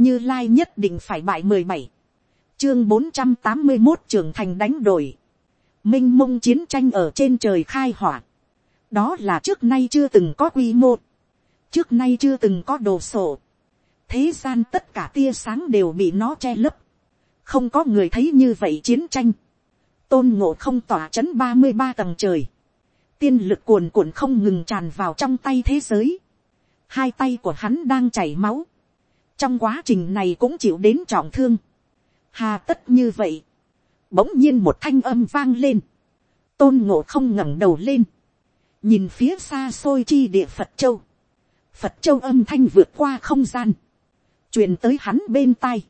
như lai nhất định phải bại mười bảy, chương bốn trăm tám mươi một trưởng thành đánh đổi, m i n h mông chiến tranh ở trên trời khai hỏa, đó là trước nay chưa từng có quy mô, trước nay chưa từng có đồ sổ, thế gian tất cả tia sáng đều bị nó che lấp, không có người thấy như vậy chiến tranh, tôn ngộ không tỏa c h ấ n ba mươi ba tầng trời, tiên lực cuồn cuộn không ngừng tràn vào trong tay thế giới, hai tay của hắn đang chảy máu, trong quá trình này cũng chịu đến trọng thương. hà tất như vậy, bỗng nhiên một thanh âm vang lên, tôn ngộ không ngẩng đầu lên, nhìn phía xa xôi chi địa phật châu, phật châu âm thanh vượt qua không gian, truyền tới hắn bên tai,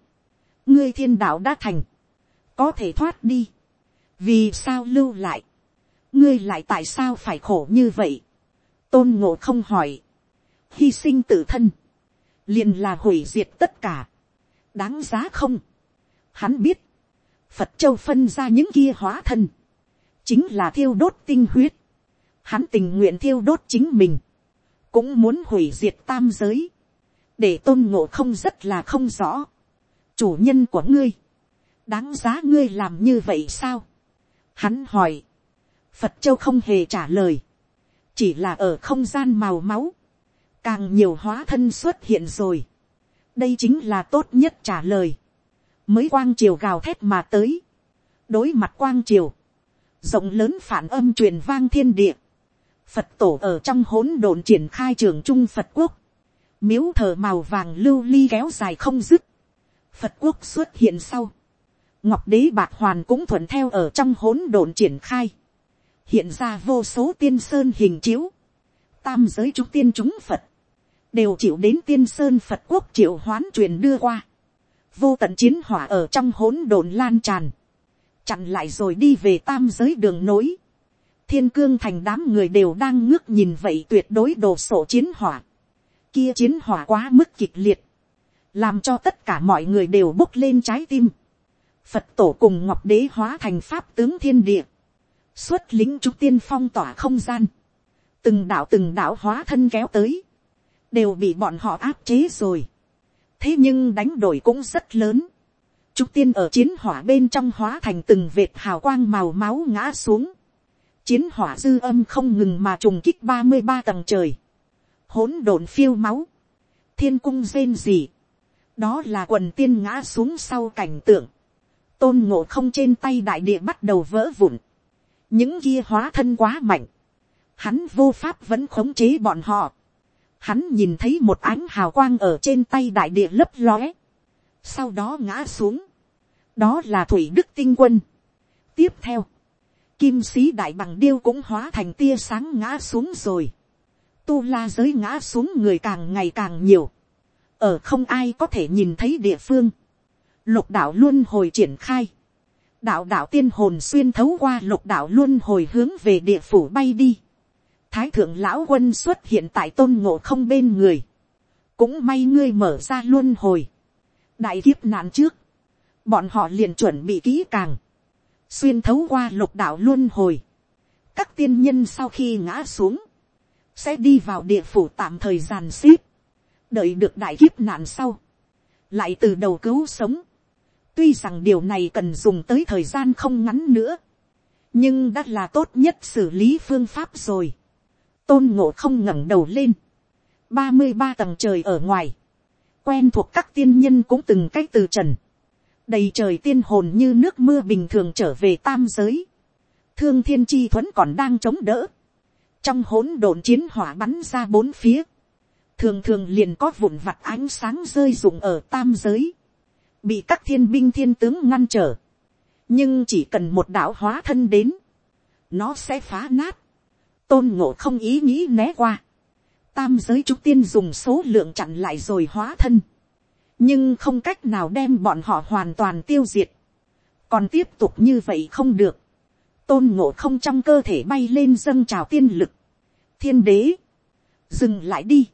ngươi thiên đạo đã thành, có thể thoát đi, vì sao lưu lại, ngươi lại tại sao phải khổ như vậy, tôn ngộ không hỏi, hy sinh tự thân, liền là hủy diệt tất cả, đáng giá không. Hắn biết, Phật châu phân ra những kia hóa thân, chính là thiêu đốt tinh huyết, hắn tình nguyện thiêu đốt chính mình, cũng muốn hủy diệt tam giới, để tôn ngộ không rất là không rõ, chủ nhân của ngươi, đáng giá ngươi làm như vậy sao. Hắn hỏi, Phật châu không hề trả lời, chỉ là ở không gian màu máu, càng nhiều hóa thân xuất hiện rồi. đây chính là tốt nhất trả lời. mới quang triều gào thét mà tới. đối mặt quang triều, rộng lớn phản âm truyền vang thiên địa. phật tổ ở trong hỗn độn triển khai trường trung phật quốc. miếu thờ màu vàng lưu ly kéo dài không dứt. phật quốc xuất hiện sau. ngọc đế bạc hoàn cũng thuận theo ở trong hỗn độn triển khai. hiện ra vô số tiên sơn hình chiếu. tam giới chúng tiên chúng phật đều chịu đến tiên sơn phật quốc triệu hoán truyền đưa qua, vô tận chiến hỏa ở trong hỗn độn lan tràn, chặn lại rồi đi về tam giới đường nối, thiên cương thành đám người đều đang ngước nhìn vậy tuyệt đối đồ sổ chiến hỏa, kia chiến hỏa quá mức kịch liệt, làm cho tất cả mọi người đều bốc lên trái tim, phật tổ cùng ngọc đế hóa thành pháp tướng thiên địa, xuất lính trúc tiên phong tỏa không gian, từng đạo từng đạo hóa thân kéo tới, đều bị bọn họ áp chế rồi. thế nhưng đánh đổi cũng rất lớn. Trúc tiên ở chiến hỏa bên trong hóa thành từng vệt hào quang màu máu ngã xuống. Chiến hỏa dư âm không ngừng mà trùng kích ba mươi ba tầng trời. hỗn độn phiêu máu. Thiên cung rên gì. Đó là quần tiên ngã xuống sau cảnh tượng. Tôn ngộ không trên tay đại địa bắt đầu vỡ vụn. Những kia hóa thân quá mạnh. Hắn vô pháp vẫn khống chế bọn họ hắn nhìn thấy một ánh hào quang ở trên tay đại địa lấp lóe, sau đó ngã xuống, đó là thủy đức tinh quân. tiếp theo, kim sĩ đại bằng điêu cũng hóa thành tia sáng ngã xuống rồi, tu la giới ngã xuống người càng ngày càng nhiều, ở không ai có thể nhìn thấy địa phương, lục đạo luôn hồi triển khai, đạo đạo tiên hồn xuyên thấu qua lục đạo luôn hồi hướng về địa phủ bay đi, thái thượng lão quân xuất hiện tại tôn ngộ không bên người, cũng may ngươi mở ra luôn hồi, đại kiếp nạn trước, bọn họ liền chuẩn bị kỹ càng, xuyên thấu qua lục đạo luôn hồi, các tiên nhân sau khi ngã xuống, sẽ đi vào địa phủ tạm thời giàn xếp. Đợi được đại kiếp nạn sau, lại từ đầu cứu sống, tuy rằng điều này cần dùng tới thời gian không ngắn nữa, nhưng đã là tốt nhất xử lý phương pháp rồi tôn ngộ không ngẩng đầu lên, ba mươi ba tầng trời ở ngoài, quen thuộc các tiên nhân cũng từng cách từ trần, đầy trời tiên hồn như nước mưa bình thường trở về tam giới, thương thiên chi thuẫn còn đang chống đỡ, trong hỗn độn chiến hỏa bắn ra bốn phía, thường thường liền có vụn vặt ánh sáng rơi rụng ở tam giới, bị các thiên binh thiên tướng ngăn trở, nhưng chỉ cần một đạo hóa thân đến, nó sẽ phá nát, tôn ngộ không ý nghĩ né qua. tam giới trúc tiên dùng số lượng chặn lại rồi hóa thân. nhưng không cách nào đem bọn họ hoàn toàn tiêu diệt. còn tiếp tục như vậy không được. tôn ngộ không trong cơ thể bay lên dâng trào tiên lực. thiên đế, dừng lại đi.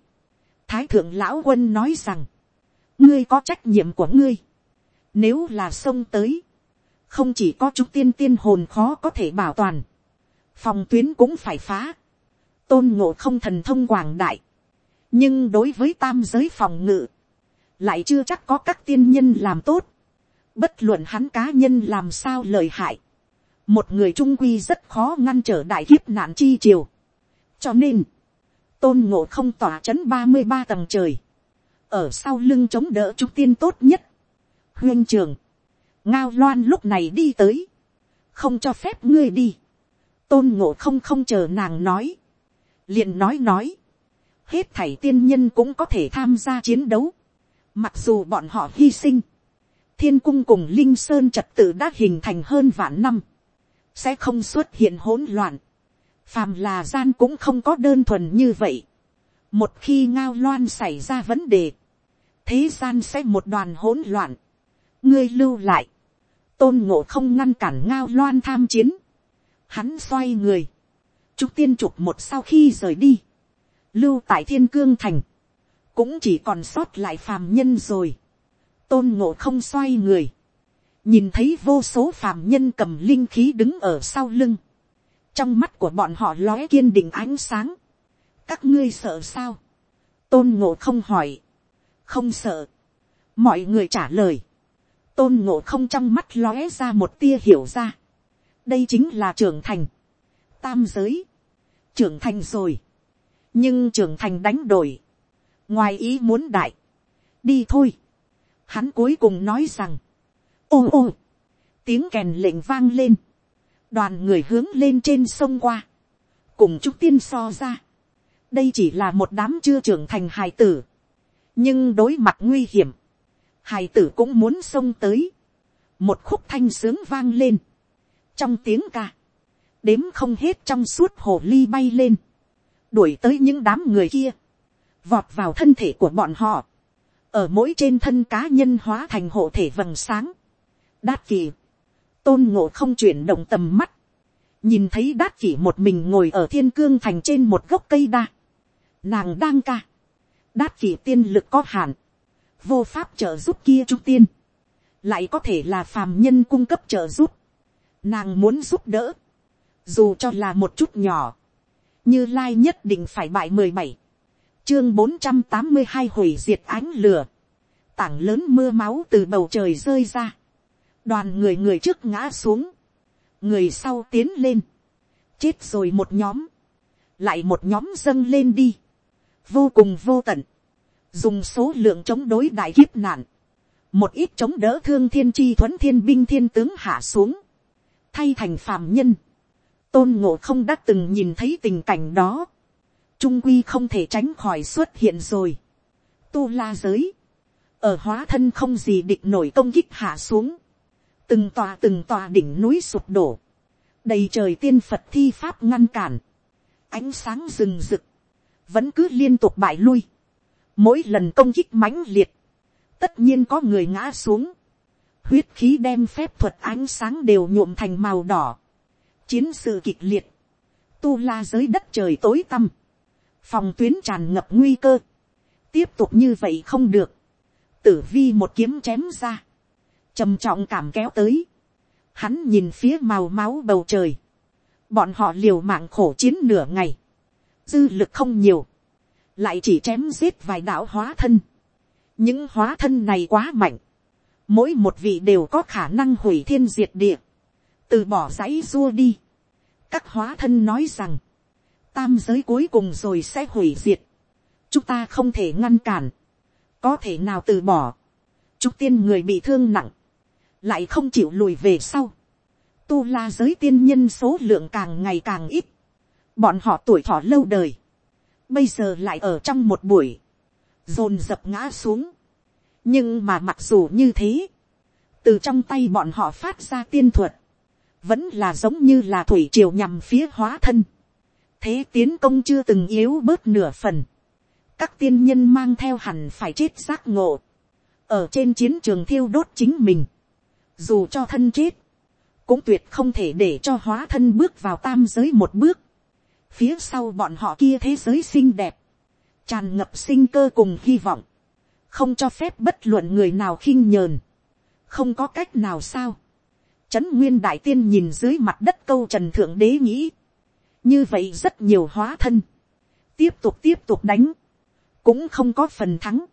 thái thượng lão quân nói rằng, ngươi có trách nhiệm của ngươi. nếu là sông tới, không chỉ có trúc tiên tiên hồn khó có thể bảo toàn phòng tuyến cũng phải phá, tôn ngộ không thần thông quảng đại, nhưng đối với tam giới phòng ngự, lại chưa chắc có các tiên nhân làm tốt, bất luận hắn cá nhân làm sao lời hại, một người trung quy rất khó ngăn trở đại kiếp nạn chi triều. cho nên, tôn ngộ không tỏa c h ấ n ba mươi ba tầng trời, ở sau lưng chống đỡ trung tiên tốt nhất. huyên trường, ngao loan lúc này đi tới, không cho phép ngươi đi, tôn ngộ không không chờ nàng nói, liền nói nói, hết thảy tiên nhân cũng có thể tham gia chiến đấu, mặc dù bọn họ hy sinh, thiên cung cùng linh sơn trật tự đã hình thành hơn vạn năm, sẽ không xuất hiện hỗn loạn, phàm là gian cũng không có đơn thuần như vậy. một khi ngao loan xảy ra vấn đề, thế gian sẽ một đoàn hỗn loạn, ngươi lưu lại, tôn ngộ không ngăn cản ngao loan tham chiến, hắn xoay người, trúc tiên trục một sau khi rời đi, lưu tại thiên cương thành, cũng chỉ còn sót lại phàm nhân rồi, tôn ngộ không xoay người, nhìn thấy vô số phàm nhân cầm linh khí đứng ở sau lưng, trong mắt của bọn họ lóe kiên định ánh sáng. các ngươi sợ sao. tôn ngộ không hỏi. không sợ. mọi người trả lời. tôn ngộ không trong mắt lóe ra một tia hiểu ra đây chính là trưởng thành. tam giới. trưởng thành rồi. nhưng trưởng thành đánh đổi. ngoài ý muốn đại. đi thôi. hắn cuối cùng nói rằng. ô ô. tiếng kèn lệnh vang lên đoàn người hướng lên trên sông qua, cùng chúc tiên so ra, đây chỉ là một đám chưa trưởng thành hài tử, nhưng đối mặt nguy hiểm, hài tử cũng muốn xông tới, một khúc thanh sướng vang lên, trong tiếng ca, đếm không hết trong suốt hồ ly bay lên, đuổi tới những đám người kia, vọt vào thân thể của bọn họ, ở mỗi trên thân cá nhân hóa thành hộ thể vầng sáng, đát kỳ, tôn ngộ không chuyển động tầm mắt, nhìn thấy đát kỷ một mình ngồi ở thiên cương thành trên một gốc cây đa, nàng đang ca, đát kỷ tiên lực có hạn, vô pháp trợ giúp kia trung tiên, lại có thể là phàm nhân cung cấp trợ giúp, nàng muốn giúp đỡ, dù cho là một chút nhỏ, như lai nhất định phải bại mười bảy, chương bốn trăm tám mươi hai hủy diệt ánh lửa, tảng lớn mưa máu từ bầu trời rơi ra, đoàn người người trước ngã xuống, người sau tiến lên, chết rồi một nhóm, lại một nhóm dâng lên đi, vô cùng vô tận, dùng số lượng chống đối đại kiếp nạn, một ít chống đỡ thương thiên chi thuấn thiên binh thiên tướng hạ xuống, thay thành phàm nhân, tôn ngộ không đã từng nhìn thấy tình cảnh đó, trung quy không thể tránh khỏi xuất hiện rồi, tu la giới, ở hóa thân không gì địch nổi công kích hạ xuống, từng tòa từng tòa đỉnh núi sụp đổ, đầy trời tiên phật thi pháp ngăn cản, ánh sáng rừng rực, vẫn cứ liên tục bại lui, mỗi lần công kích mãnh liệt, tất nhiên có người ngã xuống, huyết khí đem phép thuật ánh sáng đều nhuộm thành màu đỏ, chiến sự kịch liệt, tu la giới đất trời tối tăm, phòng tuyến tràn ngập nguy cơ, tiếp tục như vậy không được, tử vi một kiếm chém ra, trầm trọng cảm kéo tới, hắn nhìn phía màu máu bầu trời, bọn họ liều mạng khổ chiến nửa ngày, dư lực không nhiều, lại chỉ chém giết vài đạo hóa thân, những hóa thân này quá mạnh, mỗi một vị đều có khả năng hủy thiên diệt địa, từ bỏ dãy dua đi, các hóa thân nói rằng, tam giới cuối cùng rồi sẽ hủy diệt, chúng ta không thể ngăn cản, có thể nào từ bỏ, chúc tiên người bị thương nặng, lại không chịu lùi về sau. Tu la giới tiên nhân số lượng càng ngày càng ít. Bọn họ tuổi thọ lâu đời. Bây giờ lại ở trong một buổi. Dồn dập ngã xuống. Nhưng mà mặc dù như thế. Từ trong tay bọn họ phát ra tiên thuật. Vẫn là giống như là thủy triều nhằm phía hóa thân. Thế tiến công chưa từng yếu bớt nửa phần. Các tiên nhân mang theo hẳn phải chết giác ngộ. Ở trên chiến trường thiêu đốt chính mình dù cho thân chết, cũng tuyệt không thể để cho hóa thân bước vào tam giới một bước. phía sau bọn họ kia thế giới xinh đẹp, tràn ngập sinh cơ cùng hy vọng, không cho phép bất luận người nào khinh nhờn, không có cách nào sao. Trấn nguyên đại tiên nhìn dưới mặt đất câu trần thượng đế nghĩ, như vậy rất nhiều hóa thân, tiếp tục tiếp tục đánh, cũng không có phần thắng,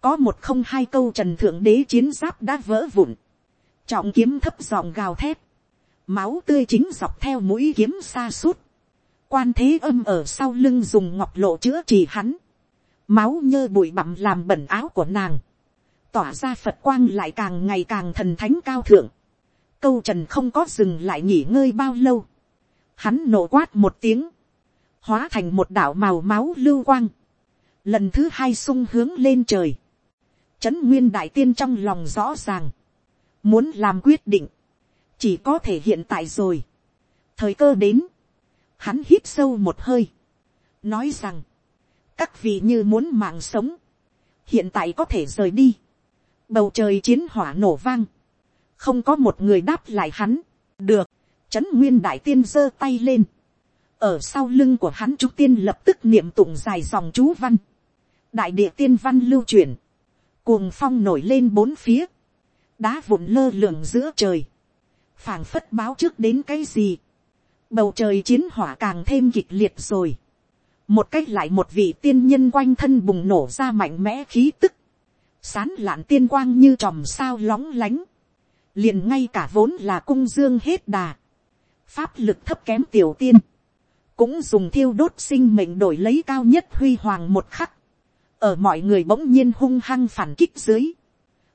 có một không hai câu trần thượng đế chiến giáp đã vỡ vụn, trọng kiếm thấp giọng gào thét, máu tươi chính dọc theo mũi kiếm xa suốt, quan thế âm ở sau lưng dùng ngọc lộ chữa trị hắn, máu nhơ bụi bặm làm bẩn áo của nàng, tỏa ra phật quang lại càng ngày càng thần thánh cao thượng, câu trần không có dừng lại nghỉ ngơi bao lâu, hắn nổ quát một tiếng, hóa thành một đảo màu máu lưu quang, lần thứ hai sung hướng lên trời, trấn nguyên đại tiên trong lòng rõ ràng, muốn làm quyết định, chỉ có thể hiện tại rồi, thời cơ đến, hắn hít sâu một hơi, nói rằng, các vị như muốn mạng sống, hiện tại có thể rời đi, bầu trời chiến hỏa nổ vang, không có một người đáp lại hắn, được, trấn nguyên đại tiên giơ tay lên, ở sau lưng của hắn chú tiên lập tức niệm tụng dài dòng chú văn, đại địa tiên văn lưu truyền, cuồng phong nổi lên bốn phía, đá vụn lơ lửng giữa trời, phảng phất báo trước đến cái gì, bầu trời chiến hỏa càng thêm kịch liệt rồi, một cách lại một vị tiên nhân quanh thân bùng nổ ra mạnh mẽ khí tức, sán lạn tiên quang như tròm sao lóng lánh, liền ngay cả vốn là cung dương hết đà, pháp lực thấp kém tiểu tiên, cũng dùng thiêu đốt sinh mệnh đổi lấy cao nhất huy hoàng một khắc, ở mọi người bỗng nhiên hung hăng phản kích dưới,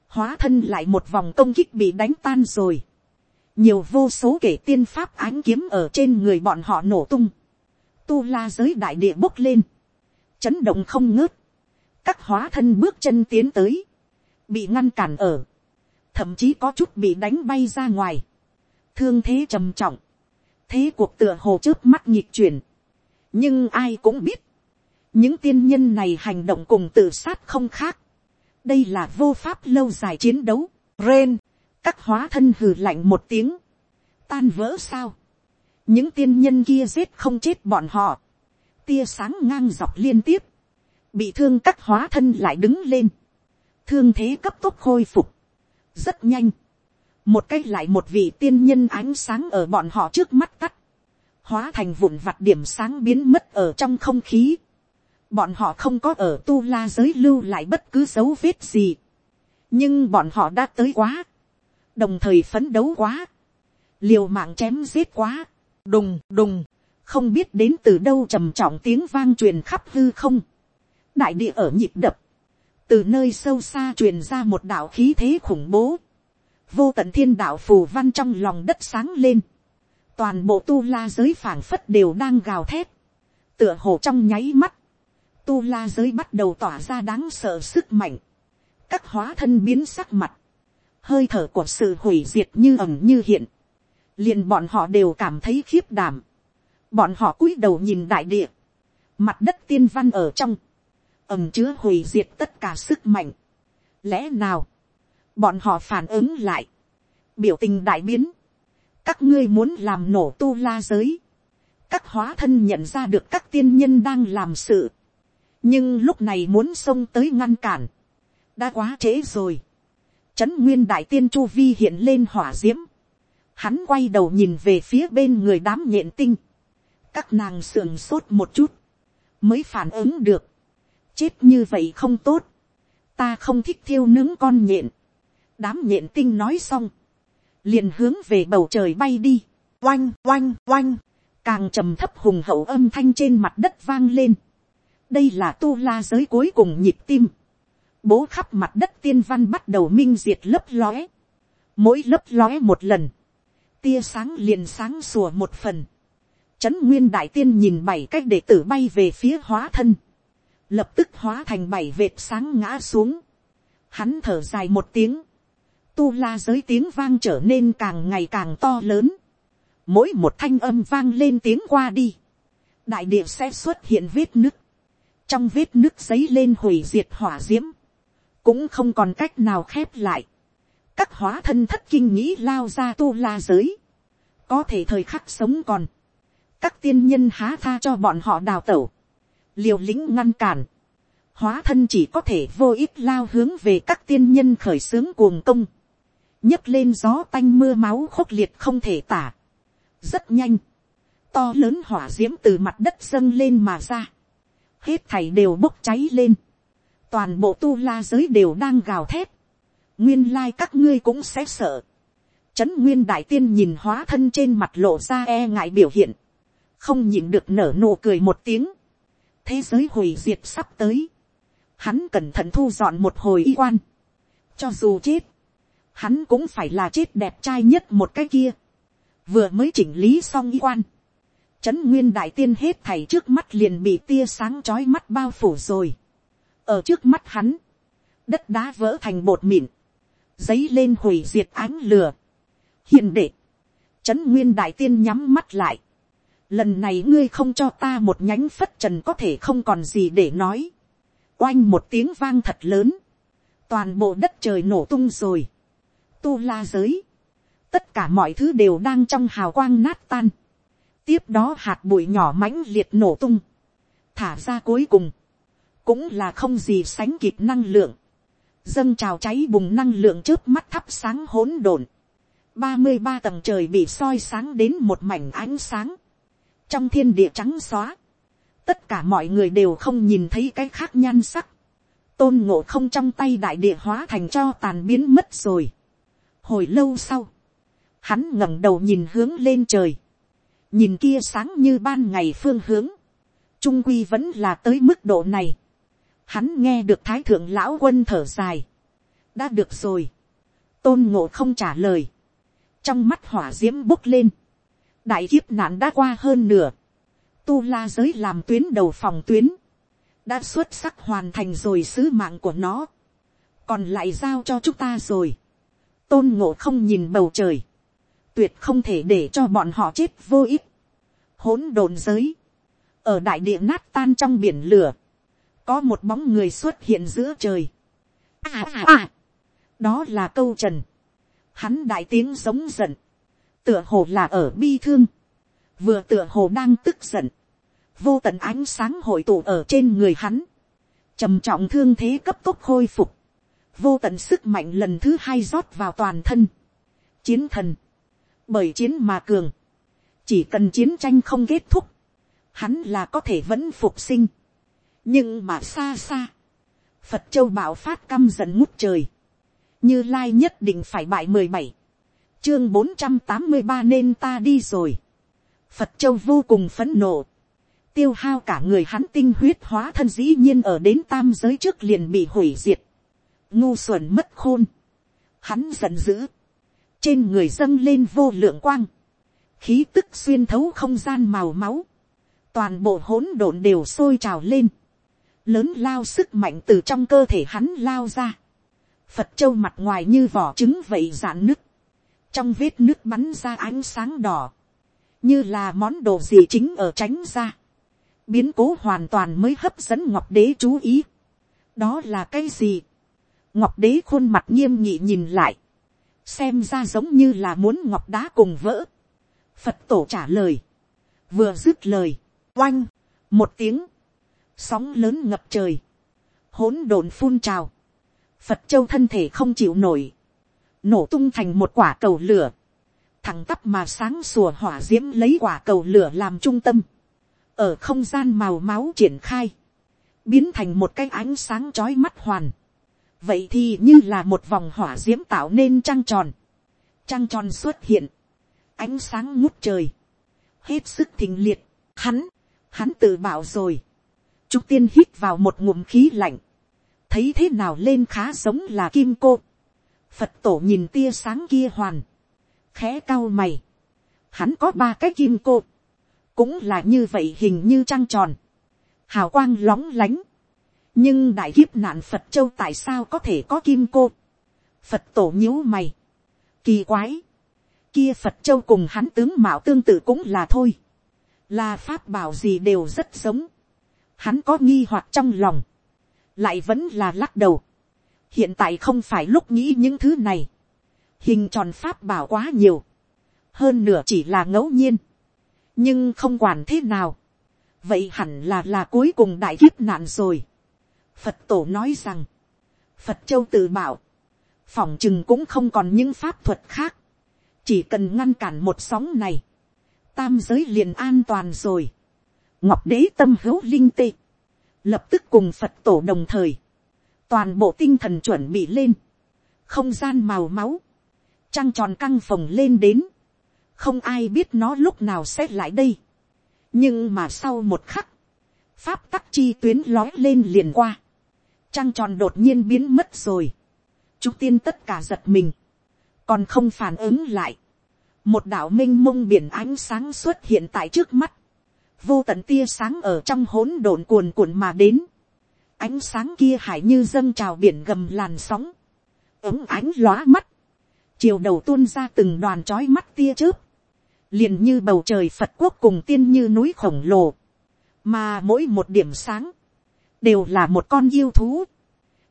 hóa thân lại một vòng công kích bị đánh tan rồi, nhiều vô số kể tiên pháp ánh kiếm ở trên người bọn họ nổ tung, tu la giới đại địa bốc lên, chấn động không ngớt, các hóa thân bước chân tiến tới, bị ngăn cản ở, thậm chí có chút bị đánh bay ra ngoài, thương thế trầm trọng, thế cuộc tựa hồ trước mắt nhịp chuyển, nhưng ai cũng biết, những tiên nhân này hành động cùng tự sát không khác, đây là vô pháp lâu dài chiến đấu, ren, các hóa thân hừ lạnh một tiếng, tan vỡ sao, những tiên nhân kia giết không chết bọn họ, tia sáng ngang dọc liên tiếp, bị thương cắt hóa thân lại đứng lên, thương thế cấp tốc khôi phục, rất nhanh, một cách lại một vị tiên nhân ánh sáng ở bọn họ trước mắt tắt, hóa thành vụn vặt điểm sáng biến mất ở trong không khí, bọn họ không có ở tu la giới lưu lại bất cứ dấu vết gì, nhưng bọn họ đã tới quá, đồng thời phấn đấu quá, liều mạng chém giết quá, đùng đùng, không biết đến từ đâu trầm trọng tiếng vang truyền khắp hư không, đại địa ở nhịp đập, từ nơi sâu xa truyền ra một đạo khí thế khủng bố, vô tận thiên đạo phù văn trong lòng đất sáng lên, toàn bộ tu la giới phảng phất đều đang gào thét, tựa hồ trong nháy mắt, tu la giới bắt đầu tỏa ra đáng sợ sức mạnh, các hóa thân biến sắc mặt, hơi thở của sự hủy diệt như ẩm như hiện, liền bọn họ đều cảm thấy khiếp đảm, bọn họ cúi đầu nhìn đại địa, mặt đất tiên văn ở trong, ẩm chứa hủy diệt tất cả sức mạnh. lẽ nào, bọn họ phản ứng lại, biểu tình đại biến, các ngươi muốn làm nổ tu la giới, các hóa thân nhận ra được các tiên nhân đang làm sự, nhưng lúc này muốn xông tới ngăn cản, đã quá trễ rồi. Trấn nguyên đại tiên chu vi hiện lên hỏa d i ễ m hắn quay đầu nhìn về phía bên người đám nhện tinh, các nàng sườn sốt một chút, mới phản ứng được, chết như vậy không tốt, ta không thích thiêu nướng con nhện, đám nhện tinh nói xong, liền hướng về bầu trời bay đi, oanh oanh oanh, càng trầm thấp hùng hậu âm thanh trên mặt đất vang lên, đây là tu la giới cuối cùng nhịp tim, bố khắp mặt đất tiên văn bắt đầu minh diệt lấp lóe, mỗi lấp lóe một lần, tia sáng liền sáng sủa một phần, trấn nguyên đại tiên nhìn bảy cách đệ tử bay về phía hóa thân, lập tức hóa thành bảy vệt sáng ngã xuống, hắn thở dài một tiếng, tu la giới tiếng vang trở nên càng ngày càng to lớn, mỗi một thanh âm vang lên tiếng qua đi, đại địa sẽ xuất hiện vết nứt, trong vết nứt giấy lên hủy diệt hỏa diễm, cũng không còn cách nào khép lại các hóa thân thất kinh nghĩ lao ra tu la giới, có thể thời khắc sống còn, các tiên nhân há tha cho bọn họ đào tẩu, liều lĩnh ngăn cản, hóa thân chỉ có thể vô ích lao hướng về các tiên nhân khởi xướng cuồng công, nhấc lên gió tanh mưa máu khốc liệt không thể tả. rất nhanh, to lớn hỏa d i ễ m từ mặt đất dâng lên mà ra, hết thảy đều bốc cháy lên, toàn bộ tu la giới đều đang gào thét, nguyên lai các ngươi cũng sẽ sợ, trấn nguyên đại tiên nhìn hóa thân trên mặt lộ ra e ngại biểu hiện, không nhịn được nở nụ cười một tiếng, thế giới hủy diệt sắp tới, hắn cẩn thận thu dọn một hồi y quan, cho dù chết, hắn cũng phải là chết đẹp trai nhất một cái kia, vừa mới chỉnh lý xong y quan, trấn nguyên đại tiên hết thảy trước mắt liền bị tia sáng chói mắt bao phủ rồi, ở trước mắt hắn, đất đá vỡ thành bột mịn, giấy lên hủy diệt ánh lửa, hiền đệ, trấn nguyên đại tiên nhắm mắt lại, lần này ngươi không cho ta một nhánh phất trần có thể không còn gì để nói, oanh một tiếng vang thật lớn, toàn bộ đất trời nổ tung rồi, tu la giới, tất cả mọi thứ đều đang trong hào quang nát tan, tiếp đó hạt bụi nhỏ mãnh liệt nổ tung, thả ra cuối cùng, cũng là không gì sánh kịp năng lượng, dâng trào cháy bùng năng lượng trước mắt thắp sáng hỗn độn, ba mươi ba tầng trời bị soi sáng đến một mảnh ánh sáng, trong thiên địa trắng xóa, tất cả mọi người đều không nhìn thấy cái khác nhan sắc, tôn ngộ không trong tay đại địa hóa thành cho tàn biến mất rồi. hồi lâu sau, hắn ngẩng đầu nhìn hướng lên trời, nhìn kia sáng như ban ngày phương hướng, trung quy vẫn là tới mức độ này. Hắn nghe được thái thượng lão quân thở dài, đã được rồi, tôn ngộ không trả lời, trong mắt hỏa d i ễ m bốc lên, đại kiếp nạn đã qua hơn nửa, tu la giới làm tuyến đầu phòng tuyến, đã xuất sắc hoàn thành rồi sứ mạng của nó, còn lại giao cho chúng ta rồi, tôn ngộ không nhìn bầu trời, tuyệt không thể để cho bọn họ chết vô ích, hỗn độn giới, ở đại địa nát tan trong biển lửa, có một bóng người xuất hiện giữa trời. À, à, à. đó là câu trần, hắn đại tiếng giống giận, tựa hồ là ở bi thương, vừa tựa hồ đang tức giận, vô tận ánh sáng hội tụ ở trên người hắn, trầm trọng thương thế cấp tốc khôi phục, vô tận sức mạnh lần thứ hai rót vào toàn thân, chiến thần, bởi chiến mà cường, chỉ cần chiến tranh không kết thúc, hắn là có thể vẫn phục sinh, nhưng mà xa xa, phật châu bảo phát căm giận ngút trời, như lai nhất định phải bại mười bảy, chương bốn trăm tám mươi ba nên ta đi rồi. phật châu vô cùng phấn nộ, tiêu hao cả người hắn tinh huyết hóa thân dĩ nhiên ở đến tam giới trước liền bị hủy diệt, ngu xuẩn mất khôn, hắn giận dữ, trên người dâng lên vô lượng quang, khí tức xuyên thấu không gian màu máu, toàn bộ hỗn độn đều sôi trào lên, lớn lao sức mạnh từ trong cơ thể hắn lao ra, Phật châu mặt ngoài như vỏ trứng vậy giãn nứt. Trong vết nước bắn ra ánh sáng đỏ. Như là món đồ gì chính ở tránh ra. Biến cố hoàn toàn mới hấp dẫn Ngọc Đế chú ý. Đó là cái gì? Ngọc Đế khuôn mặt nghiêm nghị nhìn lại. Xem ra giống như là muốn Ngọc Đá cùng vỡ. Phật tổ trả lời. Vừa dứt lời. Oanh. Một tiếng. Sóng lớn ngập trời. hỗn độn phun trào Phật châu thân thể không chịu nổi. Nổ tung thành một quả cầu lửa. Thẳng tắp mà sáng sủa hỏa diễm lấy quả cầu lửa làm trung tâm. Ở không gian màu máu triển khai. Biến thành một cái ánh sáng chói mắt hoàn. Vậy thì như là một vòng hỏa diễm tạo nên trăng tròn. Trăng tròn xuất hiện. Ánh sáng ngút trời. Hết sức thình liệt. Hắn, hắn tự bảo rồi. Trúc tiên hít vào một ngụm khí lạnh thấy thế nào lên khá giống là kim cô. phật tổ nhìn tia sáng kia hoàn, khẽ cao mày. hắn có ba cái kim cô, cũng là như vậy hình như trăng tròn, hào quang lóng lánh. nhưng đại kiếp nạn phật châu tại sao có thể có kim cô. phật tổ nhíu mày. kỳ quái. kia phật châu cùng hắn tướng mạo tương tự cũng là thôi. là pháp bảo gì đều rất giống hắn có nghi hoặc trong lòng lại vẫn là lắc đầu. hiện tại không phải lúc nghĩ những thứ này. hình tròn pháp bảo quá nhiều. hơn nửa chỉ là ngẫu nhiên. nhưng không quản thế nào. vậy hẳn là là cuối cùng đại kiếp nạn rồi. phật tổ nói rằng, phật châu tự bảo, phỏng chừng cũng không còn những pháp thuật khác. chỉ cần ngăn cản một sóng này, tam giới liền an toàn rồi ngọc đế tâm hữu linh tê. Lập tức cùng phật tổ đồng thời, toàn bộ tinh thần chuẩn bị lên, không gian màu máu, trăng tròn căng phồng lên đến, không ai biết nó lúc nào sẽ lại đây. nhưng mà sau một khắc, pháp tắc chi tuyến lói lên liền qua, trăng tròn đột nhiên biến mất rồi, chú tiên tất cả giật mình, còn không phản ứng lại, một đạo m i n h mông biển ánh sáng xuất hiện tại trước mắt, vô tận tia sáng ở trong hỗn độn cuồn cuộn mà đến, ánh sáng kia hải như dâng trào biển gầm làn sóng, ống ánh lóa mắt, chiều đầu tuôn ra từng đoàn trói mắt tia chớp, liền như bầu trời phật quốc cùng tiên như núi khổng lồ, mà mỗi một điểm sáng, đều là một con yêu thú,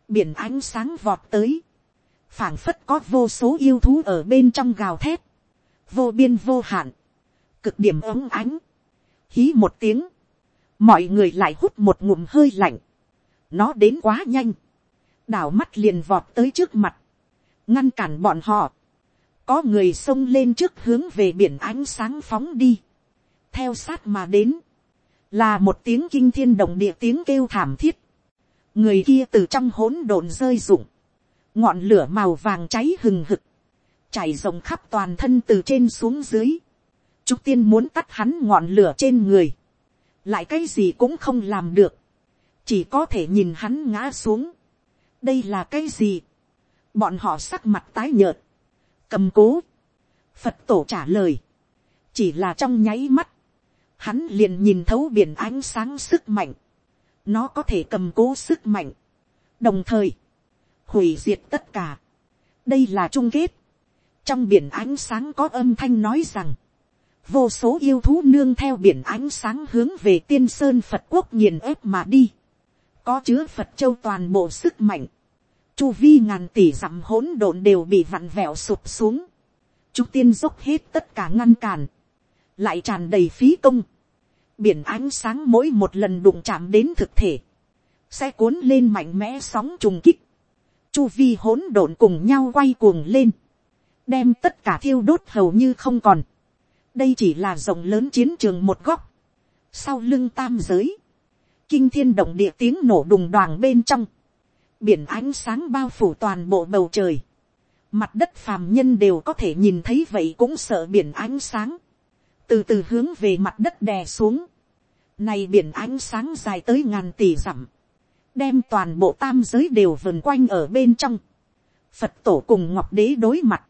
biển ánh sáng vọt tới, phảng phất có vô số yêu thú ở bên trong gào thét, vô biên vô hạn, cực điểm ống ánh, hí một tiếng, mọi người lại hút một ngụm hơi lạnh, nó đến quá nhanh, đảo mắt liền vọt tới trước mặt, ngăn cản bọn họ, có người xông lên trước hướng về biển ánh sáng phóng đi, theo sát mà đến, là một tiếng kinh thiên động địa tiếng kêu thảm thiết, người kia từ trong hỗn độn rơi rụng, ngọn lửa màu vàng cháy hừng hực, chảy rộng khắp toàn thân từ trên xuống dưới. Trúc tiên muốn tắt hắn ngọn lửa trên người. Lại cái gì cũng không làm được. Chỉ có thể nhìn hắn ngã xuống. Đây là cái gì? Bọn họ sắc mặt tái nhợt. Cầm cố. Phật tổ trả lời. Chỉ là trong nháy mắt. Hắn liền nhìn thấu biển ánh sáng sức mạnh. Nó có thể cầm cố sức mạnh. Đồng thời. Hủy diệt tất cả. Đây là chung kết trong biển ánh sáng có âm thanh nói rằng, vô số yêu thú nương theo biển ánh sáng hướng về tiên sơn phật quốc nghiền ép mà đi, có chứa phật châu toàn bộ sức mạnh, chu vi ngàn tỷ dặm hỗn độn đều bị vặn vẹo sụp xuống, chúng tiên dốc hết tất cả ngăn cản, lại tràn đầy phí công, biển ánh sáng mỗi một lần đụng chạm đến thực thể, sẽ cuốn lên mạnh mẽ sóng trùng kích, chu vi hỗn độn cùng nhau quay cuồng lên, đem tất cả thiêu đốt hầu như không còn đây chỉ là rộng lớn chiến trường một góc, sau lưng tam giới, kinh thiên động địa tiếng nổ đùng đoàn bên trong, biển ánh sáng bao phủ toàn bộ bầu trời, mặt đất phàm nhân đều có thể nhìn thấy vậy cũng sợ biển ánh sáng, từ từ hướng về mặt đất đè xuống, này biển ánh sáng dài tới ngàn tỷ dặm, đem toàn bộ tam giới đều vần quanh ở bên trong, phật tổ cùng ngọc đế đối mặt,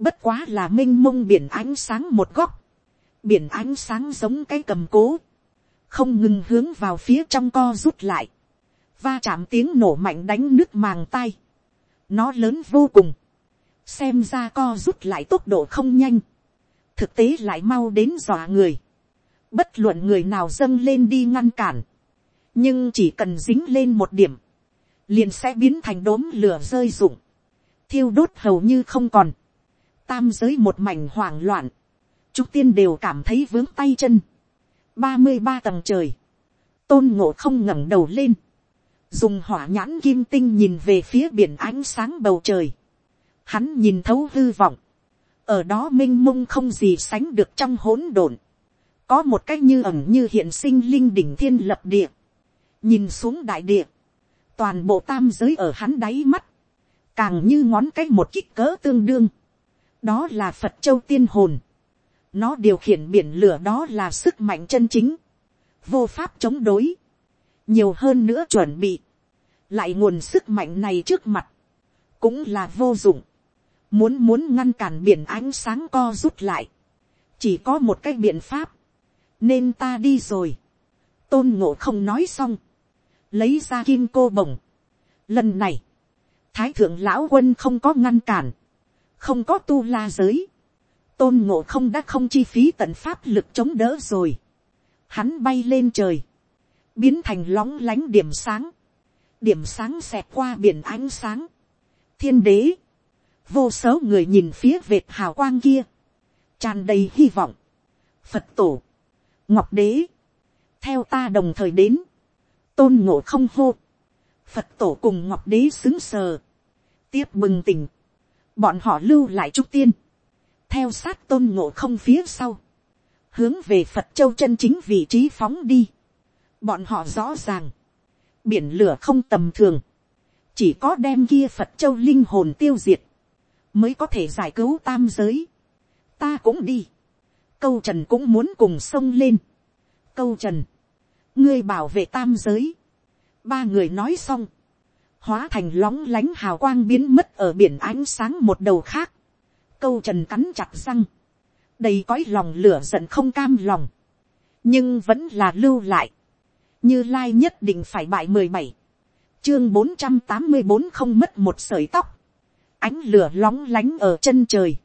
bất quá là m i n h mông biển ánh sáng một góc, biển ánh sáng giống cái cầm cố, không ngừng hướng vào phía trong co rút lại, va chạm tiếng nổ mạnh đánh nước màng tay, nó lớn vô cùng, xem ra co rút lại tốc độ không nhanh, thực tế lại mau đến dọa người, bất luận người nào dâng lên đi ngăn cản, nhưng chỉ cần dính lên một điểm, liền sẽ biến thành đốm lửa rơi rụng, thiêu đốt hầu như không còn, tam giới một mảnh hoảng loạn, trúc tiên đều cảm thấy vướng tay chân, ba mươi ba tầng trời, tôn ngộ không ngẩng đầu lên, dùng hỏa nhãn kim tinh nhìn về phía biển ánh sáng bầu trời, hắn nhìn thấu hư vọng, ở đó m i n h mông không gì sánh được trong hỗn độn, có một cách như ẩm như hiện sinh linh đỉnh thiên lập địa, nhìn xuống đại địa, toàn bộ tam giới ở hắn đáy mắt, càng như ngón cái một kích cỡ tương đương, đó là phật châu tiên hồn, nó điều khiển biển lửa đó là sức mạnh chân chính, vô pháp chống đối, nhiều hơn nữa chuẩn bị, lại nguồn sức mạnh này trước mặt, cũng là vô dụng, muốn muốn ngăn cản biển ánh sáng co rút lại, chỉ có một cái biện pháp, nên ta đi rồi, tôn ngộ không nói xong, lấy ra kim cô bồng, lần này, thái thượng lão quân không có ngăn cản, không có tu la giới, tôn ngộ không đã không chi phí tận pháp lực chống đỡ rồi. Hắn bay lên trời, biến thành lóng lánh điểm sáng, điểm sáng xẹt qua biển ánh sáng. thiên đế, vô số người nhìn phía vệt hào quang kia, tràn đầy hy vọng. phật tổ, ngọc đế, theo ta đồng thời đến, tôn ngộ không hô, phật tổ cùng ngọc đế xứng sờ, tiếp bừng tỉnh, bọn họ lưu lại trúc tiên, theo sát tôn ngộ không phía sau, hướng về phật châu chân chính vị trí phóng đi. bọn họ rõ ràng, biển lửa không tầm thường, chỉ có đem kia phật châu linh hồn tiêu diệt, mới có thể giải cứu tam giới. ta cũng đi. câu trần cũng muốn cùng sông lên. câu trần, ngươi bảo vệ tam giới. ba người nói xong, hóa thành lóng lánh hào quang biến mất ở biển ánh sáng một đầu khác. câu trần cắn chặt răng, đầy cõi lòng lửa giận không cam lòng, nhưng vẫn là lưu lại. như lai nhất định phải bại mười bảy, chương bốn trăm tám mươi bốn không mất một sợi tóc, ánh lửa lóng lánh ở chân trời,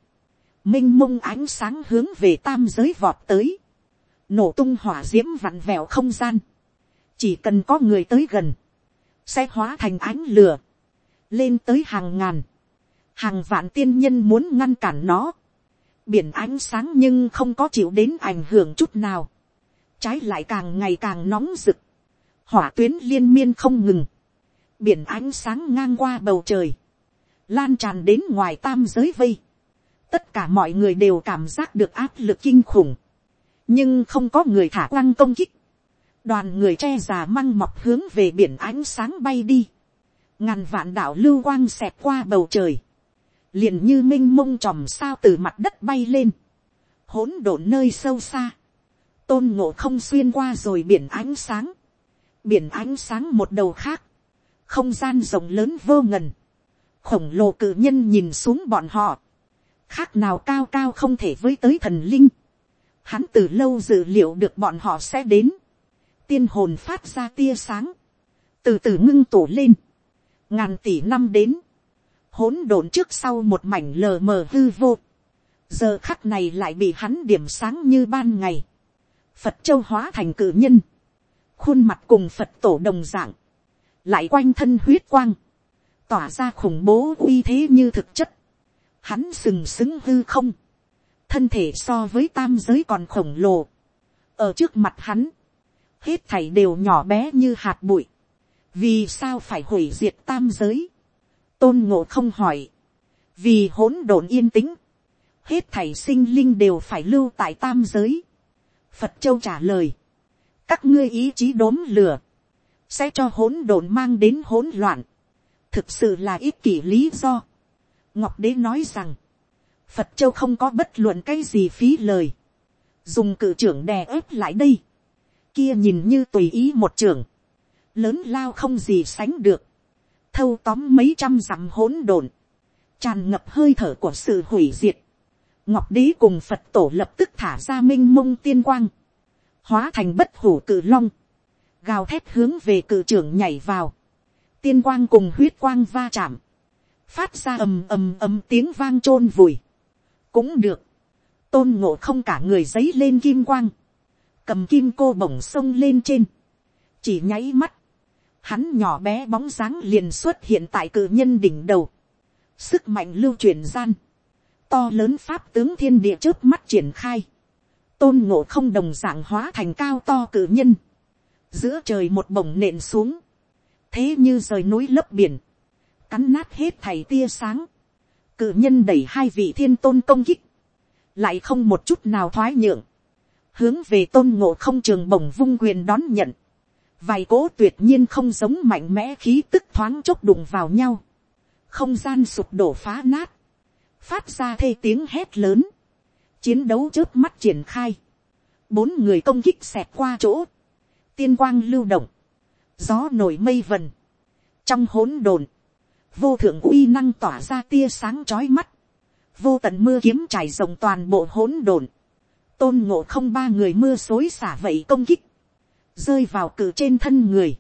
m i n h mông ánh sáng hướng về tam giới vọt tới, nổ tung hỏa d i ễ m vặn vẹo không gian, chỉ cần có người tới gần, sẽ hóa thành ánh lửa, lên tới hàng ngàn, hàng vạn tiên nhân muốn ngăn cản nó, biển ánh sáng nhưng không có chịu đến ảnh hưởng chút nào, trái lại càng ngày càng nóng rực, hỏa tuyến liên miên không ngừng, biển ánh sáng ngang qua bầu trời, lan tràn đến ngoài tam giới vây. Tất cả mọi người đều cảm giác được áp lực kinh khủng. Nhưng không có người thả quăng công kích. Đoàn người che già măng mọc hướng về biển ánh sáng bay đi. Ngàn vạn đạo lưu quang xẹt qua bầu trời. Liền như minh mông tròm sao từ mặt đất bay lên. hỗn độn nơi sâu xa. Tôn ngộ không xuyên qua rồi biển ánh sáng. Biển ánh sáng một đầu khác. Không gian rộng lớn vô ngần khổng lồ cự nhân nhìn xuống bọn họ, khác nào cao cao không thể với tới thần linh. Hắn từ lâu dự liệu được bọn họ sẽ đến, tiên hồn phát ra tia sáng, từ từ ngưng tủ lên, ngàn tỷ năm đến, hỗn độn trước sau một mảnh lờ mờ hư vô, giờ khắc này lại bị hắn điểm sáng như ban ngày, phật châu hóa thành cử nhân, khuôn mặt cùng phật tổ đồng dạng, lại quanh thân huyết quang, tỏa ra khủng bố uy thế như thực chất, hắn sừng sững hư không, thân thể so với tam giới còn khổng lồ, ở trước mặt hắn, hết thảy đều nhỏ bé như hạt bụi, vì sao phải hủy diệt tam giới, tôn ngộ không hỏi, vì hỗn độn yên tĩnh, hết thảy sinh linh đều phải lưu tại tam giới, phật châu trả lời, các ngươi ý chí đốm lửa, sẽ cho hỗn độn mang đến hỗn loạn, thực sự là ít kỷ lý do. ngọc đế nói rằng, phật châu không có bất luận cái gì phí lời, dùng cử trưởng đè ép lại đây, kia nhìn như tùy ý một trưởng, lớn lao không gì sánh được, thâu tóm mấy trăm dặm hỗn độn, tràn ngập hơi thở của sự hủy diệt, ngọc đế cùng phật tổ lập tức thả ra m i n h mông tiên quang, hóa thành bất hủ cự long, gào thét hướng về cự trưởng nhảy vào, tiên quang cùng huyết quang va chạm, phát ra ầm ầm ầm tiếng vang t r ô n vùi. cũng được, tôn ngộ không cả người giấy lên kim quang, cầm kim cô bổng sông lên trên, chỉ nháy mắt, hắn nhỏ bé bóng dáng liền xuất hiện tại cự nhân đỉnh đầu, sức mạnh lưu truyền gian, to lớn pháp tướng thiên địa trước mắt triển khai, tôn ngộ không đồng dạng hóa thành cao to cự nhân, giữa trời một bổng nện xuống, thế như rời núi lấp biển, cắn nát hết thầy tia sáng, cự nhân đẩy hai vị thiên tôn công kích, lại không một chút nào thoái nhượng, hướng về tôn ngộ không trường bổng vung quyền đón nhận, vài cố tuyệt nhiên không giống mạnh mẽ khí tức thoáng chốc đụng vào nhau, không gian sụp đổ phá nát, phát ra thê tiếng hét lớn, chiến đấu trước mắt triển khai, bốn người công kích xẹt qua chỗ, tiên quang lưu động, gió nổi mây vần, trong hỗn độn, vô thượng uy năng tỏa ra tia sáng trói mắt, vô tận mưa kiếm trải rộng toàn bộ hỗn độn, tôn ngộ không ba người mưa xối xả vậy công kích, rơi vào cự trên thân người,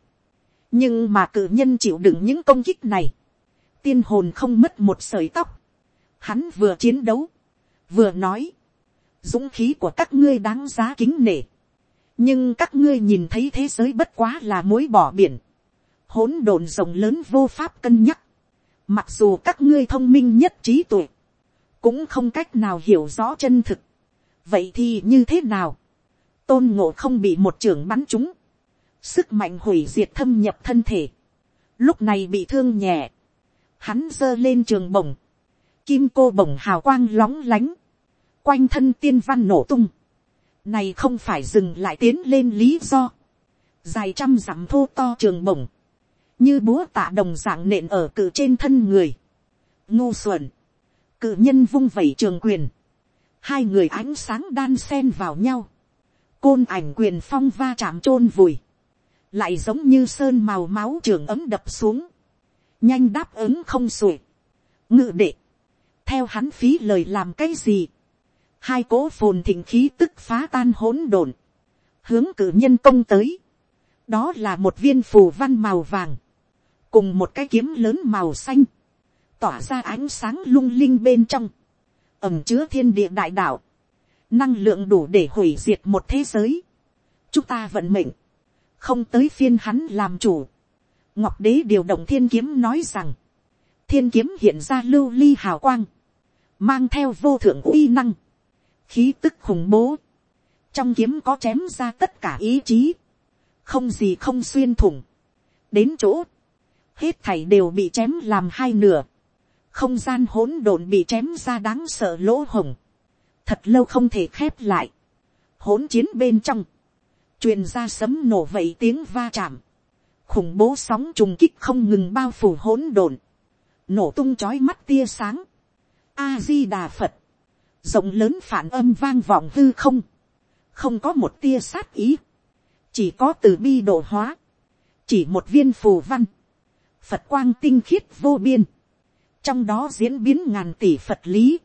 nhưng mà cự nhân chịu đựng những công kích này, tiên hồn không mất một sợi tóc, hắn vừa chiến đấu, vừa nói, dũng khí của các ngươi đáng giá kính nể, nhưng các ngươi nhìn thấy thế giới bất quá là mối bỏ biển, hỗn độn rộng lớn vô pháp cân nhắc, mặc dù các ngươi thông minh nhất trí tuệ, cũng không cách nào hiểu rõ chân thực, vậy thì như thế nào, tôn ngộ không bị một trưởng bắn trúng, sức mạnh hủy diệt thâm nhập thân thể, lúc này bị thương nhẹ, hắn giơ lên trường bổng, kim cô bổng hào quang lóng lánh, quanh thân tiên văn nổ tung, này không phải dừng lại tiến lên lý do. Dài trăm dặm thô to trường bổng. như búa tạ đồng dạng nện ở cự trên thân người, ngu xuẩn, cự nhân vung vẩy trường quyền, hai người ánh sáng đan sen vào nhau, côn ảnh quyền phong va chạm t r ô n vùi, lại giống như sơn màu máu trường ấm đập xuống, nhanh đáp ứng không sủi, ngự đệ, theo hắn phí lời làm cái gì, hai cố phồn thịnh khí tức phá tan hỗn độn, hướng cử nhân công tới, đó là một viên phù văn màu vàng, cùng một cái kiếm lớn màu xanh, tỏa ra ánh sáng lung linh bên trong, ẩm chứa thiên địa đại đạo, năng lượng đủ để hủy diệt một thế giới. chúng ta vận mệnh, không tới phiên hắn làm chủ. ngọc đế điều động thiên kiếm nói rằng, thiên kiếm hiện ra lưu ly hào quang, mang theo vô thượng uy năng, khí tức khủng bố, trong kiếm có chém ra tất cả ý chí, không gì không xuyên thủng, đến chỗ, hết thảy đều bị chém làm hai nửa, không gian hỗn độn bị chém ra đáng sợ lỗ hồng, thật lâu không thể khép lại, hỗn chiến bên trong, truyền ra sấm nổ vậy tiếng va chạm, khủng bố sóng trùng kích không ngừng bao phủ hỗn độn, nổ tung chói mắt tia sáng, a di đà phật, rộng lớn phản âm vang vọng hư không, không có một tia sát ý, chỉ có từ bi độ hóa, chỉ một viên phù văn, phật quang tinh khiết vô biên, trong đó diễn biến ngàn tỷ phật lý,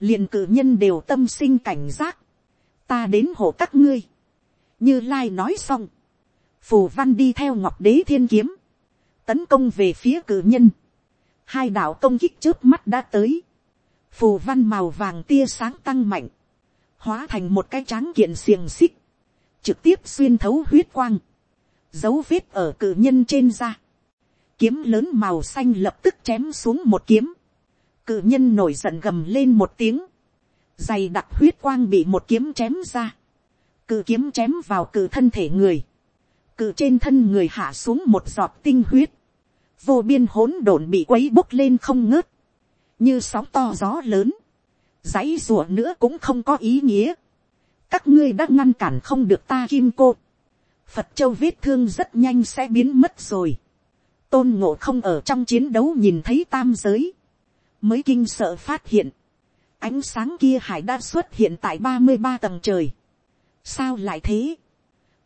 liền cử nhân đều tâm sinh cảnh giác, ta đến hộ các ngươi, như lai nói xong, phù văn đi theo ngọc đế thiên kiếm, tấn công về phía cử nhân, hai đạo công kích trước mắt đã tới, phù văn màu vàng tia sáng tăng mạnh, hóa thành một cái tráng kiện xiềng xích, trực tiếp xuyên thấu huyết quang, dấu vết ở cử nhân trên da, kiếm lớn màu xanh lập tức chém xuống một kiếm. Cự nhân nổi giận gầm lên một tiếng. Dày đặc huyết quang bị một kiếm chém ra. Cự kiếm chém vào cự thân thể người. Cự trên thân người hạ xuống một giọt tinh huyết. Vô biên hỗn độn bị quấy bốc lên không ngớt. Như sóng to gió lớn. Giấy rùa nữa cũng không có ý nghĩa. Các ngươi đã ngăn cản không được ta kim cô. Phật châu vết thương rất nhanh sẽ biến mất rồi tôn ngộ không ở trong chiến đấu nhìn thấy tam giới, mới kinh sợ phát hiện, ánh sáng kia hải đã xuất hiện tại ba mươi ba tầng trời. sao lại thế,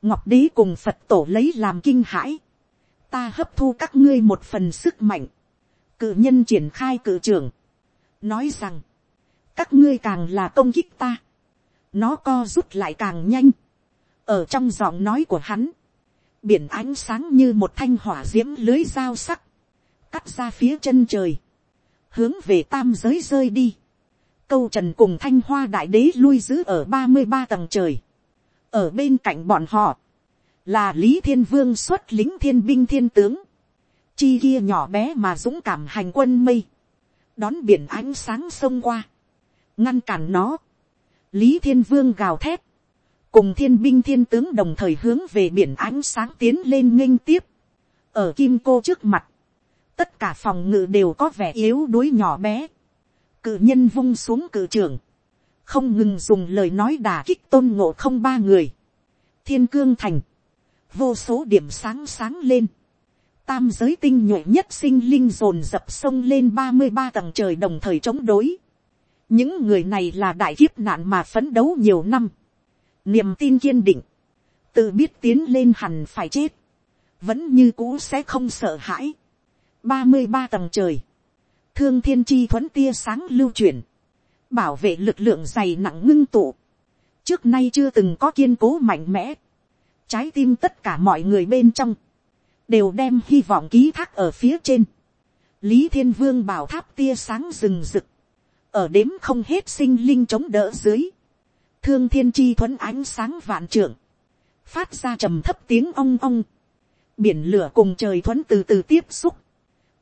ngọc đế cùng phật tổ lấy làm kinh hãi, ta hấp thu các ngươi một phần sức mạnh, cự nhân triển khai cự trưởng, nói rằng, các ngươi càng là công kích ta, nó co rút lại càng nhanh, ở trong giọng nói của hắn, biển ánh sáng như một thanh hỏa d i ễ m lưới dao sắc, cắt ra phía chân trời, hướng về tam giới rơi đi. Câu trần cùng thanh hoa đại đế lui giữ ở ba mươi ba tầng trời. ở bên cạnh bọn họ, là lý thiên vương xuất lính thiên binh thiên tướng, chi kia nhỏ bé mà dũng cảm hành quân mây, đón biển ánh sáng sông qua, ngăn cản nó, lý thiên vương gào thét, cùng thiên binh thiên tướng đồng thời hướng về biển ánh sáng tiến lên nghênh tiếp, ở kim cô trước mặt, tất cả phòng ngự đều có vẻ yếu đuối nhỏ bé, cự nhân vung xuống cự trưởng, không ngừng dùng lời nói đà kích tôn ngộ không ba người, thiên cương thành, vô số điểm sáng sáng lên, tam giới tinh nhuệ nhất sinh linh dồn dập sông lên ba mươi ba tầng trời đồng thời chống đối. những người này là đại kiếp nạn mà phấn đấu nhiều năm, niềm tin kiên định, tự biết tiến lên hẳn phải chết, vẫn như cũ sẽ không sợ hãi. ba mươi ba tầng trời, thương thiên chi thuấn tia sáng lưu chuyển, bảo vệ lực lượng dày nặng ngưng tụ, trước nay chưa từng có kiên cố mạnh mẽ, trái tim tất cả mọi người bên trong, đều đem hy vọng ký thác ở phía trên, lý thiên vương bảo tháp tia sáng rừng rực, ở đếm không hết sinh linh chống đỡ dưới, thương thiên chi thuẫn ánh sáng vạn trưởng, phát ra trầm thấp tiếng ong ong, biển lửa cùng trời thuẫn từ từ tiếp xúc,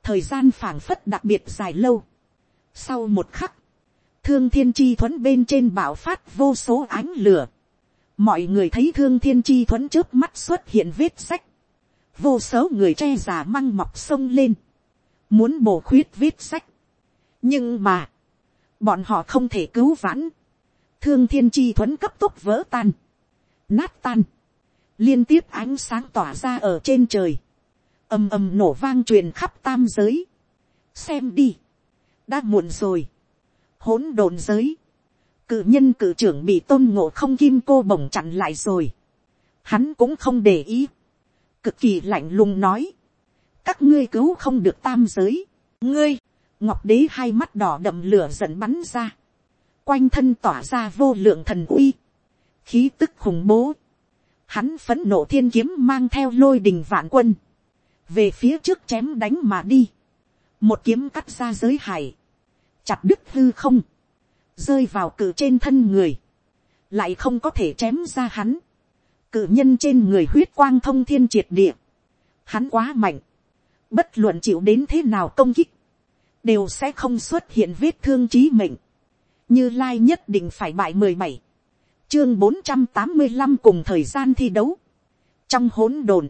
thời gian phảng phất đặc biệt dài lâu. Sau một khắc, thương thiên chi thuẫn bên trên bảo phát vô số ánh lửa, mọi người thấy thương thiên chi thuẫn trước mắt xuất hiện vết sách, vô số người che giả măng mọc sông lên, muốn bổ khuyết vết sách, nhưng mà, bọn họ không thể cứu vãn, thương thiên chi thuẫn cấp tốc vỡ tan, nát tan, liên tiếp ánh sáng tỏa ra ở trên trời, ầm ầm nổ vang truyền khắp tam giới, xem đi, đã muộn rồi, hỗn độn giới, cự nhân cự trưởng bị tôn ngộ không kim cô bổng chặn lại rồi, hắn cũng không để ý, cực kỳ lạnh lùng nói, các ngươi cứu không được tam giới, ngươi, ngọc đế hai mắt đỏ đậm lửa giận bắn ra, quanh thân tỏa ra vô lượng thần uy, khí tức khủng bố, hắn phấn nộ thiên kiếm mang theo lôi đình vạn quân, về phía trước chém đánh mà đi, một kiếm cắt ra giới hải, chặt đứt hư không, rơi vào cự trên thân người, lại không có thể chém ra hắn, cự nhân trên người huyết quang thông thiên triệt địa, hắn quá mạnh, bất luận chịu đến thế nào công kích, đều sẽ không xuất hiện vết thương trí mệnh, như lai nhất định phải bại mười bảy, chương bốn trăm tám mươi năm cùng thời gian thi đấu, trong hỗn độn,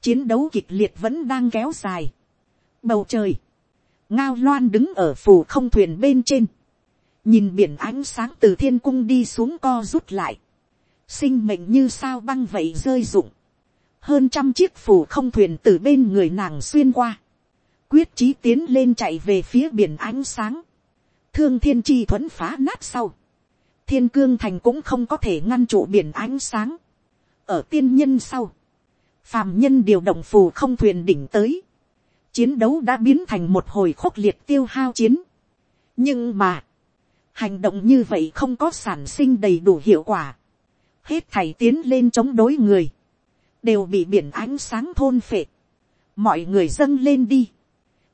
chiến đấu kịch liệt vẫn đang kéo dài, bầu trời, ngao loan đứng ở phù không thuyền bên trên, nhìn biển ánh sáng từ thiên cung đi xuống co rút lại, sinh mệnh như sao băng vậy rơi rụng, hơn trăm chiếc phù không thuyền từ bên người nàng xuyên qua, quyết chí tiến lên chạy về phía biển ánh sáng, thương thiên chi thuẫn phá nát sau, thiên cương thành cũng không có thể ngăn trụ biển ánh sáng, ở tiên nhân sau, phàm nhân điều động phù không thuyền đỉnh tới, chiến đấu đã biến thành một hồi khốc liệt tiêu hao chiến, nhưng mà, hành động như vậy không có sản sinh đầy đủ hiệu quả, hết thảy tiến lên chống đối người, đều bị biển ánh sáng thôn phệ, mọi người dâng lên đi,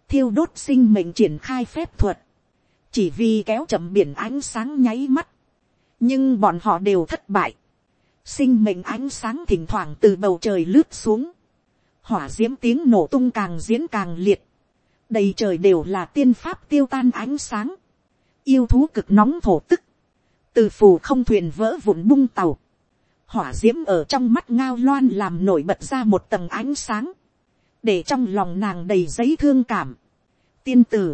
thiêu đốt sinh mệnh triển khai phép thuật, chỉ vì kéo chậm biển ánh sáng nháy mắt, nhưng bọn họ đều thất bại, sinh mệnh ánh sáng thỉnh thoảng từ bầu trời lướt xuống, hỏa d i ễ m tiếng nổ tung càng diễn càng liệt, đầy trời đều là tiên pháp tiêu tan ánh sáng, yêu thú cực nóng thổ tức, từ phù không thuyền vỡ vụn bung tàu, hỏa d i ễ m ở trong mắt ngao loan làm nổi bật ra một tầng ánh sáng, để trong lòng nàng đầy giấy thương cảm. tiên tử,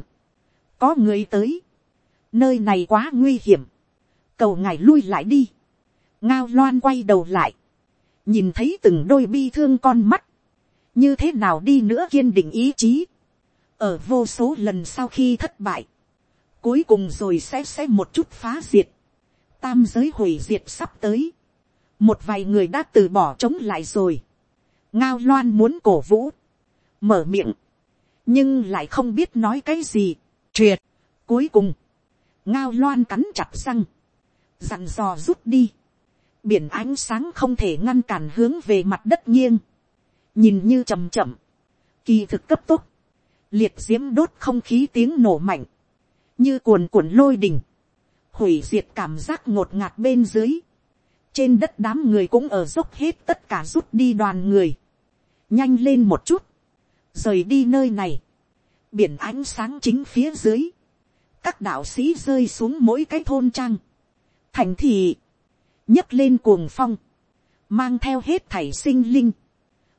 có người tới, nơi này quá nguy hiểm, cầu ngài lui lại đi, ngao loan quay đầu lại, nhìn thấy từng đôi bi thương con mắt, như thế nào đi nữa kiên định ý chí, ở vô số lần sau khi thất bại, cuối cùng rồi sẽ sẽ một chút phá diệt, tam giới hủy diệt sắp tới, một vài người đã từ bỏ chống lại rồi, ngao loan muốn cổ vũ, mở miệng, nhưng lại không biết nói cái gì, triệt, cuối cùng, ngao loan cắn chặt răng, dặn dò rút đi, biển ánh sáng không thể ngăn cản hướng về mặt đất nghiêng, nhìn như chầm chậm, kỳ thực cấp tốc, liệt d i ễ m đốt không khí tiếng nổ mạnh, như cuồn cuộn lôi đình, hủy diệt cảm giác ngột ngạt bên dưới, trên đất đám người cũng ở dốc hết tất cả rút đi đoàn người, nhanh lên một chút, rời đi nơi này, biển ánh sáng chính phía dưới, các đạo sĩ rơi xuống mỗi cái thôn trang, thành thị, nhấc lên cuồng phong, mang theo hết thảy sinh linh,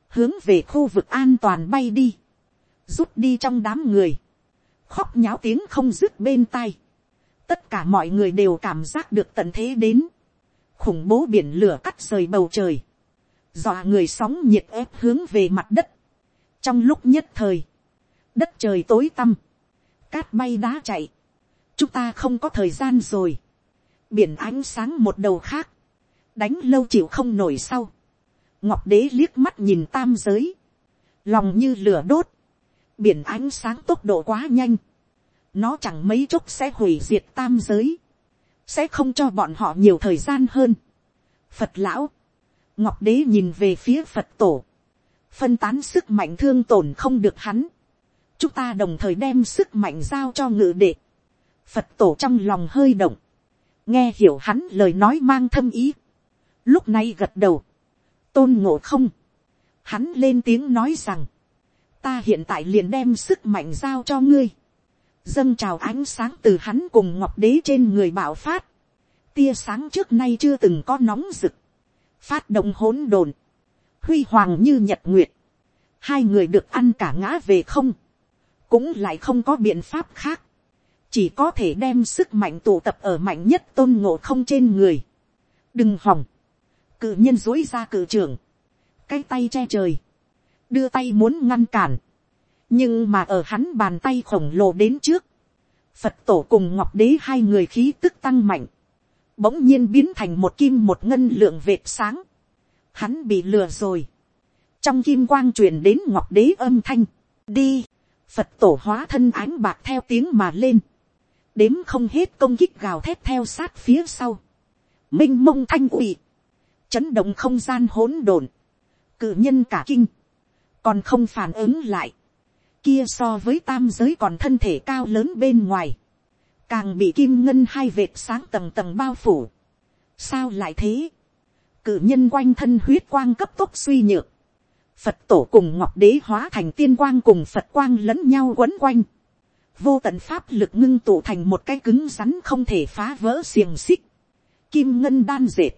hướng về khu vực an toàn bay đi, rút đi trong đám người, khóc nháo tiếng không dứt bên tai, tất cả mọi người đều cảm giác được tận thế đến, khủng bố biển lửa cắt rời bầu trời, dọa người sóng nhiệt ép hướng về mặt đất. trong lúc nhất thời, đất trời tối tăm, cát bay đá chạy, chúng ta không có thời gian rồi, biển ánh sáng một đầu khác, đánh lâu chịu không nổi sau, ngọc đế liếc mắt nhìn tam giới, lòng như lửa đốt, biển ánh sáng tốc độ quá nhanh, nó chẳng mấy chốc sẽ hủy diệt tam giới, sẽ không cho bọn họ nhiều thời gian hơn. Phật lão, ngọc đế nhìn về phía Phật tổ, phân tán sức mạnh thương tổn không được hắn. chúng ta đồng thời đem sức mạnh giao cho ngự đệ. Phật tổ trong lòng hơi động, nghe hiểu hắn lời nói mang thâm ý. lúc này gật đầu, tôn ngộ không, hắn lên tiếng nói rằng, ta hiện tại liền đem sức mạnh giao cho ngươi. Dâng trào ánh sáng từ hắn cùng ngọc đế trên người bảo phát, tia sáng trước nay chưa từng có nóng rực, phát động hỗn đồn, huy hoàng như nhật nguyệt, hai người được ăn cả ngã về không, cũng lại không có biện pháp khác, chỉ có thể đem sức mạnh tụ tập ở mạnh nhất tôn ngộ không trên người. đừng hỏng, cự nhân dối ra cự trưởng, cái tay che trời, đưa tay muốn ngăn cản, nhưng mà ở hắn bàn tay khổng lồ đến trước, phật tổ cùng ngọc đế hai người khí tức tăng mạnh, bỗng nhiên biến thành một kim một ngân lượng vệt sáng, hắn bị lừa rồi, trong kim quang truyền đến ngọc đế âm thanh, đi, phật tổ hóa thân ánh bạc theo tiếng mà lên, đếm không hết công kích gào thét theo sát phía sau, m i n h mông thanh ủy, chấn động không gian hỗn độn, cự nhân cả kinh, còn không phản ứng lại, kia so với tam giới còn thân thể cao lớn bên ngoài, càng bị kim ngân hai vệt sáng tầng tầng bao phủ. sao lại thế, cự nhân quanh thân huyết quang cấp tốc suy nhược, Phật tổ cùng ngọc đế hóa thành tiên quang cùng Phật quang lẫn nhau quấn quanh. Vô tận pháp lực ngưng tụ thành một cái cứng rắn không thể phá vỡ xiềng xích. Kim ngân đan dệt.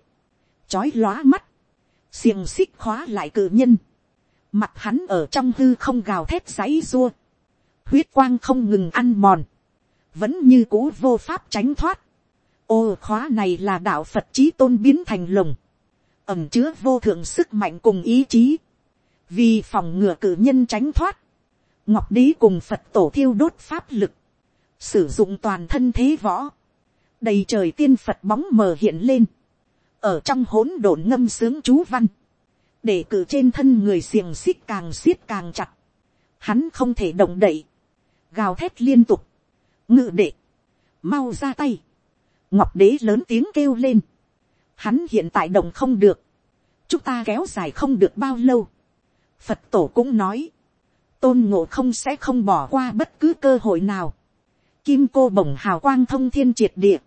Chói lóa mắt. Xiềng xích khóa lại cử nhân. Mặt hắn ở trong hư không gào thét giấy rua. Huyết quang không ngừng ăn mòn. Vẫn như cũ vô pháp tránh thoát. Ô khóa này là đạo Phật trí tôn biến thành lồng. Ẩm chứa vô thượng sức mạnh cùng ý chí vì phòng ngừa cử nhân tránh thoát, ngọc đế cùng phật tổ thiêu đốt pháp lực, sử dụng toàn thân thế võ, đầy trời tiên phật bóng mờ hiện lên, ở trong hỗn độn ngâm sướng chú văn, để cử trên thân người xiềng xích càng xiết càng chặt, hắn không thể động đậy, gào thét liên tục, ngự đệ, mau ra tay, ngọc đế lớn tiếng kêu lên, hắn hiện tại động không được, chúng ta kéo dài không được bao lâu, Phật tổ cũng nói, tôn ngộ không sẽ không bỏ qua bất cứ cơ hội nào. Kim cô bổng hào quang thông thiên triệt địa.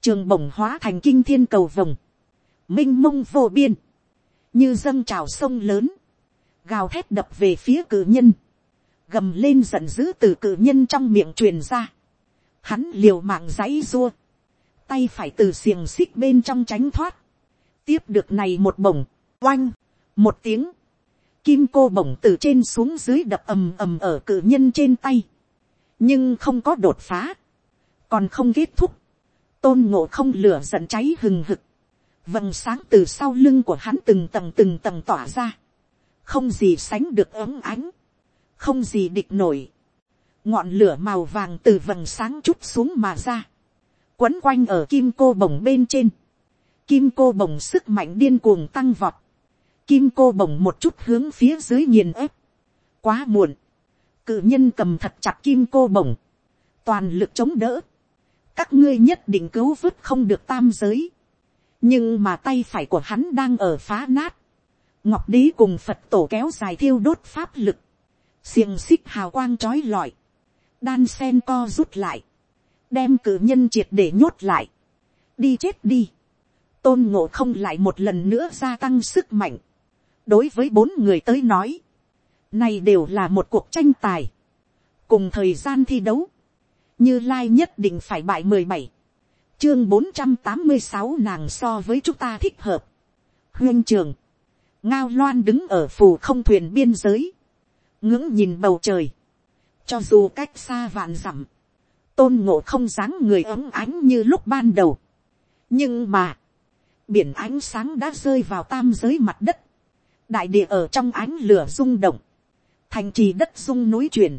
Trường bổng hóa thành kinh thiên cầu vồng. Minh mông vô biên. Như dâng trào sông lớn. Gào thét đập về phía cử nhân. Gầm lên giận dữ từ cử nhân trong miệng truyền ra. Hắn liều mạng giãy rua. Tay phải từ xiềng xích bên trong tránh thoát. Tiếp được này một bổng. Oanh. Một tiếng Kim cô bổng từ trên xuống dưới đập ầm ầm ở cự nhân trên tay. Nhưng không có đột phá. Còn không kết thúc. Tôn ngộ không lửa giận cháy hừng hực. Vầng sáng từ sau lưng của hắn từng tầng từng tầng tỏa ra. Không gì sánh được ấm ánh. Không gì địch nổi. Ngọn lửa màu vàng từ vầng sáng chút xuống mà ra. Quấn quanh ở kim cô bổng bên trên. Kim cô bổng sức mạnh điên cuồng tăng vọt kim cô bổng một chút hướng phía dưới nghiền ép. Quá muộn. Cự nhân cầm thật chặt kim cô bổng. Toàn lực chống đỡ. Các ngươi nhất định cứu vớt không được tam giới. Nhưng mà tay phải của hắn đang ở phá nát. Ngọc đế cùng Phật tổ kéo dài thiêu đốt pháp lực. xiềng xích hào quang trói lọi. Đan sen co rút lại. Đem cử nhân triệt để nhốt lại. Đi chết đi tôn ngộ không lại một lần nữa gia tăng sức mạnh đối với bốn người tới nói, này đều là một cuộc tranh tài, cùng thời gian thi đấu, như lai nhất định phải bại mười bảy, chương bốn trăm tám mươi sáu nàng so với chúng ta thích hợp, huyên trường, ngao loan đứng ở phù không thuyền biên giới, ngưỡng nhìn bầu trời, cho dù cách xa vạn dặm, tôn ngộ không dáng người ấm ánh như lúc ban đầu, nhưng mà, biển ánh sáng đã rơi vào tam giới mặt đất, đại địa ở trong ánh lửa rung động, thành trì đất rung núi chuyển,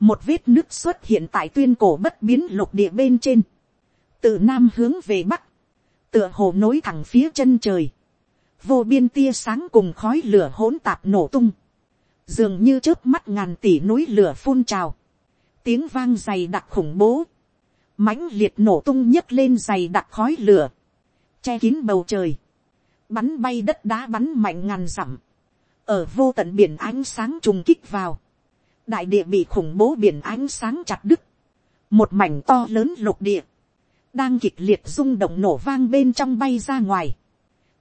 một vết nước xuất hiện tại tuyên cổ bất biến lục địa bên trên, từ nam hướng về bắc, tựa hồ nối thẳng phía chân trời, vô biên tia sáng cùng khói lửa hỗn tạp nổ tung, dường như trước mắt ngàn tỷ núi lửa phun trào, tiếng vang dày đặc khủng bố, mãnh liệt nổ tung nhấc lên dày đặc khói lửa, che kín bầu trời, bắn bay đất đá bắn mạnh ngàn dặm, ở vô tận biển ánh sáng trùng kích vào, đại địa bị khủng bố biển ánh sáng chặt đứt, một mảnh to lớn lục địa, đang kịch liệt rung động nổ vang bên trong bay ra ngoài,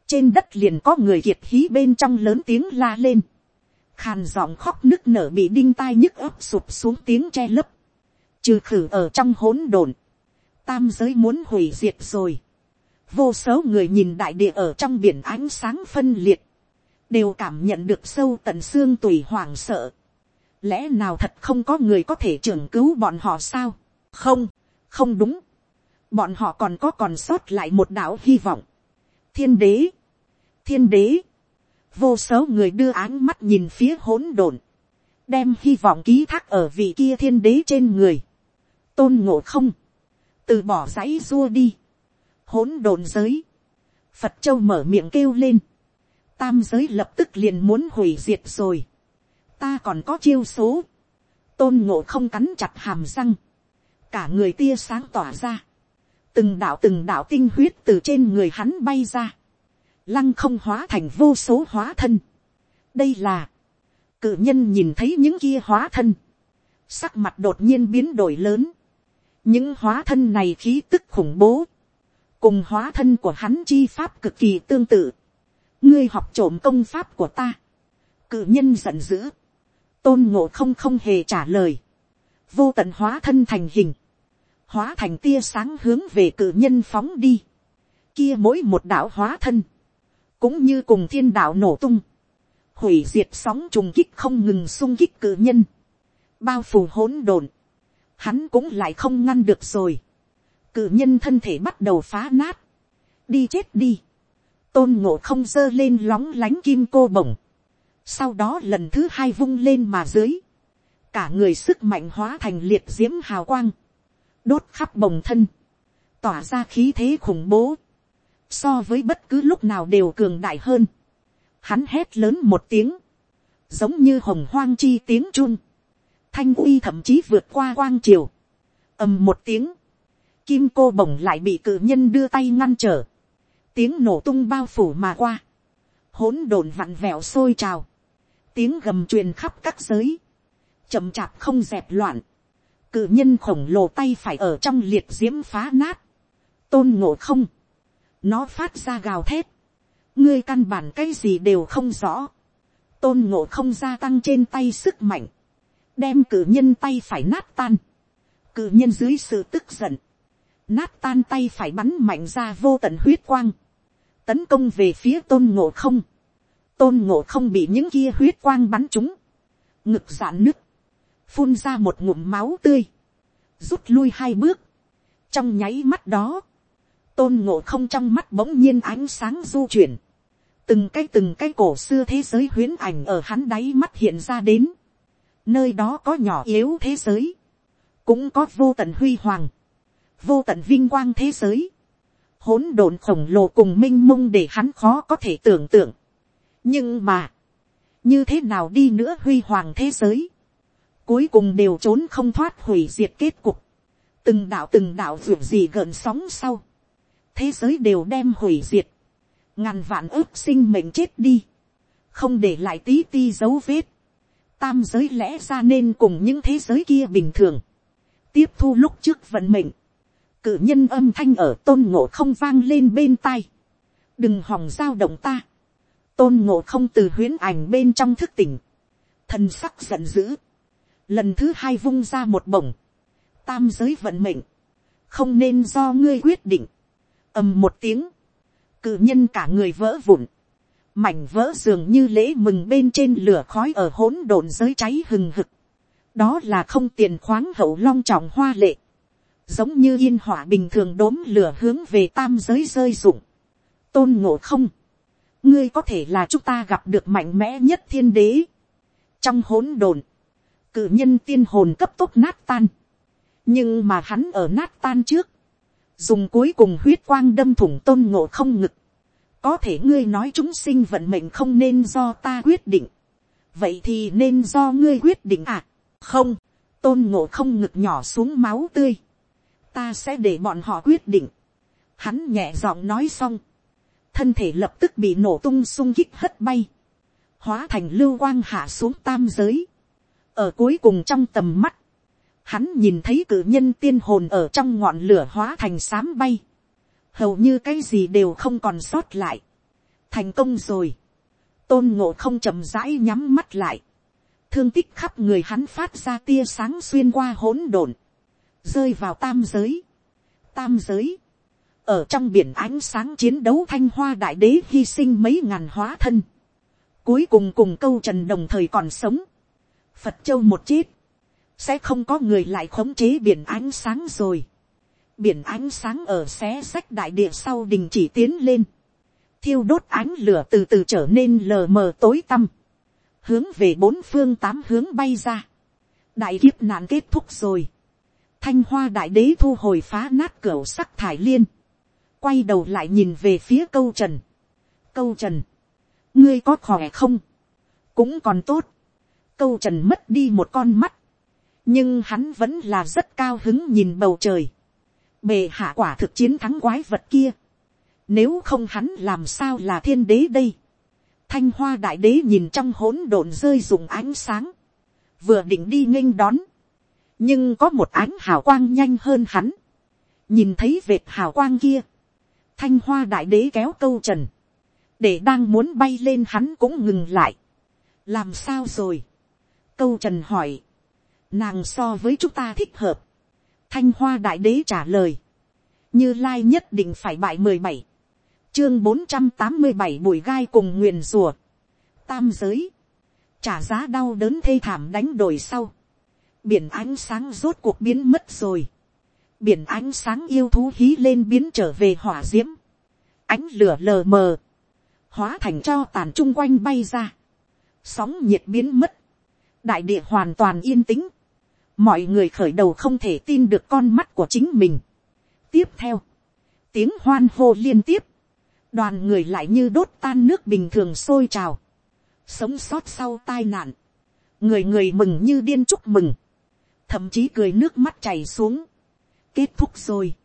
trên đất liền có người kiệt hí bên trong lớn tiếng la lên, khàn giọng khóc nức nở bị đinh tai nhức ấp sụp xuống tiếng che lấp, trừ khử ở trong hỗn độn, tam giới muốn hủy diệt rồi, vô số người nhìn đại địa ở trong biển ánh sáng phân liệt, đều cảm nhận được sâu tận xương tùy hoảng sợ. lẽ nào thật không có người có thể trưởng cứu bọn họ sao, không, không đúng, bọn họ còn có còn sót lại một đạo hy vọng. thiên đế, thiên đế, vô số người đưa áng mắt nhìn phía hỗn độn, đem hy vọng ký thác ở vị kia thiên đế trên người, tôn ngộ không, từ bỏ giấy rua đi, hỗn độn giới, phật châu mở miệng kêu lên, tam giới lập tức liền muốn hủy diệt rồi, ta còn có chiêu số, tôn ngộ không cắn chặt hàm răng, cả người tia sáng tỏa ra, từng đạo từng đạo tinh huyết từ trên người hắn bay ra, lăng không hóa thành vô số hóa thân. đây là, cự nhân nhìn thấy những kia hóa thân, sắc mặt đột nhiên biến đổi lớn, những hóa thân này khí tức khủng bố, cùng hóa thân của hắn chi pháp cực kỳ tương tự, ngươi học trộm công pháp của ta, cự nhân giận dữ, tôn ngộ không không hề trả lời, vô tận hóa thân thành hình, hóa thành tia sáng hướng về cự nhân phóng đi, kia mỗi một đạo hóa thân, cũng như cùng thiên đạo nổ tung, hủy diệt sóng trùng kích không ngừng sung kích cự nhân, bao phủ hỗn độn, hắn cũng lại không ngăn được rồi, cự nhân thân thể bắt đầu phá nát, đi chết đi, tôn ngộ không giơ lên lóng lánh kim cô bổng, sau đó lần thứ hai vung lên mà dưới, cả người sức mạnh hóa thành liệt diễm hào quang, đốt khắp bồng thân, tỏa ra khí thế khủng bố, so với bất cứ lúc nào đều cường đại hơn. Hắn hét lớn một tiếng, giống như hồng hoang chi tiếng chun, thanh uy thậm chí vượt qua quang triều, ầm một tiếng, kim cô bổng lại bị cự nhân đưa tay ngăn trở, tiếng nổ tung bao phủ mà qua, hỗn độn vặn vẹo sôi trào, tiếng gầm truyền khắp các giới, chậm chạp không dẹp loạn, cự nhân khổng lồ tay phải ở trong liệt diễm phá nát, tôn ngộ không, nó phát ra gào thét, ngươi căn bản cái gì đều không rõ, tôn ngộ không gia tăng trên tay sức mạnh, đem cử nhân tay phải nát tan, cử nhân dưới sự tức giận, nát tan tay phải bắn mạnh ra vô tận huyết quang, tấn công về phía tôn ngộ không, tôn ngộ không bị những kia huyết quang bắn trúng, ngực giãn nứt, phun ra một ngụm máu tươi, rút lui hai bước, trong nháy mắt đó, tôn ngộ không trong mắt bỗng nhiên ánh sáng du chuyển, từng cái từng cái cổ xưa thế giới huyến ảnh ở hắn đáy mắt hiện ra đến, nơi đó có nhỏ yếu thế giới, cũng có vô tận huy hoàng, vô tận vinh quang thế giới, hỗn độn khổng lồ cùng m i n h mông để hắn khó có thể tưởng tượng. nhưng mà, như thế nào đi nữa huy hoàng thế giới, cuối cùng đều trốn không thoát hủy diệt kết cục, từng đạo từng đạo ruột gì gợn sóng sau, thế giới đều đem hủy diệt, ngàn vạn ước sinh mệnh chết đi, không để lại tí ti dấu vết, tam giới lẽ ra nên cùng những thế giới kia bình thường, tiếp thu lúc trước vận mệnh, cự nhân âm thanh ở tôn ngộ không vang lên bên tai, đừng hòng giao động ta, tôn ngộ không từ huyến ảnh bên trong thức tỉnh, thần sắc giận dữ, lần thứ hai vung ra một bổng, tam giới vận mệnh, không nên do ngươi quyết định, ầm một tiếng, cự nhân cả người vỡ vụn, mảnh vỡ dường như lễ mừng bên trên lửa khói ở hỗn độn giới cháy hừng hực, đó là không tiền khoáng hậu long trọng hoa lệ, giống như yên hỏa bình thường đốm lửa hướng về tam giới rơi rụng, tôn ngộ không, ngươi có thể là chúng ta gặp được mạnh mẽ nhất thiên đế, trong hỗn độn, cử nhân tiên hồn cấp tốc nát tan, nhưng mà hắn ở nát tan trước, dùng cuối cùng huyết quang đâm thủng tôn ngộ không ngực, có thể ngươi nói chúng sinh vận mệnh không nên do ta quyết định, vậy thì nên do ngươi quyết định à, không, tôn ngộ không ngực nhỏ xuống máu tươi, ta sẽ để bọn họ quyết định, hắn nhẹ giọng nói xong, thân thể lập tức bị nổ tung sung kích hất bay, hóa thành lưu quang hạ xuống tam giới, ở cuối cùng trong tầm mắt, hắn nhìn thấy cử nhân tiên hồn ở trong ngọn lửa hóa thành sám bay, hầu như cái gì đều không còn sót lại, thành công rồi, tôn ngộ không chậm rãi nhắm mắt lại, thương tích khắp người hắn phát ra tia sáng xuyên qua hỗn độn, rơi vào tam giới, tam giới, ở trong biển ánh sáng chiến đấu thanh hoa đại đế hy sinh mấy ngàn hóa thân, cuối cùng cùng câu trần đồng thời còn sống, phật châu một chết, sẽ không có người lại khống chế biển ánh sáng rồi. biển ánh sáng ở xé sách đại địa sau đình chỉ tiến lên. thiêu đốt ánh lửa từ từ trở nên lờ mờ tối tăm, hướng về bốn phương tám hướng bay ra, đại kiếp nạn kết thúc rồi, thanh hoa đại đế thu hồi phá nát cửa sắc thải liên, quay đầu lại nhìn về phía câu trần, câu trần, ngươi có khỏe không, cũng còn tốt, câu trần mất đi một con mắt, nhưng hắn vẫn là rất cao hứng nhìn bầu trời, bề hạ quả thực chiến thắng quái vật kia, nếu không hắn làm sao là thiên đế đây, thanh hoa đại đế nhìn trong hỗn độn rơi dùng ánh sáng, vừa định đi nghênh đón, nhưng có một ánh hào quang nhanh hơn hắn, nhìn thấy vệt hào quang kia, thanh hoa đại đế kéo câu trần, để đang muốn bay lên hắn cũng ngừng lại, làm sao rồi, câu trần hỏi, nàng so với chúng ta thích hợp, thanh hoa đại đế trả lời, như lai nhất định phải bại mười bảy, chương bốn trăm tám mươi bảy bụi gai cùng nguyền rùa, tam giới, trả giá đau đớn thê thảm đánh đổi sau, biển ánh sáng rốt cuộc biến mất rồi, biển ánh sáng yêu thú hí lên biến trở về hỏa d i ễ m ánh lửa lờ mờ, hóa thành cho tàn chung quanh bay ra, sóng nhiệt biến mất, đại địa hoàn toàn yên tĩnh, mọi người khởi đầu không thể tin được con mắt của chính mình. tiếp theo, tiếng hoan hô liên tiếp, đoàn người lại như đốt tan nước bình thường sôi trào, sống sót sau tai nạn, người người mừng như điên chúc mừng, thậm chí cười nước mắt chảy xuống, kết thúc rồi,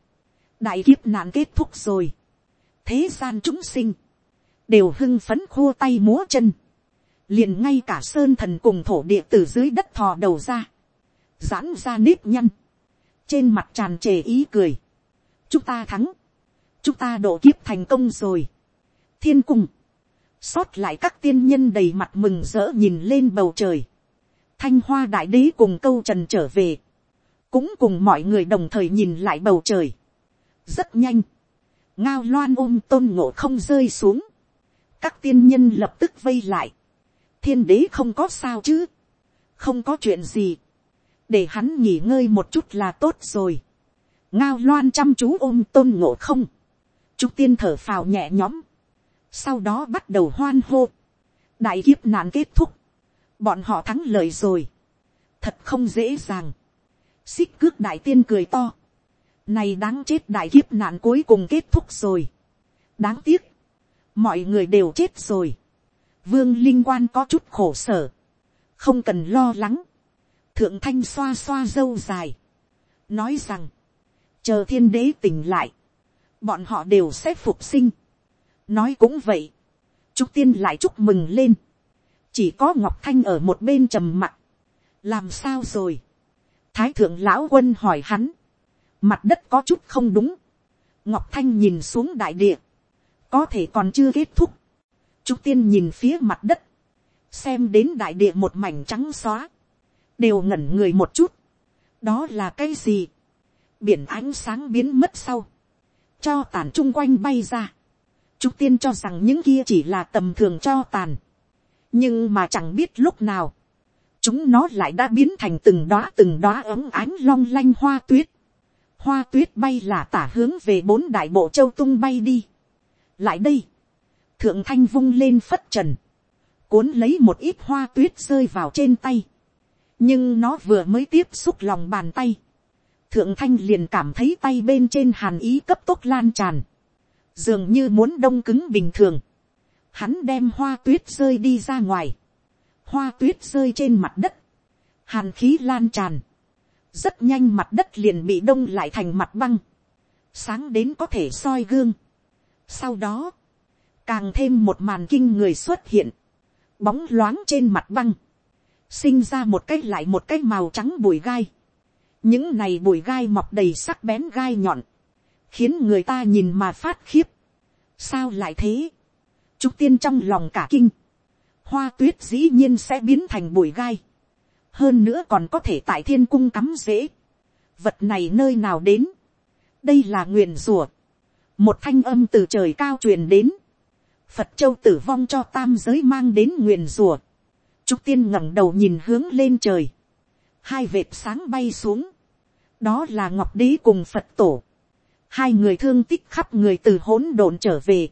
đại kiếp nạn kết thúc rồi, thế gian chúng sinh, đều hưng phấn khua tay múa chân, liền ngay cả sơn thần cùng thổ địa từ dưới đất thò đầu ra, giãn ra nếp nhăn, trên mặt tràn trề ý cười, chúng ta thắng, chúng ta độ kiếp thành công rồi, thiên cung, sót lại các tiên nhân đầy mặt mừng rỡ nhìn lên bầu trời, thanh hoa đại đế cùng câu trần trở về, cũng cùng mọi người đồng thời nhìn lại bầu trời. rất nhanh, ngao loan ôm tôn ngộ không rơi xuống, các tiên nhân lập tức vây lại, thiên đế không có sao chứ, không có chuyện gì, để hắn nghỉ ngơi một chút là tốt rồi. ngao loan chăm chú ôm tôn ngộ không, chúng tiên thở phào nhẹ nhõm, sau đó bắt đầu hoan hô, đại kiếp nạn kết thúc, bọn họ thắng lợi rồi, thật không dễ dàng, xích cước đại tiên cười to, này đáng chết đại kiếp nạn cuối cùng kết thúc rồi, đáng tiếc, mọi người đều chết rồi, vương linh quan có chút khổ sở, không cần lo lắng, thượng thanh xoa xoa dâu dài, nói rằng, chờ thiên đế tỉnh lại, bọn họ đều sẽ phục sinh, nói cũng vậy, chúc tiên lại chúc mừng lên, chỉ có ngọc thanh ở một bên trầm mặt, làm sao rồi, thái thượng lão quân hỏi hắn, mặt đất có chút không đúng, ngọc thanh nhìn xuống đại địa, có thể còn chưa kết thúc, trung tiên nhìn phía mặt đất, xem đến đại địa một mảnh trắng xóa, đều ngẩn người một chút, đó là cái gì, biển ánh sáng biến mất sau, cho tàn chung quanh bay ra, trung tiên cho rằng những kia chỉ là tầm thường cho tàn, nhưng mà chẳng biết lúc nào, chúng nó lại đã biến thành từng đóa từng đóa ấm ánh long lanh hoa tuyết. Hoa tuyết bay là tả hướng về bốn đại bộ châu tung bay đi. Lại đây, thượng thanh vung lên phất trần, cuốn lấy một ít hoa tuyết rơi vào trên tay. nhưng nó vừa mới tiếp xúc lòng bàn tay. thượng thanh liền cảm thấy tay bên trên hàn ý cấp tốc lan tràn, dường như muốn đông cứng bình thường hắn đem hoa tuyết rơi đi ra ngoài, hoa tuyết rơi trên mặt đất, hàn khí lan tràn, rất nhanh mặt đất liền bị đông lại thành mặt băng, sáng đến có thể soi gương. Sau đó, càng thêm một màn kinh người xuất hiện, bóng loáng trên mặt băng, sinh ra một cái lại một cái màu trắng bụi gai. những này bụi gai mọc đầy sắc bén gai nhọn, khiến người ta nhìn mà phát khiếp. sao lại thế, Trúc tiên trong lòng cả kinh. Hoa tuyết dĩ nhiên sẽ biến thành bụi gai. Hơn nữa còn có thể tại thiên cung cắm dễ. Vật này nơi nào đến. Đây là nguyền rùa. Một thanh âm từ trời cao truyền đến. Phật châu tử vong cho tam giới mang đến nguyền rùa. Trúc tiên ngẩng đầu nhìn hướng lên trời. Hai vệt sáng bay xuống. Đó là Ngọc Đế cùng Phật tổ. Hai người thương tích khắp người từ hỗn độn trở về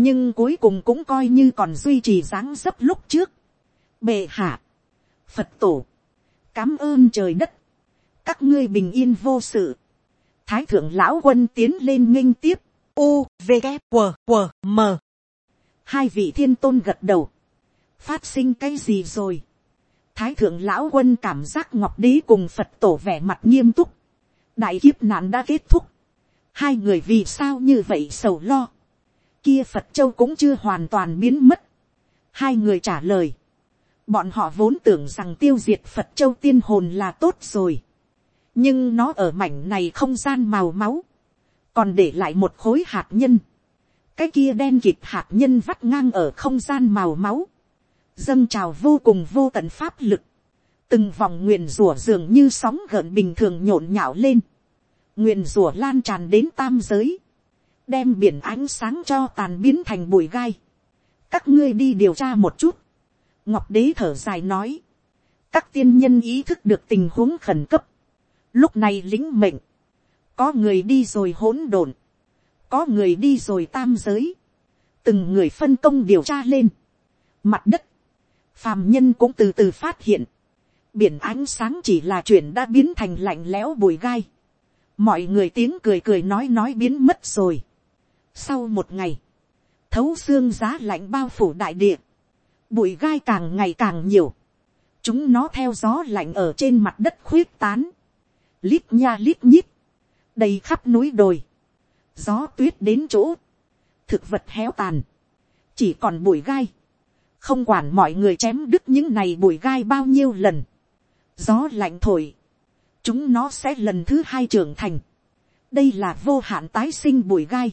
nhưng cuối cùng cũng coi như còn duy trì dáng dấp lúc trước. bệ hạ, phật tổ, cám ơn trời đất, các ngươi bình yên vô sự, thái thượng lão quân tiến lên nghênh tiếp, u v k, q q m. Hai vị thiên tôn gật đầu, phát sinh cái gì rồi, thái thượng lão quân cảm giác ngọc đế cùng phật tổ vẻ mặt nghiêm túc, đại kiếp nạn đã kết thúc, hai người vì sao như vậy sầu lo, kia phật châu cũng chưa hoàn toàn biến mất, hai người trả lời, bọn họ vốn tưởng rằng tiêu diệt phật châu tiên hồn là tốt rồi, nhưng nó ở mảnh này không gian màu máu, còn để lại một khối hạt nhân, cái kia đen kịt hạt nhân vắt ngang ở không gian màu máu, dâng trào vô cùng vô tận pháp lực, từng vòng nguyền rủa dường như sóng gợn bình thường nhộn nhạo lên, nguyền rủa lan tràn đến tam giới, đem biển ánh sáng cho tàn biến thành bụi gai, các ngươi đi điều tra một chút, ngọc đế thở dài nói, các tiên nhân ý thức được tình huống khẩn cấp, lúc này lính mệnh, có người đi rồi hỗn độn, có người đi rồi tam giới, từng người phân công điều tra lên, mặt đất, phàm nhân cũng từ từ phát hiện, biển ánh sáng chỉ là chuyện đã biến thành lạnh lẽo bụi gai, mọi người tiếng cười cười nói nói biến mất rồi sau một ngày, thấu xương giá lạnh bao phủ đại địa, bụi gai càng ngày càng nhiều, chúng nó theo gió lạnh ở trên mặt đất khuyết tán, lít nha lít nhít, đầy khắp núi đồi, gió tuyết đến chỗ, thực vật héo tàn, chỉ còn bụi gai, không quản mọi người chém đứt những này bụi gai bao nhiêu lần, gió lạnh thổi, chúng nó sẽ lần thứ hai trưởng thành, đây là vô hạn tái sinh bụi gai,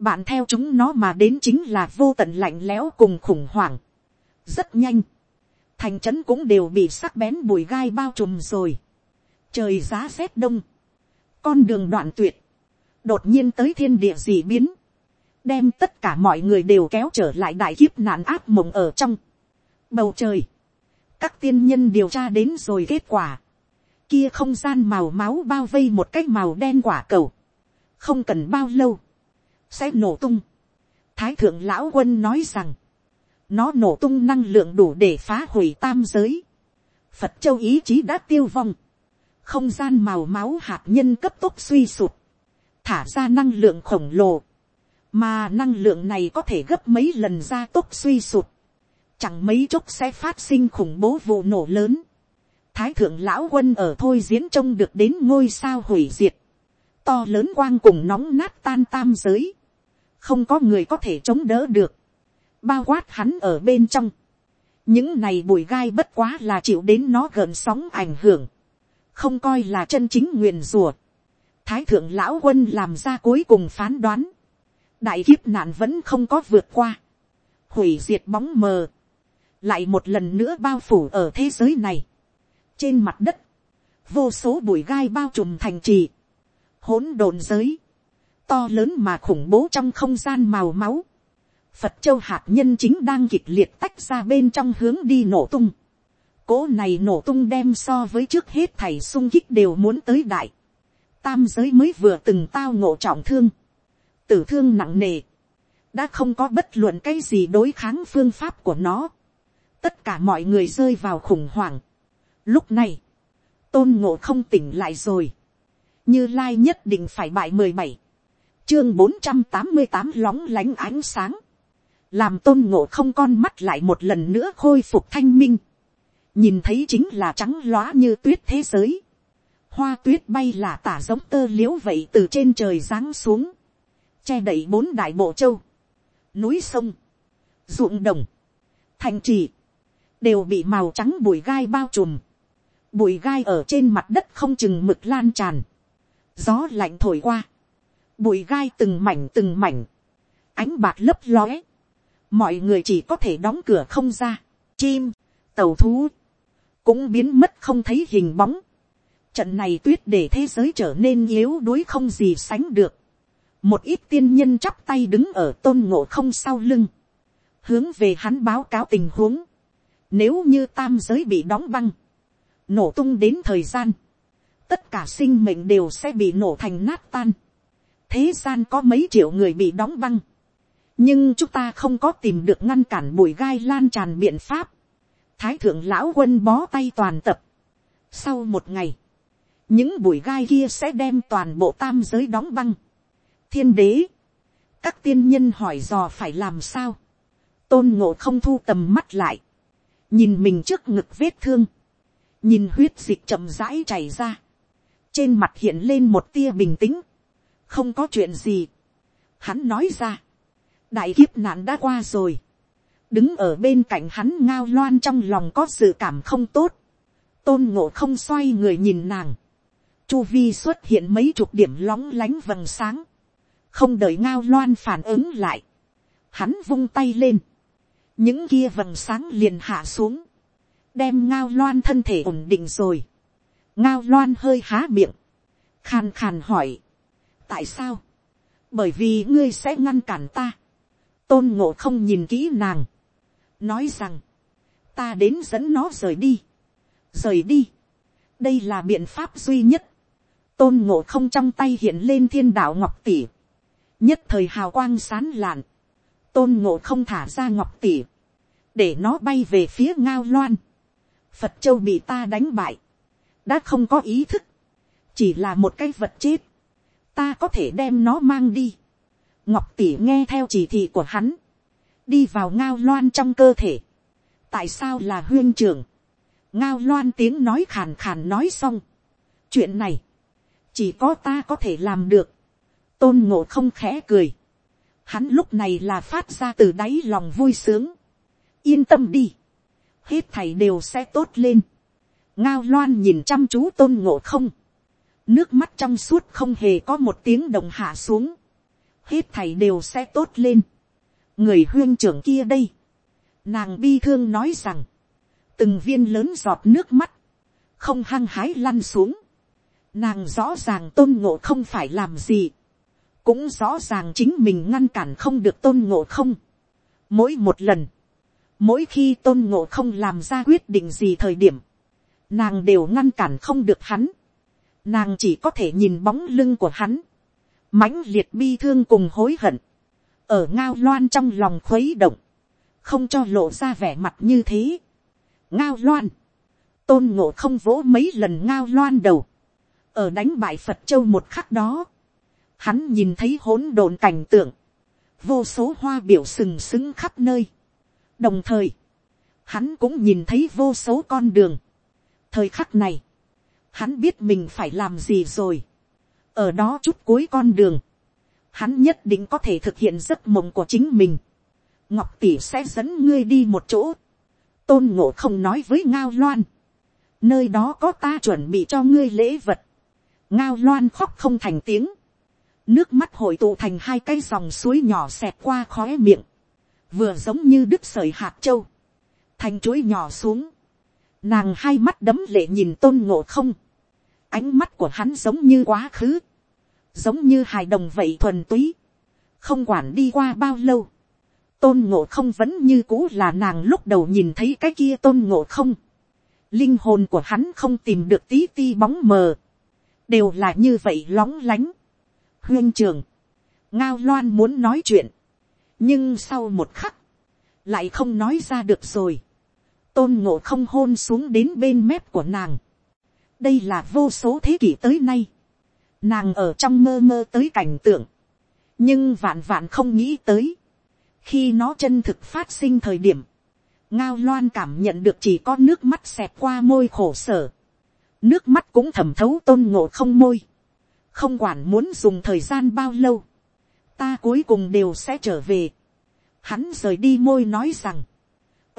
bạn theo chúng nó mà đến chính là vô tận lạnh lẽo cùng khủng hoảng, rất nhanh, thành trấn cũng đều bị sắc bén bùi gai bao trùm rồi, trời giá rét đông, con đường đoạn tuyệt, đột nhiên tới thiên địa dị biến, đem tất cả mọi người đều kéo trở lại đại kiếp nạn áp mộng ở trong. Bầu trời. các tiên nhân điều tra đến rồi kết quả, kia không gian màu máu bao vây một cái màu đen quả cầu, không cần bao lâu, sẽ nổ tung. thái thượng lão quân nói rằng, nó nổ tung năng lượng đủ để phá hủy tam giới. phật châu ý chí đã tiêu vong, không gian màu máu hạt nhân cấp tốc suy sụp, thả ra năng lượng khổng lồ, mà năng lượng này có thể gấp mấy lần ra tốc suy sụp, chẳng mấy chốc sẽ phát sinh khủng bố vụ nổ lớn. Thái thượng lão quân ở thôi diễn trông được đến ngôi sao hủy diệt, to lớn quang cùng nóng nát tan tam giới, không có người có thể chống đỡ được, bao quát hắn ở bên trong, những này bụi gai bất quá là chịu đến nó gần sóng ảnh hưởng, không coi là chân chính nguyền rùa. Thái thượng lão quân làm ra cuối cùng phán đoán, đại kiếp nạn vẫn không có vượt qua, hủy diệt bóng mờ, lại một lần nữa bao phủ ở thế giới này, trên mặt đất, vô số bụi gai bao trùm thành trì, hỗn độn giới, to lớn mà khủng bố trong không gian màu máu, Phật châu hạt nhân chính đang kịch liệt tách ra bên trong hướng đi nổ tung. Cố này nổ tung đem so với trước hết thầy sung kích đều muốn tới đại. Tam giới mới vừa từng tao ngộ trọng thương tử thương nặng nề, đã không có bất luận cái gì đối kháng phương pháp của nó. tất cả mọi người rơi vào khủng hoảng. lúc này, tôn ngộ không tỉnh lại rồi. như lai nhất định phải bại mười bảy, chương bốn trăm tám mươi tám lóng lánh ánh sáng. làm tôn ngộ không con mắt lại một lần nữa khôi phục thanh minh. nhìn thấy chính là trắng lóa như tuyết thế giới. hoa tuyết bay là tả giống tơ l i ễ u vậy từ trên trời giáng xuống. Che đậy bốn đại bộ châu, núi sông, ruộng đồng, thành trì, đều bị màu trắng bụi gai bao trùm, bụi gai ở trên mặt đất không chừng mực lan tràn, gió lạnh thổi qua, bụi gai từng mảnh từng mảnh, ánh bạc lấp lóe, mọi người chỉ có thể đóng cửa không ra, chim, tàu thú, cũng biến mất không thấy hình bóng. Trận này tuyết để thế giới trở nên yếu đuối không gì sánh được. Một ít tiên nhân chắp tay đứng ở tôn ngộ không sau lưng, hướng về hắn báo cáo tình huống, nếu như tam giới bị đóng băng, nổ tung đến thời gian, tất cả sinh mệnh đều sẽ bị nổ thành nát tan, thế gian có mấy triệu người bị đóng băng, nhưng chúng ta không có tìm được ngăn cản bụi gai lan tràn biện pháp. thái thượng lão quân bó tay toàn tập. sau một ngày, những bụi gai kia sẽ đem toàn bộ tam giới đóng băng. thiên đế, các tiên nhân hỏi dò phải làm sao. tôn ngộ không thu tầm mắt lại, nhìn mình trước ngực vết thương, nhìn huyết dịch chậm rãi chảy ra, trên mặt hiện lên một tia bình tĩnh, không có chuyện gì. Hắn nói ra, đại kiếp nạn đã qua rồi, đứng ở bên cạnh hắn ngao loan trong lòng có sự cảm không tốt, tôn ngộ không xoay người nhìn nàng, chu vi xuất hiện mấy chục điểm lóng lánh vầng sáng, không đợi ngao loan phản ứng lại, hắn vung tay lên, những kia vầng sáng liền hạ xuống, đem ngao loan thân thể ổn định rồi, ngao loan hơi há miệng, khàn khàn hỏi, tại sao, bởi vì ngươi sẽ ngăn cản ta, tôn ngộ không nhìn kỹ nàng, nói rằng, ta đến dẫn nó rời đi, rời đi, đây là biện pháp duy nhất, tôn ngộ không trong tay hiện lên thiên đạo ngọc tỷ, nhất thời hào quang sán lạn, tôn ngộ không thả ra ngọc tỷ, để nó bay về phía ngao loan, phật châu bị ta đánh bại, đã không có ý thức, chỉ là một cái vật chết, ta có thể đem nó mang đi. ngọc tỷ nghe theo chỉ thị của hắn, đi vào ngao loan trong cơ thể. tại sao là huyên trưởng, ngao loan tiếng nói khàn khàn nói xong. chuyện này, chỉ có ta có thể làm được. tôn ngộ không khẽ cười. hắn lúc này là phát ra từ đáy lòng vui sướng. yên tâm đi. hết thầy đều sẽ tốt lên. ngao loan nhìn chăm chú tôn ngộ không nước mắt trong suốt không hề có một tiếng đồng hạ xuống, hết thảy đều sẽ tốt lên. người huyên trưởng kia đây, nàng bi thương nói rằng, từng viên lớn giọt nước mắt, không hăng hái lăn xuống, nàng rõ ràng tôn ngộ không phải làm gì, cũng rõ ràng chính mình ngăn cản không được tôn ngộ không. mỗi một lần, mỗi khi tôn ngộ không làm ra quyết định gì thời điểm, nàng đều ngăn cản không được hắn nàng chỉ có thể nhìn bóng lưng của hắn, mãnh liệt bi thương cùng hối hận, ở ngao loan trong lòng khuấy động, không cho lộ ra vẻ mặt như thế. ngao loan, tôn ngộ không vỗ mấy lần ngao loan đầu, ở đánh bại phật châu một khắc đó, hắn nhìn thấy hỗn độn cảnh tượng, vô số hoa biểu sừng sững khắp nơi. đồng thời, hắn cũng nhìn thấy vô số con đường. thời khắc này, hắn biết mình phải làm gì rồi. ở đó chút cuối con đường, hắn nhất định có thể thực hiện giấc mộng của chính mình. ngọc tỷ sẽ dẫn ngươi đi một chỗ. tôn ngộ không nói với ngao loan. nơi đó có ta chuẩn bị cho ngươi lễ vật. ngao loan khóc không thành tiếng. nước mắt hội tụ thành hai cái dòng suối nhỏ xẹt qua khóe miệng. vừa giống như đứt sởi hạt châu. thành chuối nhỏ xuống Nàng hai mắt đấm lệ nhìn tôn ngộ không. Ánh mắt của hắn giống như quá khứ. Giống như hài đồng vậy thuần túy. Không quản đi qua bao lâu. Tôn ngộ không vẫn như cũ là nàng lúc đầu nhìn thấy cái kia tôn ngộ không. Linh hồn của hắn không tìm được tí ti bóng mờ. Đều là như vậy lóng lánh. Huyên trường. Ngao loan muốn nói chuyện. Nhưng sau một khắc. Lại không nói ra được rồi tôn ngộ không hôn xuống đến bên mép của nàng. đây là vô số thế kỷ tới nay. nàng ở trong mơ mơ tới cảnh tượng. nhưng vạn vạn không nghĩ tới. khi nó chân thực phát sinh thời điểm, ngao loan cảm nhận được chỉ có nước mắt xẹt qua môi khổ sở. nước mắt cũng thẩm thấu tôn ngộ không môi. không quản muốn dùng thời gian bao lâu. ta cuối cùng đều sẽ trở về. hắn rời đi môi nói rằng,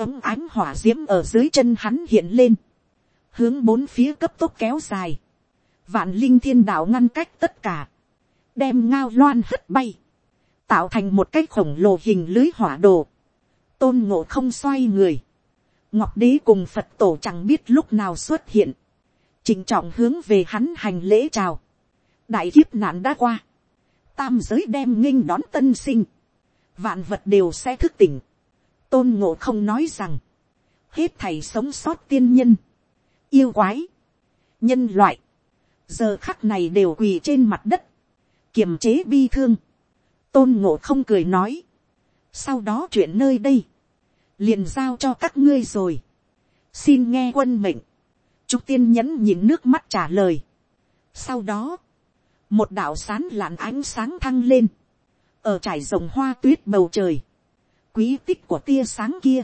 ấm ánh hỏa d i ễ m ở dưới chân hắn hiện lên, hướng bốn phía cấp tốc kéo dài, vạn linh thiên đạo ngăn cách tất cả, đem ngao loan hất bay, tạo thành một cái khổng lồ hình lưới hỏa đồ, tôn ngộ không xoay người, ngọc đế cùng phật tổ chẳng biết lúc nào xuất hiện, trình trọng hướng về hắn hành lễ chào, đại kiếp nạn đã qua, tam giới đem nghinh đón tân sinh, vạn vật đều sẽ thức tỉnh, tôn ngộ không nói rằng, hết thầy sống sót tiên nhân, yêu quái, nhân loại, giờ khắc này đều quỳ trên mặt đất, kiềm chế bi thương, tôn ngộ không cười nói, sau đó chuyện nơi đây, liền giao cho các ngươi rồi, xin nghe quân mệnh, Trúc tiên nhẫn nhìn nước mắt trả lời. Sau đó, một đạo sán lạn ánh sáng thăng lên, ở trải rồng hoa tuyết bầu trời, quý tích của tia sáng kia,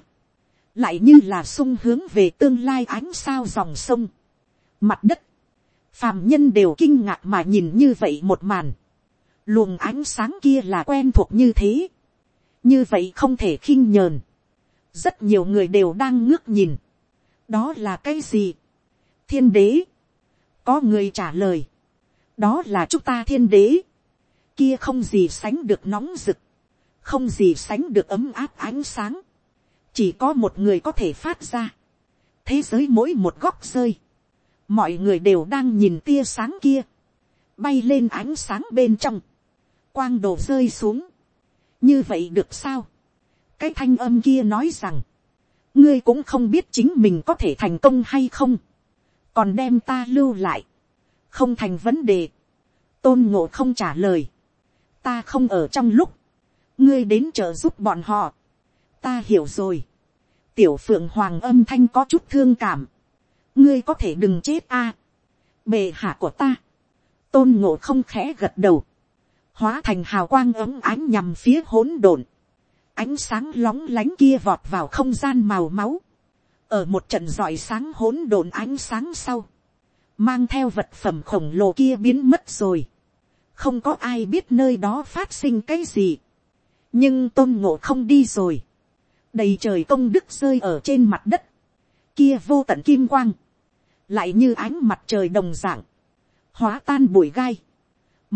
lại như là sung hướng về tương lai ánh sao dòng sông, mặt đất, phàm nhân đều kinh ngạc mà nhìn như vậy một màn, luồng ánh sáng kia là quen thuộc như thế, như vậy không thể khinh nhờn, rất nhiều người đều đang ngước nhìn, đó là cái gì, thiên đế, có người trả lời, đó là chúng ta thiên đế, kia không gì sánh được nóng rực, không gì sánh được ấm áp ánh sáng, chỉ có một người có thể phát ra, thế giới mỗi một góc rơi, mọi người đều đang nhìn tia sáng kia, bay lên ánh sáng bên trong, quang đồ rơi xuống, như vậy được sao, cái thanh âm kia nói rằng, ngươi cũng không biết chính mình có thể thành công hay không, còn đem ta lưu lại, không thành vấn đề, tôn ngộ không trả lời, ta không ở trong lúc, ngươi đến trợ giúp bọn họ, ta hiểu rồi, tiểu phượng hoàng âm thanh có chút thương cảm, ngươi có thể đừng chết a, bề hạ của ta, tôn ngộ không khẽ gật đầu, hóa thành hào quang ấm ánh nhằm phía hỗn độn, ánh sáng lóng lánh kia vọt vào không gian màu máu, ở một trận rọi sáng hỗn độn ánh sáng sau, mang theo vật phẩm khổng lồ kia biến mất rồi, không có ai biết nơi đó phát sinh cái gì, nhưng tôn ngộ không đi rồi, đầy trời công đức rơi ở trên mặt đất, kia vô tận kim quang, lại như ánh mặt trời đồng d ạ n g hóa tan bụi gai,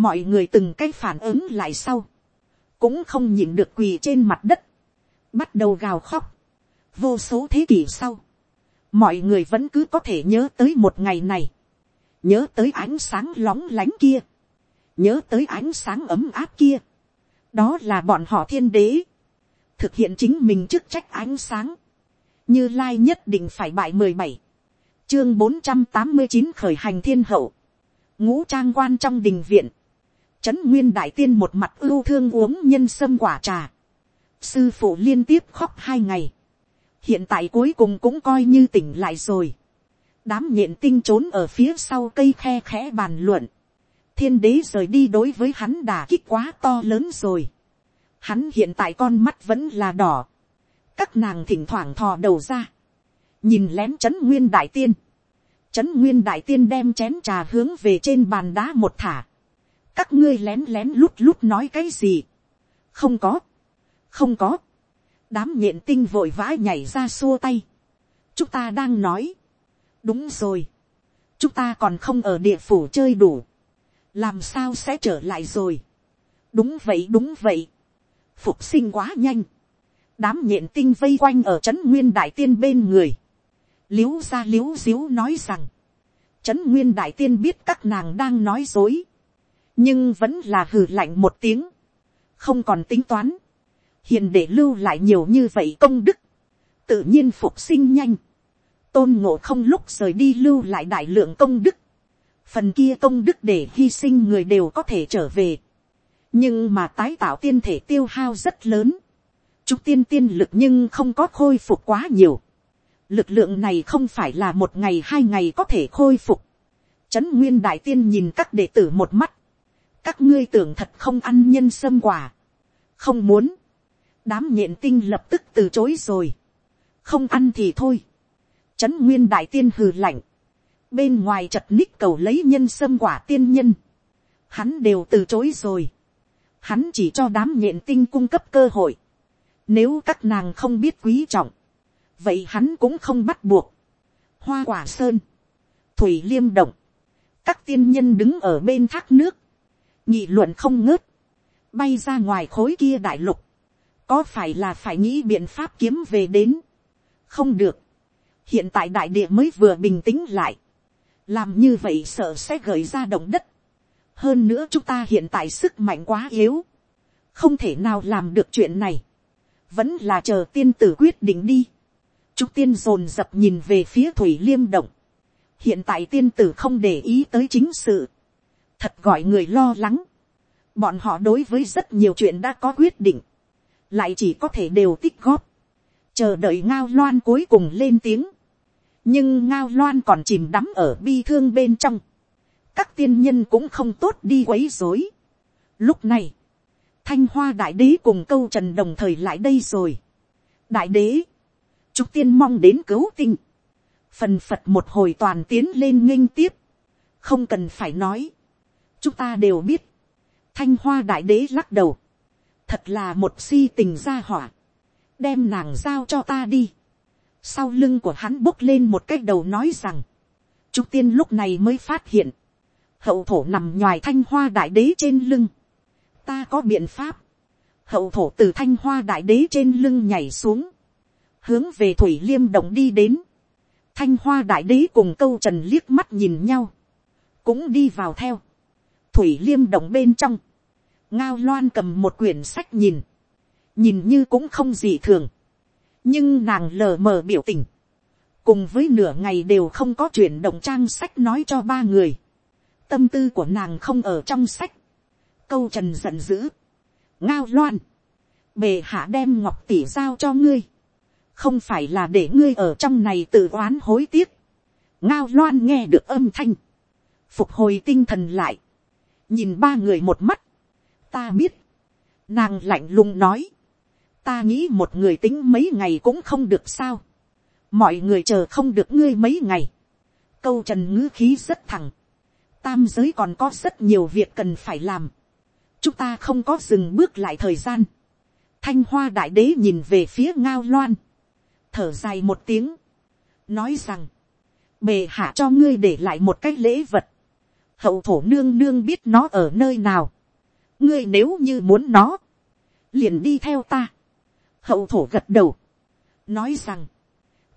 mọi người từng cái phản ứng lại sau, cũng không nhìn được quỳ trên mặt đất, bắt đầu gào khóc, vô số thế kỷ sau, mọi người vẫn cứ có thể nhớ tới một ngày này, nhớ tới ánh sáng lóng lánh kia, nhớ tới ánh sáng ấm áp kia, đó là bọn họ thiên đế, thực hiện chính mình chức trách ánh sáng, như lai nhất định phải bại mười bảy, chương bốn trăm tám mươi chín khởi hành thiên hậu, ngũ trang quan trong đình viện, trấn nguyên đại tiên một mặt ưu thương uống nhân sâm quả trà, sư phụ liên tiếp khóc hai ngày, hiện tại cuối cùng cũng coi như tỉnh lại rồi. đám nhện tinh trốn ở phía sau cây khe khẽ bàn luận thiên đế rời đi đối với hắn đà kích quá to lớn rồi. hắn hiện tại con mắt vẫn là đỏ. các nàng thỉnh thoảng thò đầu ra. nhìn lén chấn nguyên đại tiên. chấn nguyên đại tiên đem chén trà hướng về trên bàn đá một thả. các ngươi lén lén lút lút nói cái gì. không có. không có đám nhện tinh vội vã nhảy ra xua tay. chúng ta đang nói. đúng rồi. chúng ta còn không ở địa phủ chơi đủ làm sao sẽ trở lại rồi. đúng vậy đúng vậy. phục sinh quá nhanh. đám nhện tinh vây quanh ở trấn nguyên đại tiên bên người. liếu ra liếu xíu nói rằng. trấn nguyên đại tiên biết các nàng đang nói dối. nhưng vẫn là hừ lạnh một tiếng. không còn tính toán hiền để lưu lại nhiều như vậy công đức, tự nhiên phục sinh nhanh, tôn ngộ không lúc rời đi lưu lại đại lượng công đức, phần kia công đức để hy sinh người đều có thể trở về, nhưng mà tái tạo tiên thể tiêu hao rất lớn, chúc tiên tiên lực nhưng không có khôi phục quá nhiều, lực lượng này không phải là một ngày hai ngày có thể khôi phục, trấn nguyên đại tiên nhìn các đệ tử một mắt, các ngươi tưởng thật không ăn nhân sâm quả, không muốn, đám nhện tinh lập tức từ chối rồi, không ăn thì thôi, trấn nguyên đại tiên hừ lạnh, bên ngoài chật ních cầu lấy nhân sâm quả tiên nhân, hắn đều từ chối rồi, hắn chỉ cho đám nhện tinh cung cấp cơ hội, nếu các nàng không biết quý trọng, vậy hắn cũng không bắt buộc, hoa quả sơn, thủy liêm động, các tiên nhân đứng ở bên thác nước, nhị luận không ngớt, bay ra ngoài khối kia đại lục, có phải là phải nghĩ biện pháp kiếm về đến, không được, hiện tại đại địa mới vừa bình tĩnh lại, làm như vậy sợ sẽ gợi ra động đất, hơn nữa chúng ta hiện tại sức mạnh quá yếu, không thể nào làm được chuyện này, vẫn là chờ tiên tử quyết định đi, chúng tiên dồn dập nhìn về phía thủy liêm động, hiện tại tiên tử không để ý tới chính sự, thật gọi người lo lắng, bọn họ đối với rất nhiều chuyện đã có quyết định, lại chỉ có thể đều tích góp, chờ đợi ngao loan cuối cùng lên tiếng, nhưng ngao loan còn chìm đắm ở bi thương bên trong, các tiên nhân cũng không tốt đi quấy rối. Lúc này, thanh hoa đại đế cùng câu trần đồng thời lại đây rồi. đại đế, chúc tiên mong đến cứu tinh, phần phật một hồi toàn tiến lên nghênh tiếp, không cần phải nói, chúng ta đều biết, thanh hoa đại đế lắc đầu, thật là một si tình gia hỏa, đem nàng giao cho ta đi. Sau lưng của hắn bốc lên một cái đầu nói rằng, Trúc tiên lúc này mới phát hiện, hậu thổ nằm ngoài thanh hoa đại đế trên lưng. Ta có biện pháp, hậu thổ từ thanh hoa đại đế trên lưng nhảy xuống, hướng về thủy liêm động đi đến. Thanh hoa đại đế cùng câu trần liếc mắt nhìn nhau, cũng đi vào theo. Thủy liêm động bên trong, ngao loan cầm một quyển sách nhìn, nhìn như cũng không gì thường, nhưng nàng lờ mờ biểu tình, cùng với nửa ngày đều không có chuyển động trang sách nói cho ba người, tâm tư của nàng không ở trong sách, câu trần giận dữ, ngao loan, bề hạ đem ngọc tỷ giao cho ngươi, không phải là để ngươi ở trong này tự oán hối tiếc, ngao loan nghe được âm thanh, phục hồi tinh thần lại, nhìn ba người một mắt, ta biết, nàng lạnh lùng nói, ta nghĩ một người tính mấy ngày cũng không được sao, mọi người chờ không được ngươi mấy ngày, câu trần ngữ khí rất thẳng, tam giới còn có rất nhiều việc cần phải làm, chúng ta không có dừng bước lại thời gian, thanh hoa đại đế nhìn về phía ngao loan, thở dài một tiếng, nói rằng, bề hạ cho ngươi để lại một cái lễ vật, hậu thổ nương nương biết nó ở nơi nào, ngươi nếu như muốn nó, liền đi theo ta, hậu thổ gật đầu, nói rằng,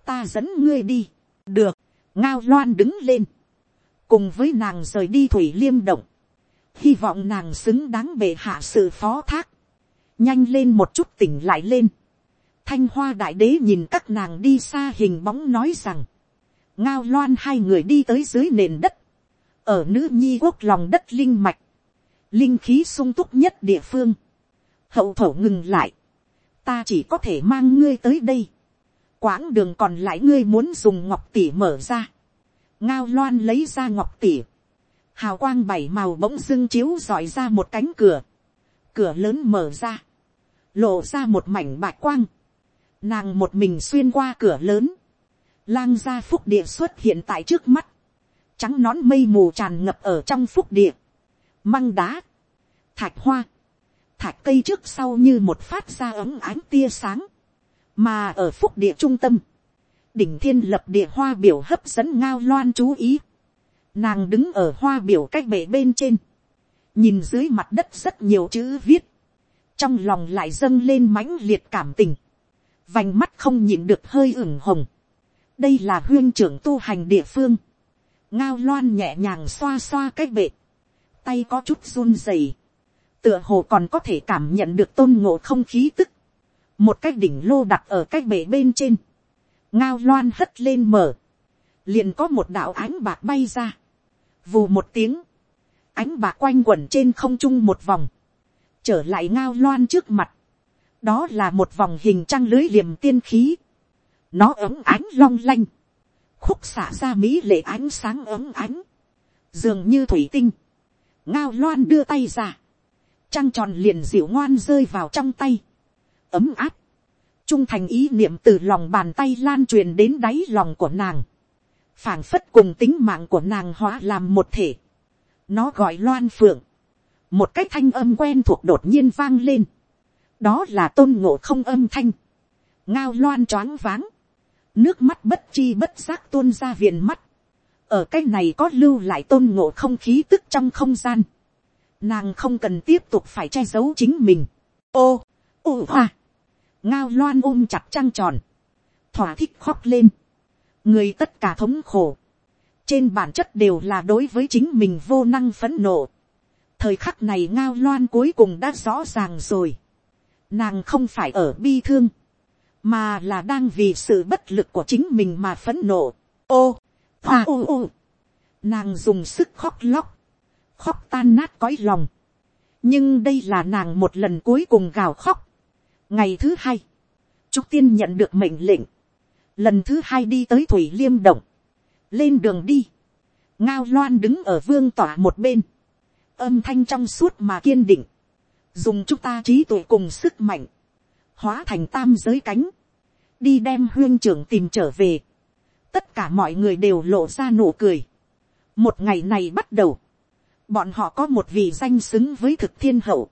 ta dẫn ngươi đi, được, ngao loan đứng lên, cùng với nàng rời đi thủy liêm động, hy vọng nàng xứng đáng bệ hạ sự phó thác, nhanh lên một chút tỉnh lại lên, thanh hoa đại đế nhìn các nàng đi xa hình bóng nói rằng, ngao loan hai người đi tới dưới nền đất, ở nữ nhi quốc lòng đất linh mạch, linh khí sung túc nhất địa phương, hậu thổ ngừng lại, ta chỉ có thể mang ngươi tới đây, quãng đường còn lại ngươi muốn dùng ngọc tỉ mở ra, ngao loan lấy ra ngọc tỉ, hào quang bảy màu bỗng dưng chiếu dọi ra một cánh cửa, cửa lớn mở ra, lộ ra một mảnh bạch quang, nàng một mình xuyên qua cửa lớn, lang gia phúc địa xuất hiện tại trước mắt, trắng nón mây mù tràn ngập ở trong phúc địa, măng đá, thạch hoa, thạch cây trước sau như một phát ra ấm ánh tia sáng, mà ở phúc địa trung tâm, đỉnh thiên lập địa hoa biểu hấp dẫn ngao loan chú ý, nàng đứng ở hoa biểu cách bể bên trên, nhìn dưới mặt đất rất nhiều chữ viết, trong lòng lại dâng lên mãnh liệt cảm tình, vành mắt không nhịn được hơi ửng hồng, đây là huyên trưởng tu hành địa phương, ngao loan nhẹ nhàng xoa xoa cái bệ, tay có chút run rẩy, tựa hồ còn có thể cảm nhận được tôn ngộ không khí tức, một cái đỉnh lô đặt ở cái bể bên trên, ngao loan hất lên mở, liền có một đạo ánh bạc bay ra, vù một tiếng, ánh bạc quanh quẩn trên không trung một vòng, trở lại ngao loan trước mặt, đó là một vòng hình trăng lưới liềm tiên khí, nó ấm ánh long lanh, khúc xả ra mỹ lệ ánh sáng ấm ánh, dường như thủy tinh, ngao loan đưa tay ra, trăng tròn liền dịu ngoan rơi vào trong tay, ấm áp, trung thành ý niệm từ lòng bàn tay lan truyền đến đáy lòng của nàng, phảng phất cùng tính mạng của nàng hóa làm một thể, nó gọi loan phượng, một cái thanh âm quen thuộc đột nhiên vang lên, đó là tôn ngộ không âm thanh, ngao loan choáng váng, nước mắt bất chi bất giác tuôn ra viền mắt, ở cái này có lưu lại tôn ngộ không khí tức trong không gian, nàng không cần tiếp tục phải che giấu chính mình. ô, ô hoa, ngao loan ôm chặt trăng tròn, thỏa thích khóc lên, người tất cả thống khổ, trên bản chất đều là đối với chính mình vô năng phấn nộ. thời khắc này ngao loan cuối cùng đã rõ ràng rồi, nàng không phải ở bi thương, mà là đang vì sự bất lực của chính mình mà phấn nộ. ô, hoa ô ô, nàng dùng sức khóc lóc, khóc tan nát cõi lòng. nhưng đây là nàng một lần cuối cùng gào khóc. ngày thứ hai, trúc tiên nhận được mệnh lệnh, lần thứ hai đi tới thủy liêm động, lên đường đi, ngao loan đứng ở vương tỏa một bên, âm thanh trong suốt mà kiên định, dùng chúng ta trí tuệ cùng sức mạnh, hóa thành tam giới cánh, đi đem huyên trưởng tìm trở về, tất cả mọi người đều lộ ra nụ cười. một ngày này bắt đầu, bọn họ có một vị danh xứng với thực thiên hậu,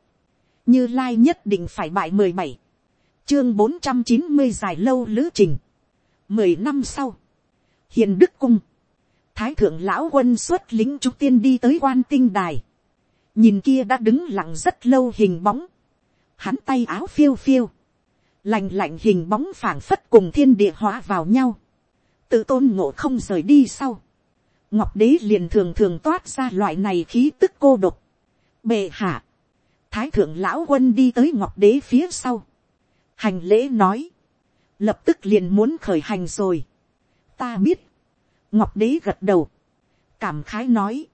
như lai nhất định phải bại mười bảy, chương bốn trăm chín mươi dài lâu lữ trình, mười năm sau, hiền đức cung, thái thượng lão quân xuất lính trung tiên đi tới quan tinh đài, nhìn kia đã đứng lặng rất lâu hình bóng, hắn tay áo phiêu phiêu, lành lạnh hình bóng phảng phất cùng thiên địa hóa vào nhau, tự tôn ngộ không rời đi sau, ngọc đế liền thường thường toát ra loại này khí tức cô độc, bệ hạ, thái thượng lão quân đi tới ngọc đế phía sau, hành lễ nói, lập tức liền muốn khởi hành rồi, ta biết, ngọc đế gật đầu, cảm khái nói,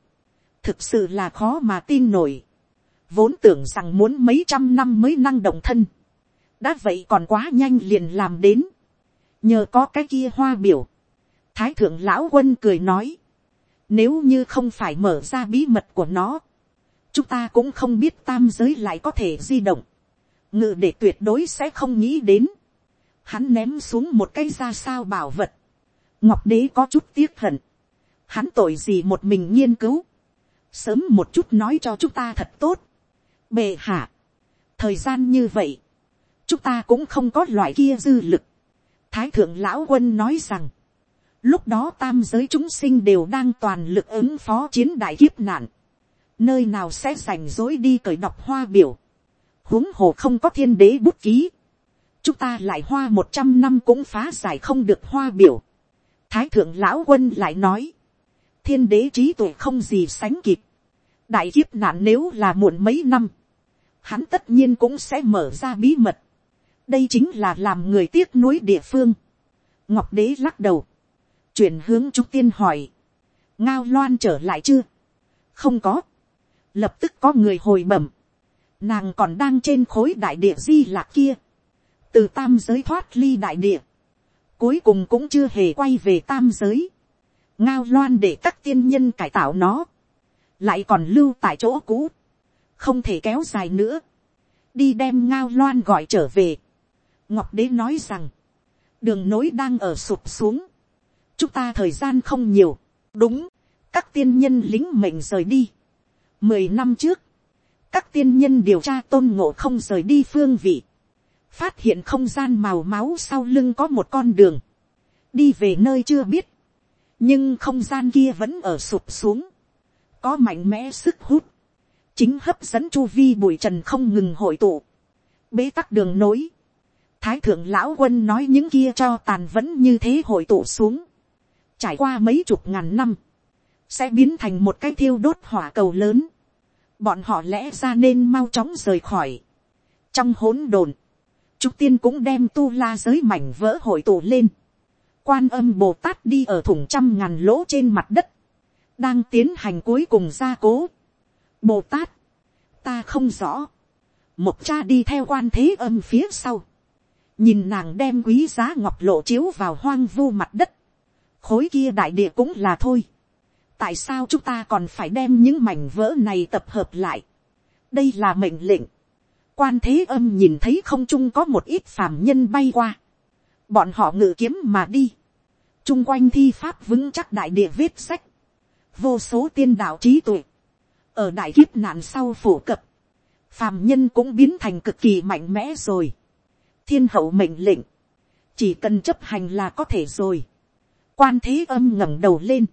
thực sự là khó mà tin nổi, vốn tưởng rằng muốn mấy trăm năm mới năng động thân, đã vậy còn quá nhanh liền làm đến, nhờ có cái kia hoa biểu, thái thượng lão quân cười nói, nếu như không phải mở ra bí mật của nó, chúng ta cũng không biết tam giới lại có thể di động, ngự để tuyệt đối sẽ không nghĩ đến, hắn ném xuống một cây ra sao bảo vật, ngọc đế có chút tiếc hận, hắn tội gì một mình nghiên cứu, sớm một chút nói cho chúng ta thật tốt, bệ hạ, thời gian như vậy, chúng ta cũng không có loại kia dư lực. Thái thượng lão quân nói rằng, lúc đó tam giới chúng sinh đều đang toàn lực ứng phó chiến đại kiếp nạn, nơi nào sẽ rảnh rối đi cởi đọc hoa biểu, huống hồ không có thiên đế bút ký, chúng ta lại hoa một trăm năm cũng phá giải không được hoa biểu. Thái thượng lão quân lại nói, thiên đế trí tuệ không gì sánh kịp, đại kiếp nạn nếu là muộn mấy năm, hắn tất nhiên cũng sẽ mở ra bí mật, đây chính là làm người tiếc nuối địa phương. ngọc đế lắc đầu, chuyển hướng trúc tiên hỏi, ngao loan trở lại chưa, không có, lập tức có người hồi bẩm, nàng còn đang trên khối đại địa di lạc kia, từ tam giới thoát ly đại địa, cuối cùng cũng chưa hề quay về tam giới, ngao loan để các tiên nhân cải tạo nó, lại còn lưu tại chỗ cũ, không thể kéo dài nữa, đi đem ngao loan gọi trở về, ngọc đế nói rằng, đường nối đang ở sụp xuống, chúng ta thời gian không nhiều, đúng, các tiên nhân lính mệnh rời đi. mười năm trước, các tiên nhân điều tra tôn ngộ không rời đi phương vị, phát hiện không gian màu máu sau lưng có một con đường, đi về nơi chưa biết, nhưng không gian kia vẫn ở sụp xuống, có mạnh mẽ sức hút, chính hấp dẫn chu vi bụi trần không ngừng hội tụ, bế tắc đường nối, thái thượng lão quân nói những kia cho tàn vẫn như thế hội tụ xuống, trải qua mấy chục ngàn năm, sẽ biến thành một cái thiêu đốt hỏa cầu lớn, bọn họ lẽ ra nên mau chóng rời khỏi. trong hỗn độn, trúc tiên cũng đem tu la giới mảnh vỡ hội tụ lên, quan âm bồ tát đi ở thủng trăm ngàn lỗ trên mặt đất, đang tiến hành cuối cùng gia cố. bồ tát, ta không rõ, một cha đi theo quan thế âm phía sau, nhìn nàng đem quý giá ngọc lộ chiếu vào hoang vu mặt đất, khối kia đại địa cũng là thôi. tại sao chúng ta còn phải đem những mảnh vỡ này tập hợp lại. đây là mệnh lệnh. quan thế âm nhìn thấy không trung có một ít phàm nhân bay qua. bọn họ ngự kiếm mà đi. chung quanh thi pháp vững chắc đại địa viết sách. vô số tiên đạo trí tuệ. ở đại kiếp nạn sau phổ cập. phàm nhân cũng biến thành cực kỳ mạnh mẽ rồi thiên hậu mệnh lệnh, chỉ cần chấp hành là có thể rồi quan thế âm ngẩng đầu lên,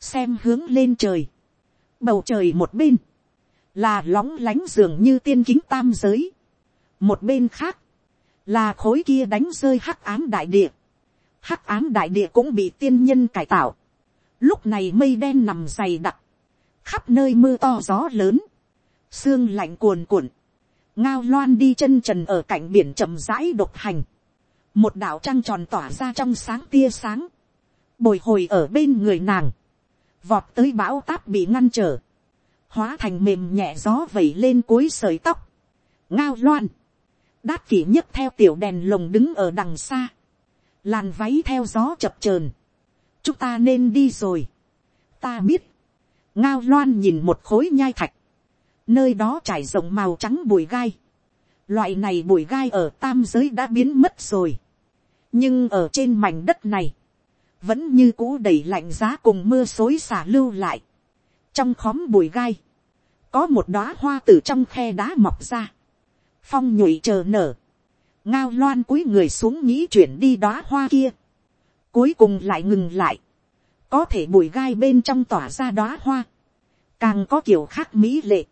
xem hướng lên trời, bầu trời một bên, là lóng lánh dường như tiên kính tam giới, một bên khác, là khối kia đánh rơi hắc ám đại địa, hắc ám đại địa cũng bị tiên nhân cải tạo, lúc này mây đen nằm dày đặc, khắp nơi mưa to gió lớn, sương lạnh cuồn cuộn, ngao loan đi chân trần ở cạnh biển chậm rãi độc hành, một đảo trăng tròn tỏa ra trong sáng tia sáng, bồi hồi ở bên người nàng, vọt tới bão táp bị ngăn trở, hóa thành mềm nhẹ gió vẩy lên cuối sợi tóc, ngao loan, đát kỷ nhất theo tiểu đèn lồng đứng ở đằng xa, làn váy theo gió chập chờn, chúng ta nên đi rồi, ta biết, ngao loan nhìn một khối nhai thạch, nơi đó trải rộng màu trắng bụi gai, loại này bụi gai ở tam giới đã biến mất rồi, nhưng ở trên mảnh đất này, vẫn như cũ đầy lạnh giá cùng mưa xối xả lưu lại, trong khóm bụi gai, có một đóa hoa từ trong khe đá mọc ra, phong nhụy chờ nở, ngao loan cúi người xuống nghĩ chuyển đi đóa hoa kia, cuối cùng lại ngừng lại, có thể bụi gai bên trong tỏa ra đóa hoa, càng có kiểu khác mỹ lệ.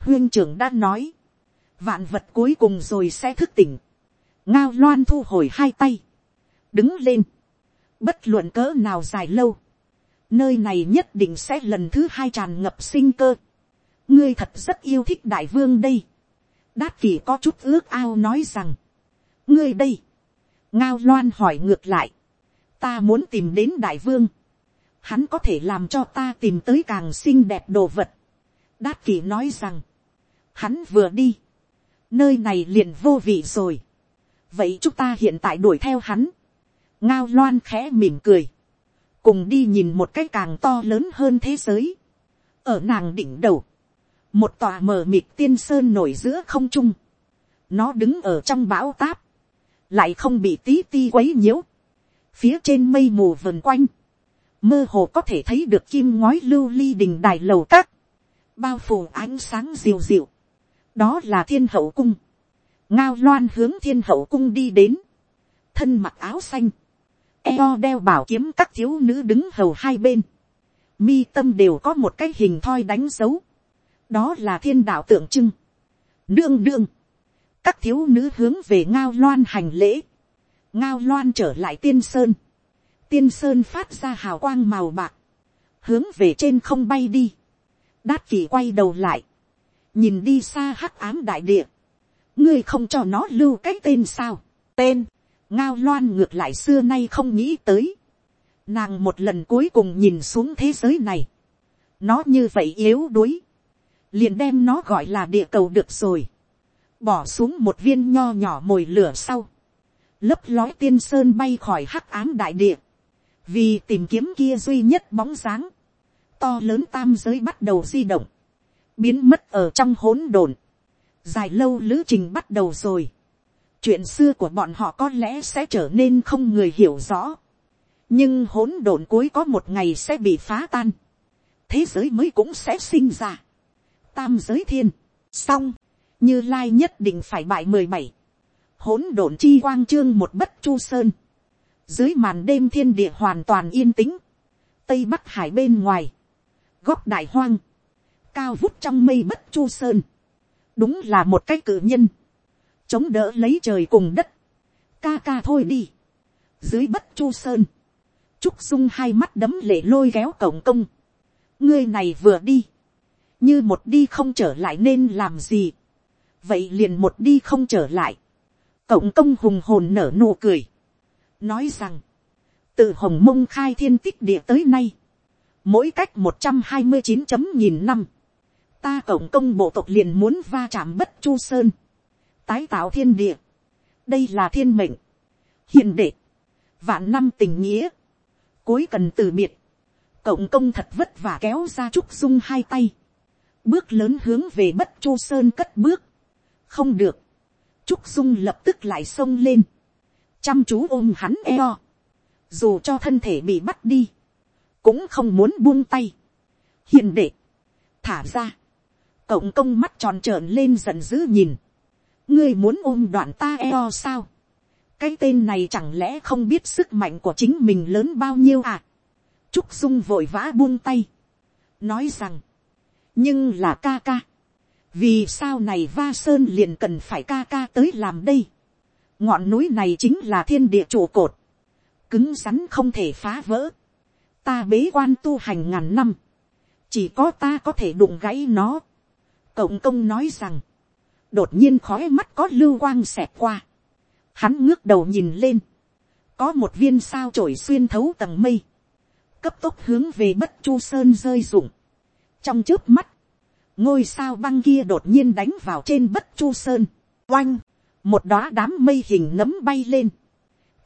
huyên trưởng đã nói, vạn vật cuối cùng rồi sẽ thức tỉnh, ngao loan thu hồi hai tay, đứng lên, bất luận cỡ nào dài lâu, nơi này nhất định sẽ lần thứ hai tràn ngập sinh cơ. ngươi thật rất yêu thích đại vương đây. đát kỳ có chút ước ao nói rằng, ngươi đây, ngao loan hỏi ngược lại, ta muốn tìm đến đại vương, hắn có thể làm cho ta tìm tới càng xinh đẹp đồ vật. đát kỳ nói rằng, hắn vừa đi, nơi này liền vô vị rồi. vậy chúng ta hiện tại đuổi theo hắn ngao loan khẽ mỉm cười, cùng đi nhìn một cái càng to lớn hơn thế giới. ở nàng đỉnh đầu, một tòa mờ mịt tiên sơn nổi giữa không trung. nó đứng ở trong bão táp, lại không bị tí ti quấy nhiễu. phía trên mây mù vần quanh, mơ hồ có thể thấy được kim ngói lưu ly đình đài lầu các, bao phủ ánh sáng diều diệu, đó là thiên hậu cung. ngao loan hướng thiên hậu cung đi đến, thân mặc áo xanh, eo đeo bảo kiếm các thiếu nữ đứng hầu hai bên, mi tâm đều có một cái hình thoi đánh dấu, đó là thiên đạo tượng trưng. đương đương, các thiếu nữ hướng về ngao loan hành lễ, ngao loan trở lại tiên sơn, tiên sơn phát ra hào quang màu bạc, hướng về trên không bay đi, đát kỳ quay đầu lại, nhìn đi xa hắc ám đại địa, ngươi không cho nó lưu cái tên sao, tên, ngao loan ngược lại xưa nay không nghĩ tới, nàng một lần cuối cùng nhìn xuống thế giới này, nó như vậy yếu đuối, liền đem nó gọi là địa cầu được rồi, bỏ xuống một viên nho nhỏ mồi lửa sau, lấp lói tiên sơn bay khỏi hắc ám đại địa, vì tìm kiếm kia duy nhất bóng dáng, to lớn tam giới bắt đầu di động, biến mất ở trong hỗn độn, dài lâu lữ trình bắt đầu rồi, chuyện xưa của bọn họ có lẽ sẽ trở nên không người hiểu rõ, nhưng hỗn độn cuối có một ngày sẽ bị phá tan, thế giới mới cũng sẽ sinh ra, tam giới thiên, xong, như lai nhất định phải bại mười bảy, hỗn độn chi quang trương một bất chu sơn, dưới màn đêm thiên địa hoàn toàn yên tĩnh, tây bắc hải bên ngoài, góc đại hoang, cao vút trong mây bất chu sơn, đúng là một cái cử nhân, chống đỡ lấy trời cùng đất, ca ca thôi đi, dưới bất chu sơn, trúc dung hai mắt đấm lệ lôi kéo cổng công, ngươi này vừa đi, như một đi không trở lại nên làm gì, vậy liền một đi không trở lại, cổng công hùng hồn nở nụ cười, nói rằng, từ hồng mông khai thiên tích địa tới nay, mỗi cách một trăm hai mươi chín chấm nghìn năm, ta cổng công bộ tộc liền muốn va chạm bất chu sơn, tái tạo thiên địa, đây là thiên mệnh, hiền đệ, vạn năm tình nghĩa, cuối cần từ biệt, cộng công thật vất vả kéo ra trúc dung hai tay, bước lớn hướng về bất chu sơn cất bước, không được, trúc dung lập tức lại xông lên, chăm chú ôm hắn eo, dù cho thân thể bị bắt đi, cũng không muốn buông tay, hiền đệ, thả ra, cộng công mắt tròn trợn lên giận dữ nhìn, ngươi muốn ôm đoạn ta eo sao, cái tên này chẳng lẽ không biết sức mạnh của chính mình lớn bao nhiêu à, trúc dung vội vã buông tay, nói rằng, nhưng là ca ca, vì sao này va sơn liền cần phải ca ca tới làm đây, ngọn núi này chính là thiên địa trụ cột, cứng rắn không thể phá vỡ, ta bế quan tu hành ngàn năm, chỉ có ta có thể đụng gãy nó. cộng công nói rằng, đột nhiên khói mắt có lưu quang xẹt qua, hắn ngước đầu nhìn lên, có một viên sao trổi xuyên thấu tầng mây, cấp tốc hướng về bất chu sơn rơi rụng. trong trước mắt, ngôi sao băng kia đột nhiên đánh vào trên bất chu sơn, oanh, một đóa đám mây hình nấm bay lên,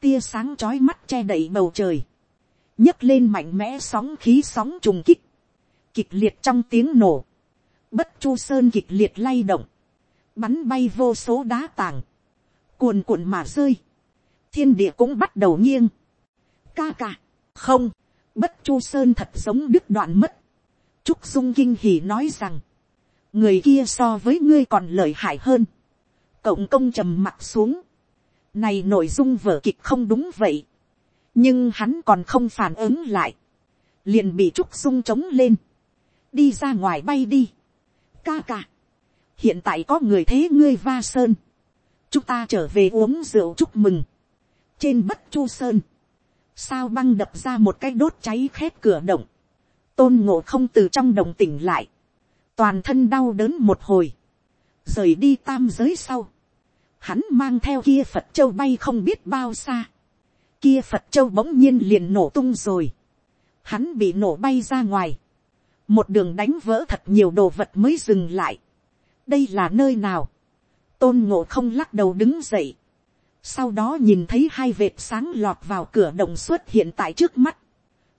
tia sáng chói mắt che đậy bầu trời, nhấc lên mạnh mẽ sóng khí sóng trùng kích, kịch liệt trong tiếng nổ, bất chu sơn kịch liệt lay động, bắn bay vô số đá tảng, cuồn cuộn mà rơi, thiên địa cũng bắt đầu nghiêng, ca ca, không, bất chu sơn thật giống đứt đoạn mất, trúc dung kinh hỉ nói rằng, người kia so với ngươi còn lợi hại hơn, cộng công trầm mặt xuống, này nội dung vở kịch không đúng vậy, nhưng hắn còn không phản ứng lại, liền bị trúc dung trống lên, đi ra ngoài bay đi, ca ca, hiện tại có người thế ngươi va sơn, chúng ta trở về uống rượu chúc mừng, trên bất chu sơn, sao băng đập ra một cái đốt cháy khét cửa động, tôn ngộ không từ trong đồng tỉnh lại, toàn thân đau đớn một hồi, rời đi tam giới sau, hắn mang theo kia phật châu bay không biết bao xa, kia phật châu bỗng nhiên liền nổ tung rồi, hắn bị nổ bay ra ngoài, một đường đánh vỡ thật nhiều đồ vật mới dừng lại, đây là nơi nào, tôn ngộ không lắc đầu đứng dậy, sau đó nhìn thấy hai vệt sáng lọt vào cửa động xuất hiện tại trước mắt,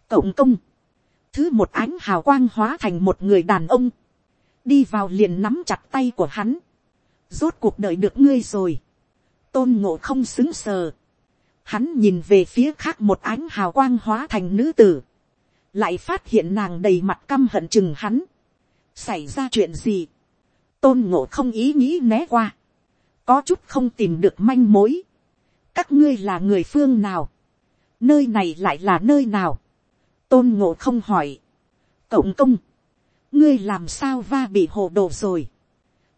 cộng công, thứ một ánh hào quang hóa thành một người đàn ông, đi vào liền nắm chặt tay của hắn, rốt cuộc đời được ngươi rồi, tôn ngộ không xứng sờ, hắn nhìn về phía khác một ánh hào quang hóa thành nữ tử, lại phát hiện nàng đầy mặt căm hận chừng hắn, xảy ra chuyện gì, tôn ngộ không ý nghĩ né qua, có chút không tìm được manh mối, các ngươi là người phương nào, nơi này lại là nơi nào, tôn ngộ không hỏi, cộng công, ngươi làm sao va bị hồ đồ rồi,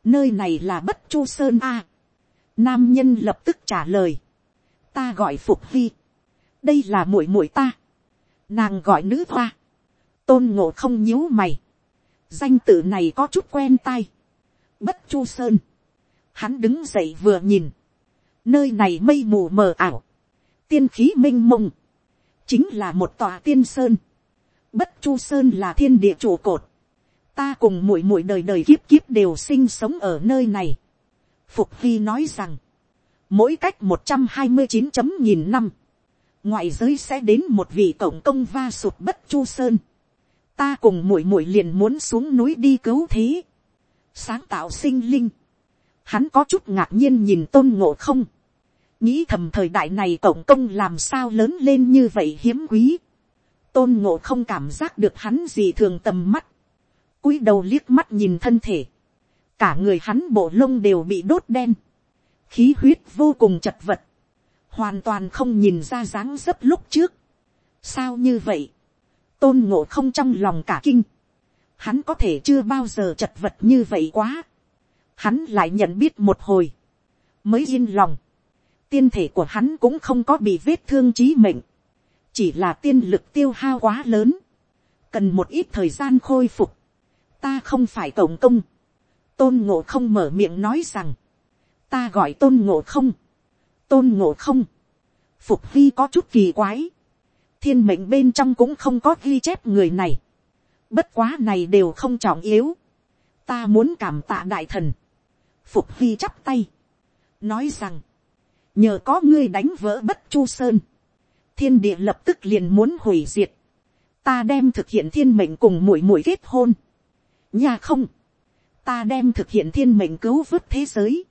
nơi này là bất chu sơn a, nam nhân lập tức trả lời, ta gọi phục vi, đây là muội muội ta, nàng gọi nữ hoa, tôn ngộ không nhíu mày, danh tự này có chút quen tai, bất chu sơn, hắn đứng dậy vừa nhìn, nơi này mây mù mờ ảo, tiên khí m i n h mông, chính là một tòa tiên sơn, bất chu sơn là thiên địa trụ cột, ta cùng muội muội đời đời kiếp kiếp đều sinh sống ở nơi này. Phục vi nói rằng, mỗi cách một trăm hai mươi chín chấm nghìn năm, ngoại giới sẽ đến một vị cộng công va sụt bất chu sơn. ta cùng muội muội liền muốn xuống núi đi cứu thế, sáng tạo sinh linh, hắn có chút ngạc nhiên nhìn tôn ngộ không, nghĩ thầm thời đại này cộng công làm sao lớn lên như vậy hiếm quý, tôn ngộ không cảm giác được hắn gì thường tầm mắt, cúi đầu liếc mắt nhìn thân thể, cả người hắn bộ lông đều bị đốt đen, khí huyết vô cùng chật vật, hoàn toàn không nhìn ra dáng dấp lúc trước. sao như vậy, tôn ngộ không trong lòng cả kinh, hắn có thể chưa bao giờ chật vật như vậy quá, hắn lại nhận biết một hồi, mới yên lòng, tiên thể của hắn cũng không có bị vết thương trí mệnh, chỉ là tiên lực tiêu hao quá lớn, cần một ít thời gian khôi phục, ta không phải tổng công, tôn ngộ không mở miệng nói rằng, ta gọi tôn ngộ không, tôn ngộ không, phục vi có chút kỳ quái, thiên mệnh bên trong cũng không có ghi chép người này, bất quá này đều không trọng yếu, ta muốn cảm tạ đại thần, phục Hy chắp tay, nói rằng, nhờ có ngươi đánh vỡ bất chu sơn, thiên địa lập tức liền muốn hủy diệt, ta đem thực hiện thiên mệnh cùng mũi mũi kết hôn, nhà không, ta đem thực hiện thiên mệnh cứu vớt thế giới,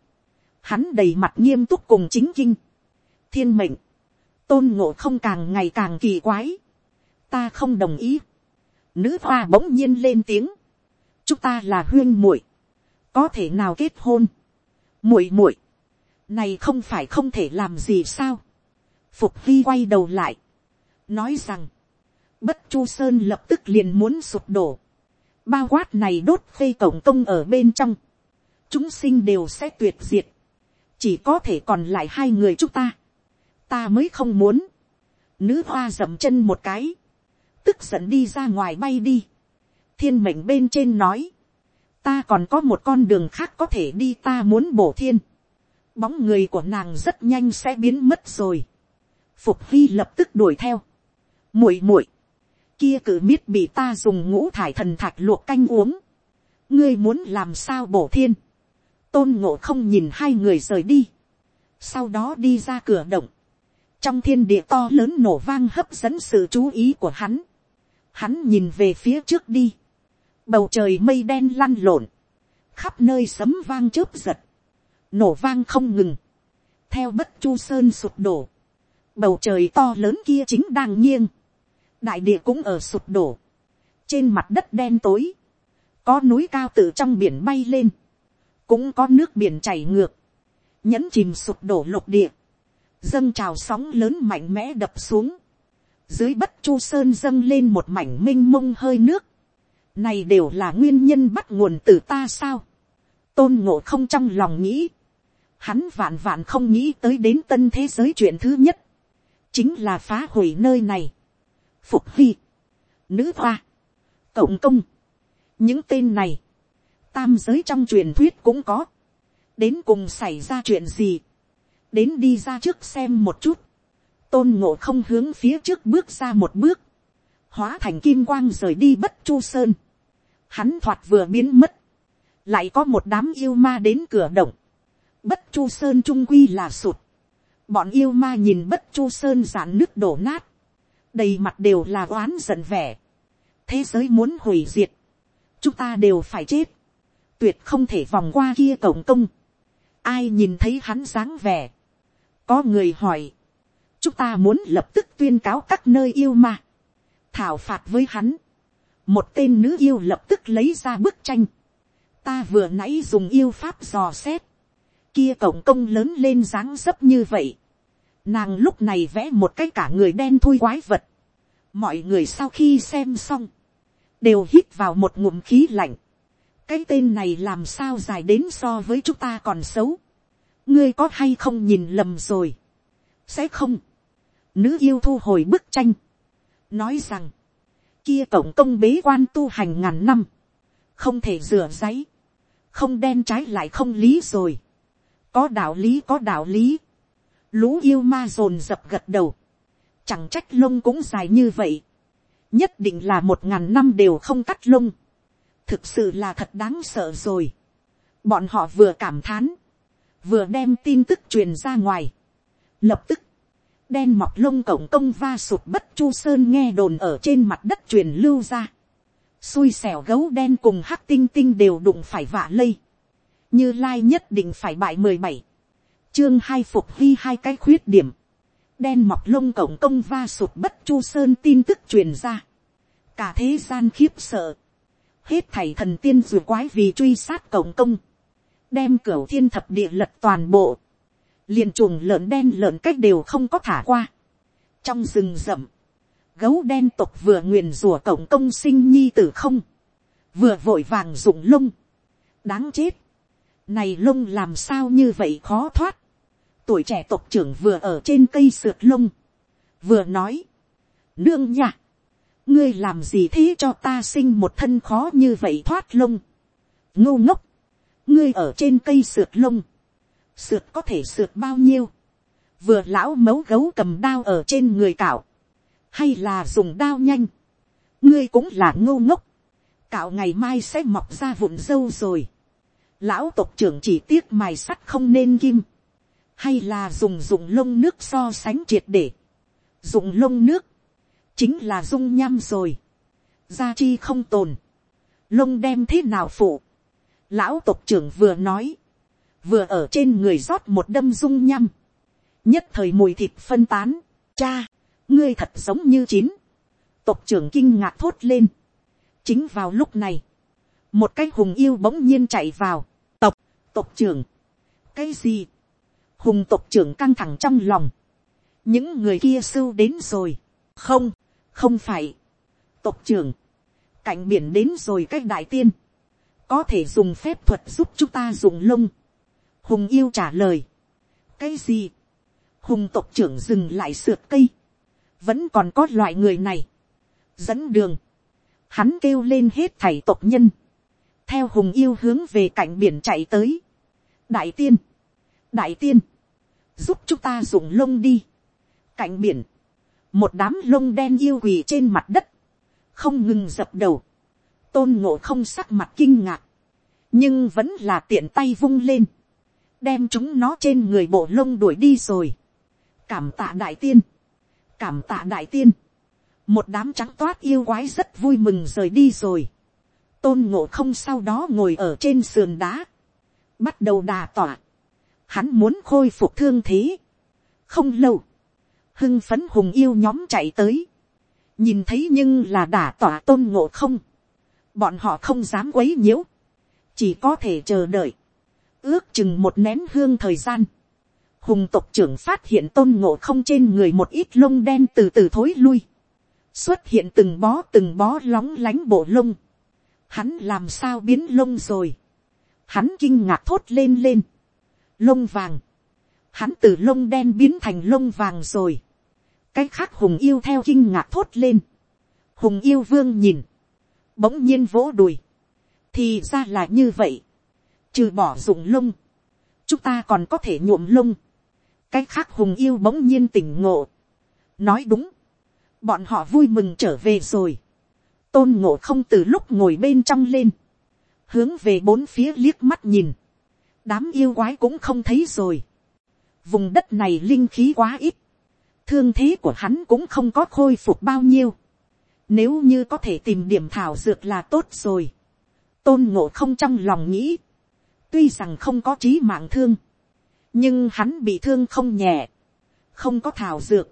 hắn đầy mặt nghiêm túc cùng chính kinh, thiên mệnh, tôn ngộ không càng ngày càng kỳ quái, ta không đồng ý, nữ hoa bỗng nhiên lên tiếng, chúng ta là huyên muội, có thể nào kết hôn, muội muội, này không phải không thể làm gì sao, phục vi quay đầu lại, nói rằng, bất chu sơn lập tức liền muốn sụp đổ, bao quát này đốt phê cổng công ở bên trong, chúng sinh đều sẽ tuyệt diệt, chỉ có thể còn lại hai người chúng ta, ta mới không muốn, nữ hoa dậm chân một cái, tức giận đi ra ngoài bay đi, thiên mệnh bên trên nói, ta còn có một con đường khác có thể đi ta muốn bổ thiên. bóng người của nàng rất nhanh sẽ biến mất rồi. phục vi lập tức đuổi theo. muội muội, kia cử miết bị ta dùng ngũ thải thần thạch luộc canh uống. ngươi muốn làm sao bổ thiên. tôn ngộ không nhìn hai người rời đi. sau đó đi ra cửa động, trong thiên địa to lớn nổ vang hấp dẫn sự chú ý của hắn, hắn nhìn về phía trước đi, bầu trời mây đen lăn lộn, khắp nơi sấm vang chớp giật, nổ vang không ngừng, theo bất chu sơn sụp đổ, bầu trời to lớn kia chính đang nghiêng, đại địa cũng ở sụp đổ, trên mặt đất đen tối, có núi cao từ trong biển bay lên, cũng có nước biển chảy ngược, nhẫn chìm sụp đổ lục địa, dâng trào sóng lớn mạnh mẽ đập xuống, dưới bất chu sơn dâng lên một mảnh m i n h mông hơi nước, này đều là nguyên nhân bắt nguồn từ ta sao, tôn ngộ không trong lòng nghĩ, hắn vạn vạn không nghĩ tới đến tân thế giới chuyện thứ nhất, chính là phá hủy nơi này, phục huy, nữ hoa, cộng công, những tên này, tam giới trong truyền thuyết cũng có, đến cùng xảy ra chuyện gì, đến đi ra trước xem một chút, tôn ngộ không hướng phía trước bước ra một bước, hóa thành kim quang rời đi bất chu sơn, hắn thoạt vừa biến mất, lại có một đám yêu ma đến cửa động, bất chu sơn trung quy là sụt, bọn yêu ma nhìn bất chu sơn giản nước đổ nát, đầy mặt đều là oán giận vẻ, thế giới muốn hủy diệt, chúng ta đều phải chết, tuyệt không thể vòng qua kia cổng công, ai nhìn thấy hắn dáng vẻ, có người hỏi, chúng ta muốn lập tức tuyên cáo các nơi yêu ma, thảo phạt với hắn, một tên nữ yêu lập tức lấy ra bức tranh, ta vừa nãy dùng yêu pháp dò xét, kia cổng công lớn lên dáng dấp như vậy, nàng lúc này vẽ một cái cả người đen thui quái vật, mọi người sau khi xem xong, đều hít vào một ngụm khí lạnh, cái tên này làm sao dài đến so với chúng ta còn xấu, ngươi có hay không nhìn lầm rồi, sẽ không, nữ yêu thu hồi bức tranh, nói rằng, kia cổng công bế quan tu hành ngàn năm, không thể rửa giấy, không đen trái lại không lý rồi, có đạo lý có đạo lý, lũ yêu ma dồn dập gật đầu, chẳng trách lông cũng dài như vậy, nhất định là một ngàn năm đều không cắt lông, thực sự là thật đáng sợ rồi, bọn họ vừa cảm thán, vừa đem tin tức truyền ra ngoài. Lập tức, đen mọc lông cổng công va sụt bất chu sơn nghe đồn ở trên mặt đất truyền lưu ra. Xui xẻo gấu đen cùng hắc tinh tinh đều đụng phải vạ lây. Như lai nhất định phải bại mười bảy Chương hai phục huy hai cái khuyết điểm. Đen mọc lông cổng công va sụt bất chu sơn tin tức truyền ra. Cả thế gian khiếp sợ. Hết thảy thần tiên dù quái vì truy sát cổng công đem cửa thiên thập địa lật toàn bộ, liền chuồng lợn đen lợn cách đều không có thả qua. trong rừng rậm, gấu đen tộc vừa nguyền rủa cổng công sinh nhi tử không, vừa vội vàng dụng lông, đáng chết, này lông làm sao như vậy khó thoát, tuổi trẻ tộc trưởng vừa ở trên cây sượt lông, vừa nói, nương nha, ngươi làm gì thế cho ta sinh một thân khó như vậy thoát lông, ngô ngốc, ngươi ở trên cây sượt lông, sượt có thể sượt bao nhiêu, vừa lão mấu gấu cầm đao ở trên người cạo, hay là dùng đao nhanh, ngươi cũng là ngô ngốc, cạo ngày mai sẽ mọc ra vụn dâu rồi, lão tộc trưởng chỉ tiếc mài sắt không nên kim, hay là dùng dùng lông nước so sánh triệt để, dùng lông nước, chính là dung nham rồi, gia chi không tồn, lông đem thế nào phụ, Lão tộc trưởng vừa nói. Vừa ở trên người rót một đâm dung nhăm. Nhất thời mùi thịt phân tán. Cha, ngươi thật giống như chín. Tộc trưởng kinh ngạc thốt lên. Chính vào lúc này. Một cái hùng yêu bỗng nhiên chạy vào. Tộc, tộc trưởng. Cái gì? Hùng tộc trưởng căng thẳng trong lòng. Những người kia sưu đến rồi. Không, không phải. Tộc trưởng. cạnh biển đến rồi cách đại tiên có thể dùng phép thuật giúp chúng ta dùng lông hùng yêu trả lời. cái gì. hùng tộc trưởng dừng lại sượt cây. vẫn còn có loại người này. dẫn đường. hắn kêu lên hết thảy tộc nhân. theo hùng yêu hướng về cạnh biển chạy tới. đại tiên. đại tiên. giúp chúng ta dùng lông đi. cạnh biển. một đám lông đen yêu quỳ trên mặt đất. không ngừng dập đầu tôn ngộ không sắc mặt kinh ngạc, nhưng vẫn là tiện tay vung lên, đem chúng nó trên người bộ lông đuổi đi rồi. cảm tạ đại tiên, cảm tạ đại tiên, một đám trắng toát yêu quái rất vui mừng rời đi rồi. tôn ngộ không sau đó ngồi ở trên sườn đá, bắt đầu đà tỏa. hắn muốn khôi phục thương thế. không lâu, hưng phấn hùng yêu nhóm chạy tới, nhìn thấy nhưng là đả tỏa tôn ngộ không, bọn họ không dám quấy nhiễu, chỉ có thể chờ đợi, ước chừng một nén hương thời gian, hùng tộc trưởng phát hiện tôn ngộ không trên người một ít lông đen từ từ thối lui, xuất hiện từng bó từng bó lóng lánh bộ lông, hắn làm sao biến lông rồi, hắn kinh ngạc thốt lên lên, lông vàng, hắn từ lông đen biến thành lông vàng rồi, cái khác hùng yêu theo kinh ngạc thốt lên, hùng yêu vương nhìn, bỗng nhiên vỗ đùi, thì ra là như vậy, trừ bỏ dụng lông, chúng ta còn có thể nhuộm lông, cái khác hùng yêu bỗng nhiên tỉnh ngộ, nói đúng, bọn họ vui mừng trở về rồi, tôn ngộ không từ lúc ngồi bên trong lên, hướng về bốn phía liếc mắt nhìn, đám yêu quái cũng không thấy rồi, vùng đất này linh khí quá ít, thương thế của hắn cũng không có khôi phục bao nhiêu, nếu như có thể tìm điểm thảo dược là tốt rồi, tôn ngộ không trong lòng nghĩ, tuy rằng không có trí mạng thương, nhưng hắn bị thương không nhẹ, không có thảo dược,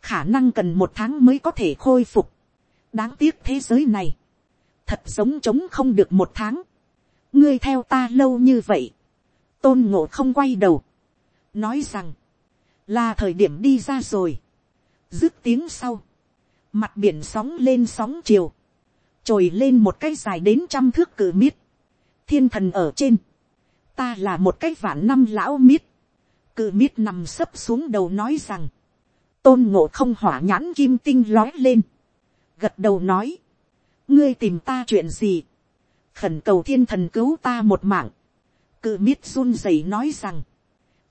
khả năng cần một tháng mới có thể khôi phục. đáng tiếc thế giới này, thật sống chống không được một tháng, ngươi theo ta lâu như vậy, tôn ngộ không quay đầu, nói rằng, là thời điểm đi ra rồi, dứt tiếng sau, mặt biển sóng lên sóng chiều, trồi lên một cái dài đến trăm thước cử miết, thiên thần ở trên, ta là một cái vạn năm lão miết, cự miết nằm sấp xuống đầu nói rằng, tôn ngộ không hỏa nhãn kim tinh lói lên, gật đầu nói, ngươi tìm ta chuyện gì, khẩn cầu thiên thần cứu ta một mạng, cự miết run rẩy nói rằng,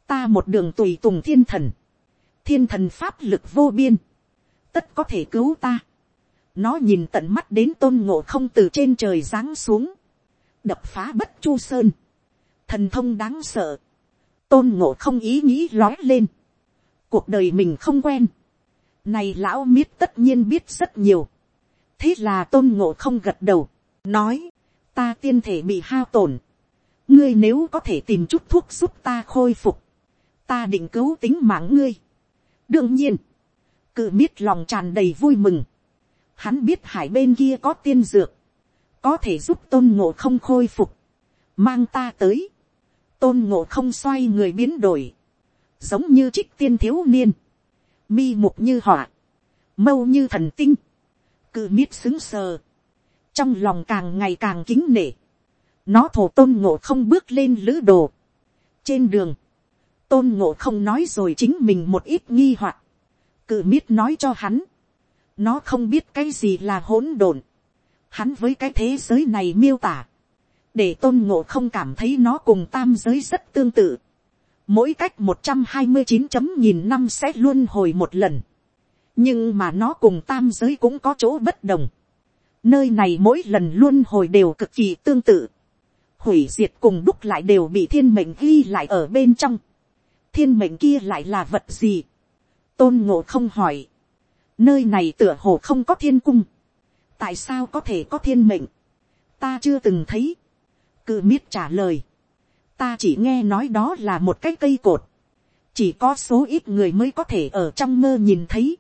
ta một đường tùy tùng thiên thần, thiên thần pháp lực vô biên, tất có thể cứu ta. nó nhìn tận mắt đến tôn ngộ không từ trên trời giáng xuống, đập phá bất chu sơn, thần thông đáng sợ, tôn ngộ không ý nghĩ lói lên, cuộc đời mình không quen, này lão miết tất nhiên biết rất nhiều, thế là tôn ngộ không gật đầu, nói, ta tiên thể bị hao tổn, ngươi nếu có thể tìm chút thuốc giúp ta khôi phục, ta định cứu tính mạng ngươi. đương nhiên, cự miết lòng tràn đầy vui mừng, hắn biết hải bên kia có tiên dược, có thể giúp tôn ngộ không khôi phục, mang ta tới, tôn ngộ không xoay người biến đổi, giống như trích tiên thiếu niên, mi mục như họa, mâu như thần tinh, cự miết xứng sờ, trong lòng càng ngày càng kính nể, nó thổ tôn ngộ không bước lên lữ đồ. trên đường, tôn ngộ không nói rồi chính mình một ít nghi hoặc, cự miết nói cho hắn, nó không biết cái gì là hỗn độn, hắn với cái thế giới này miêu tả, để tôn ngộ không cảm thấy nó cùng tam giới rất tương tự, mỗi cách một trăm hai mươi chín chấm nghìn năm sẽ luôn hồi một lần, nhưng mà nó cùng tam giới cũng có chỗ bất đồng, nơi này mỗi lần luôn hồi đều cực kỳ tương tự, hủy diệt cùng đúc lại đều bị thiên mệnh ghi lại ở bên trong, thiên mệnh kia lại là vật gì, tôn ngộ không hỏi, nơi này tựa hồ không có thiên cung, tại sao có thể có thiên mệnh, ta chưa từng thấy, cự miết trả lời, ta chỉ nghe nói đó là một cái cây cột, chỉ có số ít người mới có thể ở trong mơ nhìn thấy,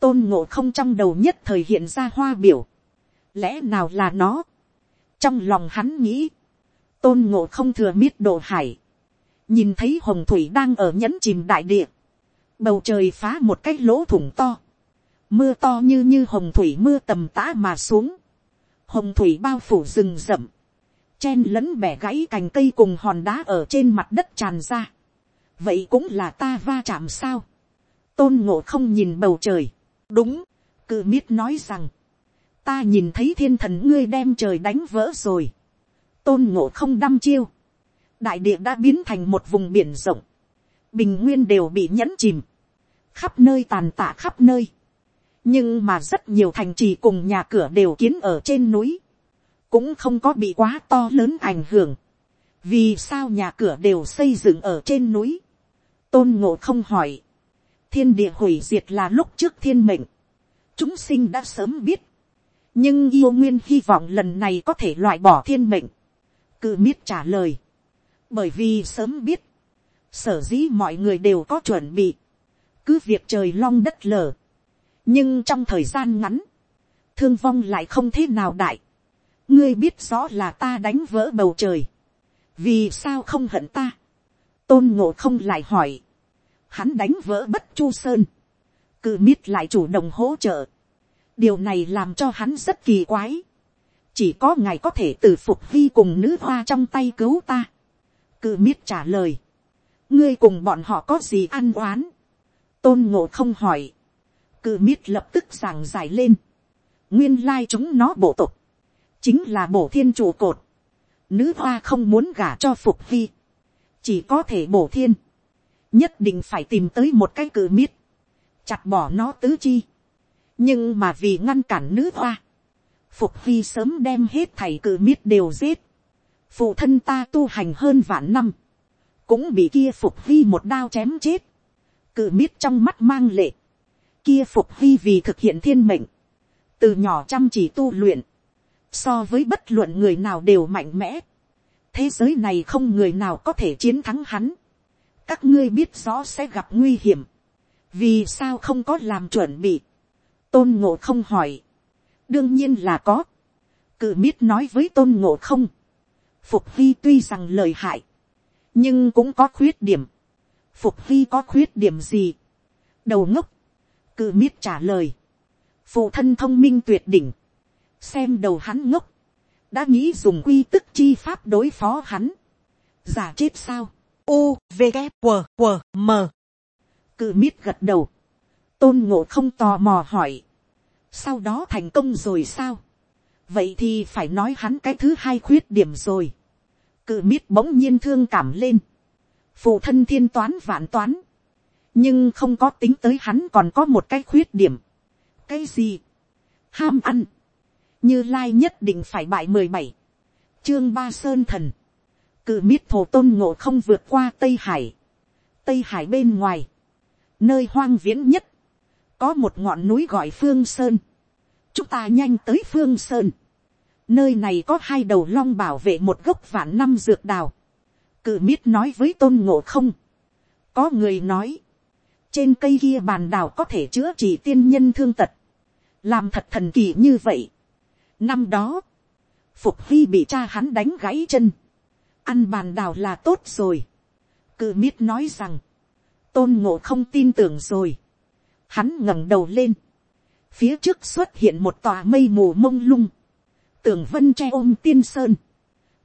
tôn ngộ không trong đầu nhất thời hiện ra hoa biểu, lẽ nào là nó, trong lòng hắn nghĩ, tôn ngộ không thừa miết độ hải, nhìn thấy hồng thủy đang ở nhẫn chìm đại địa, bầu trời phá một cái lỗ thủng to, mưa to như như hồng thủy mưa tầm tã mà xuống, hồng thủy bao phủ rừng rậm, chen lẫn bẻ gãy cành cây cùng hòn đá ở trên mặt đất tràn ra, vậy cũng là ta va chạm sao, tôn ngộ không nhìn bầu trời, đúng, cự miết nói rằng, ta nhìn thấy thiên thần ngươi đem trời đánh vỡ rồi, tôn ngộ không đăm chiêu, đại địa đã biến thành một vùng biển rộng, bình nguyên đều bị nhẫn chìm, khắp nơi tàn tạ khắp nơi, nhưng mà rất nhiều thành trì cùng nhà cửa đều kiến ở trên núi, cũng không có bị quá to lớn ảnh hưởng, vì sao nhà cửa đều xây dựng ở trên núi, tôn ngộ không hỏi, thiên địa hủy diệt là lúc trước thiên mệnh, chúng sinh đã sớm biết, nhưng yêu nguyên hy vọng lần này có thể loại bỏ thiên mệnh, cự miết trả lời, bởi vì sớm biết, sở dĩ mọi người đều có chuẩn bị, cứ việc trời long đất lở, nhưng trong thời gian ngắn, thương vong lại không thế nào đại, ngươi biết rõ là ta đánh vỡ bầu trời, vì sao không hận ta, tôn ngộ không lại hỏi, hắn đánh vỡ bất chu sơn, cự miết lại chủ động hỗ trợ, điều này làm cho hắn rất kỳ quái, chỉ có ngài có thể từ phục vi cùng nữ hoa trong tay cứu ta, cự miết trả lời, ngươi cùng bọn họ có gì ăn oán, tôn ngộ không hỏi, cự miết lập tức giảng giải lên, nguyên lai chúng nó bộ tục, chính là bổ thiên trụ cột, nữ hoa không muốn gả cho phục vi, chỉ có thể bổ thiên, nhất định phải tìm tới một cái cự miết, chặt bỏ nó tứ chi, nhưng mà vì ngăn cản nữ hoa, phục vi sớm đem hết thầy cự miết đều giết, phụ thân ta tu hành hơn vạn năm, cũng bị kia phục vi một đao chém chết, cự miết trong mắt mang lệ, kia phục vi vì thực hiện thiên mệnh, từ nhỏ chăm chỉ tu luyện, so với bất luận người nào đều mạnh mẽ, thế giới này không người nào có thể chiến thắng hắn, các ngươi biết rõ sẽ gặp nguy hiểm, vì sao không có làm chuẩn bị, tôn ngộ không hỏi, đương nhiên là có, cự miết nói với tôn ngộ không, phục vi tuy rằng lời hại, nhưng cũng có khuyết điểm, phục vi có khuyết điểm gì, đầu ngốc, cự miết trả lời, phụ thân thông minh tuyệt đỉnh, xem đầu hắn ngốc, đã nghĩ dùng quy tức chi pháp đối phó hắn, giả chết sao, u v g q q m. Cự mít gật đầu, tôn ngộ không tò mò hỏi, sau đó thành công rồi sao, vậy thì phải nói hắn cái thứ hai khuyết điểm rồi, cự mít bỗng nhiên thương cảm lên, phụ thân thiên toán vạn toán, nhưng không có tính tới hắn còn có một cái khuyết điểm, cái gì, ham ăn, như lai nhất định phải bại mười bảy, chương ba sơn thần, cự miết thổ tôn ngộ không vượt qua tây hải, tây hải bên ngoài, nơi hoang viễn nhất, có một ngọn núi gọi phương sơn, chúng ta nhanh tới phương sơn, nơi này có hai đầu long bảo vệ một gốc vạn năm dược đào, cự miết nói với tôn ngộ không, có người nói, trên cây kia bàn đào có thể chữa trị tiên nhân thương tật, làm thật thần kỳ như vậy. Năm đó, phục hy bị cha hắn đánh gãy chân, ăn bàn đào là tốt rồi. Cự miết nói rằng, tôn ngộ không tin tưởng rồi. Hắn ngẩng đầu lên, phía trước xuất hiện một tòa mây mù mông lung, tường vân che ôm tiên sơn,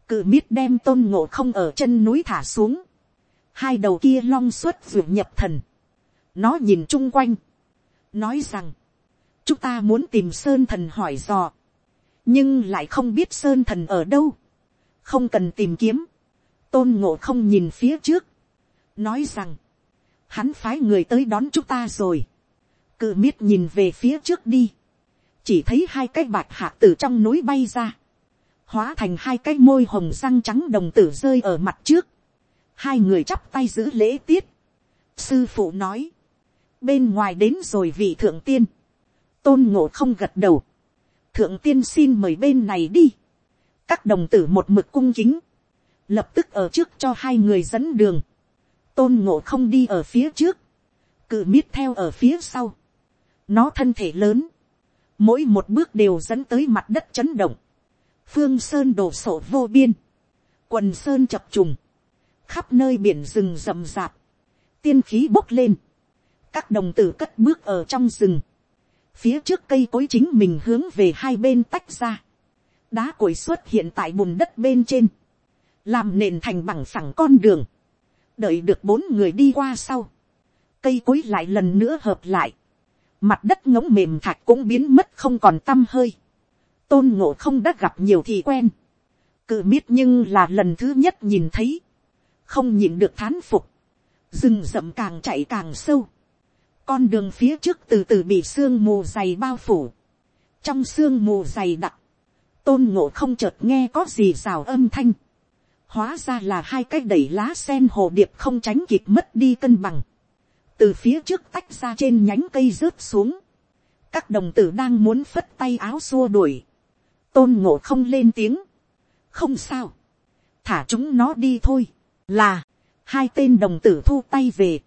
cự miết đem tôn ngộ không ở chân núi thả xuống, hai đầu kia long xuất vượt nhập thần, nó nhìn chung quanh, nói rằng, chúng ta muốn tìm sơn thần hỏi dò, nhưng lại không biết sơn thần ở đâu, không cần tìm kiếm, tôn ngộ không nhìn phía trước, nói rằng, hắn phái người tới đón chúng ta rồi, cự miết nhìn về phía trước đi, chỉ thấy hai cái bạch hạ từ trong núi bay ra, hóa thành hai cái môi hồng răng trắng đồng tử rơi ở mặt trước, hai người chắp tay giữ lễ tiết, sư phụ nói, bên ngoài đến rồi vị thượng tiên, tôn ngộ không gật đầu, thượng tiên xin mời bên này đi, các đồng tử một mực cung kính, lập tức ở trước cho hai người dẫn đường, tôn ngộ không đi ở phía trước, cự miết theo ở phía sau, nó thân thể lớn, mỗi một bước đều dẫn tới mặt đất chấn động, phương sơn đổ sổ vô biên, quần sơn chập trùng, khắp nơi biển rừng rậm rạp, tiên khí bốc lên, các đồng tử cất bước ở trong rừng, phía trước cây cối chính mình hướng về hai bên tách ra, đá cối xuất hiện tại bùn đất bên trên, làm nền thành bằng phẳng con đường, đợi được bốn người đi qua sau, cây cối lại lần nữa hợp lại, mặt đất ngỗng mềm thạch cũng biến mất không còn t â m hơi, tôn ngộ không đã gặp nhiều thì quen, cự biết nhưng là lần thứ nhất nhìn thấy, không nhìn được thán phục, rừng rậm càng chạy càng sâu, con đường phía trước từ từ bị sương mù dày bao phủ, trong sương mù dày đặc, tôn ngộ không chợt nghe có gì rào âm thanh, hóa ra là hai cái đẩy lá sen hồ điệp không tránh kịp mất đi cân bằng, từ phía trước tách ra trên nhánh cây rớt xuống, các đồng tử đang muốn phất tay áo xua đuổi, tôn ngộ không lên tiếng, không sao, thả chúng nó đi thôi, là, hai tên đồng tử thu tay về,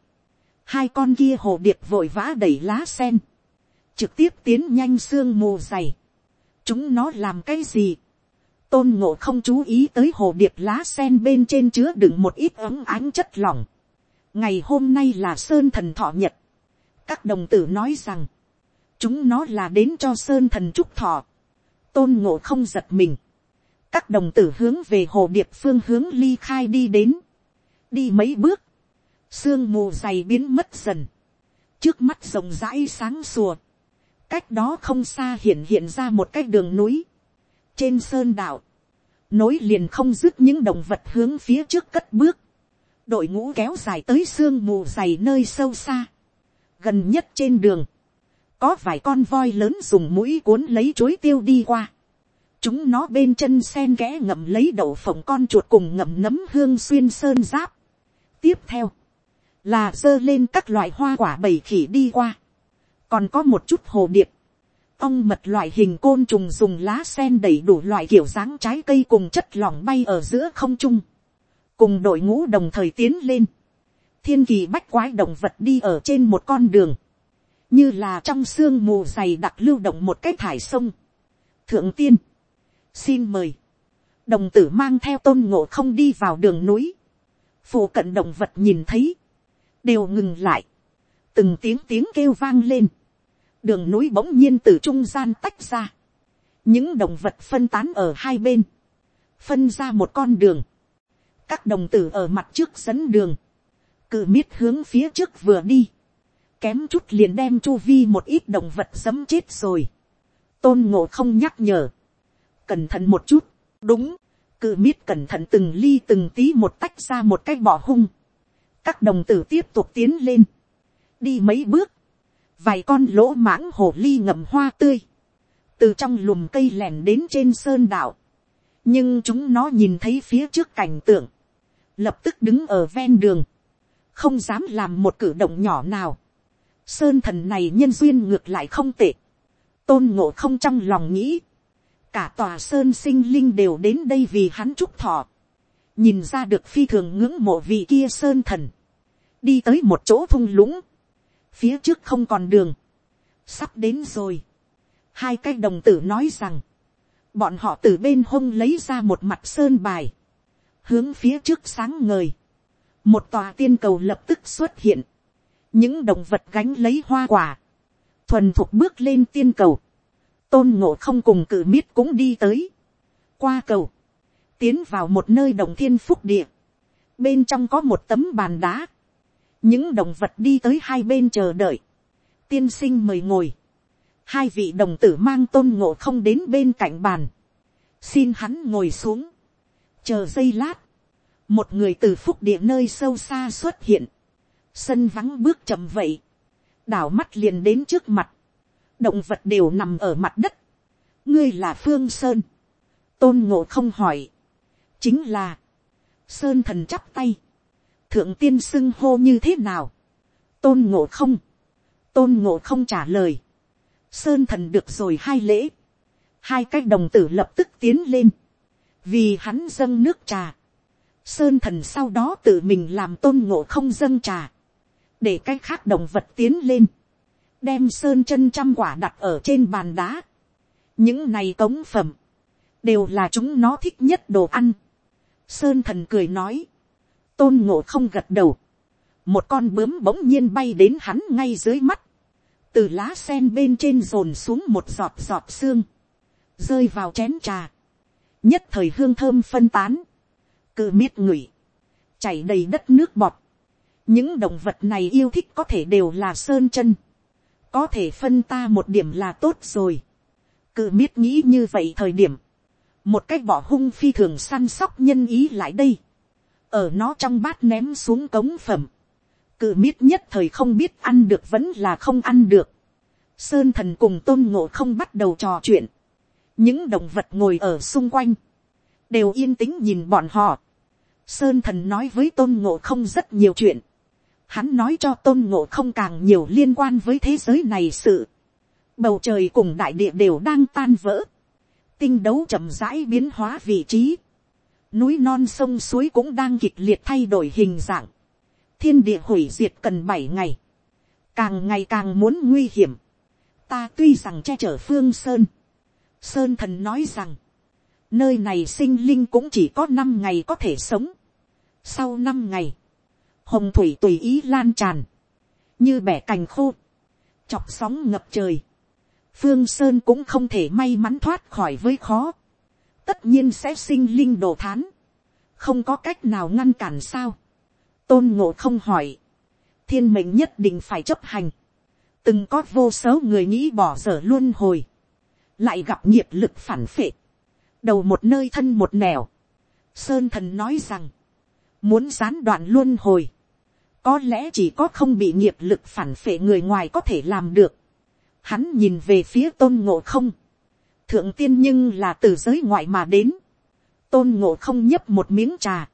hai con kia hồ điệp vội vã đẩy lá sen, trực tiếp tiến nhanh sương mù dày, chúng nó làm cái gì, tôn ngộ không chú ý tới hồ điệp lá sen bên trên chứa đựng một ít ấm ánh chất lỏng. ngày hôm nay là sơn thần thọ nhật. các đồng tử nói rằng, chúng nó là đến cho sơn thần chúc thọ. tôn ngộ không giật mình. các đồng tử hướng về hồ điệp phương hướng ly khai đi đến. đi mấy bước, sương mù dày biến mất dần. trước mắt rộng rãi sáng sùa. cách đó không xa hiện hiện ra một cái đường núi trên sơn đạo, nối liền không dứt những động vật hướng phía trước cất bước, đội ngũ kéo dài tới sương mù dày nơi sâu xa, gần nhất trên đường, có vài con voi lớn dùng mũi cuốn lấy chuối tiêu đi qua, chúng nó bên chân sen ghé ngậm lấy đậu phộng con chuột cùng ngậm nấm hương xuyên sơn giáp. tiếp theo, là giơ lên các loại hoa quả bầy khỉ đi qua, còn có một chút hồ điệp, ong mật loại hình côn trùng dùng lá sen đầy đủ loại kiểu dáng trái cây cùng chất lỏng bay ở giữa không trung. Cùng đội ngũ đồng thời tiến lên. Thiên kỳ bách quái động vật đi ở trên một con đường. Như là trong sương mù dày đặc lưu động một cái thải sông. Thượng tiên. Xin mời. Đồng tử mang theo tôn ngộ không đi vào đường núi. phụ cận động vật nhìn thấy. Đều ngừng lại. Từng tiếng tiếng kêu vang lên. Đường núi bỗng nhiên từ trung gian tách ra, những động vật phân tán ở hai bên, phân ra một con đường, các đồng tử ở mặt trước dẫn đường, cự miết hướng phía trước vừa đi, kém chút liền đem chu vi một ít động vật dấm chết rồi, tôn ngộ không nhắc nhở, cẩn thận một chút, đúng, cự miết cẩn thận từng ly từng tí một tách ra một cái bỏ hung, các đồng tử tiếp tục tiến lên, đi mấy bước, vài con lỗ mãng hồ ly ngậm hoa tươi, từ trong lùm cây lẻn đến trên sơn đạo, nhưng chúng nó nhìn thấy phía trước cảnh tượng, lập tức đứng ở ven đường, không dám làm một cử động nhỏ nào. Sơn thần này nhân duyên ngược lại không tệ, tôn ngộ không trong lòng nghĩ, cả tòa sơn sinh linh đều đến đây vì hắn chúc thọ, nhìn ra được phi thường ngưỡng mộ vị kia sơn thần, đi tới một chỗ thung lũng, phía trước không còn đường, sắp đến rồi. hai cái đồng tử nói rằng, bọn họ từ bên hông lấy ra một mặt sơn bài, hướng phía trước sáng ngời, một tòa tiên cầu lập tức xuất hiện, những động vật gánh lấy hoa quả, thuần thuộc bước lên tiên cầu, tôn ngộ không cùng cử miết cũng đi tới, qua cầu, tiến vào một nơi đồng thiên phúc địa, bên trong có một tấm bàn đá, những động vật đi tới hai bên chờ đợi, tiên sinh mời ngồi, hai vị đồng tử mang tôn ngộ không đến bên cạnh bàn, xin hắn ngồi xuống, chờ giây lát, một người từ phúc địa nơi sâu xa xuất hiện, sân vắng bước chậm vậy, đảo mắt liền đến trước mặt, động vật đều nằm ở mặt đất, ngươi là phương sơn, tôn ngộ không hỏi, chính là, sơn thần chắp tay, thượng tiên xưng hô như thế nào, tôn ngộ không, tôn ngộ không trả lời, sơn thần được rồi hai lễ, hai cái đồng tử lập tức tiến lên, vì hắn dâng nước trà, sơn thần sau đó tự mình làm tôn ngộ không dâng trà, để cái khác động vật tiến lên, đem sơn chân trăm quả đặt ở trên bàn đá, những này cống phẩm, đều là chúng nó thích nhất đồ ăn. Sơn thần cười nói, tôn ngộ không gật đầu, một con bướm bỗng nhiên bay đến hắn ngay dưới mắt, từ lá sen bên trên rồn xuống một giọt giọt xương, rơi vào chén trà, nhất thời hương thơm phân tán, cự miết ngửi, chảy đầy đất nước bọt, những động vật này yêu thích có thể đều là sơn chân, có thể phân ta một điểm là tốt rồi, cự miết nghĩ như vậy thời điểm, một cái bỏ hung phi thường săn sóc nhân ý lại đây, ở nó trong bát ném xuống cống phẩm, cự miết nhất thời không biết ăn được vẫn là không ăn được. Sơn thần cùng tôn ngộ không bắt đầu trò chuyện. Những động vật ngồi ở xung quanh, đều yên tĩnh nhìn bọn họ. Sơn thần nói với tôn ngộ không rất nhiều chuyện. Hắn nói cho tôn ngộ không càng nhiều liên quan với thế giới này sự. Bầu trời cùng đại địa đều đang tan vỡ. Tinh đấu chậm rãi biến hóa vị trí. Núi non sông suối cũng đang kịch liệt thay đổi hình dạng. Thiên địa hủy diệt cần bảy ngày. Càng ngày càng muốn nguy hiểm. Ta tuy rằng che chở phương Sơn. Sơn thần nói rằng. Nơi này sinh linh cũng chỉ có năm ngày có thể sống. Sau năm ngày. Hồng thủy tùy ý lan tràn. Như bẻ cành khô. Chọc sóng ngập trời. Phương Sơn cũng không thể may mắn thoát khỏi với khó. Tất nhiên sẽ sinh linh đồ thán. Không có cách nào ngăn cản sao. Tôn ngộ không hỏi. Thiên mệnh nhất định phải chấp hành. Từng có vô số người nghĩ bỏ dở luôn hồi. Lại gặp nghiệp lực phản phệ. Đầu một nơi thân một nẻo. Sơn thần nói rằng. Muốn gián đoạn luôn hồi. Có lẽ chỉ có không bị nghiệp lực phản phệ người ngoài có thể làm được hắn nhìn về phía tôn ngộ không, thượng tiên nhưng là từ giới ngoại mà đến, tôn ngộ không nhấp một miếng trà,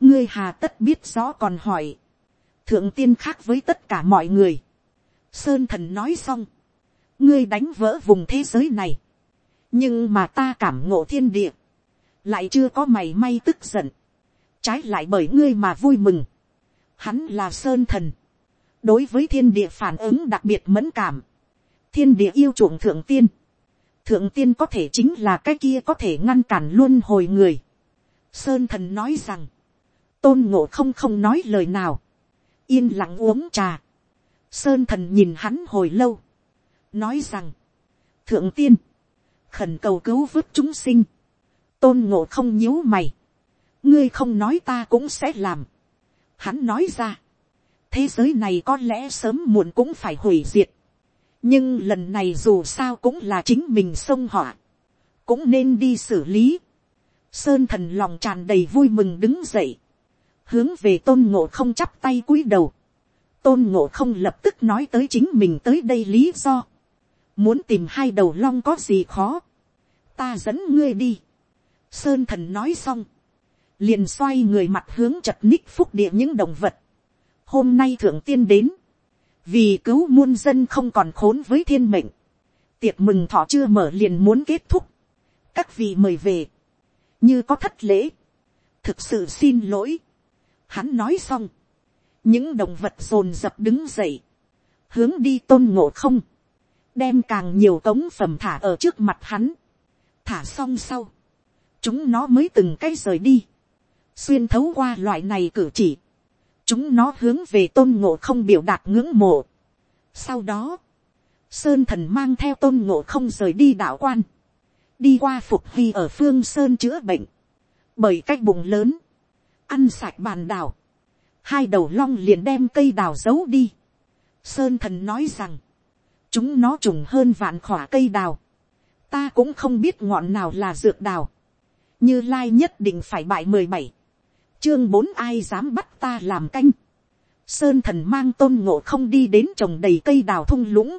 ngươi hà tất biết rõ còn hỏi, thượng tiên khác với tất cả mọi người, sơn thần nói xong, ngươi đánh vỡ vùng thế giới này, nhưng mà ta cảm ngộ thiên địa, lại chưa có mày may tức giận, trái lại bởi ngươi mà vui mừng, hắn là sơn thần, đối với thiên địa phản ứng đặc biệt mẫn cảm, thiên địa yêu chuộng thượng tiên. Thượng tiên có thể chính là cái kia có thể ngăn cản luôn hồi người. Sơn thần nói rằng, tôn ngộ không không nói lời nào. Yên lặng uống trà. Sơn thần nhìn hắn hồi lâu. Nói rằng, thượng tiên, khẩn cầu cứu vớt chúng sinh. Tôn ngộ không nhíu mày. Ngươi không nói ta cũng sẽ làm. Hắn nói ra, thế giới này có lẽ sớm muộn cũng phải hủy diệt nhưng lần này dù sao cũng là chính mình xông họa, cũng nên đi xử lý. Sơn thần lòng tràn đầy vui mừng đứng dậy, hướng về tôn ngộ không chắp tay cúi đầu. tôn ngộ không lập tức nói tới chính mình tới đây lý do. muốn tìm hai đầu long có gì khó, ta dẫn ngươi đi. Sơn thần nói xong, liền xoay người mặt hướng chật ních phúc địa những động vật. hôm nay thượng tiên đến, vì cứu muôn dân không còn khốn với thiên mệnh, tiệc mừng thọ chưa mở liền muốn kết thúc, các vị mời về, như có thất lễ, thực sự xin lỗi, hắn nói xong, những động vật rồn rập đứng dậy, hướng đi tôn ngộ không, đem càng nhiều cống phẩm thả ở trước mặt hắn, thả xong sau, chúng nó mới từng cái rời đi, xuyên thấu qua loại này cử chỉ, chúng nó hướng về tôn ngộ không biểu đạt ngưỡng mộ. sau đó, sơn thần mang theo tôn ngộ không rời đi đạo quan, đi qua phục huy ở phương sơn chữa bệnh, bởi cách bụng lớn, ăn sạch bàn đào, hai đầu long liền đem cây đào giấu đi. sơn thần nói rằng, chúng nó trùng hơn vạn khỏa cây đào, ta cũng không biết ngọn nào là dược đào, như lai nhất định phải bại mười bảy, chương bốn ai dám bắt ta làm canh. Sơn thần mang tôn ngộ không đi đến trồng đầy cây đào thung lũng.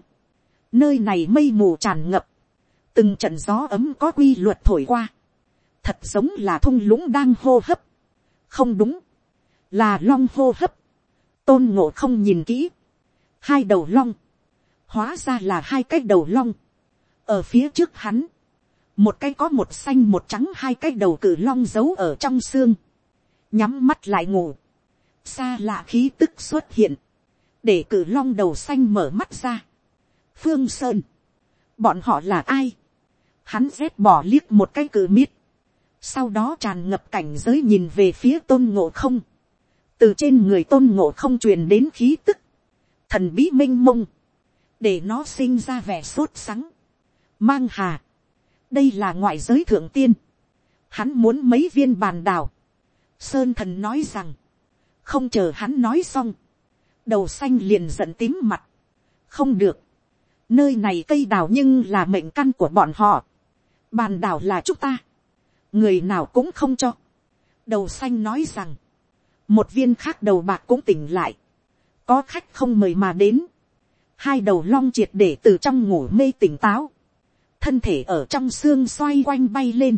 Nơi này mây mù tràn ngập. Từng trận gió ấm có quy luật thổi qua. Thật giống là thung lũng đang hô hấp. Không đúng. Là long hô hấp. Tôn ngộ không nhìn kỹ. Hai đầu long. Hóa ra là hai cái đầu long. Ở phía trước hắn. Một cái có một xanh một trắng, hai cái đầu cử long giấu ở trong xương nhắm mắt lại ngủ, xa lạ khí tức xuất hiện, để cử long đầu xanh mở mắt ra. phương sơn, bọn họ là ai, hắn rét bỏ liếc một cái cử miết, sau đó tràn ngập cảnh giới nhìn về phía tôn ngộ không, từ trên người tôn ngộ không truyền đến khí tức, thần bí m i n h mông, để nó sinh ra vẻ sốt sắng, mang hà, đây là ngoại giới thượng tiên, hắn muốn mấy viên bàn đào, Sơn thần nói rằng, không chờ hắn nói xong, đầu xanh liền giận tím mặt. Không được, nơi này cây đào nhưng là mệnh căn của bọn họ. Bàn đào là chúng ta, người nào cũng không cho. Đầu xanh nói rằng, một viên khác đầu bạc cũng tỉnh lại, có khách không mời mà đến. Hai đầu long triệt để từ trong ngủ mê tỉnh táo, thân thể ở trong xương xoay quanh bay lên.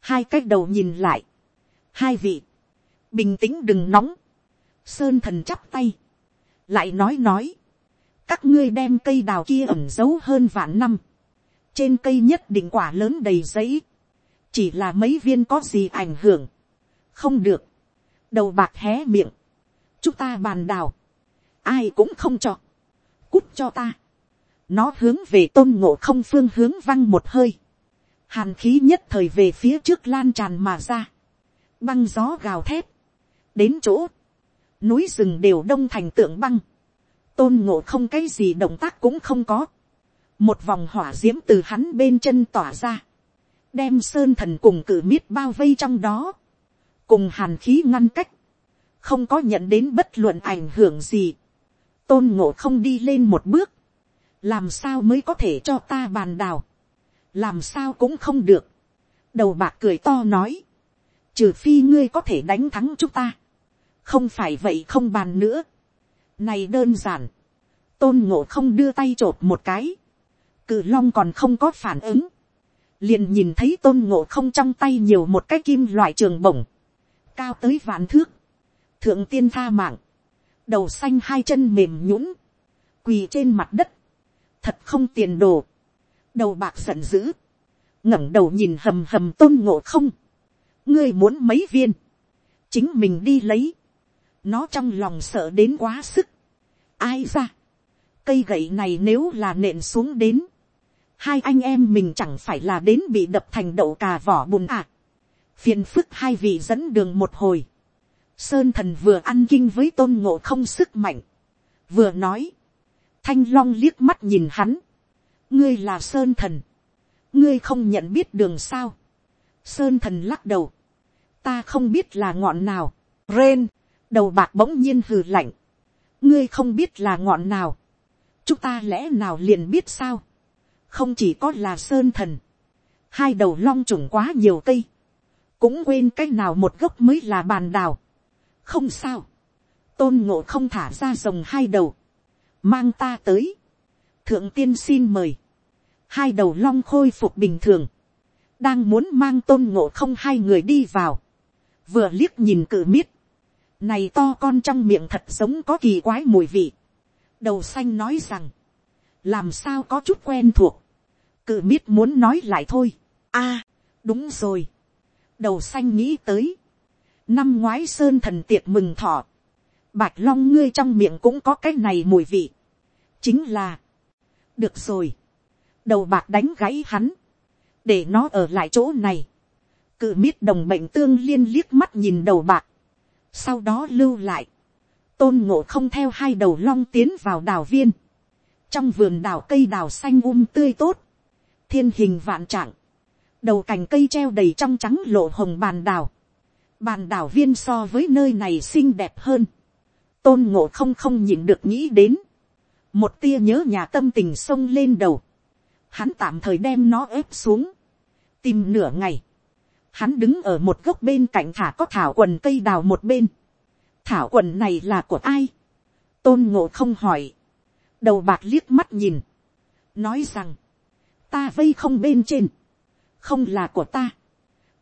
Hai cái đầu nhìn lại, hai vị, bình tĩnh đừng nóng, sơn thần chắp tay, lại nói nói, các ngươi đem cây đào kia ẩm giấu hơn vạn năm, trên cây nhất định quả lớn đầy giấy, chỉ là mấy viên có gì ảnh hưởng, không được, đầu bạc hé miệng, chúng ta bàn đào, ai cũng không cho, cút cho ta, nó hướng về tôn ngộ không phương hướng văng một hơi, hàn khí nhất thời về phía trước lan tràn mà ra, băng gió gào thét, đến chỗ, núi rừng đều đông thành tượng băng, tôn ngộ không cái gì động tác cũng không có, một vòng hỏa d i ễ m từ hắn bên chân tỏa ra, đem sơn thần cùng cử miết bao vây trong đó, cùng hàn khí ngăn cách, không có nhận đến bất luận ảnh hưởng gì, tôn ngộ không đi lên một bước, làm sao mới có thể cho ta bàn đào, làm sao cũng không được, đầu bạc cười to nói, trừ phi ngươi có thể đánh thắng chúng ta, không phải vậy không bàn nữa, này đơn giản, tôn ngộ không đưa tay t r ộ p một cái, cự long còn không có phản ứng, liền nhìn thấy tôn ngộ không trong tay nhiều một cái kim loại trường bổng, cao tới vạn thước, thượng tiên tha mạng, đầu xanh hai chân mềm nhũng, quỳ trên mặt đất, thật không tiền đồ, đầu bạc giận dữ, ngẩng đầu nhìn hầm hầm tôn ngộ không, ngươi muốn mấy viên, chính mình đi lấy, nó trong lòng sợ đến quá sức, ai ra, cây gậy này nếu là nện xuống đến, hai anh em mình chẳng phải là đến bị đập thành đậu cà vỏ bùn à. phiền phức hai vị dẫn đường một hồi. sơn thần vừa ăn kinh với tôn ngộ không sức mạnh. vừa nói. thanh long liếc mắt nhìn hắn. ngươi là sơn thần. ngươi không nhận biết đường sao sơn thần lắc đầu. ta không biết là ngọn nào. ren, đầu bạc bỗng nhiên hừ lạnh. ngươi không biết là ngọn nào. chúng ta lẽ nào liền biết sao không chỉ có là sơn thần, hai đầu long trùng quá nhiều cây, cũng quên cái nào một gốc mới là bàn đào. không sao, tôn ngộ không thả ra rồng hai đầu, mang ta tới, thượng tiên xin mời, hai đầu long khôi phục bình thường, đang muốn mang tôn ngộ không hai người đi vào, vừa liếc nhìn cự miết, này to con trong miệng thật giống có kỳ quái mùi vị, đầu xanh nói rằng, làm sao có chút quen thuộc, cự miết muốn nói lại thôi. a, đúng rồi. đầu xanh nghĩ tới. năm ngoái sơn thần tiệc mừng thọ. bạch long ngươi trong miệng cũng có cái này mùi vị. chính là. được rồi. đầu bạc đánh gãy hắn để nó ở lại chỗ này. cự miết đồng bệnh tương liên liếc mắt nhìn đầu bạc. sau đó lưu lại. tôn ngộ không theo hai đầu long tiến vào đào viên. Trong vườn đào cây đào xanh um tươi tốt, thiên hình vạn trạng, đầu cành cây treo đầy trong trắng lộ hồng bàn đào, bàn đào viên so với nơi này xinh đẹp hơn, tôn ngộ không không nhìn được nghĩ đến, một tia nhớ nhà tâm tình sông lên đầu, hắn tạm thời đem nó ép xuống, tìm nửa ngày, hắn đứng ở một gốc bên cạnh thả có thảo quần cây đào một bên, thảo quần này là của ai, tôn ngộ không hỏi, đầu bạc liếc mắt nhìn, nói rằng, ta vây không bên trên, không là của ta.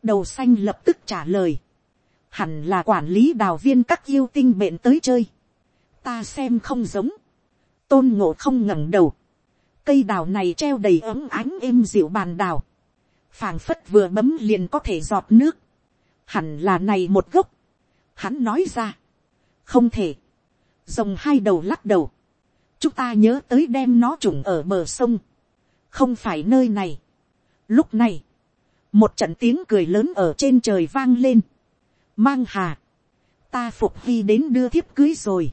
đầu xanh lập tức trả lời, hẳn là quản lý đào viên các yêu tinh bệnh tới chơi, ta xem không giống, tôn ngộ không ngẩng đầu, cây đào này treo đầy ấm ánh êm dịu bàn đào, phảng phất vừa bấm liền có thể giọt nước, hẳn là này một gốc, hắn nói ra, không thể, rồng hai đầu lắc đầu, chúng ta nhớ tới đem nó trùng ở bờ sông, không phải nơi này. Lúc này, một trận tiếng cười lớn ở trên trời vang lên. Mang hà, ta phục vi đến đưa thiếp cưới rồi.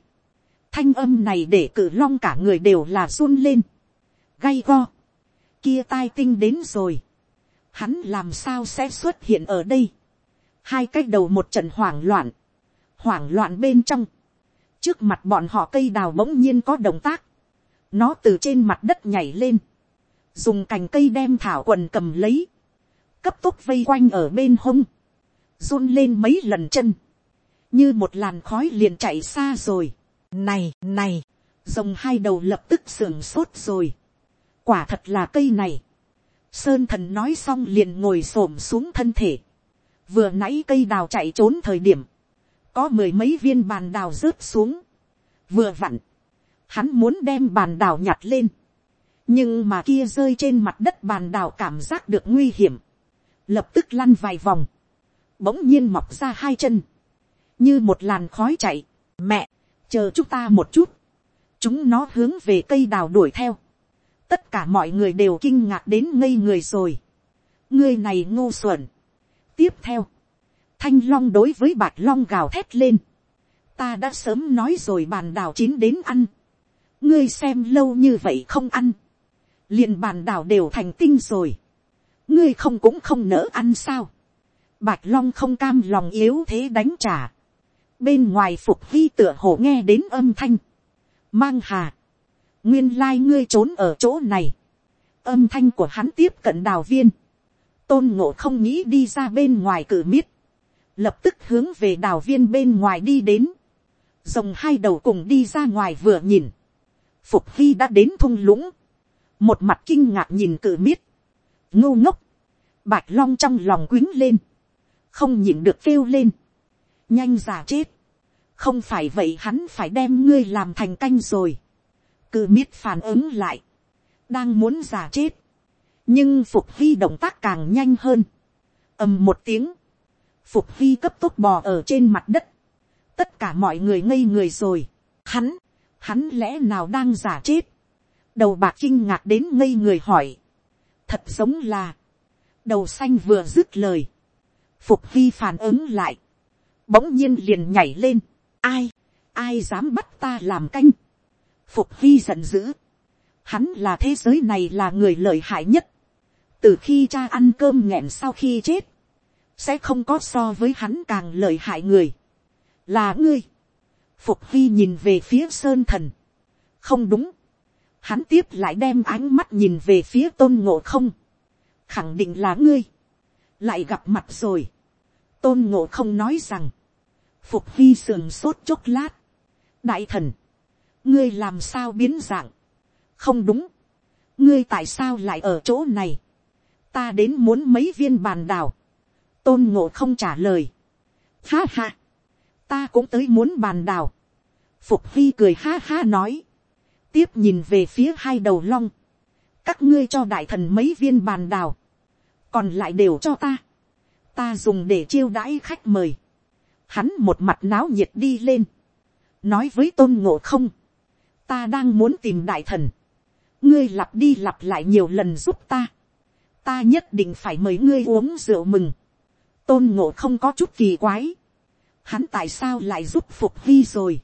Thanh âm này để cử long cả người đều là run lên. Gay go. Kia tai tinh đến rồi. Hắn làm sao sẽ xuất hiện ở đây. Hai cái đầu một trận hoảng loạn. Hoảng loạn bên trong. Trước mặt bọn họ cây đào bỗng nhiên có động tác. Nó từ trên mặt đất nhảy lên dùng cành cây đem thảo quần cầm lấy, cấp tốc vây quanh ở bên hông, run lên mấy lần chân, như một làn khói liền chạy xa rồi. Này, này, rồng hai đầu lập tức sưởng sốt rồi quả thật là cây này. sơn thần nói xong liền ngồi xổm xuống thân thể. vừa nãy cây đào chạy trốn thời điểm, có mười mấy viên bàn đào rớt xuống, vừa vặn, hắn muốn đem bàn đào nhặt lên, nhưng mà kia rơi trên mặt đất bàn đào cảm giác được nguy hiểm, lập tức lăn vài vòng, bỗng nhiên mọc ra hai chân, như một làn khói chạy, mẹ, chờ chúng ta một chút, chúng nó hướng về cây đào đuổi theo, tất cả mọi người đều kinh ngạc đến ngây người rồi, ngươi này ngu xuẩn, tiếp theo, thanh long đối với bạch long gào thét lên, ta đã sớm nói rồi bàn đào chín đến ăn, ngươi xem lâu như vậy không ăn, liền bàn đào đều thành tinh rồi, ngươi không cũng không nỡ ăn sao, bạch long không cam lòng yếu thế đánh trả, bên ngoài phục vi tựa hồ nghe đến âm thanh, mang hà, nguyên lai ngươi trốn ở chỗ này, âm thanh của hắn tiếp cận đào viên, tôn ngộ không nghĩ đi ra bên ngoài cử miết, lập tức hướng về đào viên bên ngoài đi đến, rồng hai đầu cùng đi ra ngoài vừa nhìn, phục hy đã đến thung lũng, một mặt kinh ngạc nhìn cử miết, ngô ngốc, bạch long trong lòng quýnh lên, không nhìn được kêu lên, nhanh giả chết, không phải vậy hắn phải đem ngươi làm thành canh rồi, cư miết phản ứng lại, đang muốn giả chết, nhưng phục hy động tác càng nhanh hơn, ầm một tiếng, phục hy cấp tốc bò ở trên mặt đất, tất cả mọi người ngây người rồi, hắn, hắn lẽ nào đang giả chết, đầu bạc kinh ngạc đến ngây người hỏi, thật giống là, đầu xanh vừa dứt lời, phục hy phản ứng lại, bỗng nhiên liền nhảy lên, ai, ai dám bắt ta làm canh, phục hy giận dữ, hắn là thế giới này là người lợi hại nhất, từ khi cha ăn cơm nghẹn sau khi chết, sẽ không có so với hắn càng lợi hại người, là ngươi, phục hy nhìn về phía sơn thần, không đúng, hắn tiếp lại đem ánh mắt nhìn về phía tôn ngộ không, khẳng định là ngươi, lại gặp mặt rồi, tôn ngộ không nói rằng, phục hy sườn sốt chốc lát, đại thần, ngươi làm sao biến dạng, không đúng, ngươi tại sao lại ở chỗ này, ta đến muốn mấy viên bàn đào, tôn ngộ không trả lời, ha ha, ta cũng tới muốn bàn đào, phục hy cười ha ha nói, tiếp nhìn về phía hai đầu long, các ngươi cho đại thần mấy viên bàn đào, còn lại đều cho ta, ta dùng để chiêu đãi khách mời, hắn một mặt náo nhiệt đi lên, nói với tôn ngộ không, ta đang muốn tìm đại thần, ngươi lặp đi lặp lại nhiều lần giúp ta, ta nhất định phải mời ngươi uống rượu mừng, tôn ngộ không có chút kỳ quái, hắn tại sao lại giúp phục vi rồi,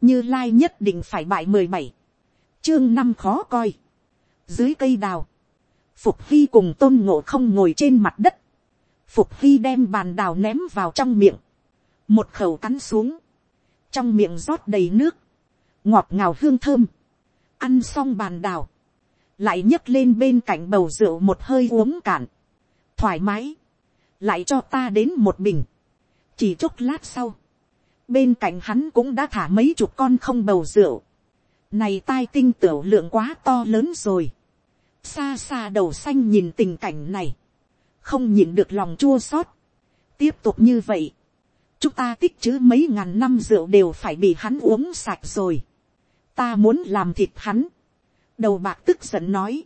như lai nhất định phải bại mười bảy, chương năm khó coi, dưới cây đào, phục vi cùng tôn ngộ không ngồi trên mặt đất, phục vi đem bàn đào ném vào trong miệng, một khẩu cắn xuống, trong miệng rót đầy nước, ngọt ngào hương thơm, ăn xong bàn đào, lại nhấc lên bên cạnh bầu rượu một hơi uống cạn, thoải mái, lại cho ta đến một bình, chỉ chốc lát sau, bên cạnh hắn cũng đã thả mấy chục con không bầu rượu, này tai tinh tiểu lượng quá to lớn rồi, xa xa đầu xanh nhìn tình cảnh này, không nhìn được lòng chua xót, tiếp tục như vậy, chúng ta tích chữ mấy ngàn năm rượu đều phải bị hắn uống sạch rồi, ta muốn làm thịt hắn, đầu bạc tức giận nói,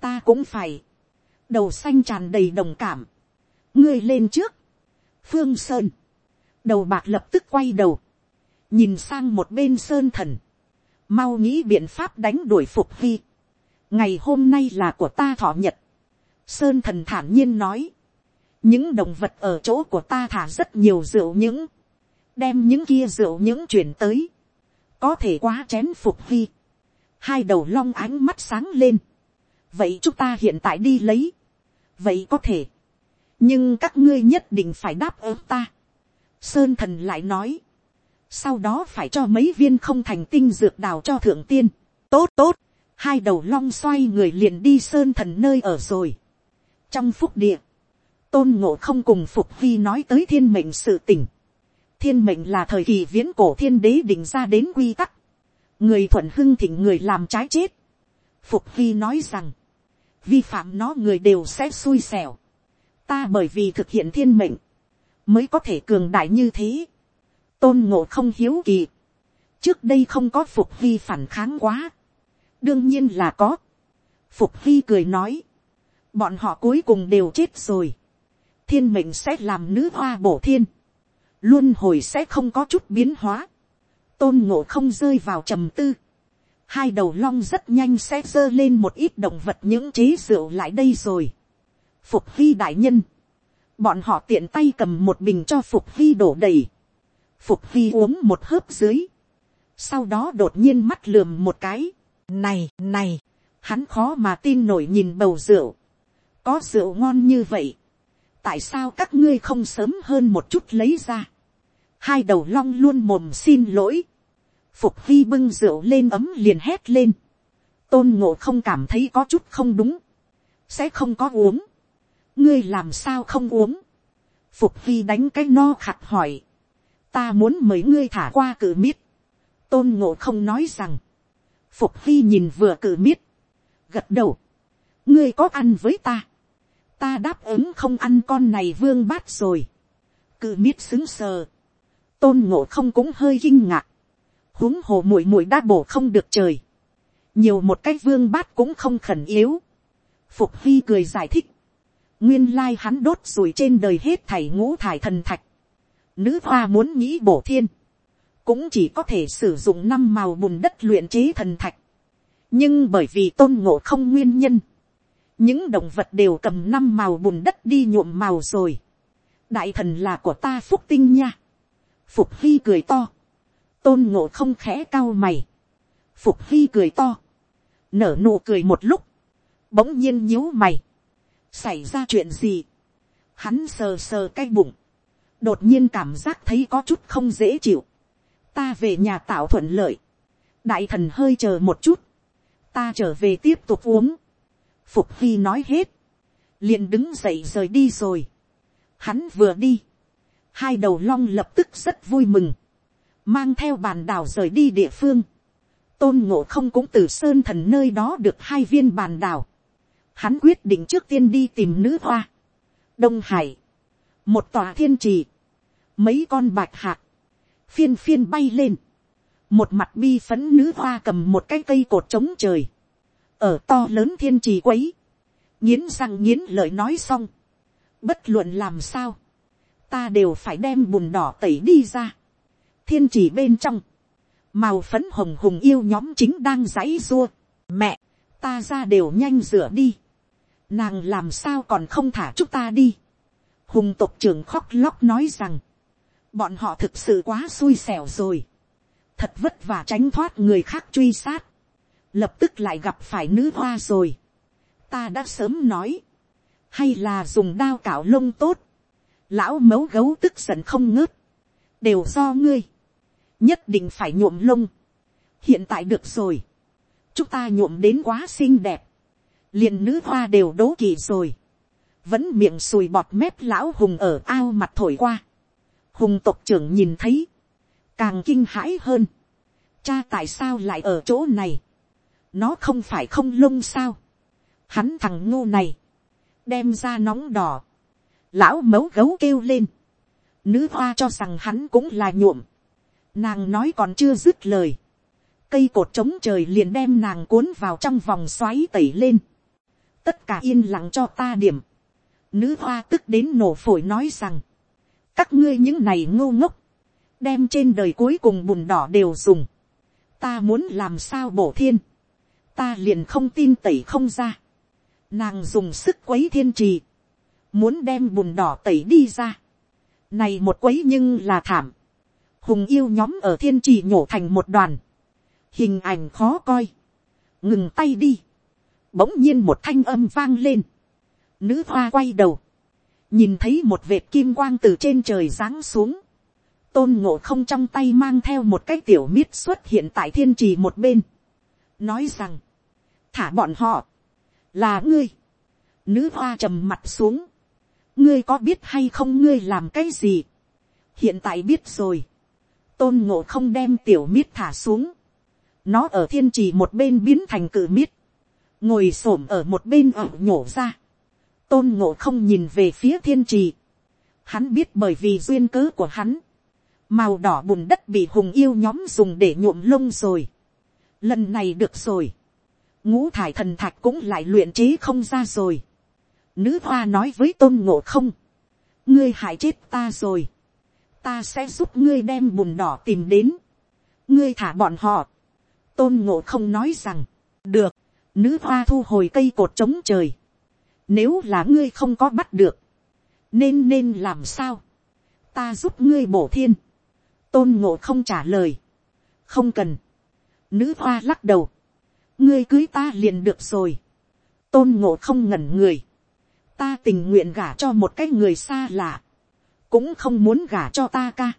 ta cũng phải, đầu xanh tràn đầy đồng cảm, ngươi lên trước, phương sơn, đầu bạc lập tức quay đầu, nhìn sang một bên sơn thần, mau nghĩ biện pháp đánh đuổi phục vi, ngày hôm nay là của ta thọ nhật, sơn thần thản nhiên nói, những động vật ở chỗ của ta thả rất nhiều rượu những, đem những kia rượu những chuyển tới, có thể quá chén phục vi, hai đầu long ánh mắt sáng lên, vậy chúng ta hiện tại đi lấy, vậy có thể, nhưng các ngươi nhất định phải đáp ứng ta. Sơn thần lại nói, sau đó phải cho mấy viên không thành tinh dược đào cho thượng tiên. Tốt tốt, hai đầu long xoay người liền đi sơn thần nơi ở rồi. Trong phúc địa, tôn ngộ không cùng phục vi nói tới thiên mệnh sự tỉnh Thiên mệnh là thời kỳ viễn cổ thiên đế định ra đến quy tắc. Người thuận hưng thỉnh người làm trái chết. Phục vi nói rằng, vi phạm nó người đều sẽ xui xẻo ta bởi vì thực hiện thiên mệnh, mới có thể cường đại như thế. tôn ngộ không hiếu kỳ, trước đây không có phục vi phản kháng quá, đương nhiên là có, phục vi cười nói, bọn họ cuối cùng đều chết rồi, thiên mệnh sẽ làm nữ hoa bổ thiên, luôn hồi sẽ không có chút biến hóa, tôn ngộ không rơi vào trầm tư, hai đầu long rất nhanh sẽ dơ lên một ít động vật những chế rượu lại đây rồi. Phục vi đại nhân, bọn họ tiện tay cầm một bình cho phục vi đổ đầy. Phục vi uống một hớp dưới, sau đó đột nhiên mắt lườm một cái. Này, này, hắn khó mà tin nổi nhìn bầu rượu. Có rượu ngon như vậy. Tại sao các ngươi không sớm hơn một chút lấy ra? Hai đầu long luôn mồm xin lỗi. Phục vi bưng rượu lên ấm liền hét lên. Tôn ngộ không cảm thấy có chút không đúng. Sẽ không có uống. Ngươi làm sao không uống? Phục vi đánh cái no khặt hỏi. Ta muốn mời ngươi thả qua cử miết. Tôn ngộ không nói rằng. Phục vi nhìn vừa cử miết. Gật đầu. Ngươi có ăn với ta. Ta đáp ứng không ăn con này vương bát rồi. cự miết xứng sờ. Tôn ngộ không cũng hơi kinh ngạc huống hồ muội muội đã bổ không được trời. nhiều một cái vương bát cũng không khẩn yếu. phục hy cười giải thích. nguyên lai hắn đốt rồi trên đời hết thảy ngũ thải thần thạch. nữ hoa muốn nghĩ bổ thiên. cũng chỉ có thể sử dụng năm màu bùn đất luyện chế thần thạch. nhưng bởi vì tôn ngộ không nguyên nhân những động vật đều cầm năm màu bùn đất đi nhuộm màu rồi. đại thần là của ta phúc tinh nha. phục hy cười to. Tôn ngộ không khẽ cao mày, phục hy cười to, nở nụ cười một lúc, bỗng nhiên nhíu mày, xảy ra chuyện gì, hắn sờ sờ cái bụng, đột nhiên cảm giác thấy có chút không dễ chịu, ta về nhà tạo thuận lợi, đại thần hơi chờ một chút, ta trở về tiếp tục uống, phục hy nói hết, liền đứng dậy rời đi rồi, hắn vừa đi, hai đầu long lập tức rất vui mừng, mang theo bàn đảo rời đi địa phương, tôn ngộ không cũng từ sơn thần nơi đó được hai viên bàn đảo, hắn quyết định trước tiên đi tìm nữ hoa, đông hải, một tòa thiên trì, mấy con bạch hạc, phiên phiên bay lên, một mặt bi phấn nữ hoa cầm một cái cây cột trống trời, ở to lớn thiên trì quấy, nghiến răng nghiến lợi nói xong, bất luận làm sao, ta đều phải đem bùn đỏ tẩy đi ra, thiên trì bên trong, màu phấn hồng hùng yêu nhóm chính đang giãy dua, mẹ, ta ra đều nhanh rửa đi, nàng làm sao còn không thả chúng ta đi, hùng tộc trưởng khóc lóc nói rằng, bọn họ thực sự quá xui xẻo rồi, thật vất vả tránh thoát người khác truy sát, lập tức lại gặp phải nữ hoa rồi, ta đã sớm nói, hay là dùng đao cạo lông tốt, lão mấu gấu tức giận không ngớt, đều do ngươi, nhất định phải nhuộm lông. hiện tại được rồi, chúng ta nhuộm đến quá xinh đẹp, liền nữ hoa đều đố kỳ rồi, vẫn miệng sùi bọt mép lão hùng ở ao mặt thổi qua, hùng tộc trưởng nhìn thấy, càng kinh hãi hơn, cha tại sao lại ở chỗ này, nó không phải không lông sao, hắn thằng ngu này, đem ra nóng đỏ, lão mấu gấu kêu lên, nữ hoa cho rằng hắn cũng là nhuộm, Nàng nói còn chưa dứt lời. Cây cột trống trời liền đem nàng cuốn vào trong vòng xoáy tẩy lên. Tất cả yên lặng cho ta điểm. Nữ hoa tức đến nổ phổi nói rằng. Các ngươi những này ngô ngốc. Đem trên đời cuối cùng bùn đỏ đều dùng. Ta muốn làm sao bổ thiên. Ta liền không tin tẩy không ra. Nàng dùng sức quấy thiên trì. Muốn đem bùn đỏ tẩy đi ra. Này một quấy nhưng là thảm. Hùng yêu nhóm ở thiên trì nhổ thành một đoàn, hình ảnh khó coi, ngừng tay đi, bỗng nhiên một thanh âm vang lên, nữ hoa quay đầu, nhìn thấy một vệt kim quang từ trên trời giáng xuống, tôn ngộ không trong tay mang theo một cái tiểu miết xuất hiện tại thiên trì một bên, nói rằng, thả bọn họ, là ngươi, nữ hoa trầm mặt xuống, ngươi có biết hay không ngươi làm cái gì, hiện tại biết rồi, tôn ngộ không đem tiểu miết thả xuống. nó ở thiên trì một bên biến thành cự miết, ngồi s ổ m ở một bên ẩu nhổ ra. tôn ngộ không nhìn về phía thiên trì. hắn biết bởi vì duyên cớ của hắn, màu đỏ bùn đất bị hùng yêu nhóm dùng để nhuộm lông rồi. lần này được rồi ngũ thải thần thạch cũng lại luyện chế không ra rồi. nữ hoa nói với tôn ngộ không. ngươi hại chết ta rồi. ta sẽ giúp ngươi đem bùn đỏ tìm đến. ngươi thả bọn họ. tôn ngộ không nói rằng, được, nữ hoa thu hồi cây cột trống trời. nếu là ngươi không có bắt được, nên nên làm sao. ta giúp ngươi bổ thiên tôn ngộ không trả lời, không cần, nữ hoa lắc đầu, ngươi cưới ta liền được rồi, tôn ngộ không ngẩn người, ta tình nguyện gả cho một cái người xa lạ, cũng không muốn gả cho ta ca.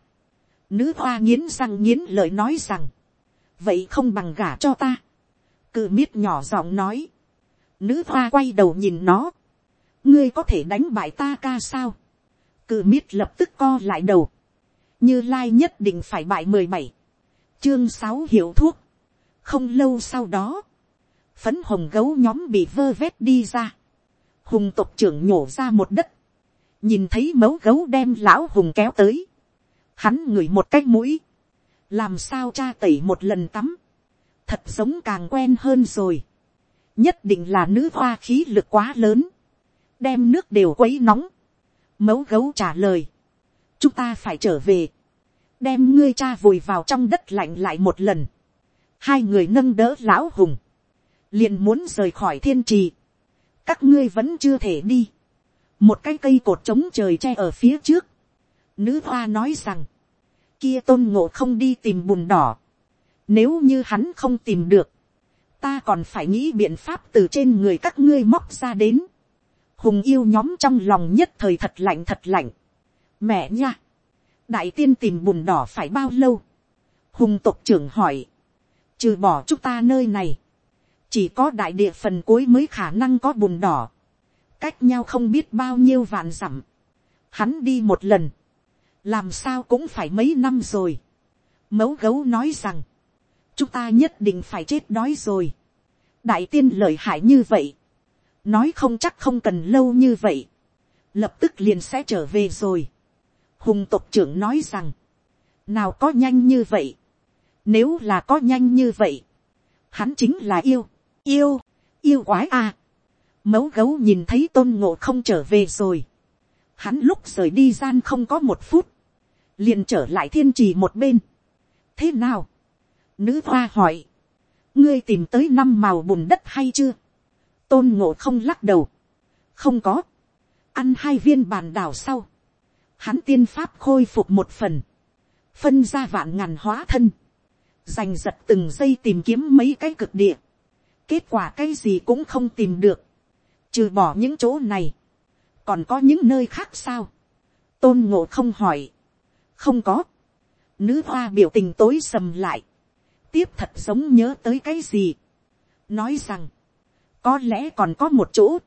Nữ hoa nghiến răng nghiến lợi nói rằng, vậy không bằng gả cho ta. Cự miết nhỏ giọng nói, nữ hoa quay đầu nhìn nó, ngươi có thể đánh bại ta ca sao. Cự miết lập tức co lại đầu, như lai nhất định phải bại mười bảy, chương sáu hiệu thuốc, không lâu sau đó, phấn hồng gấu nhóm bị vơ vét đi ra, hùng tộc trưởng nhổ ra một đất, nhìn thấy mấu gấu đem lão hùng kéo tới, hắn ngửi một cái mũi, làm sao cha tẩy một lần tắm, thật giống càng quen hơn rồi, nhất định là nữ hoa khí lực quá lớn, đem nước đều quấy nóng, mấu gấu trả lời, chúng ta phải trở về, đem ngươi cha vùi vào trong đất lạnh lại một lần, hai người nâng đỡ lão hùng, liền muốn rời khỏi thiên trì, các ngươi vẫn chưa thể đi, một cái cây cột trống trời che ở phía trước, nữ hoa nói rằng, kia tôn ngộ không đi tìm bùn đỏ, nếu như hắn không tìm được, ta còn phải nghĩ biện pháp từ trên người các ngươi móc ra đến, hùng yêu nhóm trong lòng nhất thời thật lạnh thật lạnh, mẹ nha, đại tiên tìm bùn đỏ phải bao lâu, hùng tộc trưởng hỏi, trừ bỏ chúng ta nơi này, chỉ có đại địa phần cuối mới khả năng có bùn đỏ, cách nhau không biết bao nhiêu vạn dặm, hắn đi một lần, làm sao cũng phải mấy năm rồi, mấu gấu nói rằng, chúng ta nhất định phải chết đói rồi, đại tiên lợi hại như vậy, nói không chắc không cần lâu như vậy, lập tức liền sẽ trở về rồi. Hùng tộc trưởng nói rằng, nào có nhanh như vậy, nếu là có nhanh như vậy, hắn chính là yêu, yêu, yêu quái à. Mấu gấu nhìn thấy tôn ngộ không trở về rồi. Hắn lúc rời đi gian không có một phút, liền trở lại thiên trì một bên. thế nào, nữ hoa hỏi, ngươi tìm tới năm màu bùn đất hay chưa, tôn ngộ không lắc đầu, không có, ăn hai viên bàn đào sau, hắn tiên pháp khôi phục một phần, phân ra vạn ngàn hóa thân, giành giật từng giây tìm kiếm mấy cái cực địa, kết quả cái gì cũng không tìm được, trừ bỏ những chỗ này, còn có những nơi khác sao, tôn ngộ không hỏi, không có, nữ hoa biểu tình tối sầm lại, tiếp thật giống nhớ tới cái gì, nói rằng, có lẽ còn có một chỗ,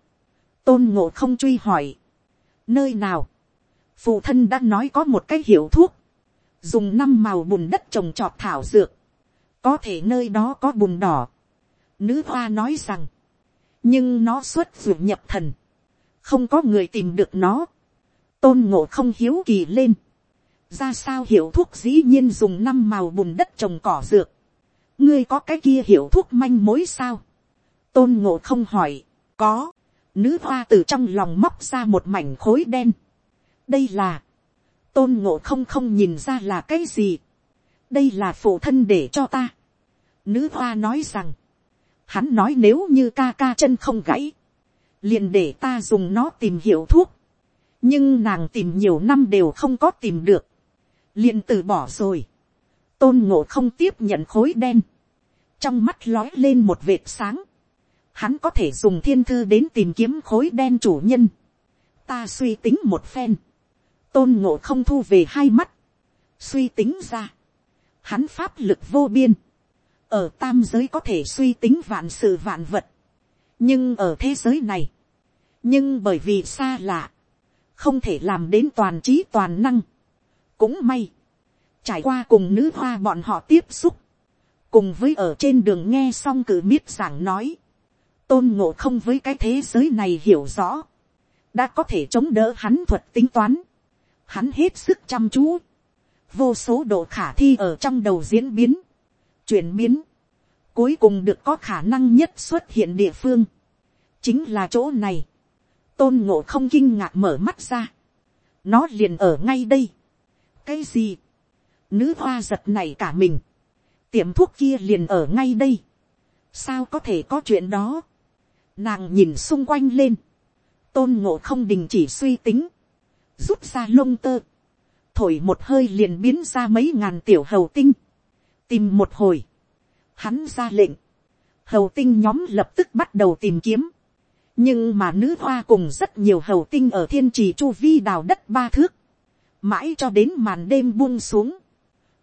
tôn ngộ không truy hỏi, nơi nào, phụ thân đã nói có một cái hiệu thuốc, dùng năm màu bùn đất trồng trọt thảo dược, có thể nơi đó có bùn đỏ. Nữ hoa nói rằng, nhưng nó xuất ruột nhập thần, không có người tìm được nó, tôn ngộ không hiếu kỳ lên, ra sao hiệu thuốc dĩ nhiên dùng năm màu bùn đất trồng cỏ dược, ngươi có cái kia hiệu thuốc manh mối sao, tôn ngộ không hỏi, có, nữ hoa từ trong lòng móc ra một mảnh khối đen, đây là, tôn ngộ không không nhìn ra là cái gì. đây là phụ thân để cho ta. nữ hoa nói rằng, hắn nói nếu như ca ca chân không gãy, liền để ta dùng nó tìm hiểu thuốc. nhưng nàng tìm nhiều năm đều không có tìm được, liền từ bỏ rồi. tôn ngộ không tiếp nhận khối đen, trong mắt lói lên một vệt sáng, hắn có thể dùng thiên thư đến tìm kiếm khối đen chủ nhân. ta suy tính một phen, tôn ngộ không thu về hai mắt, suy tính ra, hắn pháp lực vô biên, ở tam giới có thể suy tính vạn sự vạn vật, nhưng ở thế giới này, nhưng bởi vì xa lạ, không thể làm đến toàn trí toàn năng, cũng may, trải qua cùng nữ hoa bọn họ tiếp xúc, cùng với ở trên đường nghe xong cử miết giảng nói, tôn ngộ không với cái thế giới này hiểu rõ, đã có thể chống đỡ hắn thuật tính toán, hắn hết sức chăm chú, vô số độ khả thi ở trong đầu diễn biến, chuyển biến, cuối cùng được có khả năng nhất xuất hiện địa phương, chính là chỗ này, tôn ngộ không kinh ngạc mở mắt ra, nó liền ở ngay đây, cái gì, nữ hoa giật này cả mình, tiệm thuốc kia liền ở ngay đây, sao có thể có chuyện đó, nàng nhìn xung quanh lên, tôn ngộ không đình chỉ suy tính, rút ra lông tơ, thổi một hơi liền biến ra mấy ngàn tiểu hầu tinh, tìm một hồi, hắn ra lệnh, hầu tinh nhóm lập tức bắt đầu tìm kiếm, nhưng mà nữ hoa cùng rất nhiều hầu tinh ở thiên trì chu vi đào đất ba thước, mãi cho đến màn đêm buông xuống,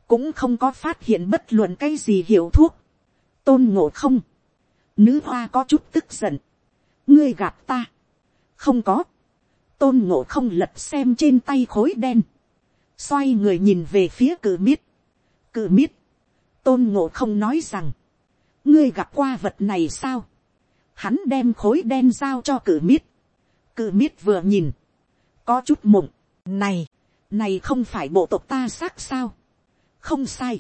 cũng không có phát hiện bất luận cái gì hiệu thuốc, tôn ngộ không, nữ hoa có chút tức giận, ngươi gạt ta, không có, tôn ngộ không lật xem trên tay khối đen, xoay người nhìn về phía cử miết, cử miết, tôn ngộ không nói rằng, ngươi gặp qua vật này sao, hắn đem khối đen giao cho cử miết, cử miết vừa nhìn, có chút mộng, này, này không phải bộ tộc ta xác sao, không sai,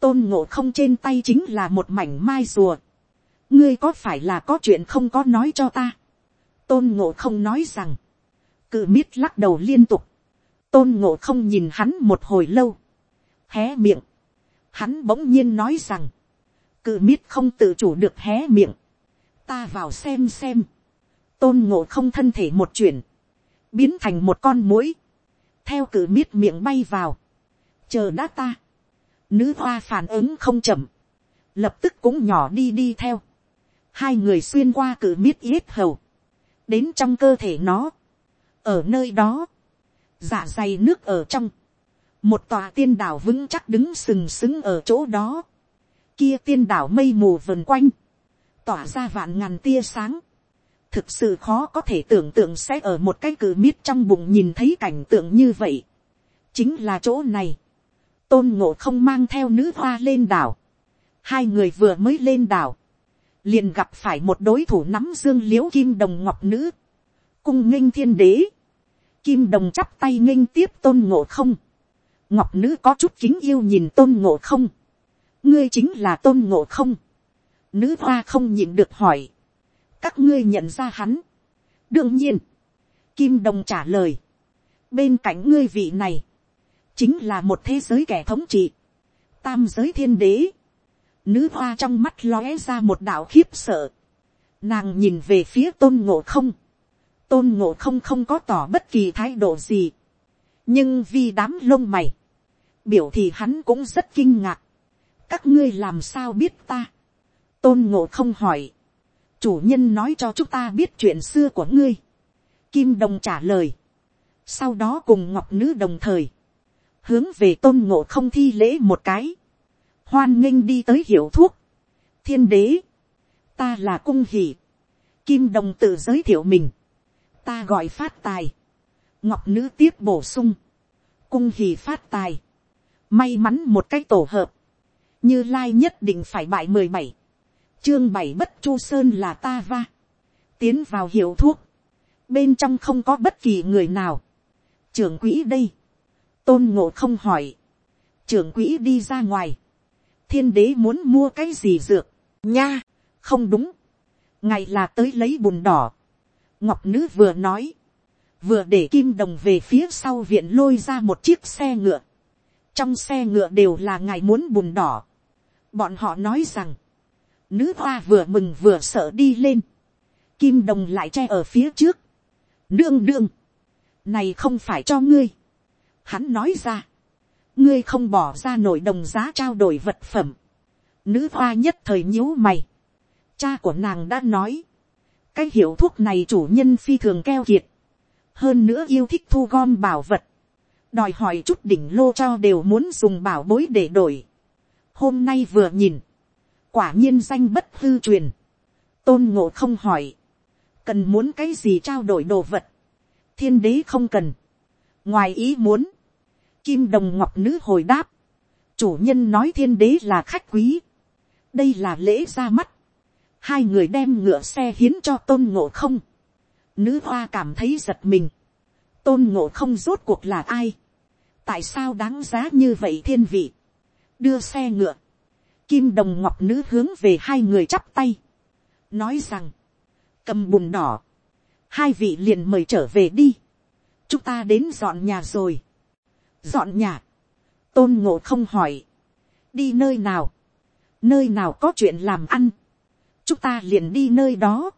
tôn ngộ không trên tay chính là một mảnh mai rùa, ngươi có phải là có chuyện không có nói cho ta, tôn ngộ không nói rằng, cự miết lắc đầu liên tục, tôn ngộ không nhìn hắn một hồi lâu, hé miệng, hắn bỗng nhiên nói rằng, cự miết không tự chủ được hé miệng, ta vào xem xem, tôn ngộ không thân thể một chuyển, biến thành một con mũi, theo cự miết miệng bay vào, chờ đã ta, nữ hoa phản ứng không chậm, lập tức cũng nhỏ đi đi theo, hai người xuyên qua cự miết yết hầu, đến trong cơ thể nó, ở nơi đó, dạ dày nước ở trong, một tòa tiên đảo vững chắc đứng sừng sững ở chỗ đó, kia tiên đảo mây mù vần quanh, tỏa ra vạn ngàn tia sáng, thực sự khó có thể tưởng tượng sẽ ở một cái cử miết trong bụng nhìn thấy cảnh tượng như vậy. chính là chỗ này, tôn ngộ không mang theo nữ hoa lên đảo, hai người vừa mới lên đảo, liền gặp phải một đối thủ nắm dương l i ễ u kim đồng ngọc nữ, cung nghênh thiên đế, kim đồng chắp tay nghênh tiếp tôn ngộ không, ngọc nữ có chút kính yêu nhìn tôn ngộ không, ngươi chính là tôn ngộ không, nữ hoa không nhịn được hỏi, các ngươi nhận ra hắn, đương nhiên, kim đồng trả lời, bên cạnh ngươi vị này, chính là một thế giới kẻ thống trị, tam giới thiên đế, Nữ hoa trong mắt lóe ra một đạo khiếp sợ. Nàng nhìn về phía tôn ngộ không. Tôn ngộ không không có tỏ bất kỳ thái độ gì. Nhưng vì đám lông mày. Biểu thì hắn cũng rất kinh ngạc. Các ngươi làm sao biết ta? Tôn ngộ không hỏi. Chủ nhân nói cho chúng ta biết chuyện xưa của ngươi. Kim đồng trả lời. Sau đó cùng ngọc nữ đồng thời. Hướng về tôn ngộ không thi lễ một cái hoan nghênh đi tới hiệu thuốc, thiên đế, ta là cung hỷ, kim đồng tự giới thiệu mình, ta gọi phát tài, ngọc nữ tiếp bổ sung, cung hỉ phát tài, may mắn một cái tổ hợp, như lai nhất định phải bại mười bảy, chương bảy bất chu sơn là ta va, tiến vào hiệu thuốc, bên trong không có bất kỳ người nào, trưởng quỹ đây, tôn ngộ không hỏi, trưởng quỹ đi ra ngoài, thiên đế muốn mua cái gì dược, nha, không đúng, ngày là tới lấy bùn đỏ, ngọc nữ vừa nói, vừa để kim đồng về phía sau viện lôi ra một chiếc xe ngựa, trong xe ngựa đều là ngài muốn bùn đỏ, bọn họ nói rằng, nữ hoa vừa mừng vừa sợ đi lên, kim đồng lại che ở phía trước, đương đương, này không phải cho ngươi, hắn nói ra, ngươi không bỏ ra nổi đồng giá trao đổi vật phẩm. Nữ hoa nhất thời nhíu mày. Cha của nàng đã nói. Cái hiệu thuốc này chủ nhân phi thường keo kiệt. Hơn nữa yêu thích thu gom bảo vật. Đòi hỏi chút đỉnh lô cho đều muốn dùng bảo bối để đổi. Hôm nay vừa nhìn. Quả nhiên danh bất hư truyền. Tôn ngộ không hỏi. Cần muốn cái gì trao đổi đồ vật. Thiên đế không cần. Ngoài ý muốn, Kim đồng ngọc nữ hồi đáp. Chủ nhân nói thiên đế là khách quý. Đây là lễ ra mắt. Hai người đem ngựa xe hiến cho tôn ngộ không. Nữ hoa cảm thấy giật mình. Tôn ngộ không rốt cuộc là ai tại sao đáng giá như vậy thiên vị, đưa xe ngựa, kim đồng ngọc nữ hướng về hai người chắp tay, nói rằng, cầm bùn đỏ, hai vị liền mời trở về đi, chúng ta đến dọn nhà rồi, dọn nhà, tôn ngộ không hỏi, đi nơi nào, nơi nào có chuyện làm ăn, chúng ta liền đi nơi đó,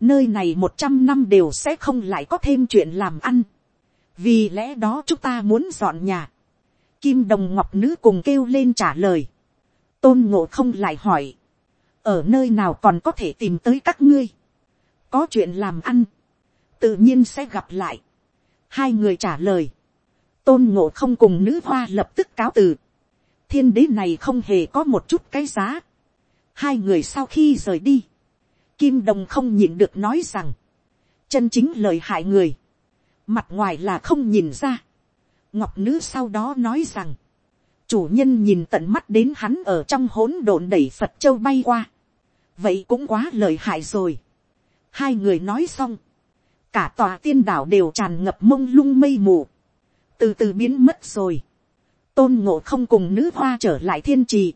nơi này một trăm năm đều sẽ không lại có thêm chuyện làm ăn, vì lẽ đó chúng ta muốn dọn nhà, kim đồng ngọc nữ cùng kêu lên trả lời, tôn ngộ không lại hỏi, ở nơi nào còn có thể tìm tới các ngươi, có chuyện làm ăn, tự nhiên sẽ gặp lại. hai người trả lời, tôn ngộ không cùng nữ hoa lập tức cáo từ, thiên đế này không hề có một chút cái giá. hai người sau khi rời đi, kim đồng không nhịn được nói rằng, chân chính lời hại người, mặt ngoài là không nhìn ra. ngọc nữ sau đó nói rằng, chủ nhân nhìn tận mắt đến hắn ở trong hỗn độn đẩy phật châu bay qua, vậy cũng quá lời hại rồi. hai người nói xong, cả tòa tiên đảo đều tràn ngập mông lung mây mù, từ từ biến mất rồi. tôn ngộ không cùng nữ hoa trở lại thiên trì,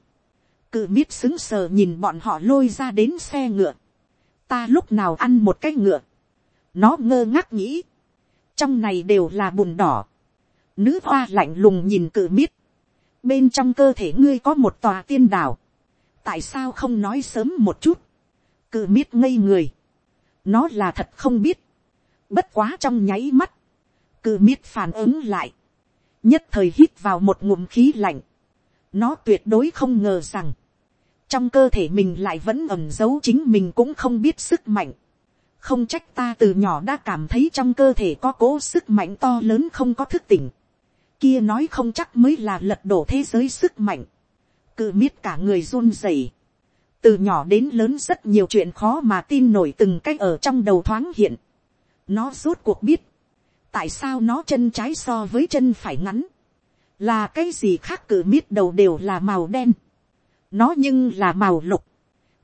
cự miết xứng sờ nhìn bọn họ lôi ra đến xe ngựa, ta lúc nào ăn một cái ngựa, nó ngơ ngác nghĩ, trong này đều là bùn đỏ, nữ hoa lạnh lùng nhìn cự miết, bên trong cơ thể ngươi có một tòa tiên đảo, tại sao không nói sớm một chút, cự miết ngây người, nó là thật không biết, bất quá trong nháy mắt, cự miết phản ứng lại, nhất thời hít vào một ngụm khí lạnh, nó tuyệt đối không ngờ rằng, trong cơ thể mình lại vẫn ẩm giấu chính mình cũng không biết sức mạnh, không trách ta từ nhỏ đã cảm thấy trong cơ thể có cố sức mạnh to lớn không có thức tỉnh, kia nói không chắc mới là lật đổ thế giới sức mạnh, cự miết cả người run rẩy, từ nhỏ đến lớn rất nhiều chuyện khó mà tin nổi từng cách ở trong đầu thoáng hiện, nó rốt cuộc biết, tại sao nó chân trái so với chân phải ngắn, là cái gì khác cự miết đầu đều là màu đen, nó nhưng là màu lục,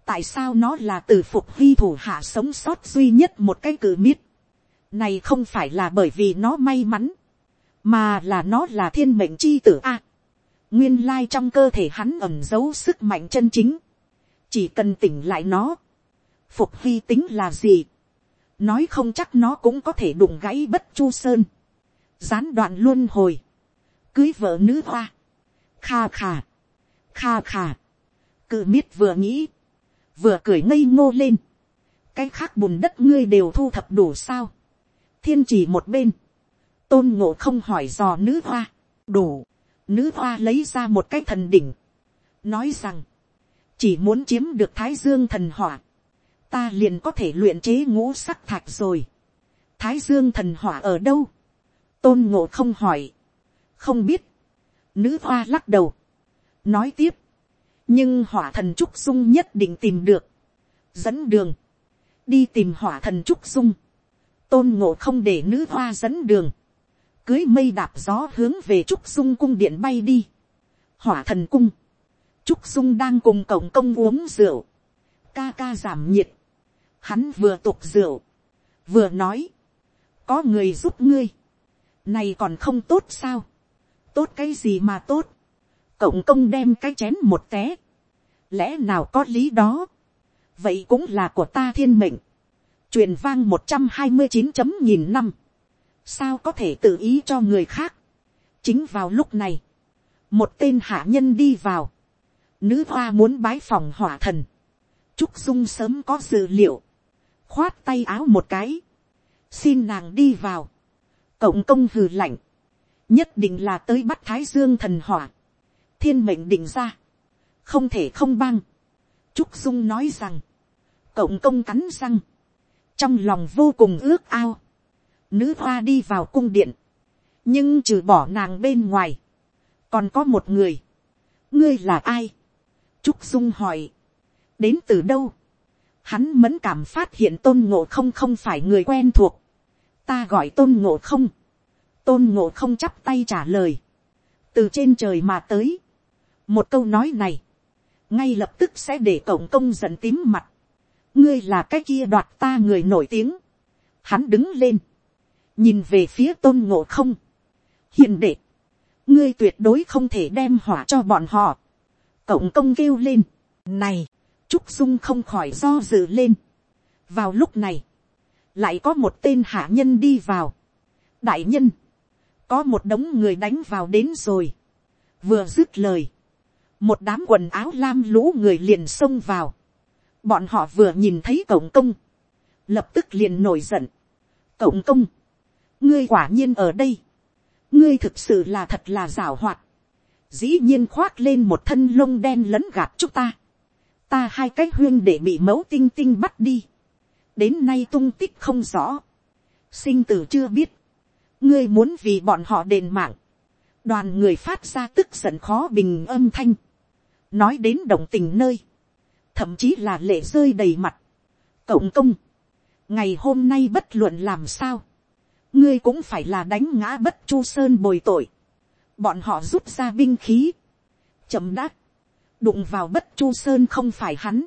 tại sao nó là từ phục huy thủ hạ sống sót duy nhất một cái cự miết, này không phải là bởi vì nó may mắn, mà là nó là thiên mệnh chi tử a. nguyên lai trong cơ thể hắn ẩm giấu sức mạnh chân chính, chỉ cần tỉnh lại nó, phục hy tính là gì, nói không chắc nó cũng có thể đụng gãy bất chu sơn, gián đoạn luôn hồi, cưới vợ nữ hoa, kha khà, kha khà, cự miết vừa nghĩ, vừa cười ngây ngô lên, cái khác bùn đất ngươi đều thu thập đủ sao, thiên chỉ một bên, tôn ngộ không hỏi dò nữ hoa, đủ, nữ hoa lấy ra một cái thần đỉnh, nói rằng, chỉ muốn chiếm được thái dương thần hỏa, ta liền có thể luyện chế ngũ sắc thạch rồi. thái dương thần hỏa ở đâu, tôn ngộ không hỏi, không biết, nữ hoa lắc đầu, nói tiếp, nhưng hỏa thần trúc dung nhất định tìm được, dẫn đường, đi tìm hỏa thần trúc dung, tôn ngộ không để nữ hoa dẫn đường, cưới mây đạp gió hướng về trúc dung cung điện bay đi, hỏa thần cung, trúc dung đang cùng cổng công uống rượu, ca ca giảm nhiệt, hắn vừa tục rượu, vừa nói, có người giúp ngươi, này còn không tốt sao, tốt cái gì mà tốt, cộng công đem cái chén một té, lẽ nào có lý đó, vậy cũng là của ta thiên mệnh, truyền vang một trăm hai mươi chín chấm nghìn năm, sao có thể tự ý cho người khác, chính vào lúc này, một tên hạ nhân đi vào, nữ hoa muốn bái phòng hỏa thần, trúc dung sớm có dự liệu, khoát tay áo một cái, xin nàng đi vào, cộng công hừ lạnh, nhất định là tới bắt thái dương thần hỏa, thiên mệnh định ra, không thể không băng, trúc dung nói rằng, cộng công cắn răng, trong lòng vô cùng ước ao, nữ hoa đi vào cung điện, nhưng trừ bỏ nàng bên ngoài, còn có một người, ngươi là ai, trúc dung hỏi, đến từ đâu, hắn mẫn cảm phát hiện tôn ngộ không không phải người quen thuộc, ta gọi tôn ngộ không, tôn ngộ không chắp tay trả lời, từ trên trời mà tới, một câu nói này, ngay lập tức sẽ để cổng công giận tím mặt, ngươi là cái kia đoạt ta người nổi tiếng, hắn đứng lên, nhìn về phía tôn ngộ không, hiền đệ, ngươi tuyệt đối không thể đem hỏa cho bọn họ. cổng công kêu lên, này, trúc dung không khỏi do dự lên. vào lúc này, lại có một tên hạ nhân đi vào. đại nhân, có một đống người đánh vào đến rồi. vừa dứt lời, một đám quần áo lam lũ người liền xông vào. bọn họ vừa nhìn thấy cổng công, lập tức liền nổi giận. cổng công, ngươi quả nhiên ở đây, ngươi thực sự là thật là giảo hoạt, dĩ nhiên khoác lên một thân lông đen lẫn gạt chúng ta, ta hai cái huyên để bị mẫu tinh tinh bắt đi, đến nay tung tích không rõ, sinh tử chưa biết, ngươi muốn vì bọn họ đền mạng, đoàn người phát ra tức giận khó bình âm thanh, nói đến động tình nơi, thậm chí là lệ rơi đầy mặt, cộng công, ngày hôm nay bất luận làm sao, ngươi cũng phải là đánh ngã bất chu sơn bồi tội, bọn họ rút ra binh khí, chậm đáp, đụng vào bất chu sơn không phải hắn,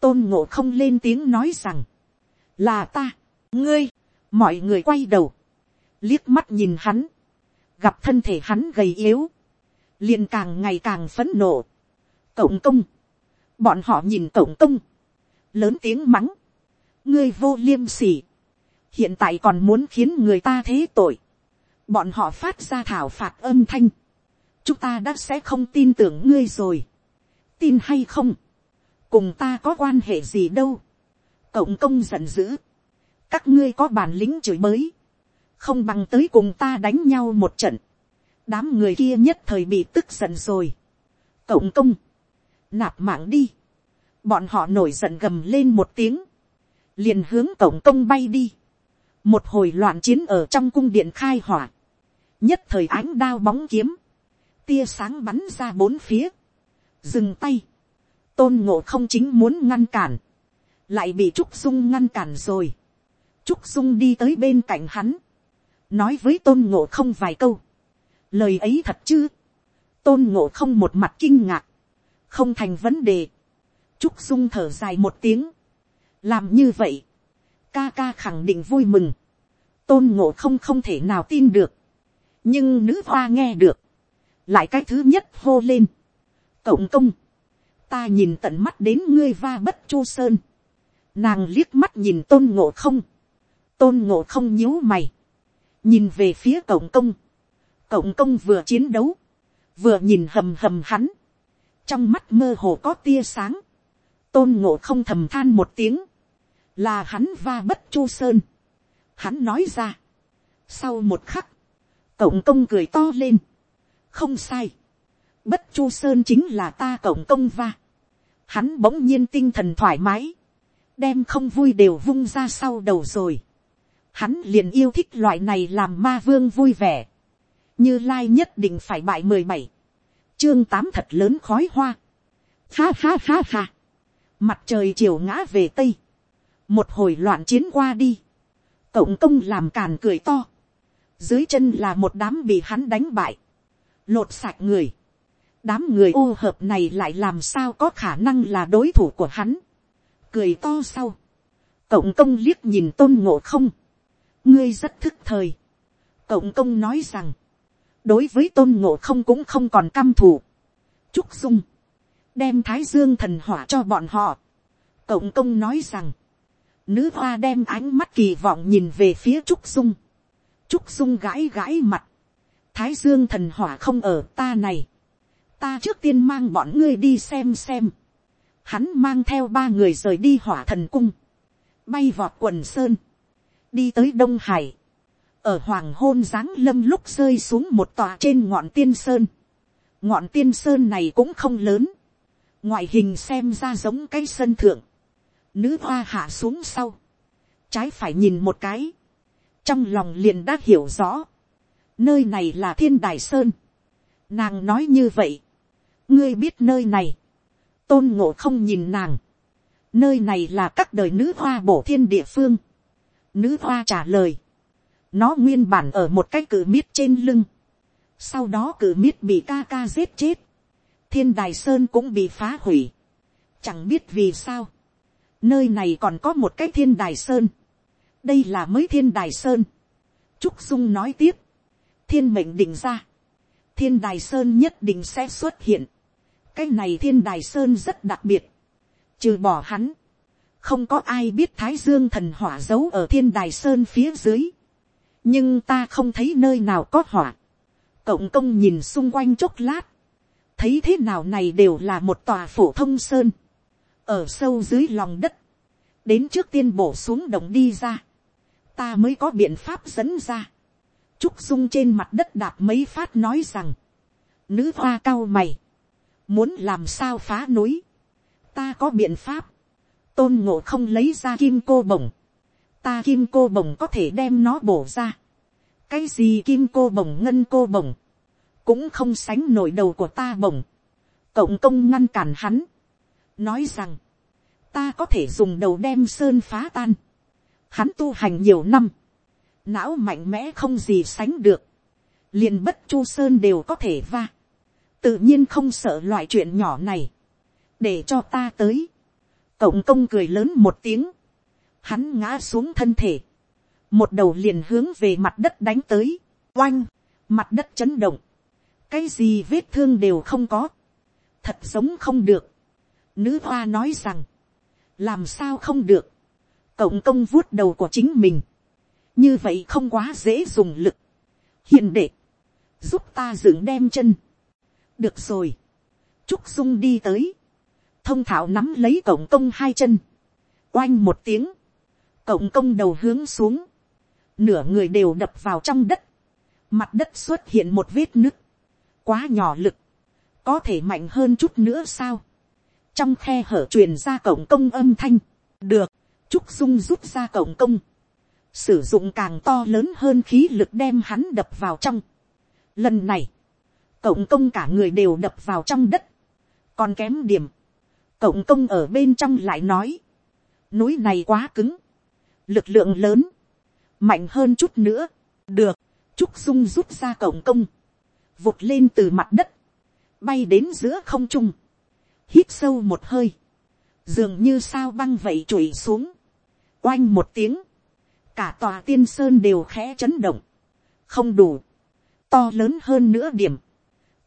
tôn ngộ không lên tiếng nói rằng, là ta, ngươi, mọi người quay đầu, liếc mắt nhìn hắn, gặp thân thể hắn gầy yếu, liền càng ngày càng phấn nộ, cộng công, bọn họ nhìn cộng công, lớn tiếng mắng, ngươi vô liêm sỉ, hiện tại còn muốn khiến người ta thế tội, bọn họ phát ra thảo phạt âm thanh, chúng ta đã sẽ không tin tưởng ngươi rồi, tin hay không, cùng ta có quan hệ gì đâu, cộng công giận dữ, các ngươi có bản lĩnh chửi mới, không bằng tới cùng ta đánh nhau một trận, đám người kia nhất thời bị tức giận rồi, cộng công, nạp mạng đi, bọn họ nổi giận gầm lên một tiếng, liền hướng cổng công bay đi, một hồi loạn chiến ở trong cung điện khai hỏa, nhất thời ánh đao bóng kiếm, tia sáng bắn ra bốn phía, dừng tay, tôn ngộ không chính muốn ngăn cản, lại bị trúc dung ngăn cản rồi, trúc dung đi tới bên cạnh hắn, nói với tôn ngộ không vài câu, lời ấy thật chứ, tôn ngộ không một mặt kinh ngạc, không thành vấn đề, trúc dung thở dài một tiếng, làm như vậy, ca ca khẳng định vui mừng, tôn ngộ không không thể nào tin được, nhưng nữ hoa nghe được, lại cái thứ nhất hô lên, cộng công, ta nhìn tận mắt đến ngươi va bất chu sơn, nàng liếc mắt nhìn tôn ngộ không, tôn ngộ không nhíu mày, nhìn về phía cộng công, cộng công vừa chiến đấu, vừa nhìn hầm hầm hắn, trong mắt mơ hồ có tia sáng, tôn ngộ không thầm than một tiếng, là hắn va bất chu sơn, hắn nói ra, sau một khắc, cộng công cười to lên, không sai, bất chu sơn chính là ta cộng công va, hắn bỗng nhiên tinh thần thoải mái, đem không vui đều vung ra sau đầu rồi, hắn liền yêu thích loại này làm ma vương vui vẻ, như lai nhất định phải bại mười bảy, chương tám thật lớn khói hoa, ha ha ha ha, mặt trời chiều ngã về tây, một hồi loạn chiến qua đi, cộng công làm càn cười to, dưới chân là một đám bị hắn đánh bại, lột sạch người, đám người ô hợp này lại làm sao có khả năng là đối thủ của hắn, cười to sau, cộng công liếc nhìn tôn ngộ không, ngươi rất thức thời, cộng công nói rằng, đối với tôn ngộ không cũng không còn căm thù, trúc dung, đem thái dương thần hỏa cho bọn họ, cộng công nói rằng, nữ hoa đem ánh mắt kỳ vọng nhìn về phía trúc dung, trúc dung gãi gãi mặt, thái dương thần hỏa không ở ta này, ta trước tiên mang bọn ngươi đi xem xem, hắn mang theo ba người rời đi hỏa thần cung, bay vọt quần sơn, đi tới đông hải, ở hoàng hôn giáng lâm lúc rơi xuống một tòa trên ngọn tiên sơn, ngọn tiên sơn này cũng không lớn, ngoại hình xem ra giống cái sân thượng, nữ hoa hạ xuống sau, trái phải nhìn một cái, trong lòng liền đã hiểu rõ, nơi này là thiên đài sơn, nàng nói như vậy, ngươi biết nơi này, tôn ngộ không nhìn nàng, nơi này là các đời nữ hoa bổ thiên địa phương, nữ hoa trả lời, nó nguyên bản ở một cái cử miết trên lưng, sau đó cử miết bị ca ca giết chết, thiên đài sơn cũng bị phá hủy, chẳng biết vì sao, nơi này còn có một cái thiên đài sơn, đây là mới thiên đài sơn, trúc dung nói tiếp, thiên mệnh định ra, thiên đài sơn nhất định sẽ xuất hiện. cái này thiên đài sơn rất đặc biệt. trừ bỏ hắn, không có ai biết thái dương thần hỏa giấu ở thiên đài sơn phía dưới nhưng ta không thấy nơi nào có hỏa. cộng công nhìn xung quanh chốc lát. thấy thế nào này đều là một tòa phổ thông sơn. ở sâu dưới lòng đất. đến trước tiên bổ xuống đồng đi ra. ta mới có biện pháp dẫn ra Trúc Dung trên mặt đất đạp mấy phát nói rằng. Nữ hoa cao mày. Muốn làm sao phá núi. Ta có biện pháp. Tôn ngộ không lấy ra kim cô bổng. Ta kim cô bồng có thể đem nó bổ ra. Cái gì kim cô bồng ngân cô bồng Cũng không sánh nổi đầu của ta bồng Cộng công ngăn cản hắn. Nói rằng. Ta có thể dùng đầu đem sơn phá tan. Hắn tu hành nhiều năm não mạnh mẽ không gì sánh được, liền bất chu sơn đều có thể va, tự nhiên không sợ loại chuyện nhỏ này, để cho ta tới, cộng công cười lớn một tiếng, hắn ngã xuống thân thể, một đầu liền hướng về mặt đất đánh tới, oanh, mặt đất chấn động, cái gì vết thương đều không có, thật sống không được, nữ hoa nói rằng, làm sao không được, cộng công vuốt đầu của chính mình, như vậy không quá dễ dùng lực. hiền đệ, giúp ta dựng đem chân. được rồi, trúc dung đi tới, thông thảo nắm lấy cổng công hai chân, oanh một tiếng, cổng công đầu hướng xuống, nửa người đều đập vào trong đất, mặt đất xuất hiện một vết nứt, quá nhỏ lực, có thể mạnh hơn chút nữa sao, trong khe hở truyền ra cổng công âm thanh, được, trúc dung rút ra cổng công, sử dụng càng to lớn hơn khí lực đem hắn đập vào trong. Lần này, cộng công cả người đều đập vào trong đất, còn kém điểm, cộng công ở bên trong lại nói, núi này quá cứng, lực lượng lớn, mạnh hơn chút nữa, được, trúc dung rút ra cổng công, vụt lên từ mặt đất, bay đến giữa không trung, hít sâu một hơi, dường như sao băng vậy trụi xuống, oanh một tiếng, cả tòa tiên sơn đều khẽ chấn động, không đủ, to lớn hơn nữa điểm,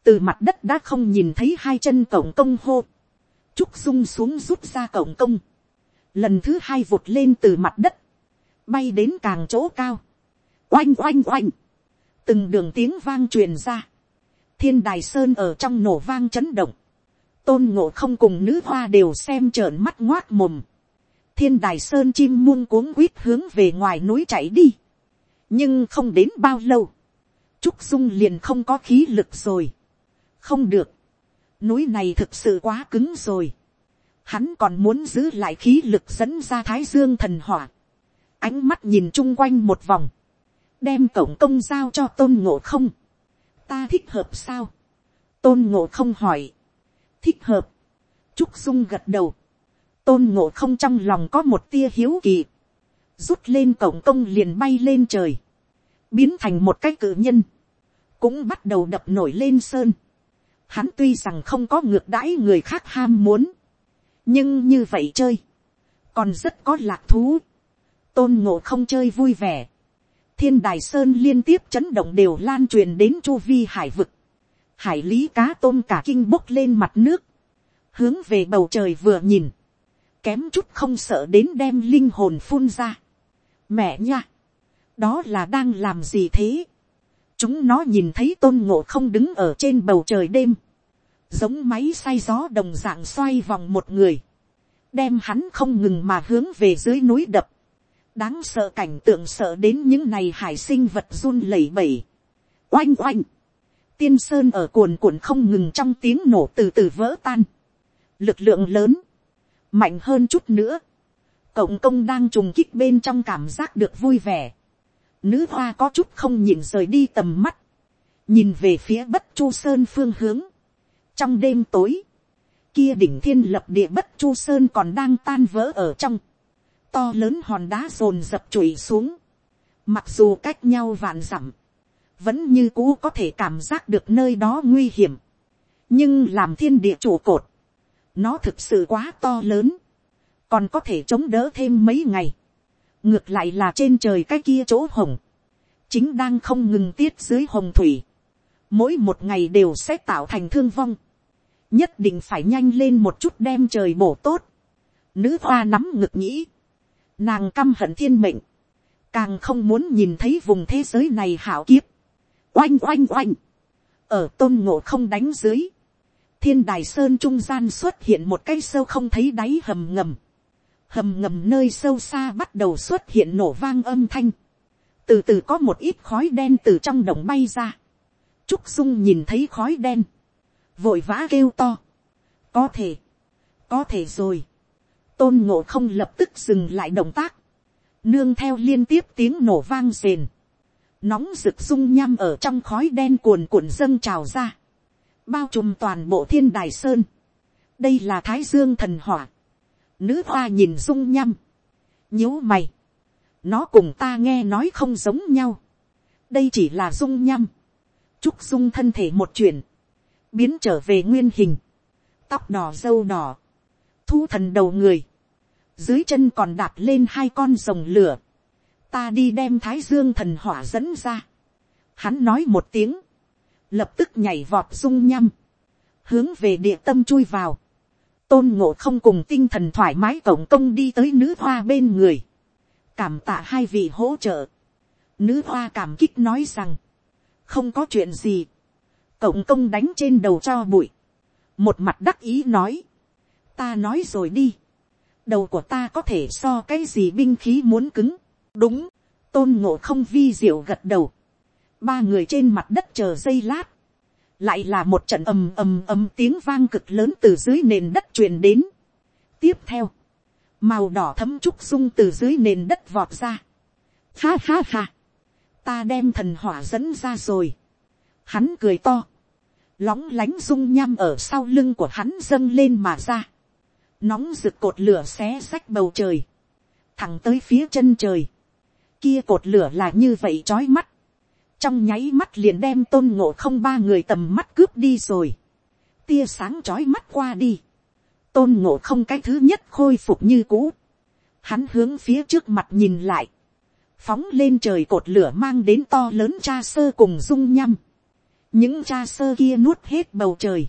từ mặt đất đã không nhìn thấy hai chân cổng công hô, trúc dung xuống rút ra cổng công, lần thứ hai vụt lên từ mặt đất, bay đến càng chỗ cao, oanh oanh oanh, từng đường tiếng vang truyền ra, thiên đài sơn ở trong nổ vang chấn động, tôn ngộ không cùng nữ hoa đều xem trợn mắt ngoác mồm, thiên đài sơn chim muôn cuống quýt hướng về ngoài núi chạy đi. nhưng không đến bao lâu, trúc dung liền không có khí lực rồi. không được, núi này thực sự quá cứng rồi. hắn còn muốn giữ lại khí lực dẫn ra thái dương thần hỏa ánh mắt nhìn chung quanh một vòng, đem cổng công giao cho tôn ngộ không. ta thích hợp sao. tôn ngộ không hỏi. thích hợp. trúc dung gật đầu tôn ngộ không trong lòng có một tia hiếu kỳ, rút lên cổng công liền bay lên trời, biến thành một cái cự nhân, cũng bắt đầu đập nổi lên sơn. Hắn tuy rằng không có ngược đãi người khác ham muốn, nhưng như vậy chơi, còn rất có lạc thú tôn ngộ không chơi vui vẻ, thiên đài sơn liên tiếp chấn động đều lan truyền đến chu vi hải vực, hải lý cá tôm cả kinh bốc lên mặt nước, hướng về bầu trời vừa nhìn, kém chút không sợ đến đem linh hồn phun ra. mẹ nha, đó là đang làm gì thế. chúng nó nhìn thấy tôn ngộ không đứng ở trên bầu trời đêm, giống máy say gió đồng dạng xoay vòng một người, đem hắn không ngừng mà hướng về dưới núi đập, đáng sợ cảnh tượng sợ đến những này hải sinh vật run lẩy bẩy, oanh oanh, tiên sơn ở cuồn cuộn không ngừng trong tiếng nổ từ từ vỡ tan, lực lượng lớn, mạnh hơn chút nữa, cộng công đang trùng kích bên trong cảm giác được vui vẻ, nữ hoa có chút không nhìn rời đi tầm mắt, nhìn về phía bất chu sơn phương hướng, trong đêm tối, kia đỉnh thiên lập địa bất chu sơn còn đang tan vỡ ở trong, to lớn hòn đá rồn dập chùi xuống, mặc dù cách nhau vạn dặm, vẫn như cũ có thể cảm giác được nơi đó nguy hiểm, nhưng làm thiên địa trụ cột, nó thực sự quá to lớn, còn có thể chống đỡ thêm mấy ngày. ngược lại là trên trời cái kia chỗ hồng, chính đang không ngừng tiết dưới hồng thủy. mỗi một ngày đều sẽ tạo thành thương vong, nhất định phải nhanh lên một chút đem trời bổ tốt, nữ hoa nắm ngực nghĩ, nàng căm hận thiên mệnh, càng không muốn nhìn thấy vùng thế giới này hảo kiếp, oanh oanh oanh, ở tôn ngộ không đánh dưới, thiên đài sơn trung gian xuất hiện một cái sâu không thấy đáy hầm ngầm, hầm ngầm nơi sâu xa bắt đầu xuất hiện nổ vang âm thanh, từ từ có một ít khói đen từ trong đồng bay ra, trúc dung nhìn thấy khói đen, vội vã kêu to, có thể, có thể rồi, tôn ngộ không lập tức dừng lại động tác, nương theo liên tiếp tiếng nổ vang rền, nóng rực dung nham ở trong khói đen cuồn cuộn dâng trào ra, bao trùm toàn bộ thiên đài sơn. đây là thái dương thần hỏa, nữ hoa nhìn dung nham, nhíu mày, nó cùng ta nghe nói không giống nhau, đây chỉ là dung nham, trúc dung thân thể một chuyển, biến trở về nguyên hình, tóc đỏ dâu đỏ, thu thần đầu người, dưới chân còn đạp lên hai con rồng lửa, ta đi đem thái dương thần hỏa dẫn ra. Hắn nói một tiếng, lập tức nhảy vọt dung nhăm, hướng về địa tâm chui vào, tôn ngộ không cùng tinh thần thoải mái tổng công đi tới nữ hoa bên người, cảm tạ hai vị hỗ trợ, nữ hoa cảm kích nói rằng, không có chuyện gì, cộng công đánh trên đầu cho bụi, một mặt đắc ý nói, ta nói rồi đi, đầu của ta có thể so cái gì binh khí muốn cứng, đúng, tôn ngộ không vi diệu gật đầu, ba người trên mặt đất chờ giây lát, lại là một trận ầm ầm ầm tiếng vang cực lớn từ dưới nền đất truyền đến. tiếp theo, màu đỏ thấm trúc sung từ dưới nền đất vọt ra. ha ha ha, ta đem thần hỏa dẫn ra rồi. hắn cười to, lóng lánh dung nham ở sau lưng của hắn dâng lên mà ra nóng rực cột lửa xé xách bầu trời, thẳng tới phía chân trời kia cột lửa là như vậy trói mắt. Trong nháy mắt liền đem tôn ngộ không ba người tầm mắt cướp đi rồi. Tia sáng trói mắt qua đi. Tôn ngộ không cái thứ nhất khôi phục như cũ. Hắn hướng phía trước mặt nhìn lại. Phóng lên trời cột lửa mang đến to lớn cha sơ cùng dung nhăm. Những cha sơ kia nuốt hết bầu trời.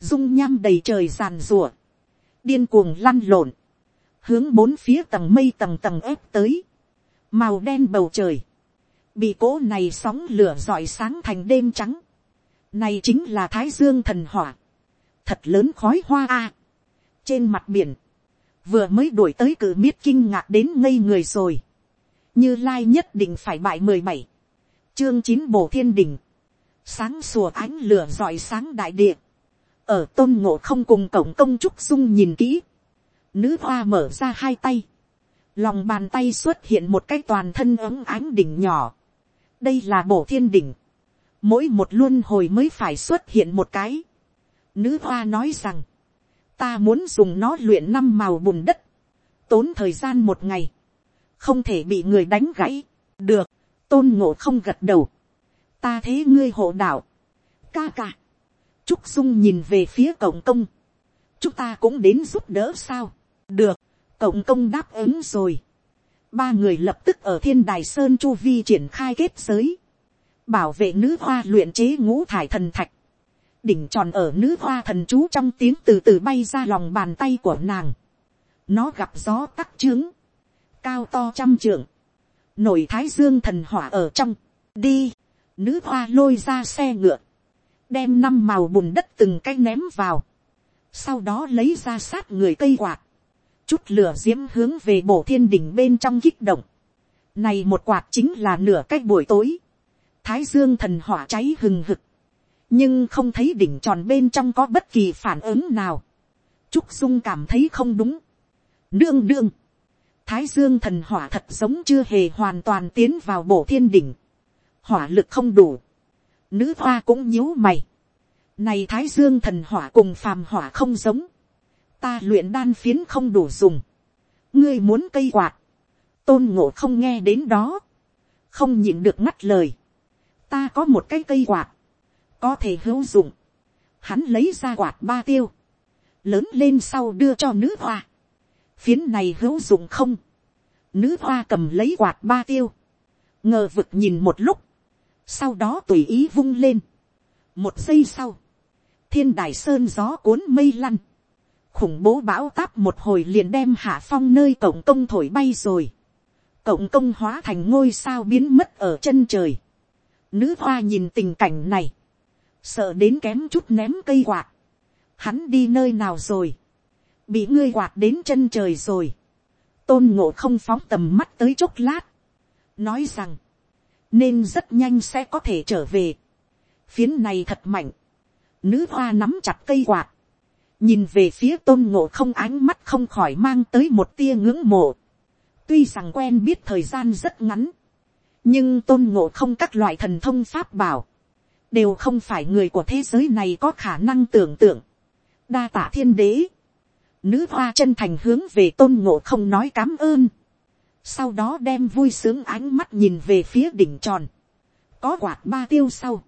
Dung nhăm đầy trời giàn rùa. Điên cuồng lăn lộn. Hướng bốn phía tầng mây tầng tầng ép tới màu đen bầu trời, bị cỗ này sóng lửa rọi sáng thành đêm trắng, này chính là thái dương thần hỏa, thật lớn khói hoa a, trên mặt biển, vừa mới đuổi tới cử miết kinh ngạc đến ngây người rồi, như lai nhất định phải bại mười bảy, chương chín bổ thiên đình, sáng sùa ánh lửa rọi sáng đại địa, ở tôn ngộ không cùng cổng công trúc dung nhìn kỹ, nữ hoa mở ra hai tay, lòng bàn tay xuất hiện một cái toàn thân ấm ánh đỉnh nhỏ. đây là bổ thiên đỉnh. mỗi một luân hồi mới phải xuất hiện một cái. nữ hoa nói rằng, ta muốn dùng nó luyện năm màu bùn đất, tốn thời gian một ngày, không thể bị người đánh gãy, được, tôn ngộ không gật đầu, ta thế ngươi hộ đạo, ca ca, trúc dung nhìn về phía cổng công, chúng ta cũng đến giúp đỡ sao, được, cộng công đáp ứng rồi. Ba người lập tức ở thiên đài sơn chu vi triển khai kết giới. Bảo vệ nữ hoa luyện chế ngũ thải thần thạch. Đỉnh tròn ở nữ hoa thần chú trong tiếng từ từ bay ra lòng bàn tay của nàng. Nó gặp gió tắc trướng. Cao to trăm trượng. Nổi thái dương thần hỏa ở trong. Đi. Nữ hoa lôi ra xe ngựa. Đem năm màu bùn đất từng cái ném vào. Sau đó lấy ra sát người cây quạt chút lửa diễm hướng về bổ thiên đỉnh bên trong kích động. Này một quạt chính là nửa cách buổi tối. Thái dương thần hỏa cháy hừng hực. Nhưng không thấy đỉnh tròn bên trong có bất kỳ phản ứng nào. Trúc Dung cảm thấy không đúng. Đương đương. Thái dương thần hỏa thật giống chưa hề hoàn toàn tiến vào bổ thiên đỉnh. Hỏa lực không đủ. Nữ hoa cũng nhíu mày. Này thái dương thần hỏa cùng phàm hỏa không giống. Ta luyện đan phiến không đủ dùng, ngươi muốn cây quạt, tôn ngộ không nghe đến đó, không nhịn được ngắt lời, ta có một cái cây quạt, có thể hữu dụng, hắn lấy ra quạt ba tiêu, lớn lên sau đưa cho nữ hoa, phiến này hữu dụng không, nữ hoa cầm lấy quạt ba tiêu, ngờ vực nhìn một lúc, sau đó tùy ý vung lên, một giây sau, thiên đài sơn gió cuốn mây lăn, khủng bố bão táp một hồi liền đem hạ phong nơi cổng công thổi bay rồi, cổng công hóa thành ngôi sao biến mất ở chân trời, nữ hoa nhìn tình cảnh này, sợ đến kém chút ném cây quạt, hắn đi nơi nào rồi, bị ngươi quạt đến chân trời rồi, tôn ngộ không phóng tầm mắt tới chốc lát, nói rằng, nên rất nhanh sẽ có thể trở về, phiến này thật mạnh, nữ hoa nắm chặt cây quạt, nhìn về phía tôn ngộ không ánh mắt không khỏi mang tới một tia ngưỡng mộ, tuy rằng quen biết thời gian rất ngắn, nhưng tôn ngộ không các loại thần thông pháp bảo, đều không phải người của thế giới này có khả năng tưởng tượng. đa tạ thiên đế, nữ hoa chân thành hướng về tôn ngộ không nói cám ơn, sau đó đem vui sướng ánh mắt nhìn về phía đỉnh tròn, có quạt ba tiêu sau,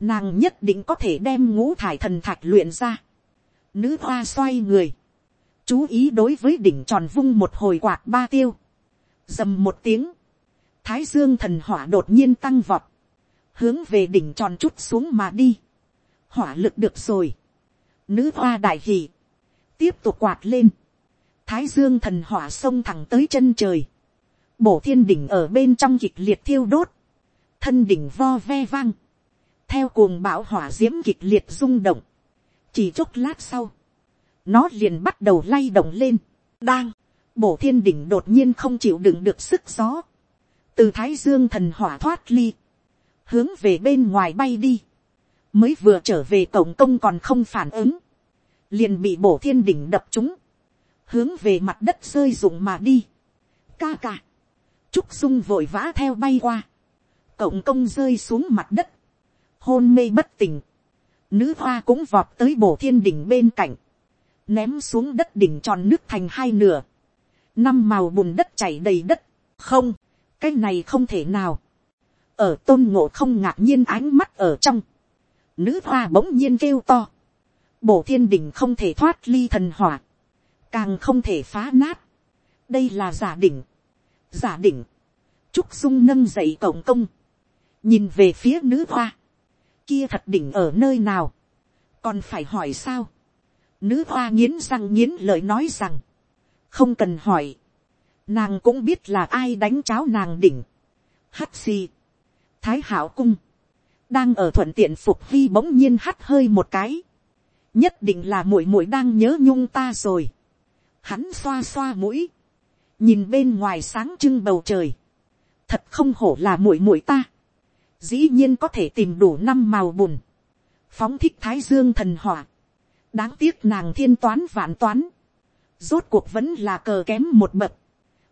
nàng nhất định có thể đem ngũ thải thần thạch luyện ra, nữ hoa xoay người, chú ý đối với đỉnh tròn vung một hồi quạt ba tiêu, dầm một tiếng, thái dương thần hỏa đột nhiên tăng vọt, hướng về đỉnh tròn chút xuống mà đi, hỏa lực được rồi, nữ hoa đại hỷ, tiếp tục quạt lên, thái dương thần hỏa sông thẳng tới chân trời, bổ thiên đỉnh ở bên trong kịch liệt thiêu đốt, thân đỉnh vo ve vang, theo cuồng bão hỏa d i ễ m kịch liệt rung động, chỉ chốc lát sau, nó liền bắt đầu lay động lên, đang, bổ thiên đỉnh đột nhiên không chịu đựng được sức gió, từ thái dương thần hỏa thoát ly, hướng về bên ngoài bay đi, mới vừa trở về cổng công còn không phản ứng, liền bị bổ thiên đỉnh đập chúng, hướng về mặt đất rơi rụng mà đi. Ca ca, trúc dung vội vã theo bay qua, cộng công rơi xuống mặt đất, hôn mê bất tỉnh, nữ hoa cũng vọt tới bổ thiên đỉnh bên cạnh, ném xuống đất đỉnh tròn nước thành hai nửa, năm màu bùn đất chảy đầy đất, không, cái này không thể nào, ở tôn ngộ không ngạc nhiên ánh mắt ở trong, nữ hoa bỗng nhiên kêu to, bổ thiên đỉnh không thể thoát ly thần hỏa, càng không thể phá nát, đây là giả đỉnh, giả đỉnh, trúc dung nâng dậy cổng công, nhìn về phía nữ hoa, kia thật đỉnh ở nơi nào, còn phải hỏi sao, nữ hoa nghiến răng nghiến lợi nói rằng, không cần hỏi, nàng cũng biết là ai đánh cháo nàng đỉnh, hắt xì, thái hảo cung, đang ở thuận tiện phục vi bỗng nhiên hắt hơi một cái, nhất định là muội muội đang nhớ nhung ta rồi, hắn xoa xoa mũi, nhìn bên ngoài sáng trưng bầu trời, thật không hổ là muội muội ta, dĩ nhiên có thể tìm đủ năm màu bùn, phóng thích thái dương thần hỏa, đáng tiếc nàng thiên toán vạn toán, rốt cuộc vẫn là cờ kém một bậc,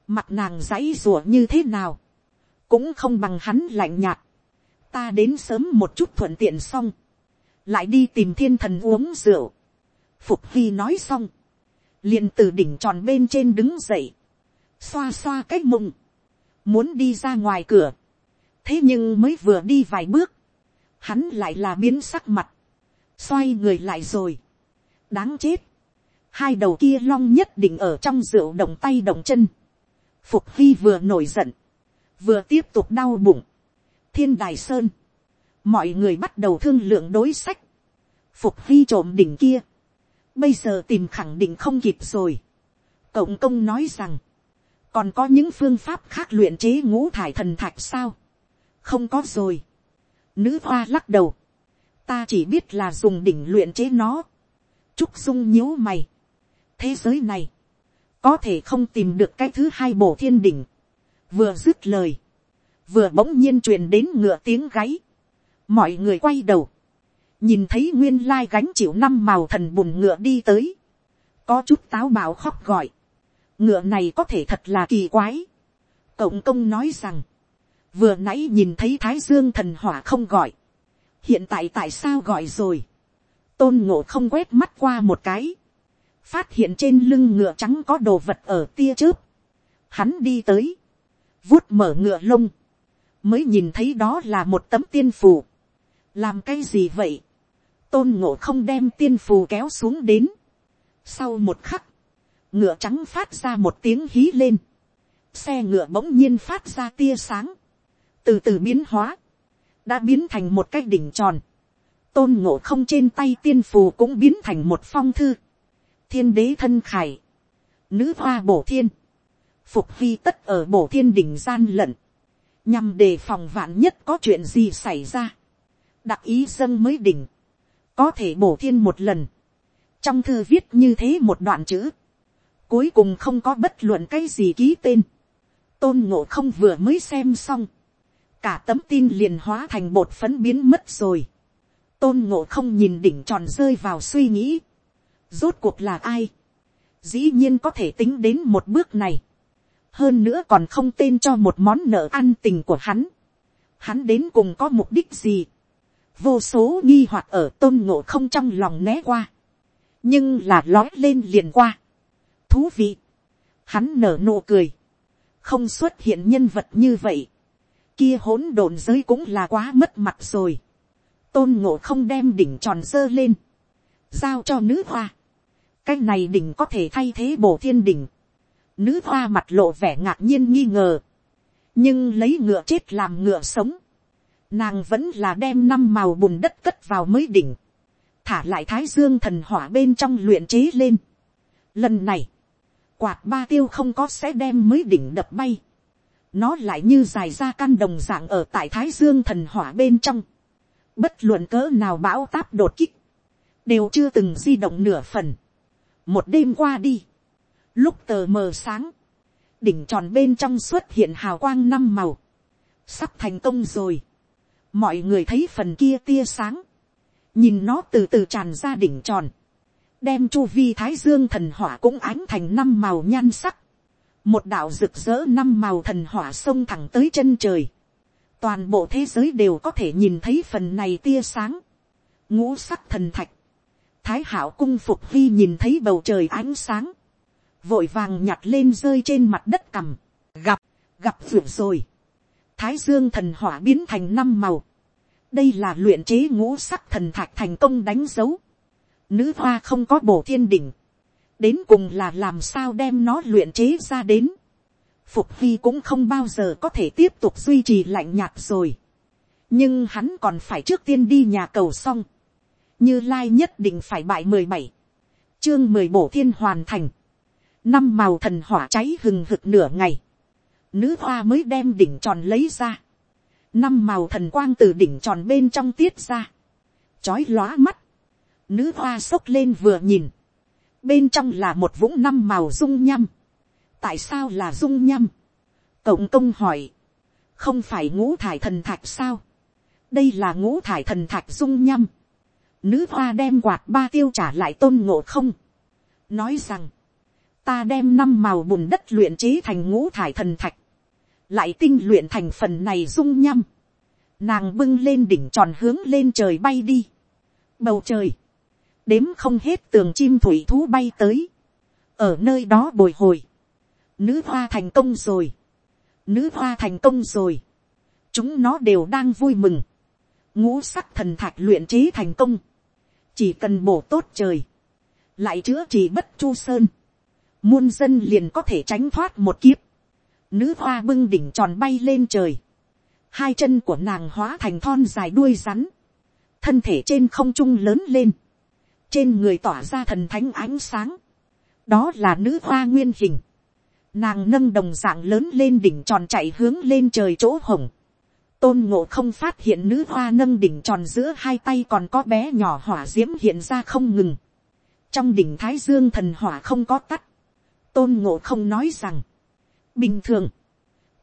mặt nàng dãy rủa như thế nào, cũng không bằng hắn lạnh nhạt, ta đến sớm một chút thuận tiện xong, lại đi tìm thiên thần uống rượu, phục hy nói xong, liền từ đỉnh tròn bên trên đứng dậy, xoa xoa cái mùng, muốn đi ra ngoài cửa, thế nhưng mới vừa đi vài bước, hắn lại là biến sắc mặt, xoay người lại rồi, đáng chết, hai đầu kia long nhất định ở trong rượu động tay động chân, phục hy vừa nổi giận, vừa tiếp tục đau bụng, thiên đài sơn, mọi người bắt đầu thương lượng đối sách, phục hy trộm đỉnh kia, bây giờ tìm khẳng định không kịp rồi, cộng công nói rằng, còn có những phương pháp khác luyện chế ngũ thải thần thạch sao, không có rồi, nữ hoa lắc đầu, ta chỉ biết là dùng đỉnh luyện chế nó, trúc dung nhíu mày, thế giới này, có thể không tìm được cái thứ hai bổ thiên đỉnh, vừa dứt lời, vừa bỗng nhiên truyền đến ngựa tiếng gáy, mọi người quay đầu, nhìn thấy nguyên lai gánh chịu năm màu thần bùn ngựa đi tới, có chút táo bạo khóc gọi, ngựa này có thể thật là kỳ quái. cộng công nói rằng, vừa nãy nhìn thấy thái dương thần hỏa không gọi, hiện tại tại sao gọi rồi, tôn ngộ không quét mắt qua một cái, phát hiện trên lưng ngựa trắng có đồ vật ở tia chớp, hắn đi tới, vuốt mở ngựa lông, mới nhìn thấy đó là một tấm tiên phù, làm cái gì vậy, tôn ngộ không đem tiên phù kéo xuống đến, sau một khắc, ngựa trắng phát ra một tiếng hí lên, xe ngựa bỗng nhiên phát ra tia sáng, từ từ biến hóa, đã biến thành một cái đỉnh tròn, tôn ngộ không trên tay tiên phù cũng biến thành một phong thư, thiên đế thân khải, nữ hoa bổ thiên, phục vi tất ở bổ thiên đỉnh gian lận, nhằm đề phòng vạn nhất có chuyện gì xảy ra, đặc ý dân mới đỉnh, có thể bổ thiên một lần, trong thư viết như thế một đoạn chữ, cuối cùng không có bất luận cái gì ký tên, tôn ngộ không vừa mới xem xong, cả tấm tin liền hóa thành bột phấn biến mất rồi, tôn ngộ không nhìn đỉnh tròn rơi vào suy nghĩ, rốt cuộc là ai, dĩ nhiên có thể tính đến một bước này, hơn nữa còn không tên cho một món nợ ăn tình của hắn, hắn đến cùng có mục đích gì, vô số nghi hoặc ở tôn ngộ không trong lòng né qua, nhưng là lói lên liền qua, thú vị, hắn nở nụ cười, không xuất hiện nhân vật như vậy, kia hỗn độn giới cũng là quá mất mặt rồi, tôn ngộ không đem đỉnh tròn dơ lên, giao cho nữ hoa, cái này đỉnh có thể thay thế bổ thiên đỉnh, nữ hoa mặt lộ vẻ ngạc nhiên nghi ngờ, nhưng lấy ngựa chết làm ngựa sống, nàng vẫn là đem năm màu bùn đất cất vào mới đỉnh, thả lại thái dương thần hỏa bên trong luyện chế lên. Lần này, quạt ba tiêu không có sẽ đem mới đỉnh đập bay, nó lại như dài ra căn đồng dạng ở tại thái dương thần hỏa bên trong, bất luận cỡ nào bão táp đột kích, đều chưa từng di động nửa phần. một đêm qua đi, lúc tờ mờ sáng, đỉnh tròn bên trong xuất hiện hào quang năm màu, sắp thành công rồi, mọi người thấy phần kia tia sáng, nhìn nó từ từ tràn ra đỉnh tròn, đem chu vi thái dương thần hỏa cũng ánh thành năm màu nhan sắc, một đạo rực rỡ năm màu thần hỏa sông thẳng tới chân trời, toàn bộ thế giới đều có thể nhìn thấy phần này tia sáng, ngũ sắc thần thạch, thái hảo cung phục vi nhìn thấy bầu trời ánh sáng, vội vàng nhặt lên rơi trên mặt đất cằm, gặp, gặp vượt rồi, thái dương thần hỏa biến thành năm màu, đây là luyện chế ngũ sắc thần thạch thành công đánh dấu, nữ hoa không có bổ thiên đỉnh, đến cùng là làm sao đem nó luyện chế ra đến, phục vi cũng không bao giờ có thể tiếp tục duy trì lạnh nhạt rồi, nhưng hắn còn phải trước tiên đi nhà cầu xong, như lai nhất định phải bại mười bảy, chương mười bổ thiên hoàn thành, năm màu thần hỏa cháy hừng hực nửa ngày, nữ hoa mới đem đỉnh tròn lấy ra, năm màu thần quang từ đỉnh tròn bên trong tiết ra, chói lóa mắt, nữ hoa xốc lên vừa nhìn, bên trong là một vũng năm màu dung nhăm, tại sao là dung nhăm, cộng công hỏi, không phải ngũ thải thần thạch sao, đây là ngũ thải thần thạch dung nhăm, nữ hoa đem quạt ba tiêu trả lại tôn ngộ không, nói rằng, ta đem năm màu bùn đất luyện chế thành ngũ thải thần thạch, lại tinh luyện thành phần này dung nhăm, nàng bưng lên đỉnh tròn hướng lên trời bay đi, bầu trời, đếm không hết tường chim thủy thú bay tới, ở nơi đó bồi hồi, nữ hoa thành công rồi, nữ hoa thành công rồi, chúng nó đều đang vui mừng, ngũ sắc thần thạch luyện chế thành công, chỉ cần bổ tốt trời, lại chữa trị bất chu sơn, muôn dân liền có thể tránh thoát một kiếp, nữ hoa bưng đỉnh tròn bay lên trời, hai chân của nàng hóa thành thon dài đuôi rắn, thân thể trên không trung lớn lên, trên người tỏa ra thần thánh ánh sáng, đó là nữ hoa nguyên hình, nàng nâng đồng dạng lớn lên đỉnh tròn chạy hướng lên trời chỗ hồng, tôn ngộ không phát hiện nữ hoa nâng đỉnh tròn giữa hai tay còn có bé nhỏ hỏa d i ễ m hiện ra không ngừng, trong đỉnh thái dương thần hỏa không có tắt, tôn ngộ không nói rằng, bình thường,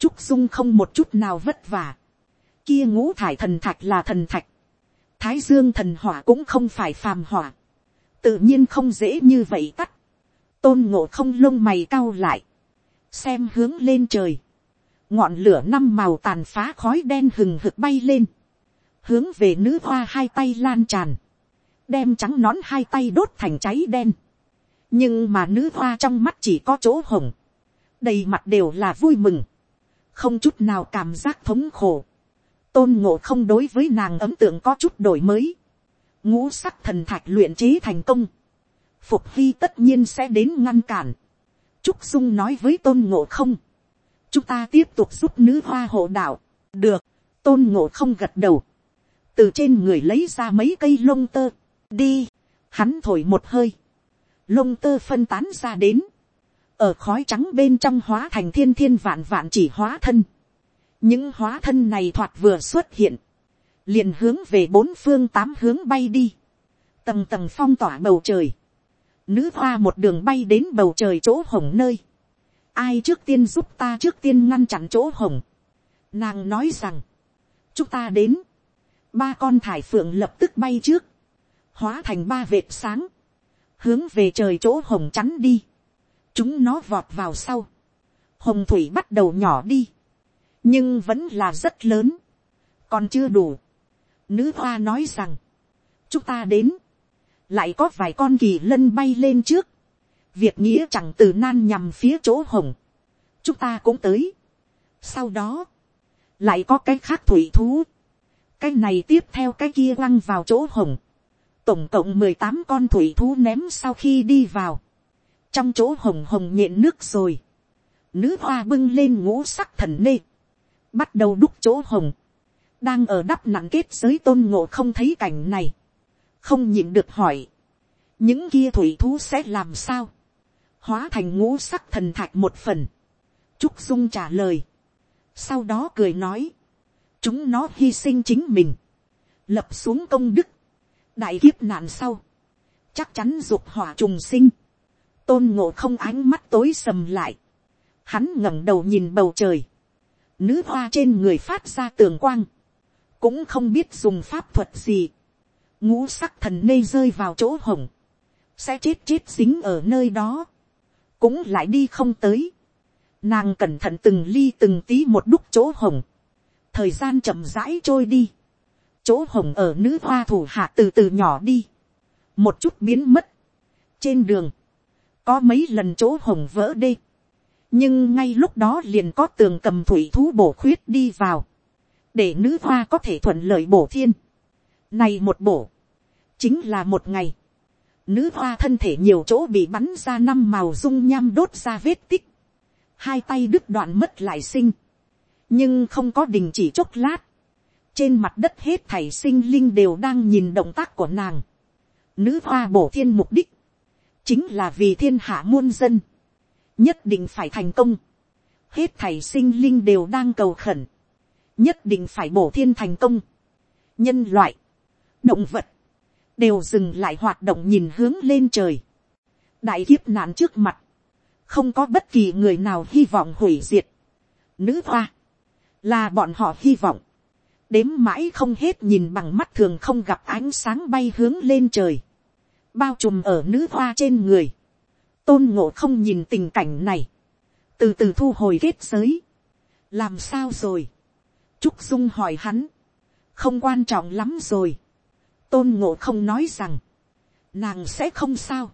trúc dung không một chút nào vất vả, kia ngũ thải thần thạch là thần thạch, thái dương thần hỏa cũng không phải phàm hỏa, tự nhiên không dễ như vậy tắt, tôn ngộ không lông mày cao lại, xem hướng lên trời, ngọn lửa năm màu tàn phá khói đen hừng hực bay lên, hướng về nữ hoa hai tay lan tràn, đem trắng nón hai tay đốt thành cháy đen, nhưng mà nữ hoa trong mắt chỉ có chỗ hồng, đầy mặt đều là vui mừng, không chút nào cảm giác thống khổ, tôn ngộ không đối với nàng ấm tượng có chút đổi mới, ngũ sắc thần thạch luyện chế thành công, phục hy tất nhiên sẽ đến ngăn cản, trúc dung nói với tôn ngộ không, chúng ta tiếp tục giúp nữ hoa hộ đạo, được, tôn ngộ không gật đầu, từ trên người lấy ra mấy cây lông tơ, đi, hắn thổi một hơi, lông tơ phân tán ra đến, ở khói trắng bên trong hóa thành thiên thiên vạn vạn chỉ hóa thân, những hóa thân này thoạt vừa xuất hiện, liền hướng về bốn phương tám hướng bay đi, tầng tầng phong tỏa bầu trời, nữ hoa một đường bay đến bầu trời chỗ hồng nơi, ai trước tiên giúp ta trước tiên ngăn chặn chỗ hồng, nàng nói rằng, chúng ta đến, ba con thải phượng lập tức bay trước, hóa thành ba vệt sáng, hướng về trời chỗ hồng chắn đi, chúng nó vọt vào sau, hồng thủy bắt đầu nhỏ đi, nhưng vẫn là rất lớn, còn chưa đủ. Nữ hoa nói rằng, chúng ta đến, lại có vài con kỳ lân bay lên trước, việc nghĩa chẳng từ nan nhằm phía chỗ hồng, chúng ta cũng tới. sau đó, lại có cái khác thủy thú, cái này tiếp theo cái kia quăng vào chỗ hồng, tổng cộng mười tám con thủy thú ném sau khi đi vào, trong chỗ hồng hồng nhện nước rồi, nữ hoa bưng lên ngũ sắc thần nê, bắt đầu đúc chỗ hồng, đang ở đắp nặng kết giới tôn ngộ không thấy cảnh này, không nhịn được hỏi, những kia thủy thú sẽ làm sao, hóa thành ngũ sắc thần thạch một phần, trúc dung trả lời, sau đó cười nói, chúng nó hy sinh chính mình, lập xuống công đức, đại kiếp nạn sau, chắc chắn dục hỏa trùng sinh, tôn ngộ không ánh mắt tối sầm lại, hắn ngẩng đầu nhìn bầu trời, nữ hoa trên người phát ra tường quang, cũng không biết dùng pháp thuật gì, ngũ sắc thần nê rơi vào chỗ hồng, sẽ chết chết dính ở nơi đó, cũng lại đi không tới, nàng cẩn thận từng ly từng tí một đúc chỗ hồng, thời gian chậm rãi trôi đi, chỗ hồng ở nữ hoa thủ hạ từ từ nhỏ đi, một chút biến mất, trên đường, có mấy lần chỗ hồng vỡ đê, nhưng ngay lúc đó liền có tường cầm thủy thú bổ khuyết đi vào, để nữ hoa có thể thuận lợi bổ thiên. Này một bổ, chính là một ngày, nữ hoa thân thể nhiều chỗ bị bắn ra năm màu dung nham đốt ra vết tích, hai tay đứt đoạn mất lại sinh, nhưng không có đình chỉ chốc lát, trên mặt đất hết thảy sinh linh đều đang nhìn động tác của nàng. Nữ hoa bổ thiên mục đích, chính là vì thiên hạ muôn dân, nhất định phải thành công. Hết thảy sinh linh đều đang cầu khẩn, nhất định phải bổ thiên thành công. Nhân loại, động vật, đều dừng lại hoạt động nhìn hướng lên trời. Đại kiếp nạn trước mặt, không có bất kỳ người nào hy vọng hủy diệt. Nữ hoa, là bọn họ hy vọng. Đếm mãi không hết nhìn bằng mắt thường không gặp ánh sáng bay hướng lên trời. Bao trùm ở nữ hoa trên người tôn ngộ không nhìn tình cảnh này, từ từ thu hồi kết giới, làm sao rồi, trúc dung hỏi hắn, không quan trọng lắm rồi, tôn ngộ không nói rằng, nàng sẽ không sao,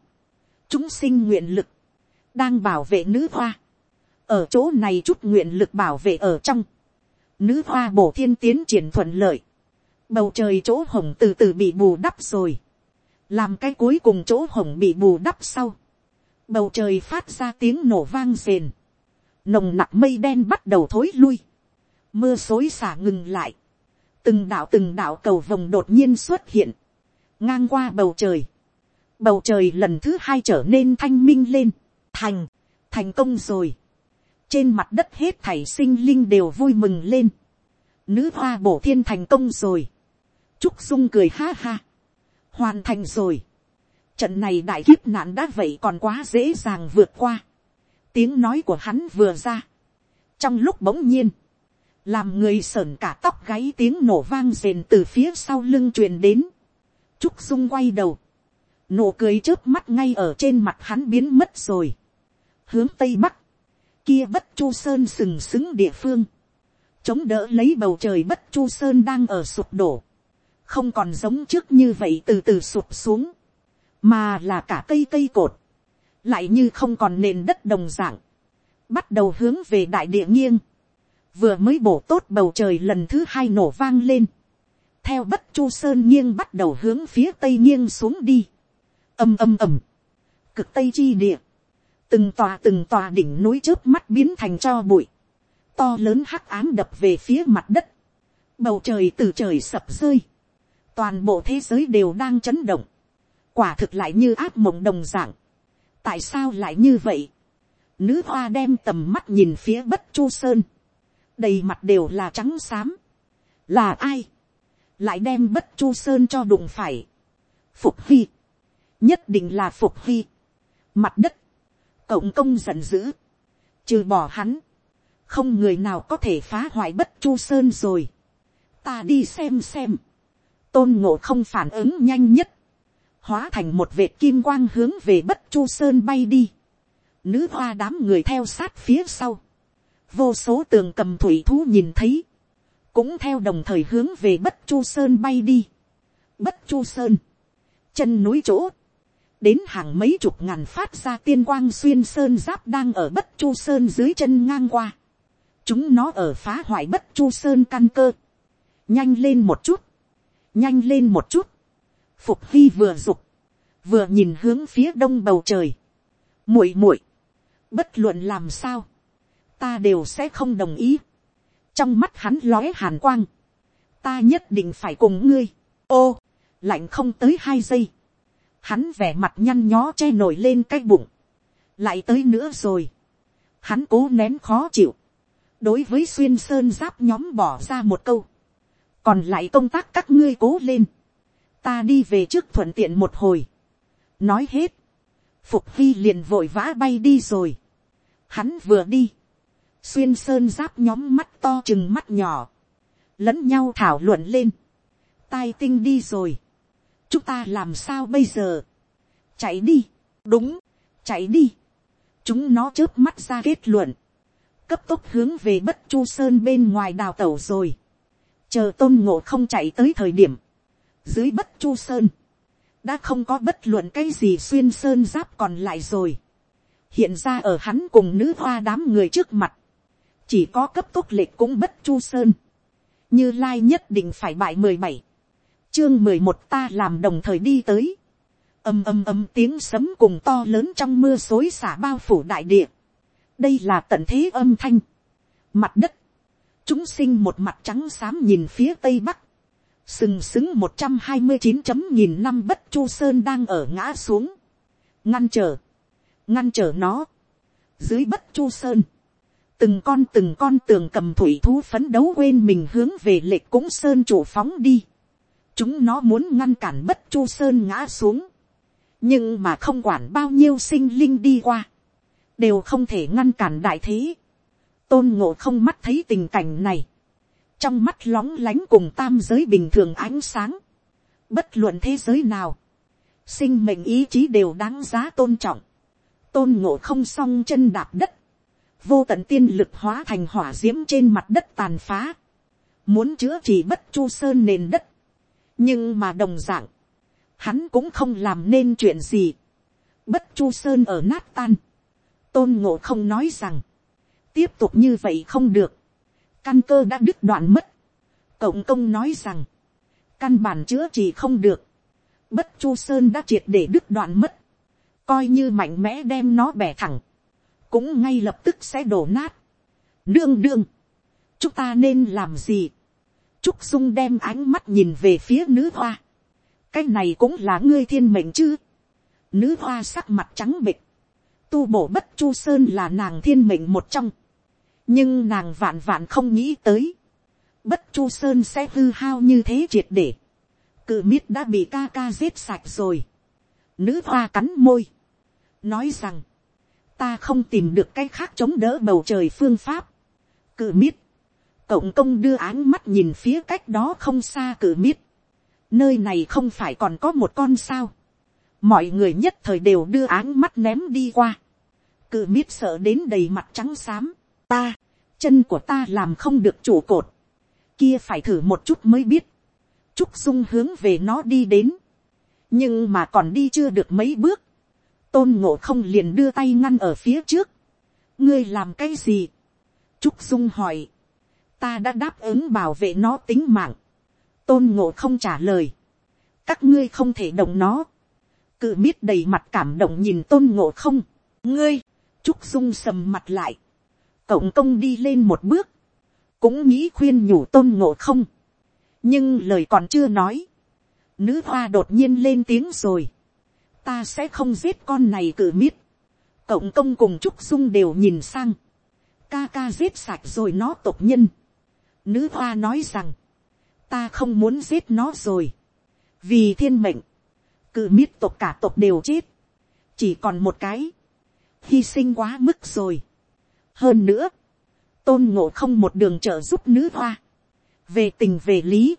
chúng sinh nguyện lực, đang bảo vệ nữ hoa, ở chỗ này chút nguyện lực bảo vệ ở trong, nữ hoa bổ thiên tiến triển thuận lợi, bầu trời chỗ hồng từ từ bị bù đắp rồi, làm cái cuối cùng chỗ hồng bị bù đắp sau, bầu trời phát ra tiếng nổ vang rền, nồng nặc mây đen bắt đầu thối lui, mưa xối xả ngừng lại, từng đạo từng đạo cầu vồng đột nhiên xuất hiện, ngang qua bầu trời, bầu trời lần thứ hai trở nên thanh minh lên, thành, thành công rồi, trên mặt đất hết thảy sinh linh đều vui mừng lên, nữ hoa bổ thiên thành công rồi, trúc dung cười ha ha, hoàn thành rồi, Trận này đại kiếp nạn đã vậy còn quá dễ dàng vượt qua. Tiếng nói của hắn vừa ra. Trong lúc bỗng nhiên. Làm người sởn cả tóc gáy tiếng nổ vang rền từ phía sau lưng truyền đến. Trúc Dung quay đầu. Nụ cười trước mắt ngay ở trên mặt hắn biến mất rồi. Hướng tây bắc. Kia bất chu sơn sừng sững địa phương. Chống đỡ lấy bầu trời bất chu sơn đang ở sụp đổ. Không còn giống trước như vậy từ từ sụp xuống mà là cả cây cây cột, lại như không còn nền đất đồng dạng, bắt đầu hướng về đại địa nghiêng, vừa mới bổ tốt bầu trời lần thứ hai nổ vang lên, theo bất chu sơn nghiêng bắt đầu hướng phía tây nghiêng xuống đi, âm âm ầm, cực tây chi địa, từng tòa từng tòa đỉnh núi trước mắt biến thành cho bụi, to lớn hắc ám đập về phía mặt đất, bầu trời từ trời sập rơi, toàn bộ thế giới đều đang chấn động, quả thực lại như áp mộng đồng dạng, tại sao lại như vậy, nữ hoa đem tầm mắt nhìn phía bất chu sơn, đầy mặt đều là trắng xám, là ai, lại đem bất chu sơn cho đụng phải, phục huy, nhất định là phục huy, mặt đất, cộng công giận dữ, trừ bỏ hắn, không người nào có thể phá hoại bất chu sơn rồi, ta đi xem xem, tôn ngộ không phản ứng nhanh nhất, hóa thành một vệt kim quang hướng về bất chu sơn bay đi, nữ hoa đám người theo sát phía sau, vô số tường cầm thủy thú nhìn thấy, cũng theo đồng thời hướng về bất chu sơn bay đi. bất chu sơn, chân núi chỗ, đến hàng mấy chục ngàn phát ra tiên quang xuyên sơn giáp đang ở bất chu sơn dưới chân ngang qua. chúng nó ở phá hoại bất chu sơn căn cơ. nhanh lên một chút, nhanh lên một chút. phục hy vừa dục, vừa nhìn hướng phía đông bầu trời. muội muội, bất luận làm sao, ta đều sẽ không đồng ý. trong mắt hắn lóe hàn quang, ta nhất định phải cùng ngươi. ô, lạnh không tới hai giây. hắn vẻ mặt nhăn nhó che nổi lên cái bụng. lại tới nữa rồi. hắn cố nén khó chịu. đối với xuyên sơn giáp nhóm bỏ ra một câu. còn lại công tác các ngươi cố lên. ta đi về trước thuận tiện một hồi. nói hết. phục hy liền vội vã bay đi rồi. hắn vừa đi xuyên sơn giáp nhóm mắt to chừng mắt nhỏ, lẫn nhau thảo luận lên, tai tinh đi rồi, chúng ta làm sao bây giờ, chạy đi, đúng, chạy đi, chúng nó chớp mắt ra kết luận, cấp tốc hướng về bất chu sơn bên ngoài đào tẩu rồi, chờ tôn ngộ không chạy tới thời điểm, dưới bất chu sơn, đã không có bất luận cái gì xuyên sơn giáp còn lại rồi, hiện ra ở hắn cùng nữ hoa đám người trước mặt, chỉ có cấp tốc lệch cũng bất chu sơn, như lai nhất định phải bại mười bảy, chương mười một ta làm đồng thời đi tới, ầm ầm ầm tiếng sấm cùng to lớn trong mưa xối xả bao phủ đại địa, đây là tận thế âm thanh, mặt đất, chúng sinh một mặt trắng xám nhìn phía tây bắc, sừng sững một trăm hai mươi chín chấm nghìn năm bất chu sơn đang ở ngã xuống, ngăn trở, ngăn trở nó, dưới bất chu sơn, từng con từng con tường cầm thủy thú phấn đấu quên mình hướng về lệ cũng sơn chủ phóng đi. chúng nó muốn ngăn cản bất chu sơn ngã xuống. nhưng mà không quản bao nhiêu sinh linh đi qua. đều không thể ngăn cản đại thế. tôn ngộ không mắt thấy tình cảnh này. trong mắt lóng lánh cùng tam giới bình thường ánh sáng. bất luận thế giới nào. sinh mệnh ý chí đều đáng giá tôn trọng. tôn ngộ không song chân đạp đất vô tận tiên lực hóa thành hỏa d i ễ m trên mặt đất tàn phá, muốn chữa chỉ bất chu sơn nền đất, nhưng mà đồng d ạ n g hắn cũng không làm nên chuyện gì, bất chu sơn ở nát tan, tôn ngộ không nói rằng, tiếp tục như vậy không được, căn cơ đã đứt đoạn mất, cộng công nói rằng, căn bản chữa chỉ không được, bất chu sơn đã triệt để đứt đoạn mất, coi như mạnh mẽ đem nó bẻ thẳng, cũng ngay lập tức sẽ đổ nát. Đương đương, chúng ta nên làm gì? Trúc Dung đem ánh mắt nhìn về phía nữ hoa. Cái này cũng là ngươi thiên mệnh chứ? Nữ hoa sắc mặt trắng bịch. Tu bổ bất chu sơn là nàng thiên mệnh một trong. Nhưng nàng vạn vạn không nghĩ tới. Bất chu sơn sẽ hư hao như thế triệt để. Cự miết đã bị ca ca giết sạch rồi. Nữ hoa cắn môi. Nói rằng ta không tìm được cái khác chống đỡ bầu trời phương pháp. cự miết, cộng công đưa áng mắt nhìn phía cách đó không xa cự miết. nơi này không phải còn có một con sao. mọi người nhất thời đều đưa áng mắt ném đi qua. cự miết sợ đến đầy mặt trắng xám. ta, chân của ta làm không được trụ cột. kia phải thử một chút mới biết. trúc dung hướng về nó đi đến. nhưng mà còn đi chưa được mấy bước tôn ngộ không liền đưa tay ngăn ở phía trước. ngươi làm cái gì. trúc dung hỏi. ta đã đáp ứng bảo vệ nó tính mạng. tôn ngộ không trả lời. các ngươi không thể động nó. cự miết đầy mặt cảm động nhìn tôn ngộ không. ngươi, trúc dung sầm mặt lại. cộng công đi lên một bước. cũng nghĩ khuyên nhủ tôn ngộ không. nhưng lời còn chưa nói. Nữ hoa đột nhiên lên tiếng rồi. Ta sẽ không giết con này cử miết. Cộng công cùng Trúc Dung đều nhìn sang. Ca ca giết sạch rồi nó tộc nhân. Nữ hoa nói rằng. Ta không muốn giết nó rồi. Vì thiên mệnh. Cự miết tộc cả tộc đều chết. Chỉ còn một cái. Hy sinh quá mức rồi. Hơn nữa. Tôn ngộ không một đường trợ giúp nữ hoa. Về tình về lý,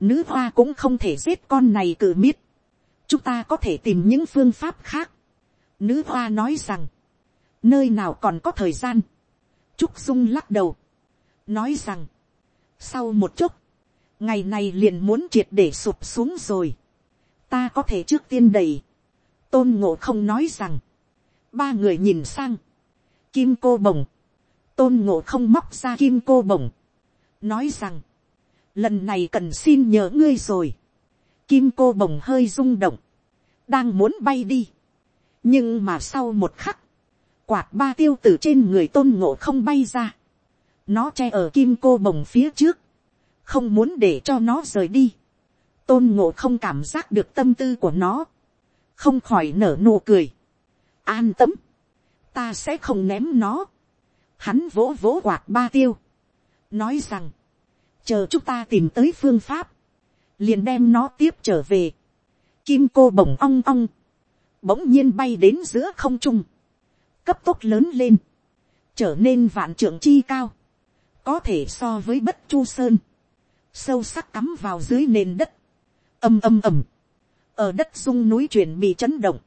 nữ hoa cũng không thể giết con này cự miết chúng ta có thể tìm những phương pháp khác. nữ hoa nói rằng, nơi nào còn có thời gian. trúc dung lắc đầu, nói rằng, sau một chút, ngày này liền muốn triệt để sụp xuống rồi. ta có thể trước tiên đầy. tôn ngộ không nói rằng, ba người nhìn sang, kim cô bồng, tôn ngộ không móc ra kim cô bồng, nói rằng, lần này cần xin nhờ ngươi rồi. Kim cô bồng hơi rung động, đang muốn bay đi. nhưng mà sau một khắc, quạt ba tiêu từ trên người tôn ngộ không bay ra. nó che ở kim cô bồng phía trước, không muốn để cho nó rời đi. tôn ngộ không cảm giác được tâm tư của nó, không khỏi nở nụ cười. an tâm, ta sẽ không ném nó. hắn vỗ vỗ quạt ba tiêu, nói rằng, chờ chúng ta tìm tới phương pháp, liền đem nó tiếp trở về. Kim cô bồng ong ong, bỗng nhiên bay đến giữa không trung, cấp tốc lớn lên, trở nên vạn trưởng chi cao, có thể so với bất chu sơn, sâu sắc cắm vào dưới nền đất, ầm ầm ầm, ở đất dung núi chuyển bị chấn động,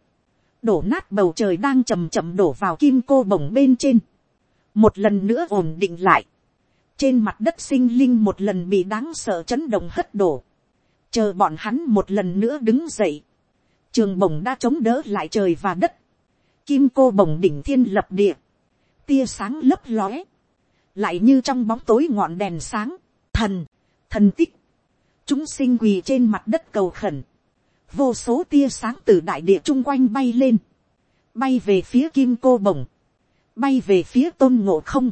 đổ nát bầu trời đang chầm chậm đổ vào kim cô bồng bên trên, một lần nữa ổn định lại, trên mặt đất sinh linh một lần bị đáng sợ chấn động hất đổ, chờ bọn hắn một lần nữa đứng dậy, trường bồng đã chống đỡ lại trời và đất, kim cô bồng đỉnh thiên lập địa, tia sáng lấp lóe, lại như trong bóng tối ngọn đèn sáng, thần, thần tích, chúng sinh quỳ trên mặt đất cầu khẩn, vô số tia sáng từ đại địa chung quanh bay lên, bay về phía kim cô bồng, bay về phía tôn ngộ không,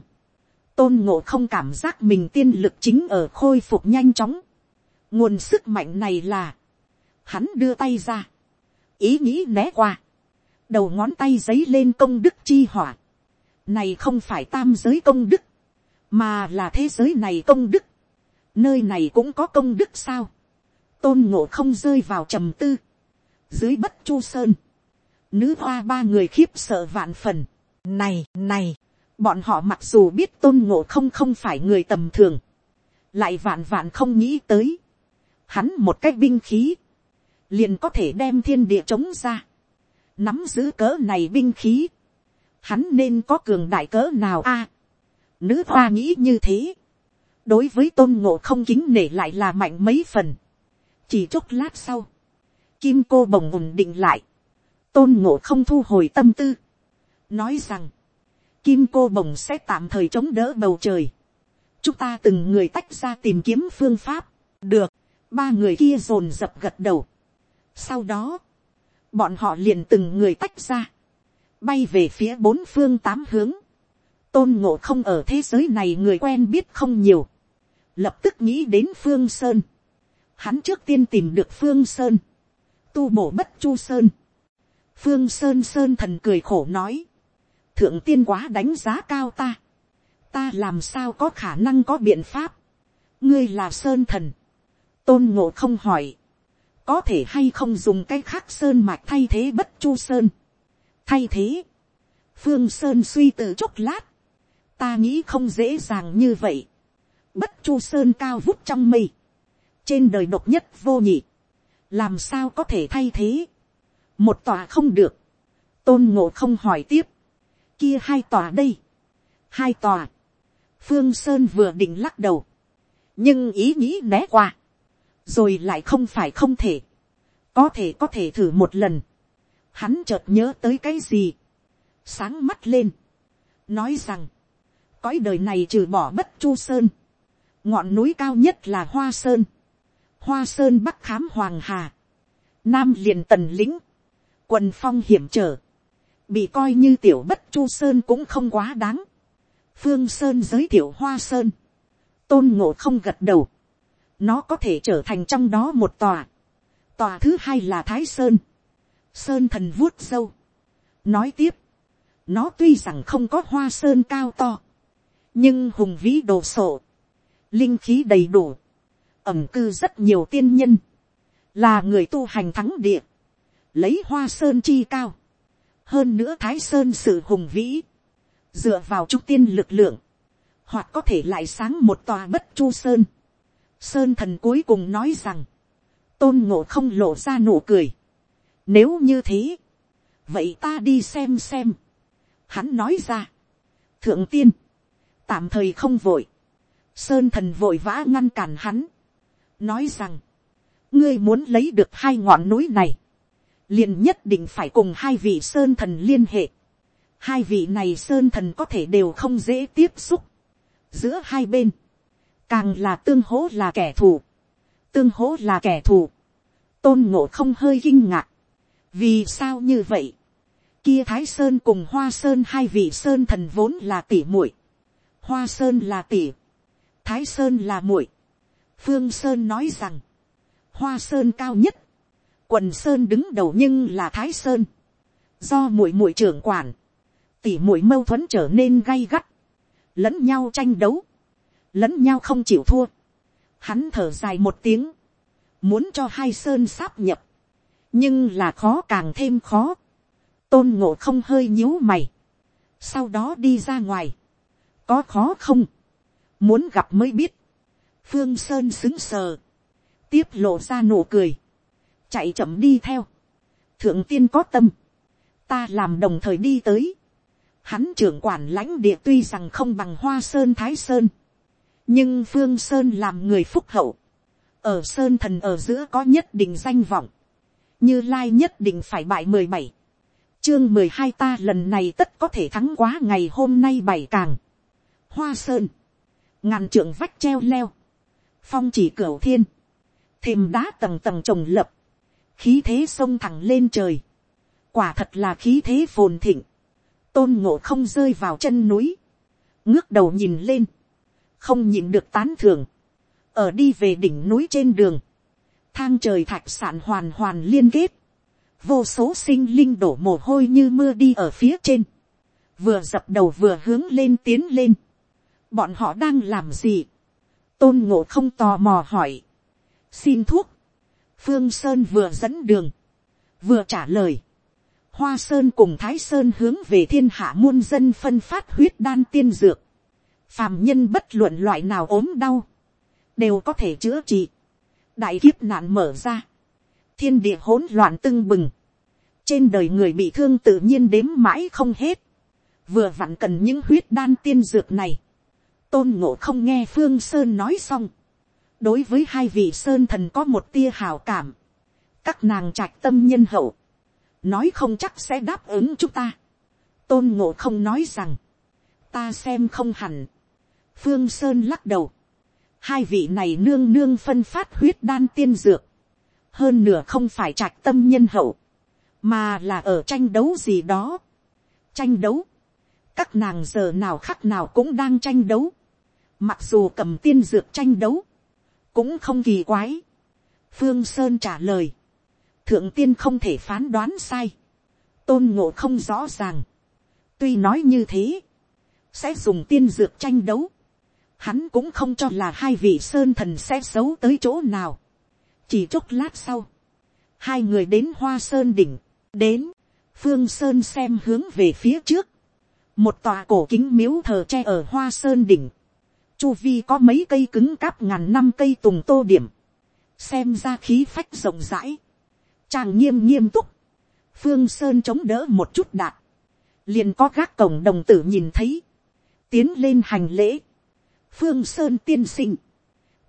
tôn ngộ không cảm giác mình tiên lực chính ở khôi phục nhanh chóng nguồn sức mạnh này là, hắn đưa tay ra, ý nghĩ né qua, đầu ngón tay giấy lên công đức chi hỏa. này không phải tam giới công đức, mà là thế giới này công đức. nơi này cũng có công đức sao. tôn ngộ không rơi vào trầm tư. dưới bất chu sơn, nữ hoa ba người khiếp sợ vạn phần. này này, Bọn họ mặc dù biết tôn ngộ không không phải người tầm thường. Lại vạn vạn không nghĩ tới. Hắn một cách binh khí. Liền có thể đem thiên địa chống ra. Nắm giữ cỡ này binh khí. Hắn nên có cường đại cỡ nào a à, Nữ hoa nghĩ như thế. Đối với tôn ngộ không kính nể lại là mạnh mấy phần. Chỉ chốc lát sau. Kim cô bồng ổn định lại. Tôn ngộ không thu hồi tâm tư. Nói rằng kim cô bồng sẽ tạm thời chống đỡ bầu trời. chúng ta từng người tách ra tìm kiếm phương pháp. được, ba người kia dồn dập gật đầu. sau đó, bọn họ liền từng người tách ra, bay về phía bốn phương tám hướng. tôn ngộ không ở thế giới này người quen biết không nhiều. lập tức nghĩ đến phương sơn. hắn trước tiên tìm được phương sơn. tu bổ bất chu sơn. phương sơn sơn thần cười khổ nói thượng tiên quá đánh giá cao ta, ta làm sao có khả năng có biện pháp, ngươi là sơn thần, tôn ngộ không hỏi, có thể hay không dùng cái khác sơn mạch thay thế bất chu sơn, thay thế, phương sơn suy từ chốc lát, ta nghĩ không dễ dàng như vậy, bất chu sơn cao vút trong mây, trên đời độc nhất vô nhị, làm sao có thể thay thế, một tòa không được, tôn ngộ không hỏi tiếp, kia hai tòa đây, hai tòa, phương sơn vừa định lắc đầu, nhưng ý nghĩ né qua, rồi lại không phải không thể, có thể có thể thử một lần, hắn chợt nhớ tới cái gì, sáng mắt lên, nói rằng, cõi đời này trừ bỏ bất chu sơn, ngọn núi cao nhất là hoa sơn, hoa sơn bắc khám hoàng hà, nam liền tần lĩnh, quần phong hiểm trở, bị coi như tiểu bất chu sơn cũng không quá đáng. phương sơn giới thiệu hoa sơn, tôn ngộ không gật đầu, nó có thể trở thành trong đó một tòa, tòa thứ hai là thái sơn, sơn thần vuốt sâu, nói tiếp, nó tuy rằng không có hoa sơn cao to, nhưng hùng vĩ đồ sộ, linh khí đầy đủ, ẩm cư rất nhiều tiên nhân, là người tu hành thắng địa, lấy hoa sơn chi cao, hơn nữa thái sơn sự hùng vĩ, dựa vào trung tiên lực lượng, hoặc có thể lại sáng một tòa bất chu sơn. Sơn thần cuối cùng nói rằng, tôn ngộ không lộ ra nụ cười. Nếu như thế, vậy ta đi xem xem. Hắn nói ra, thượng tiên, tạm thời không vội. Sơn thần vội vã ngăn cản hắn, nói rằng, ngươi muốn lấy được hai ngọn núi này, liền nhất định phải cùng hai vị sơn thần liên hệ. Hai vị này sơn thần có thể đều không dễ tiếp xúc. Giữa hai bên, càng là tương hố là kẻ thù. Tương hố là kẻ thù. Tôn ngộ không hơi kinh ngạc. Vì sao như vậy? Kia Thái Sơn cùng Hoa Sơn hai vị sơn thần vốn là tỷ muội. Hoa Sơn là tỷ. Thái Sơn là muội. Phương Sơn nói rằng. Hoa Sơn cao nhất. Quần Sơn đứng đầu nhưng là Thái Sơn. Do muội muội trưởng quản tỉ muội mâu thuẫn trở nên gay gắt, lẫn nhau tranh đấu, lẫn nhau không chịu thua. Hắn thở dài một tiếng, muốn cho hai sơn sáp nhập, nhưng là khó càng thêm khó. tôn ngộ không hơi nhíu mày, sau đó đi ra ngoài, có khó không, muốn gặp mới biết, phương sơn xứng sờ, tiếp lộ ra nụ cười, chạy chậm đi theo, thượng tiên có tâm, ta làm đồng thời đi tới, Hắn trưởng quản lãnh địa tuy rằng không bằng hoa sơn thái sơn. Nhưng phương sơn làm người phúc hậu. Ở sơn thần ở giữa có nhất định danh vọng. Như lai nhất định phải bại mười bảy Chương mười hai ta lần này tất có thể thắng quá ngày hôm nay bảy càng. Hoa sơn. Ngàn trưởng vách treo leo. Phong chỉ cửa thiên. Thềm đá tầng tầng trồng lập. Khí thế sông thẳng lên trời. Quả thật là khí thế phồn thịnh tôn ngộ không rơi vào chân núi, ngước đầu nhìn lên, không nhịn được tán thường, ở đi về đỉnh núi trên đường, thang trời thạch sản hoàn hoàn liên kết, vô số sinh linh đổ mồ hôi như mưa đi ở phía trên, vừa dập đầu vừa hướng lên tiến lên, bọn họ đang làm gì, tôn ngộ không tò mò hỏi, xin thuốc, phương sơn vừa dẫn đường, vừa trả lời, Hoa Sơn cùng Thái Sơn hướng về thiên hạ muôn dân phân phát huyết đan tiên dược. Phàm nhân bất luận loại nào ốm đau. Đều có thể chữa trị. Đại kiếp nạn mở ra. Thiên địa hỗn loạn tưng bừng. Trên đời người bị thương tự nhiên đếm mãi không hết. Vừa vặn cần những huyết đan tiên dược này. Tôn ngộ không nghe Phương Sơn nói xong. Đối với hai vị Sơn thần có một tia hào cảm. Các nàng trạch tâm nhân hậu nói không chắc sẽ đáp ứng chúng ta. tôn ngộ không nói rằng, ta xem không hẳn phương sơn lắc đầu, hai vị này nương nương phân phát huyết đan tiên dược, hơn nửa không phải trạch tâm nhân hậu, mà là ở tranh đấu gì đó. tranh đấu, các nàng giờ nào khắc nào cũng đang tranh đấu, mặc dù cầm tiên dược tranh đấu, cũng không kỳ quái. phương sơn trả lời, thượng tiên không thể phán đoán sai, tôn ngộ không rõ ràng, tuy nói như thế, sẽ dùng tiên dược tranh đấu, hắn cũng không cho là hai vị sơn thần sẽ xấu tới chỗ nào, chỉ chốc lát sau, hai người đến hoa sơn đỉnh, đến, phương sơn xem hướng về phía trước, một tòa cổ kính miếu thờ tre ở hoa sơn đỉnh, chu vi có mấy cây cứng cáp ngàn năm cây tùng tô điểm, xem ra khí phách rộng rãi, chàng nghiêm nghiêm túc, phương sơn chống đỡ một chút đạt, liền có gác cổng đồng tử nhìn thấy, tiến lên hành lễ, phương sơn tiên sinh,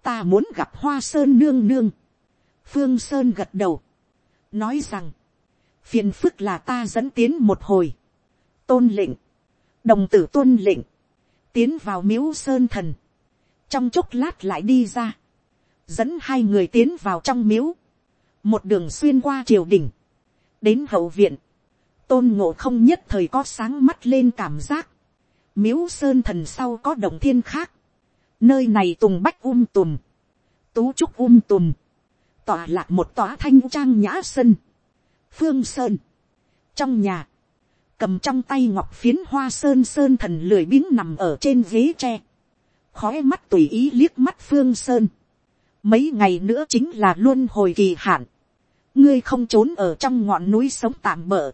ta muốn gặp hoa sơn nương nương, phương sơn gật đầu, nói rằng, phiền phức là ta dẫn tiến một hồi, tôn lệnh, đồng tử tuân lệnh, tiến vào miếu sơn thần, trong chốc lát lại đi ra, dẫn hai người tiến vào trong miếu, một đường xuyên qua triều đình, đến hậu viện, tôn ngộ không nhất thời có sáng mắt lên cảm giác, miếu sơn thần sau có động thiên khác, nơi này tùng bách um tùm, tú trúc um tùm, tòa lạc một tòa thanh trang nhã sân, phương sơn, trong nhà, cầm trong tay ngọc phiến hoa sơn sơn thần lười biếng nằm ở trên ghế tre, khói mắt tùy ý liếc mắt phương sơn, mấy ngày nữa chính là luôn hồi kỳ hạn, ngươi không trốn ở trong ngọn núi sống tạm bỡ,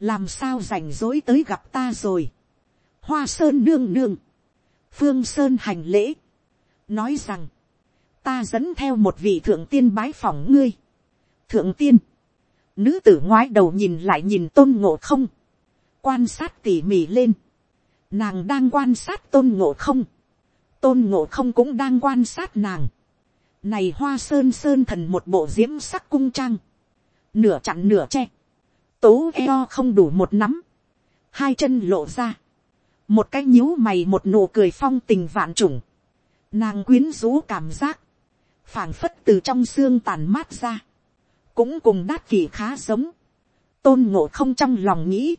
làm sao rảnh rỗi tới gặp ta rồi, hoa sơn nương nương, phương sơn hành lễ, nói rằng, ta dẫn theo một vị thượng tiên bái phỏng ngươi, thượng tiên, nữ tử ngoái đầu nhìn lại nhìn tôn ngộ không, quan sát tỉ mỉ lên, nàng đang quan sát tôn ngộ không, tôn ngộ không cũng đang quan sát nàng, này hoa sơn sơn thần một bộ diễm sắc cung trang, nửa chặn nửa che, tố eo không đủ một nắm, hai chân lộ ra, một cái nhíu mày một nụ cười phong tình vạn trùng, nàng quyến rũ cảm giác, phảng phất từ trong xương tàn mát ra, cũng cùng đát kỳ khá giống, tôn ngộ không trong lòng nghĩ,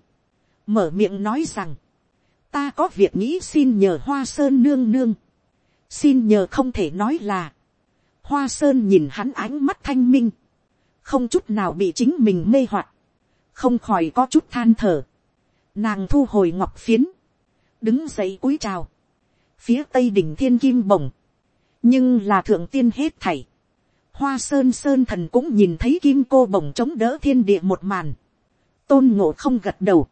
mở miệng nói rằng, ta có việc nghĩ xin nhờ hoa sơn nương nương, xin nhờ không thể nói là, hoa sơn nhìn hắn ánh mắt thanh minh, không chút nào bị chính mình mê hoặc, không khỏi có chút than thở, nàng thu hồi ngọc phiến, đứng dậy cúi chào, phía tây đỉnh thiên kim bồng, nhưng là thượng tiên hết thảy, hoa sơn sơn thần cũng nhìn thấy kim cô bồng chống đỡ thiên địa một màn, tôn ngộ không gật đầu,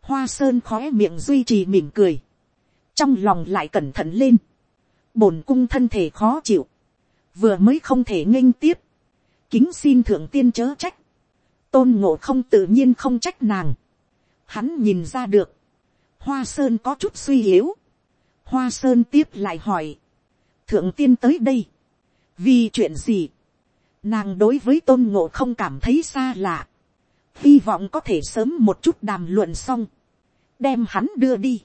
hoa sơn khói miệng duy trì mỉm cười, trong lòng lại cẩn thận lên, bổn cung thân thể khó chịu, vừa mới không thể nghênh tiếp, kính xin thượng tiên chớ trách, tôn ngộ không tự nhiên không trách nàng, hắn nhìn ra được, hoa sơn có chút suy yếu, hoa sơn tiếp lại hỏi, thượng tiên tới đây, vì chuyện gì, nàng đối với tôn ngộ không cảm thấy xa lạ, hy vọng có thể sớm một chút đàm luận xong, đem hắn đưa đi,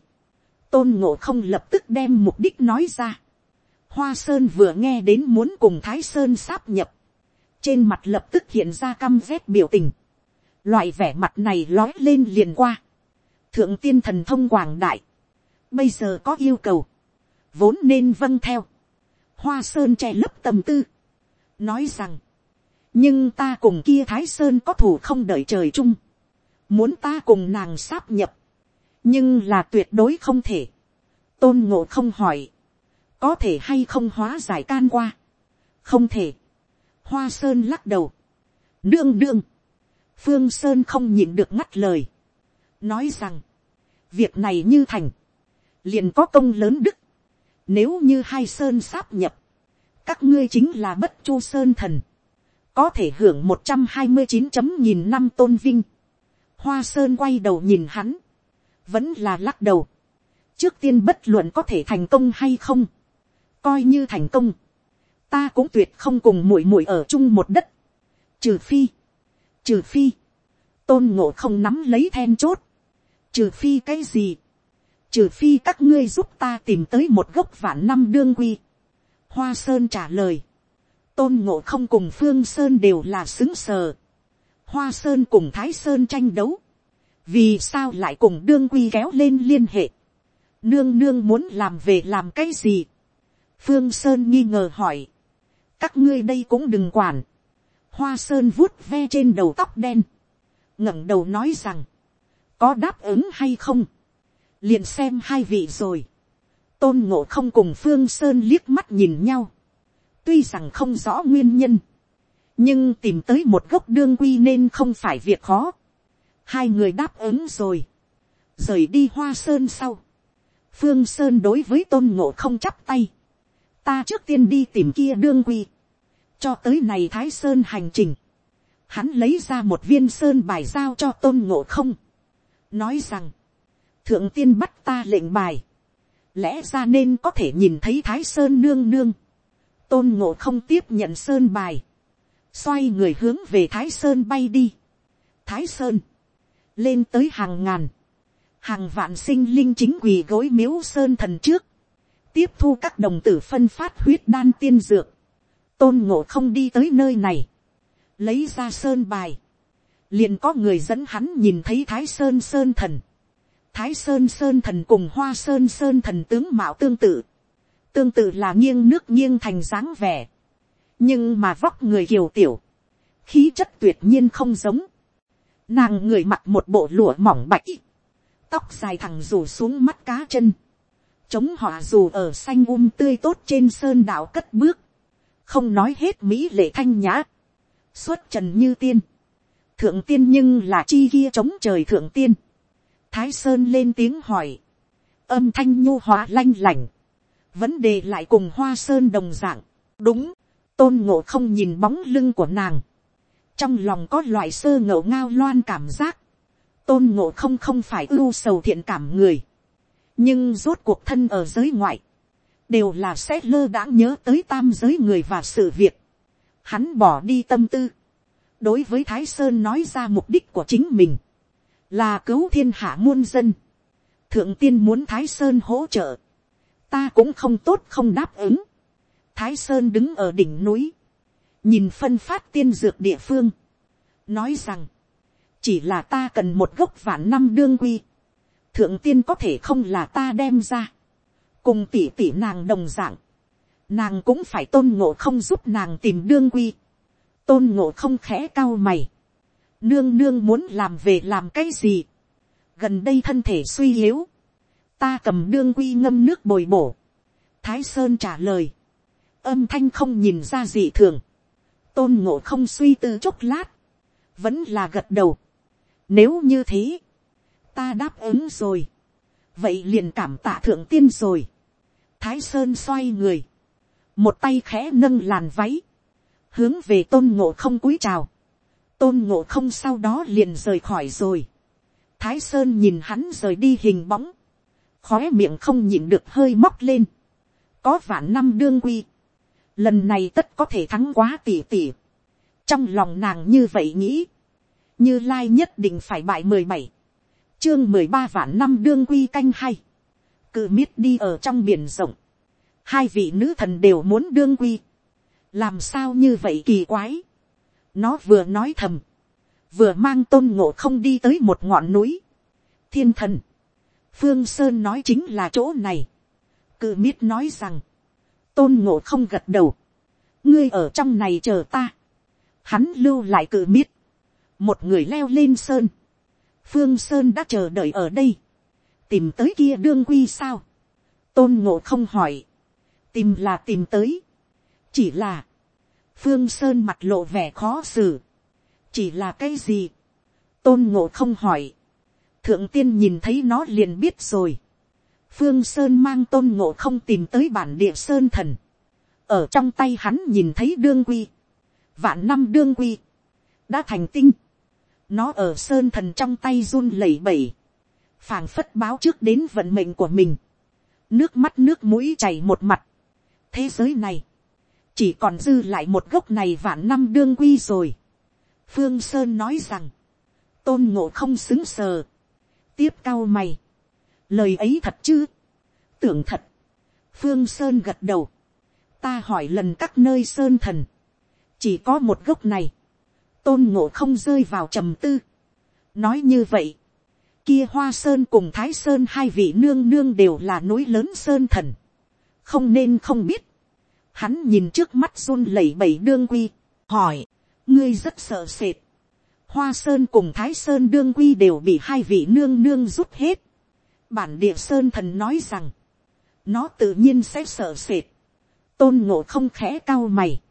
tôn ngộ không lập tức đem mục đích nói ra, hoa sơn vừa nghe đến muốn cùng thái sơn sáp nhập, trên mặt lập tức hiện ra căm rét biểu tình, loại vẻ mặt này lói lên liền qua, thượng tiên thần thông quảng đại, bây giờ có yêu cầu, vốn nên vâng theo, hoa sơn che lấp tâm tư, nói rằng, nhưng ta cùng kia thái sơn có thủ không đợi trời chung, muốn ta cùng nàng sáp nhập, nhưng là tuyệt đối không thể, tôn ngộ không hỏi, có thể hay không hóa giải can qua, không thể, hoa sơn lắc đầu, đương đương, phương sơn không nhịn được ngắt lời, nói rằng, việc này như thành, liền có công lớn đức, nếu như hai sơn sáp nhập, các ngươi chính là bất chu sơn thần, có thể hưởng một trăm hai mươi chín chấm nghìn năm tôn vinh. Hoa sơn quay đầu nhìn hắn, vẫn là lắc đầu. trước tiên bất luận có thể thành công hay không, coi như thành công, ta cũng tuyệt không cùng muội muội ở chung một đất, trừ phi, trừ phi, tôn ngộ không nắm lấy then chốt, trừ phi cái gì, trừ phi các ngươi giúp ta tìm tới một gốc vạn năm đương quy. Hoa Sơn trả lời, tôn ngộ không cùng phương Sơn đều là xứng sờ. Hoa Sơn cùng Thái Sơn tranh đấu, vì sao lại cùng đương quy kéo lên liên hệ. Nương nương muốn làm về làm cái gì. Phương Sơn nghi ngờ hỏi, các ngươi đây cũng đừng quản. Hoa Sơn vuốt ve trên đầu tóc đen, ngẩng đầu nói rằng, có đáp ứng hay không, liền xem hai vị rồi. tôn ngộ không cùng phương sơn liếc mắt nhìn nhau, tuy rằng không rõ nguyên nhân, nhưng tìm tới một gốc đương quy nên không phải việc khó. hai người đáp ứng rồi, rời đi hoa sơn sau. phương sơn đối với tôn ngộ không chắp tay, ta trước tiên đi tìm kia đương quy, cho tới này thái sơn hành trình, hắn lấy ra một viên sơn bài giao cho tôn ngộ không, nói rằng, thượng tiên bắt ta lệnh bài, lẽ ra nên có thể nhìn thấy thái sơn nương nương, tôn ngộ không tiếp nhận sơn bài, xoay người hướng về thái sơn bay đi, thái sơn, lên tới hàng ngàn, hàng vạn sinh linh chính quỳ gối miếu sơn thần trước, tiếp thu các đồng tử phân phát huyết đan tiên dược, tôn ngộ không đi tới nơi này, lấy ra sơn bài, liền có người dẫn hắn nhìn thấy thái sơn sơn thần, thái sơn sơn thần cùng hoa sơn sơn thần tướng mạo tương tự, tương tự là nghiêng nước nghiêng thành dáng vẻ, nhưng mà vóc người kiều tiểu, khí chất tuyệt nhiên không giống, nàng người mặc một bộ lụa mỏng bạch, tóc dài thẳng rủ xuống mắt cá chân, chống họa dù ở xanh um tươi tốt trên sơn đảo cất bước, không nói hết mỹ lệ thanh nhã, xuất trần như tiên, thượng tiên nhưng là chi kia chống trời thượng tiên, thái sơn lên tiếng hỏi, âm thanh nhu hóa lanh lành, vấn đề lại cùng hoa sơn đồng dạng, đúng, tôn ngộ không nhìn bóng lưng của nàng, trong lòng có loại sơ ngộ ngao loan cảm giác, tôn ngộ không không phải ưu sầu thiện cảm người, nhưng rốt cuộc thân ở giới ngoại, đều là sẽ lơ đãng nhớ tới tam giới người và sự việc, hắn bỏ đi tâm tư, đối với thái sơn nói ra mục đích của chính mình, là cứu thiên hạ muôn dân, thượng tiên muốn thái sơn hỗ trợ, ta cũng không tốt không đáp ứng, thái sơn đứng ở đỉnh núi, nhìn phân phát tiên dược địa phương, nói rằng, chỉ là ta cần một gốc vạn năm đương quy, thượng tiên có thể không là ta đem ra, cùng tỷ tỷ nàng đồng dạng, nàng cũng phải tôn ngộ không giúp nàng tìm đương quy, tôn ngộ không khẽ cao mày, nương nương muốn làm về làm cái gì, gần đây thân thể suy yếu, ta cầm đương quy ngâm nước bồi bổ, thái sơn trả lời, âm thanh không nhìn ra gì thường, tôn ngộ không suy tư chốc lát, vẫn là gật đầu. Nếu như thế, ta đáp ứng rồi, vậy liền cảm tạ thượng tiên rồi. Thái sơn xoay người, một tay khẽ nâng làn váy, hướng về tôn ngộ không cúi chào, tôn ngộ không sau đó liền rời khỏi rồi. Thái sơn nhìn hắn rời đi hình bóng, khó miệng không nhịn được hơi móc lên, có vạn năm đương quy, lần này tất có thể thắng quá tỉ tỉ. trong lòng nàng như vậy nghĩ, như lai nhất định phải bại mười bảy, chương mười ba vạn năm đương quy canh hay, cự miết đi ở trong biển rộng, hai vị nữ thần đều muốn đương quy, làm sao như vậy kỳ quái, nó vừa nói thầm, vừa mang tôn ngộ không đi tới một ngọn núi, thiên thần, phương sơn nói chính là chỗ này, cự miết nói rằng, tôn ngộ không gật đầu, ngươi ở trong này chờ ta, hắn lưu lại cự miết, một người leo lên sơn, phương sơn đã chờ đợi ở đây, tìm tới kia đương quy sao, tôn ngộ không hỏi, tìm là tìm tới, chỉ là, phương sơn mặt lộ vẻ khó xử, chỉ là cái gì, tôn ngộ không hỏi, thượng tiên nhìn thấy nó liền biết rồi, phương sơn mang tôn ngộ không tìm tới bản địa sơn thần, ở trong tay hắn nhìn thấy đương quy, vạn năm đương quy, đã thành tinh, nó ở sơn thần trong tay run lẩy bẩy, phảng phất báo trước đến vận mệnh của mình, nước mắt nước mũi chảy một mặt, thế giới này, chỉ còn dư lại một gốc này vạn năm đương quy rồi. phương sơn nói rằng, tôn ngộ không xứng sờ, tiếp cao mày, lời ấy thật chứ, tưởng thật, phương sơn gật đầu, ta hỏi lần các nơi sơn thần, chỉ có một gốc này, tôn ngộ không rơi vào trầm tư. nói như vậy, kia hoa sơn cùng thái sơn hai vị nương nương đều là núi lớn sơn thần, không nên không biết hắn nhìn trước mắt run lẩy bẩy đương quy, hỏi, ngươi rất sợ sệt. hoa sơn cùng thái sơn đương quy đều bị hai vị nương nương rút hết. bản địa sơn thần nói rằng, nó tự nhiên sẽ sợ sệt. tôn ngộ không khẽ cao mày.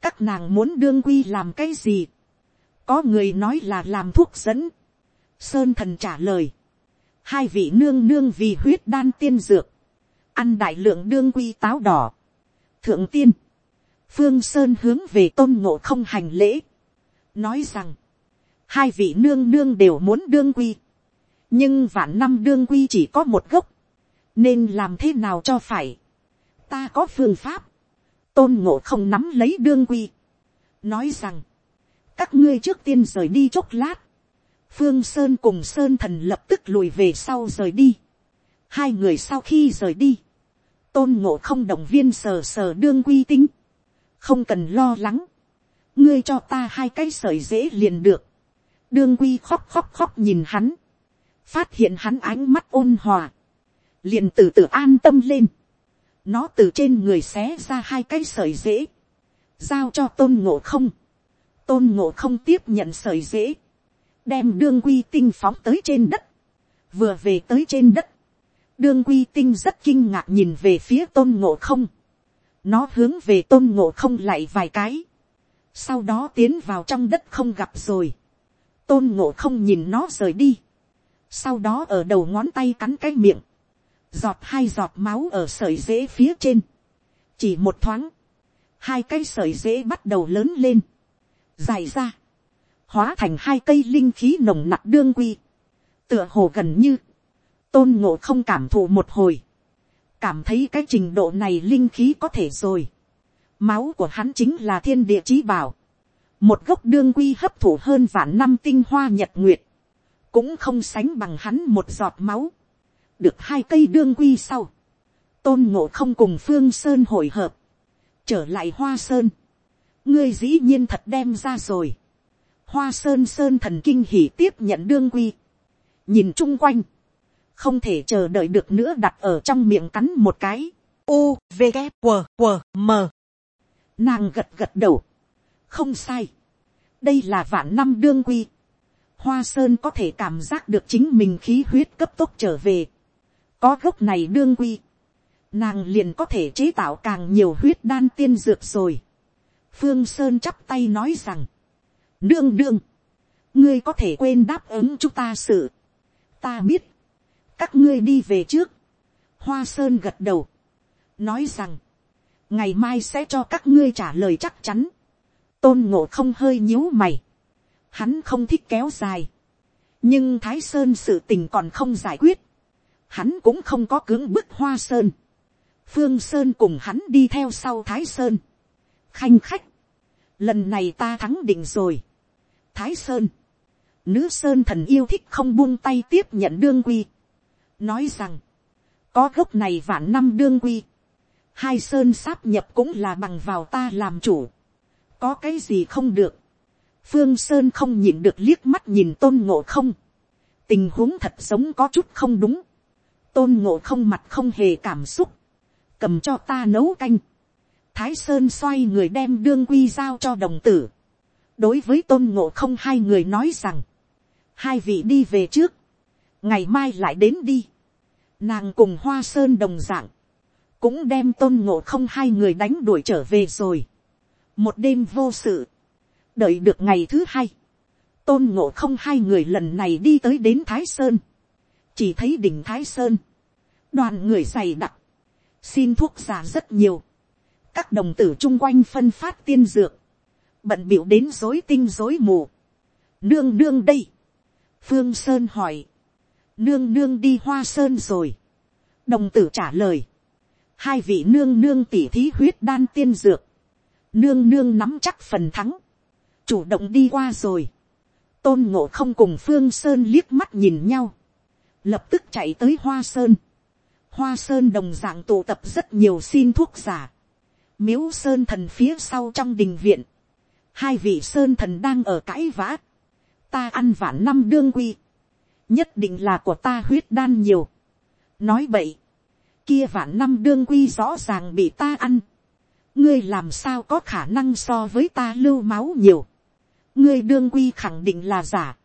các nàng muốn đương quy làm cái gì có người nói là làm thuốc dẫn. sơn thần trả lời. hai vị nương nương vì huyết đan tiên dược. ăn đại lượng đương quy táo đỏ thượng tiên. phương sơn hướng về tôn ngộ không hành lễ. nói rằng, hai vị nương nương đều muốn đương quy. nhưng vạn năm đương quy chỉ có một gốc. nên làm thế nào cho phải. ta có phương pháp. tôn ngộ không nắm lấy đương quy. nói rằng, các ngươi trước tiên rời đi chốc lát, phương sơn cùng sơn thần lập tức lùi về sau rời đi. hai người sau khi rời đi, tôn ngộ không động viên sờ sờ đương quy tính, không cần lo lắng, ngươi cho ta hai cái sởi dễ liền được, đương quy khóc khóc khóc nhìn hắn, phát hiện hắn ánh mắt ôn hòa, liền từ từ an tâm lên, nó từ trên người xé ra hai cái sởi dễ, giao cho tôn ngộ không, tôn ngộ không tiếp nhận sợi dễ, đem đương quy tinh phóng tới trên đất, vừa về tới trên đất, đương quy tinh rất kinh ngạc nhìn về phía tôn ngộ không, nó hướng về tôn ngộ không lại vài cái, sau đó tiến vào trong đất không gặp rồi, tôn ngộ không nhìn nó rời đi, sau đó ở đầu ngón tay cắn cái miệng, giọt hai giọt máu ở sợi dễ phía trên, chỉ một thoáng, hai cái sợi dễ bắt đầu lớn lên, dài ra, hóa thành hai cây linh khí nồng nặc đương quy, tựa hồ gần như, tôn ngộ không cảm thụ một hồi, cảm thấy cái trình độ này linh khí có thể rồi, máu của hắn chính là thiên địa chí bảo, một gốc đương quy hấp thụ hơn vạn năm tinh hoa nhật nguyệt, cũng không sánh bằng hắn một giọt máu, được hai cây đương quy sau, tôn ngộ không cùng phương sơn hội hợp, trở lại hoa sơn, ngươi dĩ nhiên thật đem ra rồi, hoa sơn sơn thần kinh hỉ tiếp nhận đương quy, nhìn chung quanh, không thể chờ đợi được nữa đặt ở trong miệng cắn một cái, u v g W, W, m. Nàng gật gật đầu, không sai, đây là vạn năm đương quy, hoa sơn có thể cảm giác được chính mình khí huyết cấp tốc trở về, có gốc này đương quy, nàng liền có thể chế tạo càng nhiều huyết đan tiên dược rồi. phương sơn chắp tay nói rằng, đương đương, ngươi có thể quên đáp ứng chúng ta sự. ta biết, các ngươi đi về trước. hoa sơn gật đầu, nói rằng, ngày mai sẽ cho các ngươi trả lời chắc chắn. tôn ngộ không hơi nhíu mày, hắn không thích kéo dài, nhưng thái sơn sự tình còn không giải quyết, hắn cũng không có cưỡng bức hoa sơn, phương sơn cùng hắn đi theo sau thái sơn, khanh khách, lần này ta thắng định rồi, thái sơn, nữ sơn thần yêu thích không buông tay tiếp nhận đương quy, nói rằng, có gốc này vạn năm đương quy, hai sơn sáp nhập cũng là bằng vào ta làm chủ, có cái gì không được, phương sơn không nhìn được liếc mắt nhìn tôn ngộ không, tình huống thật giống có chút không đúng, tôn ngộ không mặt không hề cảm xúc, cầm cho ta nấu canh, thái sơn xoay người đem đương quy giao cho đồng tử, đối với tôn ngộ không hai người nói rằng, hai vị đi về trước, ngày mai lại đến đi, nàng cùng hoa sơn đồng dạng cũng đem tôn ngộ không hai người đánh đuổi trở về rồi, một đêm vô sự, đợi được ngày thứ hai, tôn ngộ không hai người lần này đi tới đến thái sơn, chỉ thấy đỉnh thái sơn, đoàn người dày đặc, xin thuốc giả rất nhiều, các đồng tử chung quanh phân phát tiên dược, bận biểu đến dối tinh dối mù. Nương nương đây. Phương Sơn hỏi. Nương nương đi hoa sơn rồi. Đồng tử trả lời. Hai vị nương nương tỉ thí huyết đan tiên dược. Nương nương nắm chắc phần thắng. Chủ động đi qua rồi. Tôn ngộ không cùng Phương Sơn liếc mắt nhìn nhau. Lập tức chạy tới Hoa Sơn. Hoa Sơn đồng dạng tụ tập rất nhiều xin thuốc giả. Miếu Sơn thần phía sau trong đình viện hai vị sơn thần đang ở cãi vã, ta ăn vạn năm đương quy, nhất định là của ta huyết đan nhiều. nói vậy, kia vạn năm đương quy rõ ràng bị ta ăn, ngươi làm sao có khả năng so với ta lưu máu nhiều, ngươi đương quy khẳng định là giả,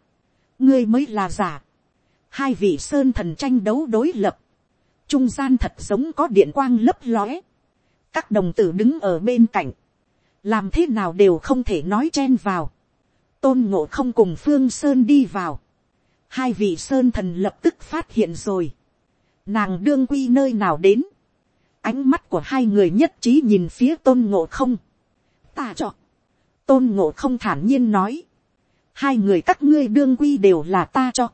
ngươi mới là giả, hai vị sơn thần tranh đấu đối lập, trung gian thật giống có điện quang lấp lóe, các đồng tử đứng ở bên cạnh, làm thế nào đều không thể nói chen vào, tôn ngộ không cùng phương sơn đi vào, hai vị sơn thần lập tức phát hiện rồi, nàng đương quy nơi nào đến, ánh mắt của hai người nhất trí nhìn phía tôn ngộ không, ta cho, tôn ngộ không thản nhiên nói, hai người các ngươi đương quy đều là ta cho,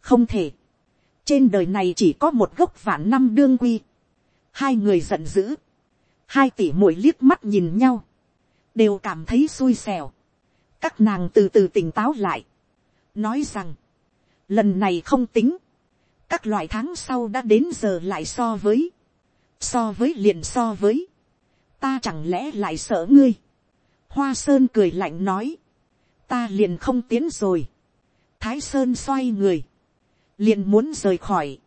không thể, trên đời này chỉ có một gốc vạn năm đương quy, hai người giận dữ, hai tỷ muội liếc mắt nhìn nhau, đều cảm thấy xui xẻo. các nàng từ từ tỉnh táo lại, nói rằng, lần này không tính, các loại tháng sau đã đến giờ lại so với, so với liền so với, ta chẳng lẽ lại sợ ngươi, hoa sơn cười lạnh nói, ta liền không tiến rồi, thái sơn xoay người, liền muốn rời khỏi,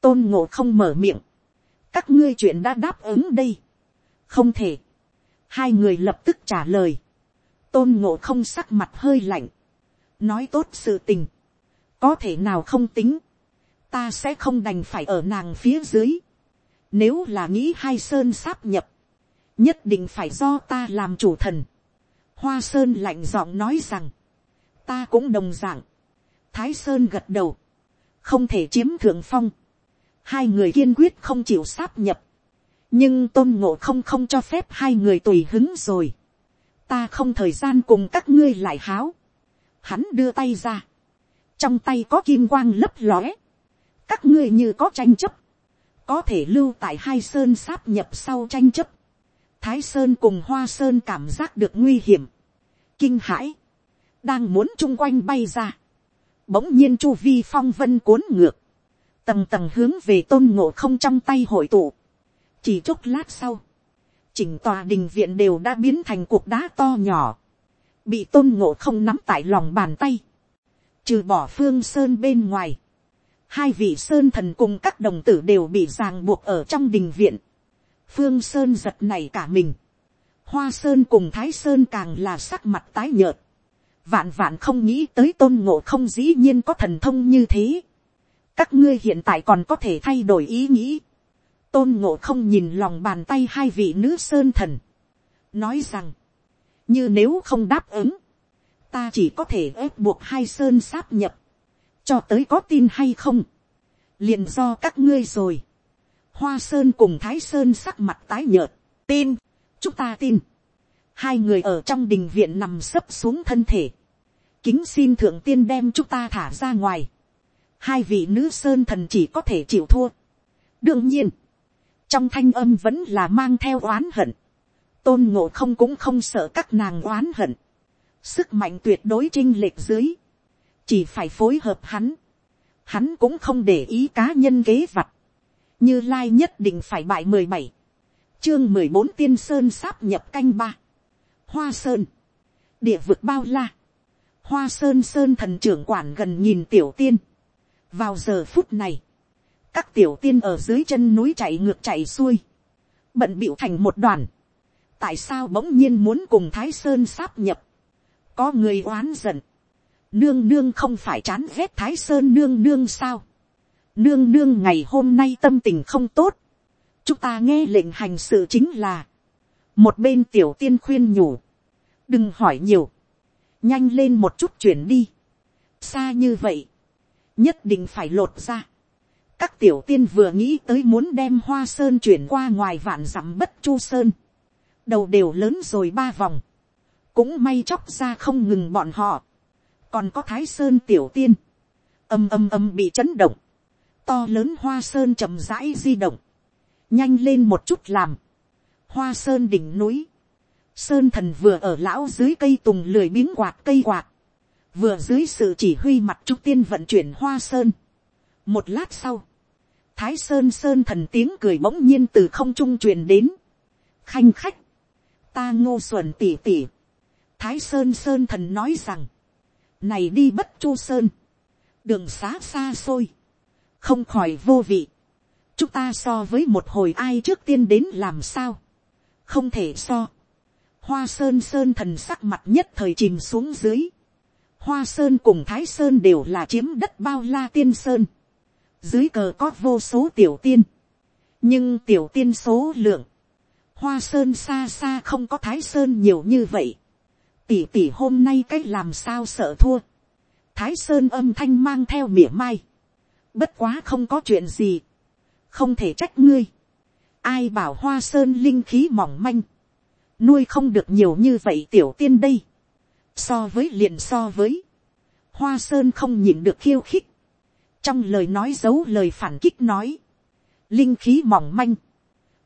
tôn ngộ không mở miệng, các ngươi chuyện đã đáp ứng đây, không thể, hai người lập tức trả lời, tôn ngộ không sắc mặt hơi lạnh, nói tốt sự tình, có thể nào không tính, ta sẽ không đành phải ở nàng phía dưới, nếu là nghĩ hai sơn sáp nhập, nhất định phải do ta làm chủ thần. Hoa sơn lạnh giọng nói rằng, ta cũng đồng d ạ n g thái sơn gật đầu, không thể chiếm thượng phong, hai người kiên quyết không chịu sáp nhập, nhưng tôn ngộ không không cho phép hai người tùy hứng rồi, ta không thời gian cùng các ngươi lại háo, hắn đưa tay ra, trong tay có kim quang lấp lóe, các ngươi như có tranh chấp, có thể lưu tại hai sơn sáp nhập sau tranh chấp, Thái Sơn cùng Hoa Sơn cảm giác được nguy hiểm. Kinh hãi. Đang muốn chung quanh bay ra. Bỗng nhiên chu vi phong vân cuốn ngược. Tầng tầng hướng về tôn ngộ không trong tay hội tụ. Chỉ chốc lát sau. Chỉnh tòa đình viện đều đã biến thành cuộc đá to nhỏ. Bị tôn ngộ không nắm tại lòng bàn tay. Trừ bỏ phương sơn bên ngoài. Hai vị sơn thần cùng các đồng tử đều bị ràng buộc ở trong đình viện. Phương sơn giật này cả mình, hoa sơn cùng thái sơn càng là sắc mặt tái nhợt, vạn vạn không nghĩ tới tôn ngộ không dĩ nhiên có thần thông như thế, các ngươi hiện tại còn có thể thay đổi ý nghĩ, tôn ngộ không nhìn lòng bàn tay hai vị nữ sơn thần, nói rằng, như nếu không đáp ứng, ta chỉ có thể ép buộc hai sơn sáp nhập, cho tới có tin hay không, liền do các ngươi rồi. Hoa Sơn cùng Thái Sơn sắc mặt tái nhợt. Tin, chúng ta tin. Hai người ở trong đình viện nằm sấp xuống thân thể. Kính xin thượng tiên đem chúng ta thả ra ngoài. Hai vị nữ Sơn thần chỉ có thể chịu thua. Đương nhiên, trong thanh âm vẫn là mang theo oán hận. Tôn ngộ không cũng không sợ các nàng oán hận. Sức mạnh tuyệt đối trinh lệch dưới. Chỉ phải phối hợp hắn. Hắn cũng không để ý cá nhân kế vặt. Như lai nhất định phải bại mười bảy, chương mười bốn tiên sơn sáp nhập canh ba, hoa sơn, địa vực bao la, hoa sơn sơn thần trưởng quản gần nhìn tiểu tiên, vào giờ phút này, các tiểu tiên ở dưới chân núi chạy ngược chạy xuôi, bận bịu thành một đoàn, tại sao bỗng nhiên muốn cùng thái sơn sáp nhập, có người oán giận, nương nương không phải chán ghét thái sơn nương nương sao, Nương nương ngày hôm nay tâm tình không tốt. Chúng ta nghe lệnh hành sự chính là. Một bên tiểu tiên khuyên nhủ. Đừng hỏi nhiều. Nhanh lên một chút chuyển đi. Xa như vậy. Nhất định phải lột ra. Các tiểu tiên vừa nghĩ tới muốn đem hoa sơn chuyển qua ngoài vạn dặm bất chu sơn. Đầu đều lớn rồi ba vòng. Cũng may chóc ra không ngừng bọn họ. Còn có thái sơn tiểu tiên. Âm âm âm bị chấn động. To lớn hoa sơn chậm rãi di động, nhanh lên một chút làm, hoa sơn đỉnh núi, sơn thần vừa ở lão dưới cây tùng lười biếng quạt cây quạt, vừa dưới sự chỉ huy mặt trúc tiên vận chuyển hoa sơn. một lát sau, thái sơn sơn thần tiếng cười bỗng nhiên từ không trung truyền đến, khanh khách, ta ngô xuẩn tỉ tỉ, thái sơn sơn thần nói rằng, này đi bất chu sơn, đường xá xa xôi, không khỏi vô vị. chúng ta so với một hồi ai trước tiên đến làm sao. không thể so. hoa sơn sơn thần sắc mặt nhất thời chìm xuống dưới. hoa sơn cùng thái sơn đều là chiếm đất bao la tiên sơn. dưới cờ có vô số tiểu tiên. nhưng tiểu tiên số lượng, hoa sơn xa xa không có thái sơn nhiều như vậy tỷ tỷ hôm nay cách làm sao sợ thua. thái sơn âm thanh mang theo mỉa mai Bất quá không có chuyện gì. Không thể trách ngươi. Ai bảo hoa sơn linh khí mỏng manh. Nuôi không được nhiều như vậy tiểu tiên đây. So với liền so với. Hoa sơn không nhịn được khiêu khích. Trong lời nói giấu lời phản kích nói. Linh khí mỏng manh.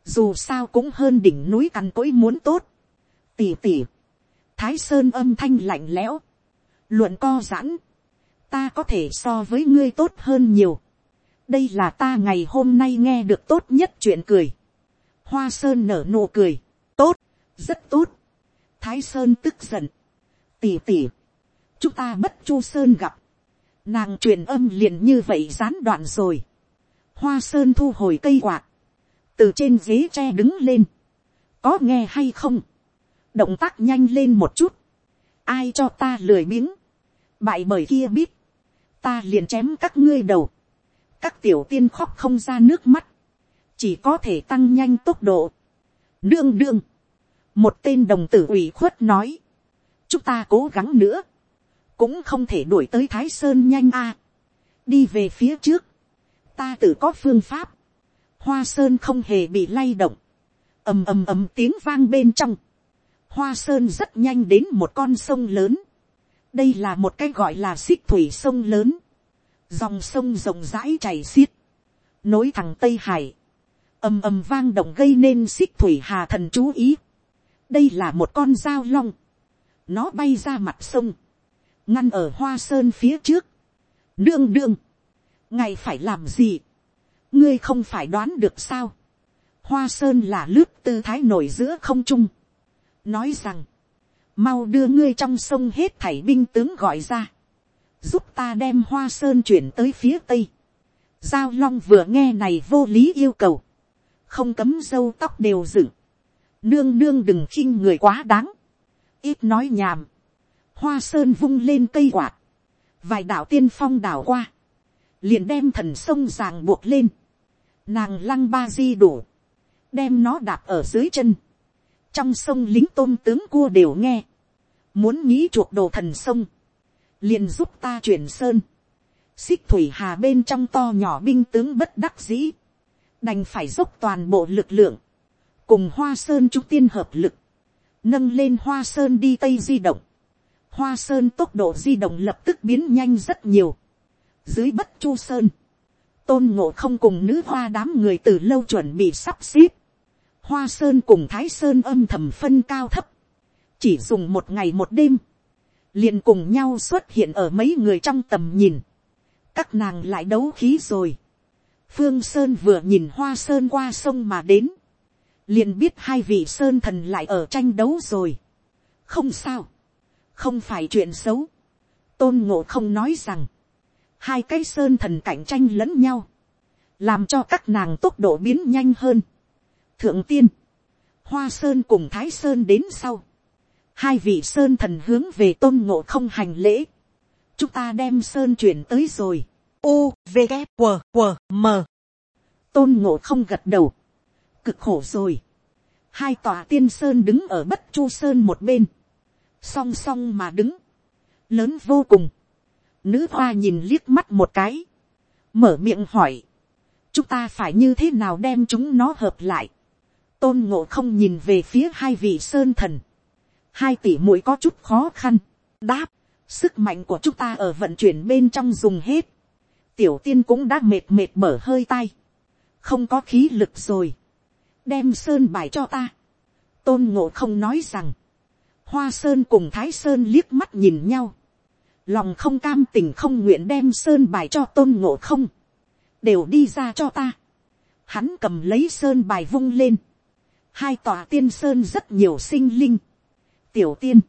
Dù sao cũng hơn đỉnh núi cằn cỗi muốn tốt. Tỉ tỉ. Thái sơn âm thanh lạnh lẽo. Luận co giãn ta có thể so với ngươi tốt hơn nhiều. đây là ta ngày hôm nay nghe được tốt nhất chuyện cười. hoa sơn nở nụ cười. tốt, rất tốt. thái sơn tức giận. tỉ tỉ, chúng ta bất chu sơn gặp. nàng truyền âm liền như vậy gián đoạn rồi. hoa sơn thu hồi cây quạt. từ trên ghế tre đứng lên. có nghe hay không động tác nhanh lên một chút, ai cho ta lười biếng, bại bởi kia biết, ta liền chém các ngươi đầu, các tiểu tiên khóc không ra nước mắt, chỉ có thể tăng nhanh tốc độ. Đương đương, một tên đồng tử ủy khuất nói, chúng ta cố gắng nữa, cũng không thể đuổi tới thái sơn nhanh a, đi về phía trước, ta tự có phương pháp, hoa sơn không hề bị lay động, ầm ầm ầm tiếng vang bên trong, hoa sơn rất nhanh đến một con sông lớn, đây là một cái gọi là xích thủy sông lớn, dòng sông rộng rãi chảy xiết, nối thẳng tây hải, ầm ầm vang động gây nên xích thủy hà thần chú ý. đây là một con dao long, nó bay ra mặt sông, ngăn ở hoa sơn phía trước, đương đương, ngài phải làm gì, ngươi không phải đoán được sao, hoa sơn là lướt tư thái nổi giữa không trung, nói rằng, mau đưa ngươi trong sông hết thảy binh tướng gọi ra, giúp ta đem hoa sơn chuyển tới phía tây. Giao long vừa nghe này vô lý yêu cầu, không cấm dâu tóc đều dựng, nương nương đừng khinh người quá đáng, ít nói nhàm, hoa sơn vung lên cây quạt, vài đạo tiên phong đảo qua, liền đem thần sông ràng buộc lên, nàng lăng ba di đủ, đem nó đạp ở dưới chân, trong sông lính tôm tướng cua đều nghe, muốn nghĩ chuộc đồ thần sông, liền giúp ta chuyển sơn, xích thủy hà bên trong to nhỏ binh tướng bất đắc dĩ, đành phải dốc toàn bộ lực lượng, cùng hoa sơn trung tiên hợp lực, nâng lên hoa sơn đi tây di động, hoa sơn tốc độ di động lập tức biến nhanh rất nhiều, dưới bất chu sơn, tôn ngộ không cùng nữ hoa đám người từ lâu chuẩn bị sắp xếp, hoa sơn cùng thái sơn âm thầm phân cao thấp, chỉ dùng một ngày một đêm, liền cùng nhau xuất hiện ở mấy người trong tầm nhìn, các nàng lại đấu khí rồi, phương sơn vừa nhìn hoa sơn qua sông mà đến, liền biết hai vị sơn thần lại ở tranh đấu rồi, không sao, không phải chuyện xấu, tôn ngộ không nói rằng, hai cái sơn thần cạnh tranh lẫn nhau, làm cho các nàng tốc độ biến nhanh hơn thượng tiên, hoa sơn cùng thái sơn đến sau, hai vị sơn thần hướng về tôn ngộ không hành lễ, chúng ta đem sơn chuyển tới rồi, u v g q w m. Tôn ngộ không gật đầu, cực khổ rồi, hai tòa tiên sơn đứng ở bất chu sơn một bên, song song mà đứng, lớn vô cùng, nữ hoa nhìn liếc mắt một cái, mở miệng hỏi, chúng ta phải như thế nào đem chúng nó hợp lại, tôn ngộ không nhìn về phía hai vị sơn thần, hai tỷ mũi có chút khó khăn, đáp, sức mạnh của chúng ta ở vận chuyển bên trong dùng hết, tiểu tiên cũng đã mệt mệt mở hơi tay, không có khí lực rồi, đem sơn bài cho ta, tôn ngộ không nói rằng, hoa sơn cùng thái sơn liếc mắt nhìn nhau, lòng không cam tình không nguyện đem sơn bài cho tôn ngộ không, đều đi ra cho ta, hắn cầm lấy sơn bài vung lên, hai tòa tiên sơn rất nhiều sinh linh, tiểu tiên,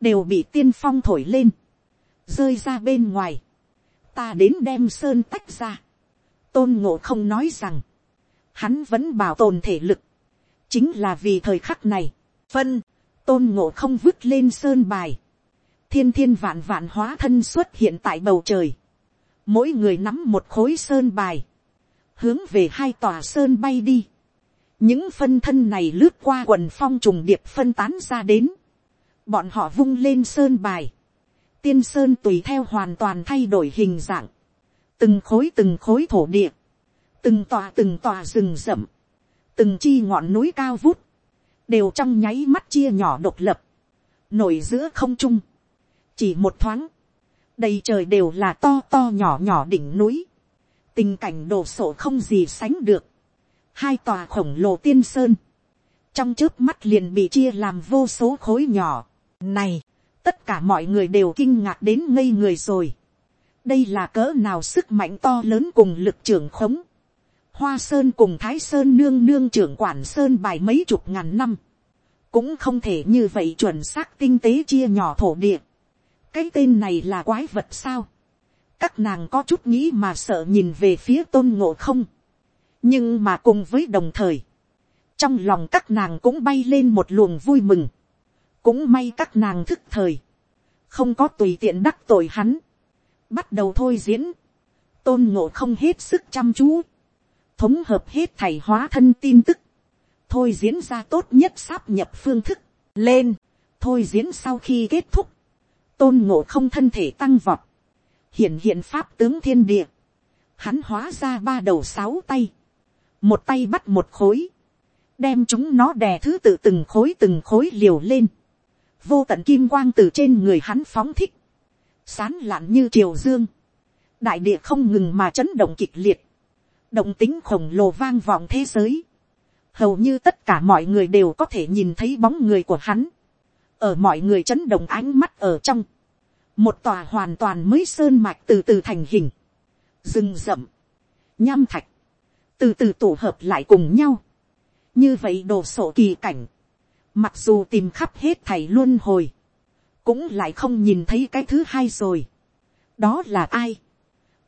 đều bị tiên phong thổi lên, rơi ra bên ngoài, ta đến đem sơn tách ra, tôn ngộ không nói rằng, hắn vẫn bảo tồn thể lực, chính là vì thời khắc này, phân, tôn ngộ không vứt lên sơn bài, thiên thiên vạn vạn hóa thân xuất hiện tại bầu trời, mỗi người nắm một khối sơn bài, hướng về hai tòa sơn bay đi, những phân thân này lướt qua quần phong trùng điệp phân tán ra đến, bọn họ vung lên sơn bài, tiên sơn tùy theo hoàn toàn thay đổi hình dạng, từng khối từng khối thổ địa, từng tòa từng tòa rừng rậm, từng chi ngọn núi cao vút, đều trong nháy mắt chia nhỏ độc lập, nổi giữa không trung, chỉ một thoáng, đầy trời đều là to to nhỏ nhỏ đỉnh núi, tình cảnh đồ sộ không gì sánh được, hai tòa khổng lồ tiên sơn, trong trước mắt liền bị chia làm vô số khối nhỏ, này, tất cả mọi người đều kinh ngạc đến ngây người rồi. đây là cỡ nào sức mạnh to lớn cùng lực trưởng khống. hoa sơn cùng thái sơn nương nương trưởng quản sơn bài mấy chục ngàn năm. cũng không thể như vậy chuẩn xác tinh tế chia nhỏ thổ địa. cái tên này là quái vật sao. các nàng có chút nghĩ mà sợ nhìn về phía tôn ngộ không nhưng mà cùng với đồng thời, trong lòng các nàng cũng bay lên một luồng vui mừng. Cũng may các nàng thức thời, không có tùy tiện đắc tội hắn, bắt đầu thôi diễn, tôn ngộ không hết sức chăm chú, thống hợp hết thầy hóa thân tin tức, thôi diễn ra tốt nhất sáp nhập phương thức, lên, thôi diễn sau khi kết thúc, tôn ngộ không thân thể tăng vọt, hiện hiện pháp tướng thiên địa, hắn hóa ra ba đầu sáu tay, một tay bắt một khối, đem chúng nó đè thứ tự từng khối từng khối liều lên, vô tận kim quang từ trên người hắn phóng thích, sán lạn như triều dương, đại địa không ngừng mà chấn động kịch liệt, động tính khổng lồ vang vọng thế giới, hầu như tất cả mọi người đều có thể nhìn thấy bóng người của hắn, ở mọi người chấn động ánh mắt ở trong, một tòa hoàn toàn mới sơn mạch từ từ thành hình, rừng rậm, nham thạch, từ từ tổ hợp lại cùng nhau, như vậy đồ sổ kỳ cảnh, mặc dù tìm khắp hết thầy luôn hồi, cũng lại không nhìn thấy cái thứ hai rồi. đó là ai.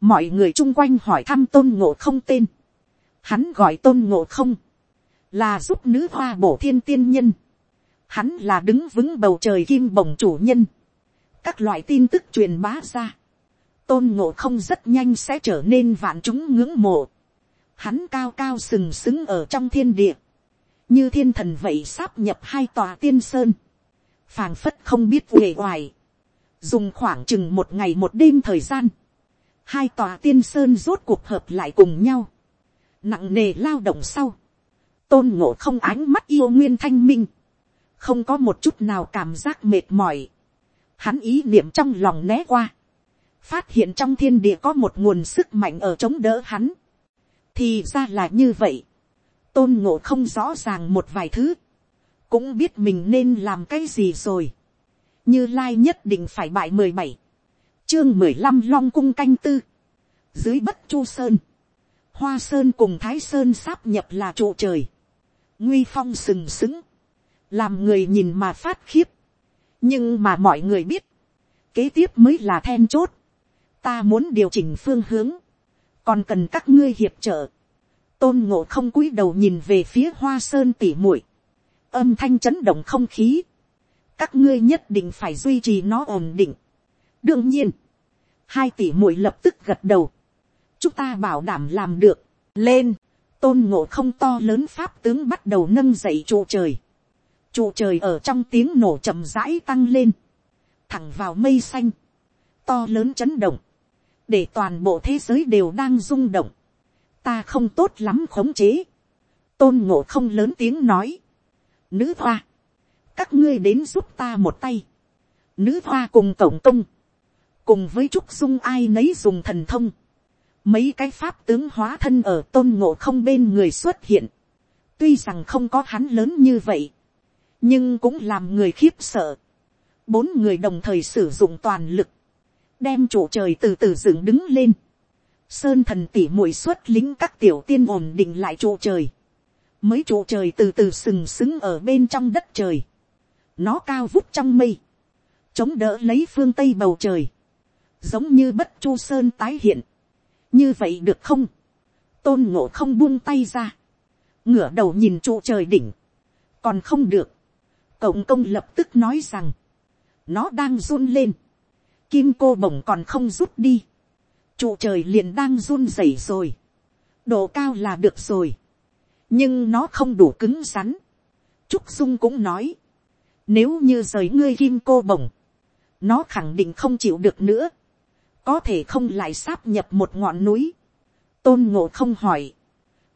mọi người chung quanh hỏi thăm tôn ngộ không tên. hắn gọi tôn ngộ không, là giúp nữ hoa bổ thiên tiên nhân. hắn là đứng vững bầu trời kim bồng chủ nhân. các loại tin tức truyền bá ra. tôn ngộ không rất nhanh sẽ trở nên vạn chúng ngưỡng mộ hắn cao cao sừng sững ở trong thiên địa. Như thiên thần vậy sáp nhập hai tòa tiên sơn, phàng phất không biết uể oải, dùng khoảng chừng một ngày một đêm thời gian, hai tòa tiên sơn rốt cuộc hợp lại cùng nhau, nặng nề lao động sau, tôn ngộ không ánh mắt yêu nguyên thanh minh, không có một chút nào cảm giác mệt mỏi, hắn ý niệm trong lòng né qua, phát hiện trong thiên địa có một nguồn sức mạnh ở chống đỡ hắn, thì ra là như vậy, tôn ngộ không rõ ràng một vài thứ, cũng biết mình nên làm cái gì rồi. như lai nhất định phải bại mười bảy, chương mười lăm long cung canh tư, dưới bất chu sơn, hoa sơn cùng thái sơn sáp nhập là trụ trời, nguy phong sừng sững, làm người nhìn mà phát khiếp, nhưng mà mọi người biết, kế tiếp mới là then chốt, ta muốn điều chỉnh phương hướng, còn cần các ngươi hiệp trợ, tôn ngộ không cúi đầu nhìn về phía hoa sơn tỉ muội, âm thanh chấn động không khí, các ngươi nhất định phải duy trì nó ổn định. đương nhiên, hai tỷ muội lập tức gật đầu, chúng ta bảo đảm làm được, lên, tôn ngộ không to lớn pháp tướng bắt đầu nâng dậy trụ trời, trụ trời ở trong tiếng nổ chậm rãi tăng lên, thẳng vào mây xanh, to lớn chấn động, để toàn bộ thế giới đều đang rung động, ta không tốt lắm khống chế. tôn ngộ không lớn tiếng nói. nữ hoa, các ngươi đến giúp ta một tay. nữ hoa cùng tổng tung, cùng với trúc dung ai nấy dùng thần thông. mấy cái pháp tướng hóa thân ở tôn ngộ không bên người xuất hiện. tuy rằng không có hắn lớn như vậy, nhưng cũng làm người khiếp sợ. bốn người đồng thời sử dụng toàn lực, đem chủ trời từ từ dựng đứng lên. Sơn thần tỉ mũi xuất lính các tiểu tiên ổn định lại trụ trời, mới trụ trời từ từ sừng sững ở bên trong đất trời, nó cao vút trong mây, chống đỡ lấy phương tây bầu trời, giống như bất chu sơn tái hiện, như vậy được không, tôn ngộ không buông tay ra, ngửa đầu nhìn trụ trời đỉnh, còn không được, cộng công lập tức nói rằng, nó đang run lên, kim cô bổng còn không rút đi, trụ trời liền đang run rẩy rồi, độ cao là được rồi, nhưng nó không đủ cứng rắn. Trúc Dung cũng nói, nếu như rời ngươi kim cô bổng, nó khẳng định không chịu được nữa, có thể không lại sáp nhập một ngọn núi. Tôn ngộ không hỏi,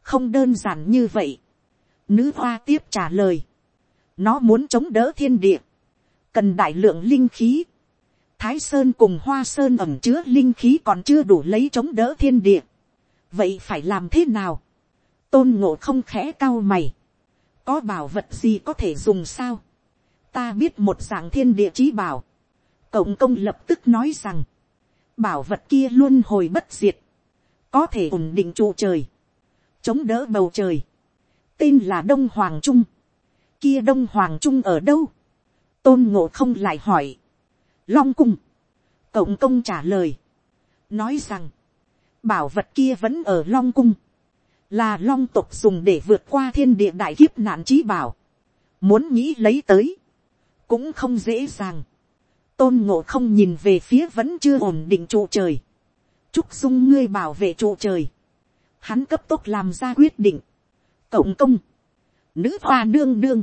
không đơn giản như vậy. Nữ hoa tiếp trả lời, nó muốn chống đỡ thiên địa, cần đại lượng linh khí, Thái Sơn cùng Hoa Sơn ẩm chứa linh khí còn chưa đủ lấy chống đỡ thiên địa. Vậy phải làm thế nào? Tôn ngộ không khẽ cao mày. Có bảo vật gì có thể dùng sao? Ta biết một dạng thiên địa chí bảo. Cộng công lập tức nói rằng. Bảo vật kia luôn hồi bất diệt. Có thể ổn định trụ trời. Chống đỡ bầu trời. Tên là Đông Hoàng Trung. Kia Đông Hoàng Trung ở đâu? Tôn ngộ không lại hỏi long cung, cộng công trả lời, nói rằng, bảo vật kia vẫn ở long cung, là long tục dùng để vượt qua thiên địa đại kiếp nạn trí bảo, muốn nghĩ lấy tới, cũng không dễ dàng. tôn ngộ không nhìn về phía vẫn chưa ổn định trụ trời. chúc dung ngươi bảo vệ trụ trời. hắn cấp tốc làm ra quyết định. cộng công, nữ hoa nương nương,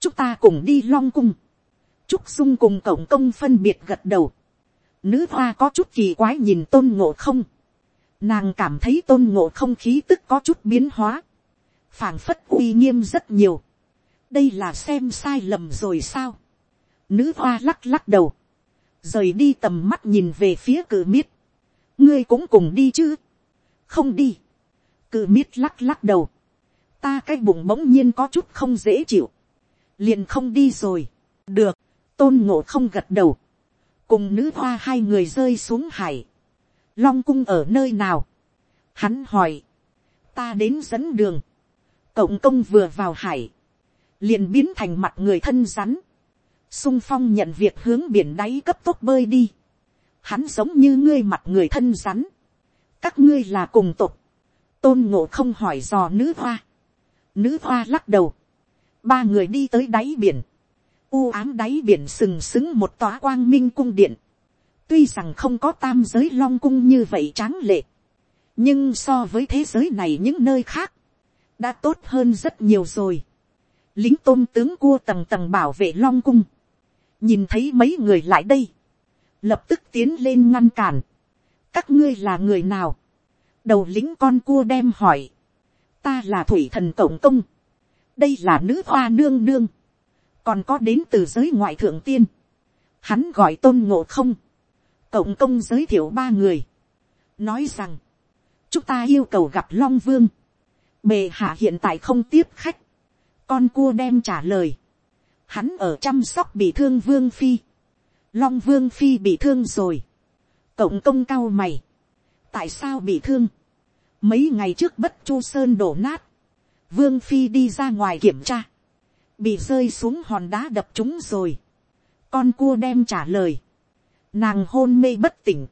chúng ta cùng đi long cung trúc dung cùng cộng công phân biệt gật đầu. nữ hoa có chút kỳ quái nhìn tôn ngộ không. nàng cảm thấy tôn ngộ không khí tức có chút biến hóa. phảng phất uy nghiêm rất nhiều. đây là xem sai lầm rồi sao Nữ hoa lắc lắc đầu. Rời đi tầm mắt nhìn về phía cử miết. Ngươi cũng cùng đi chứ. Không đi. Cử miết lắc lắc đầu. Ta cái bụng bỗng nhiên có chút không dễ chịu. Liền không đi rồi. Được. Tôn ngộ không gật đầu. Cùng nữ hoa hai người rơi xuống hải. Long cung ở nơi nào? Hắn hỏi. Ta đến dẫn đường. Cộng công vừa vào hải. Liền biến thành mặt người thân rắn sung phong nhận việc hướng biển đáy cấp tốc bơi đi. Hắn giống như ngươi mặt người thân rắn. Các ngươi là cùng tục. Tôn ngộ không hỏi dò nữ hoa. Nữ hoa lắc đầu. Ba người đi tới đáy biển. U ám đáy biển sừng sững một tòa quang minh cung điện. Tuy rằng không có tam giới long cung như vậy tráng lệ. Nhưng so với thế giới này những nơi khác. Đã tốt hơn rất nhiều rồi. Lính tôn tướng cua tầng tầng bảo vệ long cung nhìn thấy mấy người lại đây, lập tức tiến lên ngăn cản. các ngươi là người nào, đầu lính con cua đem hỏi, ta là thủy thần cộng công, đây là nữ hoa nương nương, còn có đến từ giới ngoại thượng tiên, hắn gọi tôn ngộ không, cộng công giới thiệu ba người, nói rằng, chúng ta yêu cầu gặp long vương, bề hạ hiện tại không tiếp khách, con cua đem trả lời, hắn ở chăm sóc bị thương vương phi, long vương phi bị thương rồi, cộng công cao mày, tại sao bị thương, mấy ngày trước bất chu sơn đổ nát, vương phi đi ra ngoài kiểm tra, bị rơi xuống hòn đá đập chúng rồi, con cua đem trả lời, nàng hôn mê bất tỉnh,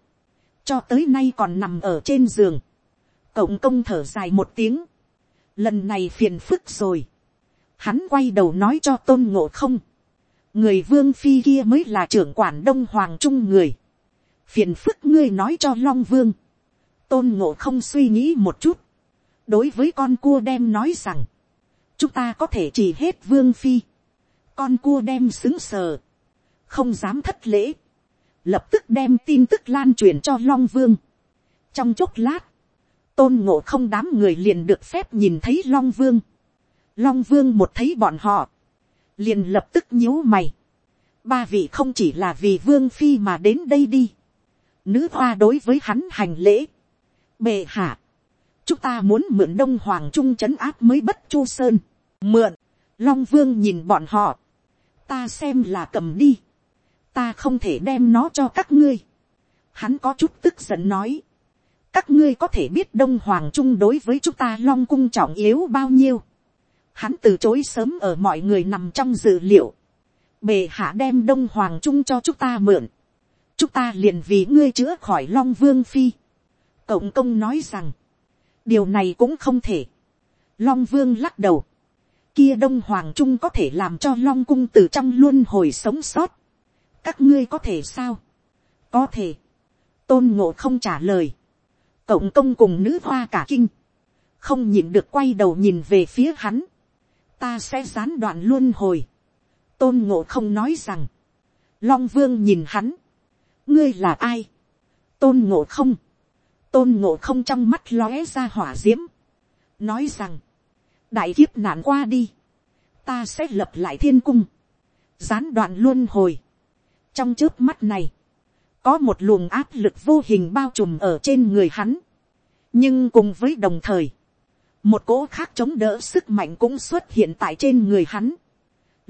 cho tới nay còn nằm ở trên giường, cộng công thở dài một tiếng, lần này phiền phức rồi, hắn quay đầu nói cho tôn ngộ không, người vương phi kia mới là trưởng quản đông hoàng trung người, phiền phức ngươi nói cho long vương, tôn ngộ không suy nghĩ một chút, đối với con cua đem nói rằng, chúng ta có thể chỉ hết vương phi, con cua đem xứng sờ, không dám thất lễ, lập tức đem tin tức lan truyền cho long vương. trong chốc lát, tôn ngộ không đám người liền được phép nhìn thấy long vương. Long vương một thấy bọn họ. Liền lập tức nhíu mày. Ba vị không chỉ là vì vương phi mà đến đây đi. Nữ hoa đối với hắn hành lễ. Bệ hạ. Chúng ta muốn mượn đông hoàng trung trấn áp mới bất chu sơn. Mượn. Long vương nhìn bọn họ. Ta xem là cầm đi. Ta không thể đem nó cho các ngươi. Hắn có chút tức giận nói. Các ngươi có thể biết đông hoàng trung đối với chúng ta long cung trọng yếu bao nhiêu hắn từ chối sớm ở mọi người nằm trong dự liệu, bề hạ đem đông hoàng trung cho chúng ta mượn, chúng ta liền vì ngươi chữa khỏi long vương phi. cộng công nói rằng, điều này cũng không thể. long vương lắc đầu, kia đông hoàng trung có thể làm cho long cung từ trong luôn hồi sống sót. các ngươi có thể sao, có thể, tôn ngộ không trả lời, cộng công cùng nữ hoa cả kinh, không nhìn được quay đầu nhìn về phía hắn, ta sẽ gián đoạn luôn hồi. tôn ngộ không nói rằng, long vương nhìn hắn, ngươi là ai, tôn ngộ không, tôn ngộ không trong mắt lóe ra hỏa d i ễ m nói rằng, đại kiếp nạn qua đi, ta sẽ lập lại thiên cung, gián đoạn luôn hồi. trong trước mắt này, có một luồng áp lực vô hình bao trùm ở trên người hắn, nhưng cùng với đồng thời, một cỗ khác chống đỡ sức mạnh cũng xuất hiện tại trên người hắn.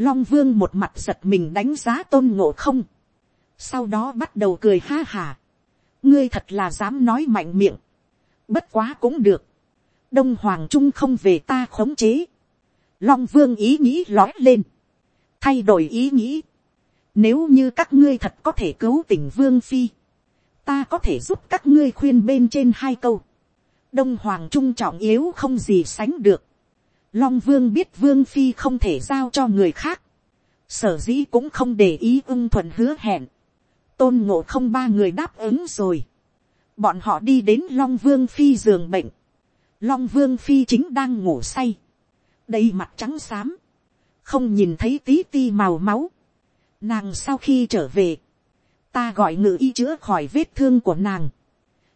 Long vương một mặt giật mình đánh giá tôn ngộ không. Sau đó bắt đầu cười ha hà ngươi thật là dám nói mạnh miệng. bất quá cũng được. đông hoàng trung không về ta khống chế. Long vương ý nghĩ lói lên. thay đổi ý nghĩ. nếu như các ngươi thật có thể cứu tỉnh vương phi. ta có thể giúp các ngươi khuyên bên trên hai câu đông hoàng trung trọng yếu không gì sánh được. Long vương biết vương phi không thể giao cho người khác. sở dĩ cũng không để ý ưng thuận hứa hẹn, tôn ngộ không ba người đáp ứng rồi, bọn họ đi đến long vương phi giường bệnh, long vương phi chính đang ngủ say, đây mặt trắng xám, không nhìn thấy tí ti màu máu, nàng sau khi trở về, ta gọi ngự y chữa khỏi vết thương của nàng,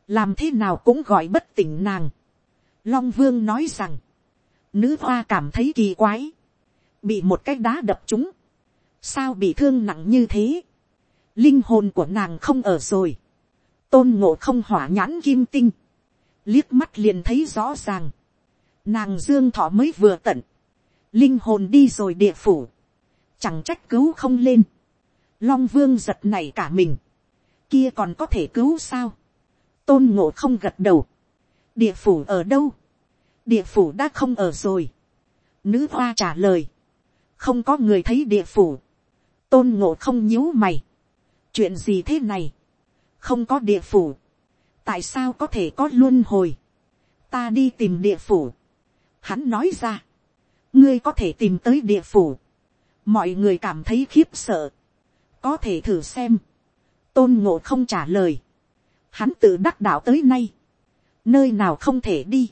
làm thế nào cũng gọi bất tỉnh nàng. Long vương nói rằng, nữ hoa cảm thấy kỳ quái, bị một cái đá đập chúng, sao bị thương nặng như thế, linh hồn của nàng không ở rồi, tôn ngộ không hỏa nhãn kim tinh, liếc mắt liền thấy rõ ràng, nàng dương thọ mới vừa tận, linh hồn đi rồi địa phủ, chẳng trách cứu không lên, long vương giật này cả mình, kia còn có thể cứu sao, tôn ngộ không gật đầu, địa phủ ở đâu, địa phủ đã không ở rồi, nữ hoa trả lời, không có người thấy địa phủ, tôn ngộ không nhíu mày, chuyện gì thế này, không có địa phủ, tại sao có thể có luân hồi, ta đi tìm địa phủ, hắn nói ra, ngươi có thể tìm tới địa phủ, mọi người cảm thấy khiếp sợ, có thể thử xem, tôn ngộ không trả lời, hắn tự đắc đạo tới nay, nơi nào không thể đi,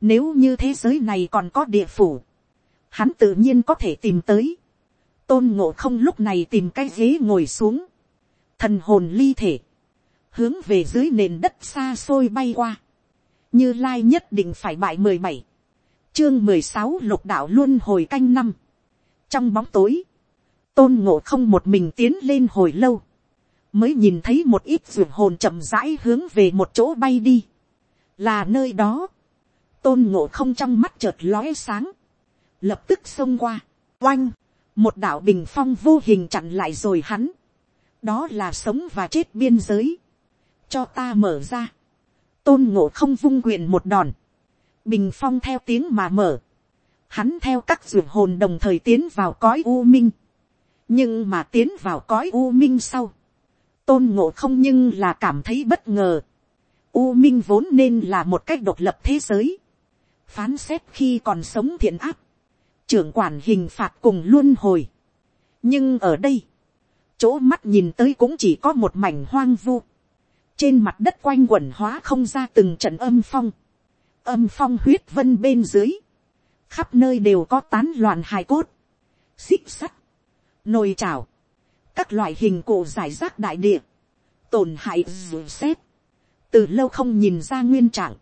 nếu như thế giới này còn có địa phủ, hắn tự nhiên có thể tìm tới, tôn ngộ không lúc này tìm cái ghế ngồi xuống, thần hồn ly thể, hướng về dưới nền đất xa xôi bay qua, như lai nhất định phải bại mười bảy, chương mười sáu lục đạo luôn hồi canh năm, trong bóng tối, tôn ngộ không một mình tiến lên hồi lâu, mới nhìn thấy một ít ruột hồn chậm rãi hướng về một chỗ bay đi, là nơi đó, tôn ngộ không trong mắt chợt lóe sáng, lập tức xông qua, oanh, một đạo bình phong vô hình chặn lại rồi hắn, đó là sống và chết biên giới, cho ta mở ra, tôn ngộ không vung quyền một đòn, bình phong theo tiếng mà mở, hắn theo các ruột hồn đồng thời tiến vào cõi u minh, nhưng mà tiến vào cõi u minh sau, tôn ngộ không nhưng là cảm thấy bất ngờ, u minh vốn nên là một cách độc lập thế giới, phán xét khi còn sống thiện áp, trưởng quản hình phạt cùng luôn hồi. nhưng ở đây, chỗ mắt nhìn tới cũng chỉ có một mảnh hoang vu, trên mặt đất quanh quẩn hóa không ra từng trận âm phong, âm phong huyết vân bên dưới, khắp nơi đều có tán loạn hài cốt, xích sắt, nồi chảo, các loại hình cổ giải rác đại địa, tổn hại dù xét, từ lâu không nhìn ra nguyên trạng,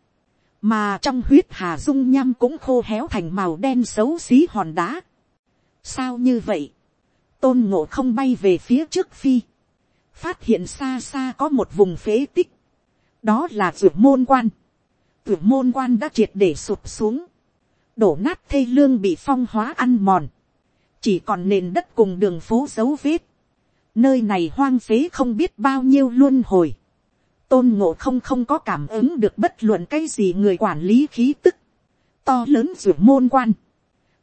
mà trong huyết hà dung nham cũng khô héo thành màu đen xấu xí hòn đá. sao như vậy, tôn ngộ không bay về phía trước phi, phát hiện xa xa có một vùng phế tích, đó là ruột môn quan, ruột môn quan đã triệt để sụp xuống, đổ nát thê lương bị phong hóa ăn mòn, chỉ còn nền đất cùng đường phố dấu vết, nơi này hoang phế không biết bao nhiêu luôn hồi, tôn ngộ không không có cảm ứng được bất luận cái gì người quản lý khí tức, to lớn ruột môn quan,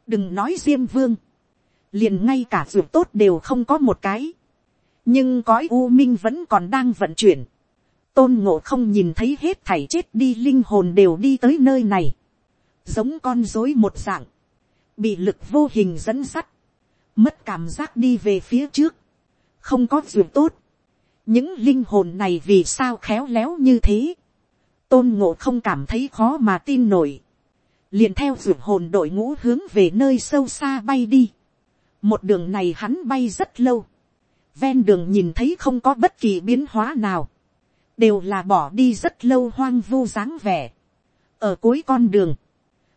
đừng nói diêm vương, liền ngay cả ruột tốt đều không có một cái, nhưng cõi u minh vẫn còn đang vận chuyển, tôn ngộ không nhìn thấy hết thảy chết đi linh hồn đều đi tới nơi này, giống con dối một dạng, bị lực vô hình dẫn sắt, mất cảm giác đi về phía trước, không có ruột tốt, những linh hồn này vì sao khéo léo như thế, tôn ngộ không cảm thấy khó mà tin nổi, liền theo ruột hồn đội ngũ hướng về nơi sâu xa bay đi, một đường này hắn bay rất lâu, ven đường nhìn thấy không có bất kỳ biến hóa nào, đều là bỏ đi rất lâu hoang vu dáng vẻ, ở cuối con đường,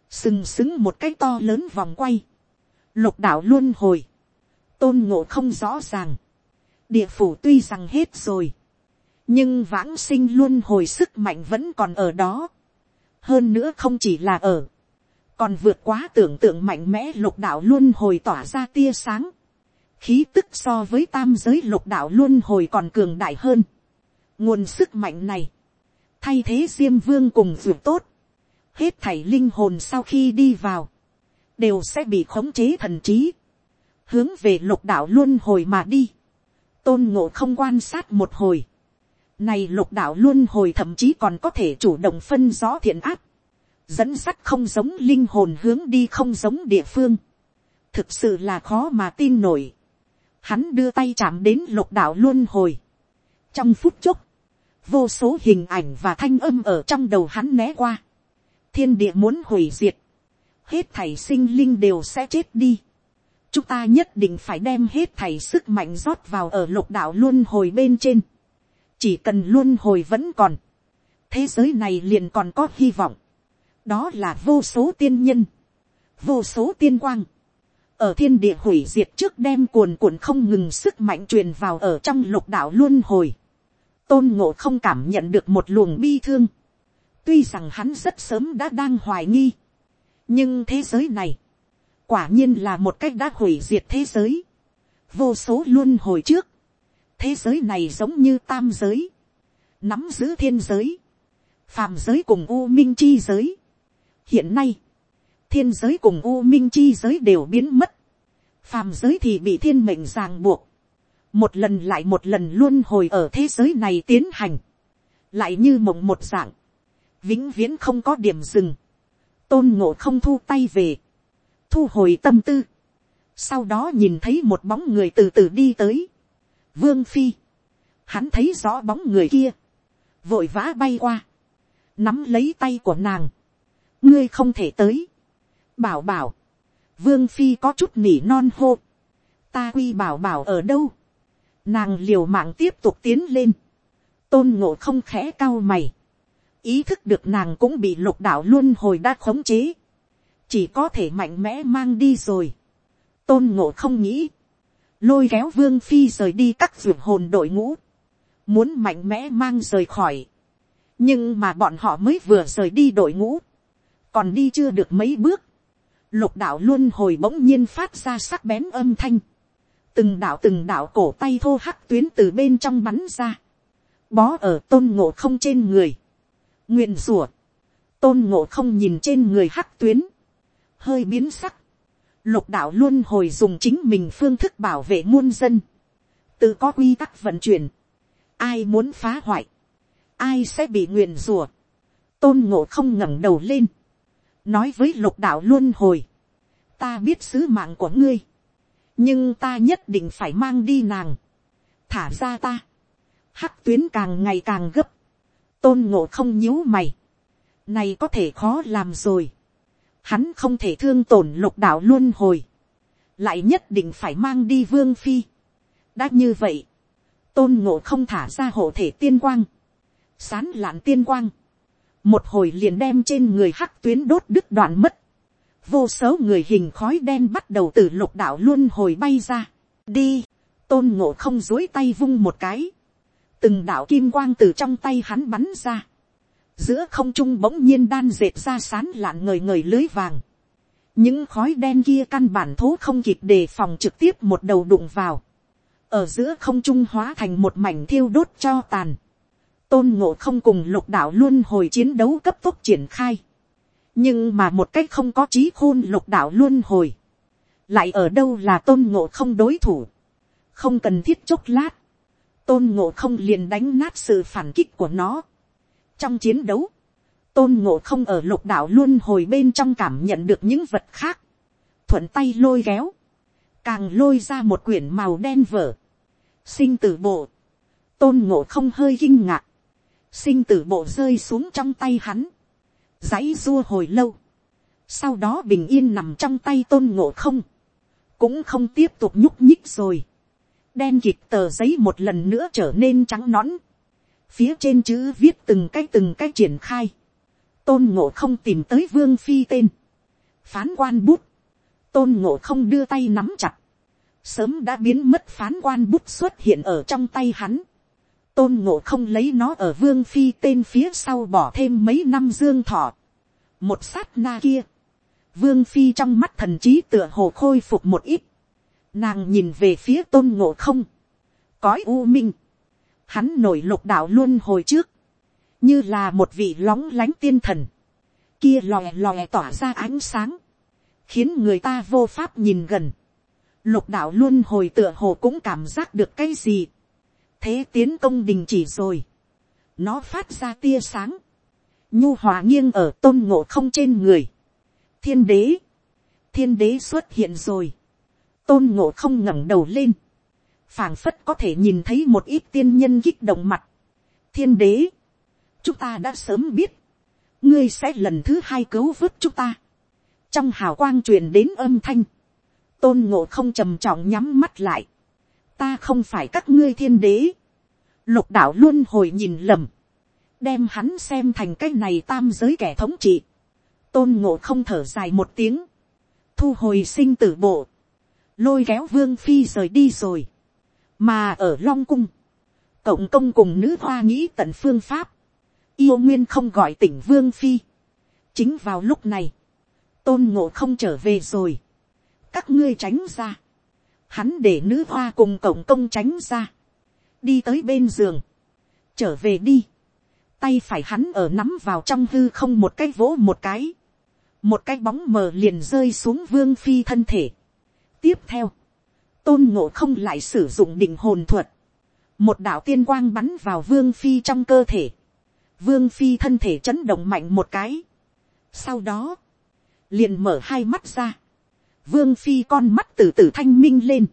sừng sững một cái to lớn vòng quay, lục đạo luôn hồi, tôn ngộ không rõ ràng, địa phủ tuy rằng hết rồi, nhưng vãng sinh luôn hồi sức mạnh vẫn còn ở đó. hơn nữa không chỉ là ở, còn vượt quá tưởng tượng mạnh mẽ lục đạo luôn hồi tỏa ra tia sáng. khí tức so với tam giới lục đạo luôn hồi còn cường đại hơn. nguồn sức mạnh này, thay thế diêm vương cùng vượt tốt, hết thảy linh hồn sau khi đi vào, đều sẽ bị khống chế thần trí, hướng về lục đạo luôn hồi mà đi tôn ngộ không quan sát một hồi. Này lục đạo luôn hồi thậm chí còn có thể chủ động phân rõ thiện áp. Dẫn sắt không giống linh hồn hướng đi không giống địa phương. Thực sự là khó mà tin nổi. hắn đưa tay chạm đến lục đạo luân hồi. trong phút chốc, vô số hình ảnh và thanh âm ở trong đầu hắn né qua. thiên địa muốn hủy diệt, hết thảy sinh linh đều sẽ chết đi. chúng ta nhất định phải đem hết thảy sức mạnh rót vào ở lục đạo luân hồi bên trên. chỉ cần luân hồi vẫn còn, thế giới này liền còn có hy vọng đó là vô số tiên nhân, vô số tiên quang, ở thiên địa hủy diệt trước đem cuồn cuộn không ngừng sức mạnh truyền vào ở trong lục đạo luôn hồi. tôn ngộ không cảm nhận được một luồng bi thương. tuy rằng hắn rất sớm đã đang hoài nghi. nhưng thế giới này, quả nhiên là một cách đã hủy diệt thế giới. vô số luôn hồi trước, thế giới này giống như tam giới, nắm giữ thiên giới, phàm giới cùng u minh chi giới hiện nay, thiên giới cùng u minh chi giới đều biến mất, phàm giới thì bị thiên mệnh ràng buộc, một lần lại một lần luôn hồi ở thế giới này tiến hành, lại như mộng một dạng, vĩnh viễn không có điểm dừng, tôn ngộ không thu tay về, thu hồi tâm tư, sau đó nhìn thấy một bóng người từ từ đi tới, vương phi, hắn thấy rõ bóng người kia, vội vã bay qua, nắm lấy tay của nàng, ngươi không thể tới, bảo bảo, vương phi có chút nỉ non hô, ta quy bảo bảo ở đâu, nàng liều mạng tiếp tục tiến lên, tôn ngộ không khẽ cao mày, ý thức được nàng cũng bị lục đạo luôn hồi đã khống chế, chỉ có thể mạnh mẽ mang đi rồi, tôn ngộ không nghĩ, lôi kéo vương phi rời đi các ruộng hồn đội ngũ, muốn mạnh mẽ mang rời khỏi, nhưng mà bọn họ mới vừa rời đi đội ngũ, còn đi chưa được mấy bước, lục đạo luôn hồi bỗng nhiên phát ra sắc bén âm thanh, từng đạo từng đạo cổ tay thô hắc tuyến từ bên trong bắn ra, bó ở tôn ngộ không trên người, nguyện rủa, tôn ngộ không nhìn trên người hắc tuyến, hơi biến sắc, lục đạo luôn hồi dùng chính mình phương thức bảo vệ muôn dân, tự có quy tắc vận chuyển, ai muốn phá hoại, ai sẽ bị nguyện rủa, tôn ngộ không ngẩng đầu lên, nói với lục đạo luôn hồi, ta biết sứ mạng của ngươi, nhưng ta nhất định phải mang đi nàng, thả ra ta, hắc tuyến càng ngày càng gấp, tôn ngộ không nhíu mày, này có thể khó làm rồi, hắn không thể thương tổn lục đạo luôn hồi, lại nhất định phải mang đi vương phi, đã như vậy, tôn ngộ không thả ra hộ thể tiên quang, sán lạn tiên quang, một hồi liền đem trên người hắc tuyến đốt đứt đoạn mất, vô số người hình khói đen bắt đầu từ lục đạo luôn hồi bay ra, đi, tôn ngộ không dối tay vung một cái, từng đạo kim quang từ trong tay hắn bắn ra, giữa không trung bỗng nhiên đan dệt ra sán lạn ngời ngời lưới vàng, những khói đen kia căn bản thố không kịp đề phòng trực tiếp một đầu đụng vào, ở giữa không trung hóa thành một mảnh thiêu đốt cho tàn, tôn ngộ không cùng lục đạo luôn hồi chiến đấu cấp tốc triển khai. nhưng mà một cách không có trí khôn lục đạo luôn hồi. lại ở đâu là tôn ngộ không đối thủ. không cần thiết chốc lát. tôn ngộ không liền đánh nát sự phản kích của nó. trong chiến đấu, tôn ngộ không ở lục đạo luôn hồi bên trong cảm nhận được những vật khác. thuận tay lôi kéo. càng lôi ra một quyển màu đen vở. sinh tử bộ. tôn ngộ không hơi kinh ngạc sinh tử bộ rơi xuống trong tay hắn, dãy dua hồi lâu, sau đó bình yên nằm trong tay tôn ngộ không, cũng không tiếp tục nhúc nhích rồi, đen kịp tờ giấy một lần nữa trở nên trắng nõn, phía trên chữ viết từng cái từng cái triển khai, tôn ngộ không tìm tới vương phi tên, phán quan bút, tôn ngộ không đưa tay nắm chặt, sớm đã biến mất phán quan bút xuất hiện ở trong tay hắn, tôn ngộ không lấy nó ở vương phi tên phía sau bỏ thêm mấy năm dương thọ. một sát na kia, vương phi trong mắt thần trí tựa hồ khôi phục một ít. nàng nhìn về phía tôn ngộ không, cõi u minh, hắn nổi lục đạo luôn hồi trước, như là một vị lóng lánh tiên thần, kia lòe lòe tỏa ra ánh sáng, khiến người ta vô pháp nhìn gần. Lục đạo luôn hồi tựa hồ cũng cảm giác được cái gì thế tiến công đình chỉ rồi. Nó phát ra tia sáng. Nhu hòa nghiêng ở tôn ngộ không trên người. Thiên đế. Thiên đế xuất hiện rồi. Tôn ngộ không ngẩng đầu lên. phảng phất có thể nhìn thấy một ít tiên nhân kích động mặt. thiên đế, chúng ta đã sớm biết, ngươi sẽ lần thứ hai cứu vớt chúng ta. trong hào quang truyền đến âm thanh, tôn ngộ không trầm trọng nhắm mắt lại ta không phải các ngươi thiên đế. lục đạo luôn hồi nhìn lầm, đem hắn xem thành cái này tam giới kẻ thống trị. tôn ngộ không thở dài một tiếng, thu hồi sinh tử bộ, lôi kéo vương phi rời đi rồi, mà ở long cung, cộng công cùng nữ hoa nghĩ tận phương pháp, yêu nguyên không gọi tỉnh vương phi. chính vào lúc này, tôn ngộ không trở về rồi, các ngươi tránh ra, hắn để nữ hoa cùng cổng công tránh ra, đi tới bên giường, trở về đi, tay phải hắn ở nắm vào trong hư không một cái vỗ một cái, một cái bóng mờ liền rơi xuống vương phi thân thể. tiếp theo, tôn ngộ không lại sử dụng định hồn thuật, một đạo tiên quang bắn vào vương phi trong cơ thể, vương phi thân thể chấn động mạnh một cái. sau đó, liền mở hai mắt ra, vương phi con mắt từ từ thanh minh lên.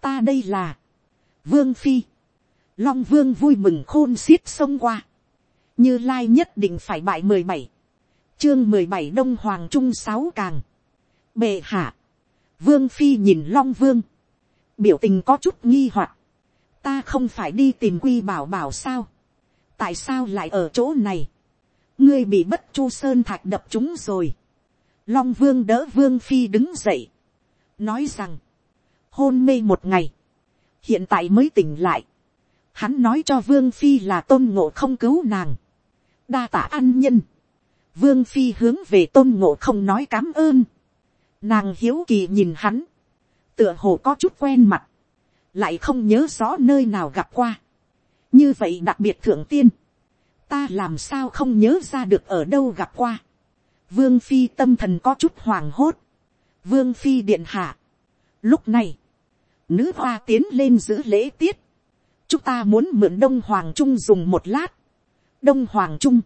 ta đây là, vương phi, long vương vui mừng khôn xiết xông qua, như lai nhất định phải bại mười bảy, chương mười bảy đông hoàng trung sáu càng, bệ hạ, vương phi nhìn long vương, biểu tình có chút nghi hoặc, ta không phải đi tìm quy bảo bảo sao, tại sao lại ở chỗ này, ngươi bị bất chu sơn thạch đập chúng rồi, long vương đỡ vương phi đứng dậy, nói rằng, hôn mê một ngày, hiện tại mới tỉnh lại, hắn nói cho vương phi là tôn ngộ không cứu nàng, đa tả ăn nhân, vương phi hướng về tôn ngộ không nói cám ơn, nàng hiếu kỳ nhìn hắn, tựa hồ có chút quen mặt, lại không nhớ rõ nơi nào gặp qua, như vậy đặc biệt thượng tiên, ta làm sao không nhớ ra được ở đâu gặp qua, vương phi tâm thần có chút hoàng hốt, vương phi điện hạ, lúc này, nữ hoa tiến lên giữ lễ tiết, chúng ta muốn mượn đông hoàng trung dùng một lát, đông hoàng trung,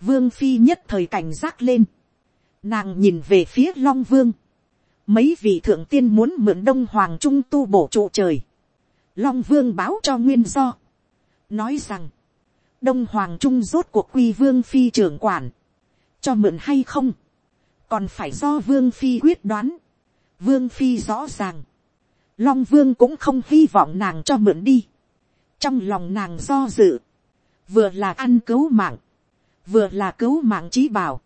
vương phi nhất thời cảnh giác lên, nàng nhìn về phía long vương, mấy vị thượng tiên muốn mượn đông hoàng trung tu bổ trụ trời, long vương báo cho nguyên do, nói rằng, đông hoàng trung rốt cuộc quy vương phi trưởng quản, cho mượn hay không, còn phải do vương phi quyết đoán, vương phi rõ ràng, long vương cũng không hy vọng nàng cho mượn đi, trong lòng nàng do dự, vừa là ăn cứu mạng, vừa là cứu mạng trí bảo,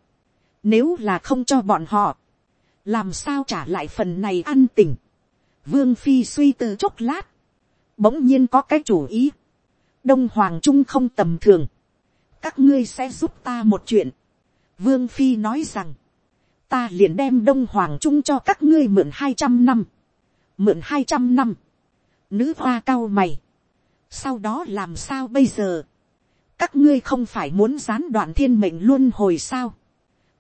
nếu là không cho bọn họ, làm sao trả lại phần này ăn tỉnh, vương phi suy tư chốc lát, bỗng nhiên có cái chủ ý, đông hoàng trung không tầm thường, các ngươi sẽ giúp ta một chuyện, vương phi nói rằng, ta liền đem đông hoàng trung cho các ngươi mượn hai trăm năm, mượn hai trăm năm, nữ hoa cao mày, sau đó làm sao bây giờ, các ngươi không phải muốn gián đoạn thiên mệnh luôn hồi sao,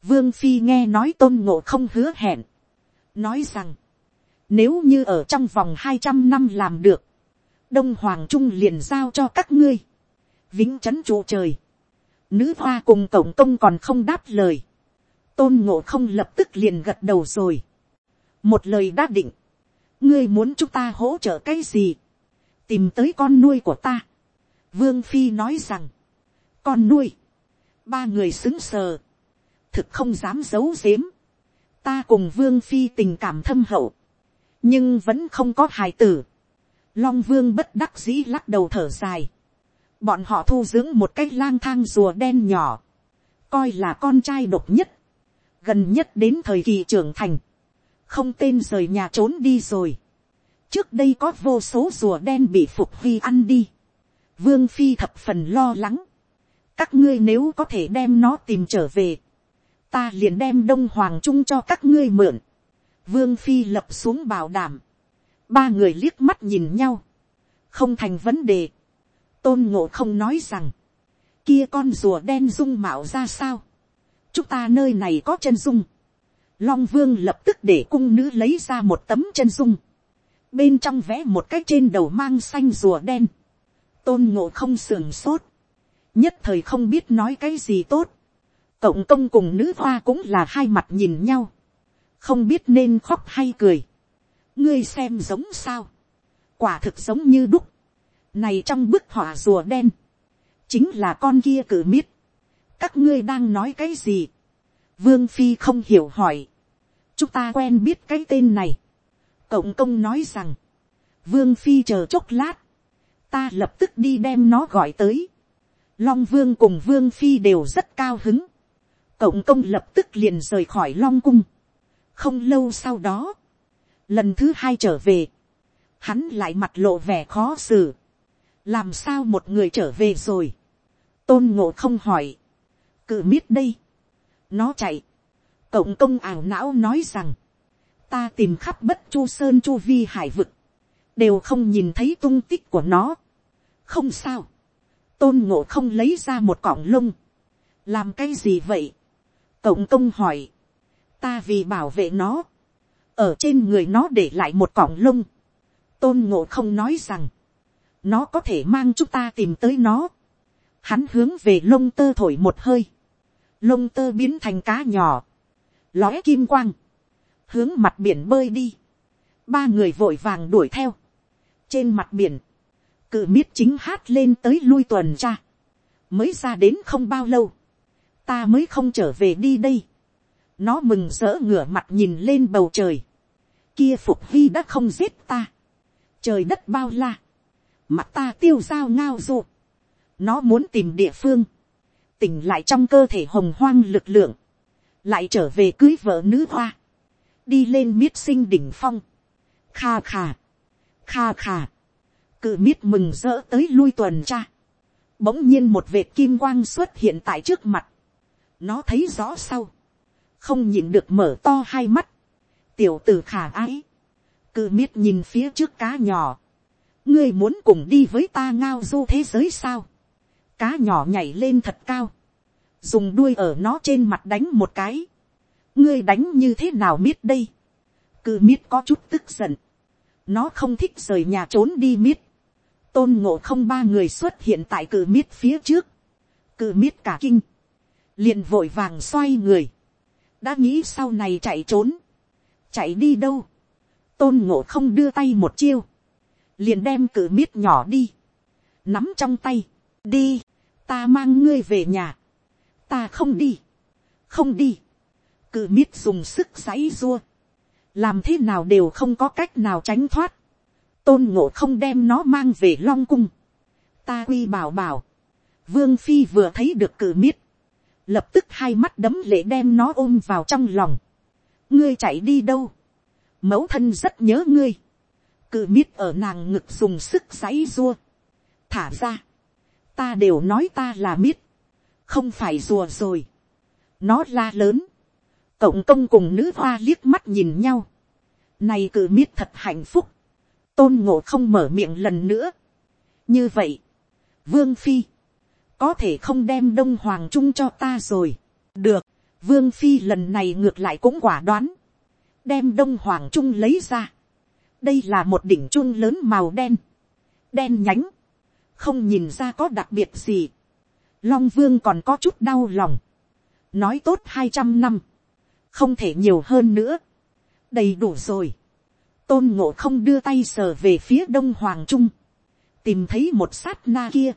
vương phi nghe nói tôn ngộ không hứa hẹn, nói rằng, nếu như ở trong vòng hai trăm năm làm được, đông hoàng trung liền giao cho các ngươi, vĩnh chấn trụ trời, nữ hoa cùng cổng công còn không đáp lời, tôn ngộ không lập tức liền gật đầu rồi, một lời đã định, ngươi muốn chúng ta hỗ trợ cái gì, tìm tới con nuôi của ta, vương phi nói rằng, con nuôi, ba người xứng sờ, thực không dám giấu giếm, ta cùng vương phi tình cảm thâm hậu, nhưng vẫn không có hài tử, Long vương bất đắc dĩ lắc đầu thở dài. Bọn họ thu dưỡng một cái lang thang rùa đen nhỏ. Coi là con trai độc nhất. Gần nhất đến thời kỳ trưởng thành. Không tên rời nhà trốn đi rồi. Trước đây có vô số rùa đen bị phục vi ăn đi. Vương Phi thập phần lo lắng. Các ngươi nếu có thể đem nó tìm trở về. Ta liền đem Đông Hoàng Trung cho các ngươi mượn. Vương Phi lập xuống bảo đảm ba người liếc mắt nhìn nhau, không thành vấn đề, tôn ngộ không nói rằng, kia con rùa đen dung mạo ra sao, chúng ta nơi này có chân dung, long vương lập tức để cung nữ lấy ra một tấm chân dung, bên trong vẽ một cái trên đầu mang xanh rùa đen, tôn ngộ không sườn sốt, nhất thời không biết nói cái gì tốt, cộng công cùng nữ hoa cũng là hai mặt nhìn nhau, không biết nên khóc hay cười, ngươi xem giống sao, quả thực giống như đúc, này trong bức họa rùa đen, chính là con kia cử miết, các ngươi đang nói cái gì, vương phi không hiểu hỏi, chúng ta quen biết cái tên này, cộng công nói rằng, vương phi chờ chốc lát, ta lập tức đi đem nó gọi tới, long vương cùng vương phi đều rất cao hứng, cộng công lập tức liền rời khỏi long cung, không lâu sau đó, lần thứ hai trở về, hắn lại mặt lộ vẻ khó xử, làm sao một người trở về rồi, tôn ngộ không hỏi, cự miết đây, nó chạy, cộng công ảo não nói rằng, ta tìm khắp bất chu sơn chu vi hải vực, đều không nhìn thấy tung tích của nó. không sao, tôn ngộ không lấy ra một cọng lông, làm cái gì vậy, cộng công hỏi, ta vì bảo vệ nó, ở trên người nó để lại một cọng lông, tôn ngộ không nói rằng, nó có thể mang chúng ta tìm tới nó, hắn hướng về lông tơ thổi một hơi, lông tơ biến thành cá nhỏ, lóe kim quang, hướng mặt biển bơi đi, ba người vội vàng đuổi theo, trên mặt biển, cự miết chính hát lên tới lui tuần tra, mới ra đến không bao lâu, ta mới không trở về đi đây, nó mừng rỡ ngửa mặt nhìn lên bầu trời, kia phục vi đã không giết ta, trời đất bao la, mặt ta tiêu dao ngao du, nó muốn tìm địa phương, tỉnh lại trong cơ thể hồng hoang lực lượng, lại trở về cưới vợ nữ hoa, đi lên miết sinh đỉnh phong, kha kha, kha kha, cự miết mừng rỡ tới lui tuần tra, bỗng nhiên một vệt kim quang xuất hiện tại trước mặt, nó thấy rõ sau, không nhìn được mở to hai mắt, tiểu tử khả ái, cự miết nhìn phía trước cá nhỏ, ngươi muốn cùng đi với ta ngao du thế giới sao, cá nhỏ nhảy lên thật cao, dùng đuôi ở nó trên mặt đánh một cái, ngươi đánh như thế nào miết đây, cự miết có chút tức giận, nó không thích rời nhà trốn đi miết, tôn ngộ không ba người xuất hiện tại cự miết phía trước, cự miết cả kinh, liền vội vàng xoay người, đã nghĩ sau này chạy trốn, chạy đi đâu, tôn ngộ không đưa tay một chiêu, liền đem cự miết nhỏ đi, nắm trong tay, đi, ta mang ngươi về nhà, ta không đi, không đi, cự miết dùng sức giãy dua, làm thế nào đều không có cách nào tránh thoát, tôn ngộ không đem nó mang về long cung, ta quy bảo bảo, vương phi vừa thấy được cự miết, lập tức hai mắt đấm lệ đem nó ôm vào trong lòng, ngươi chạy đi đâu, mẫu thân rất nhớ ngươi, cự miết ở nàng ngực dùng sức giãy dua, thả ra, ta đều nói ta là miết, không phải rùa rồi, nó la lớn, cộng công cùng nữ hoa liếc mắt nhìn nhau, này cự miết thật hạnh phúc, tôn ngộ không mở miệng lần nữa. như vậy, vương phi, có thể không đem đông hoàng trung cho ta rồi. được, vương phi lần này ngược lại cũng quả đoán, đem đông hoàng trung lấy ra đây là một đỉnh chuông lớn màu đen, đen nhánh, không nhìn ra có đặc biệt gì. long vương còn có chút đau lòng, nói tốt hai trăm năm, không thể nhiều hơn nữa, đầy đủ rồi. Tôn ngộ không đưa tay sờ về phía đông hoàng trung, tìm thấy một sát na kia,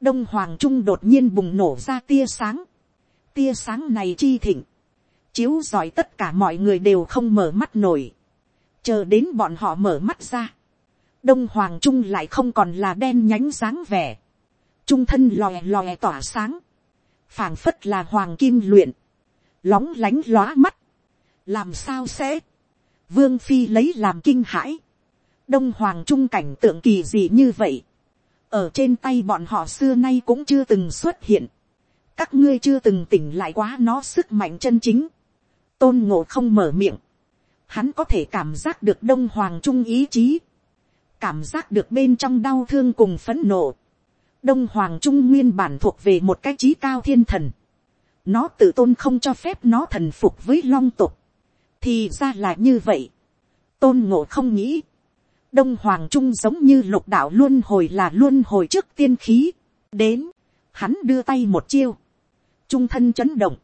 đông hoàng trung đột nhiên bùng nổ ra tia sáng, tia sáng này chi thịnh, chiếu giỏi tất cả mọi người đều không mở mắt nổi, chờ đến bọn họ mở mắt ra, đông hoàng trung lại không còn là đen nhánh dáng vẻ, trung thân lòe lòe tỏa sáng, phảng phất là hoàng kim luyện, lóng lánh lóa mắt, làm sao sẽ, vương phi lấy làm kinh hãi, đông hoàng trung cảnh tượng kỳ gì như vậy, ở trên tay bọn họ xưa nay cũng chưa từng xuất hiện, các ngươi chưa từng tỉnh lại quá nó sức mạnh chân chính, tôn ngộ không mở miệng, hắn có thể cảm giác được đông hoàng trung ý chí, cảm giác được bên trong đau thương cùng phấn nộ, đông hoàng trung nguyên bản thuộc về một cái trí cao thiên thần, nó tự tôn không cho phép nó thần phục với long tục, thì ra là như vậy. tôn ngộ không nghĩ. đông hoàng trung giống như lục đạo luôn hồi là luôn hồi trước tiên khí. đến, hắn đưa tay một chiêu. trung thân chấn động,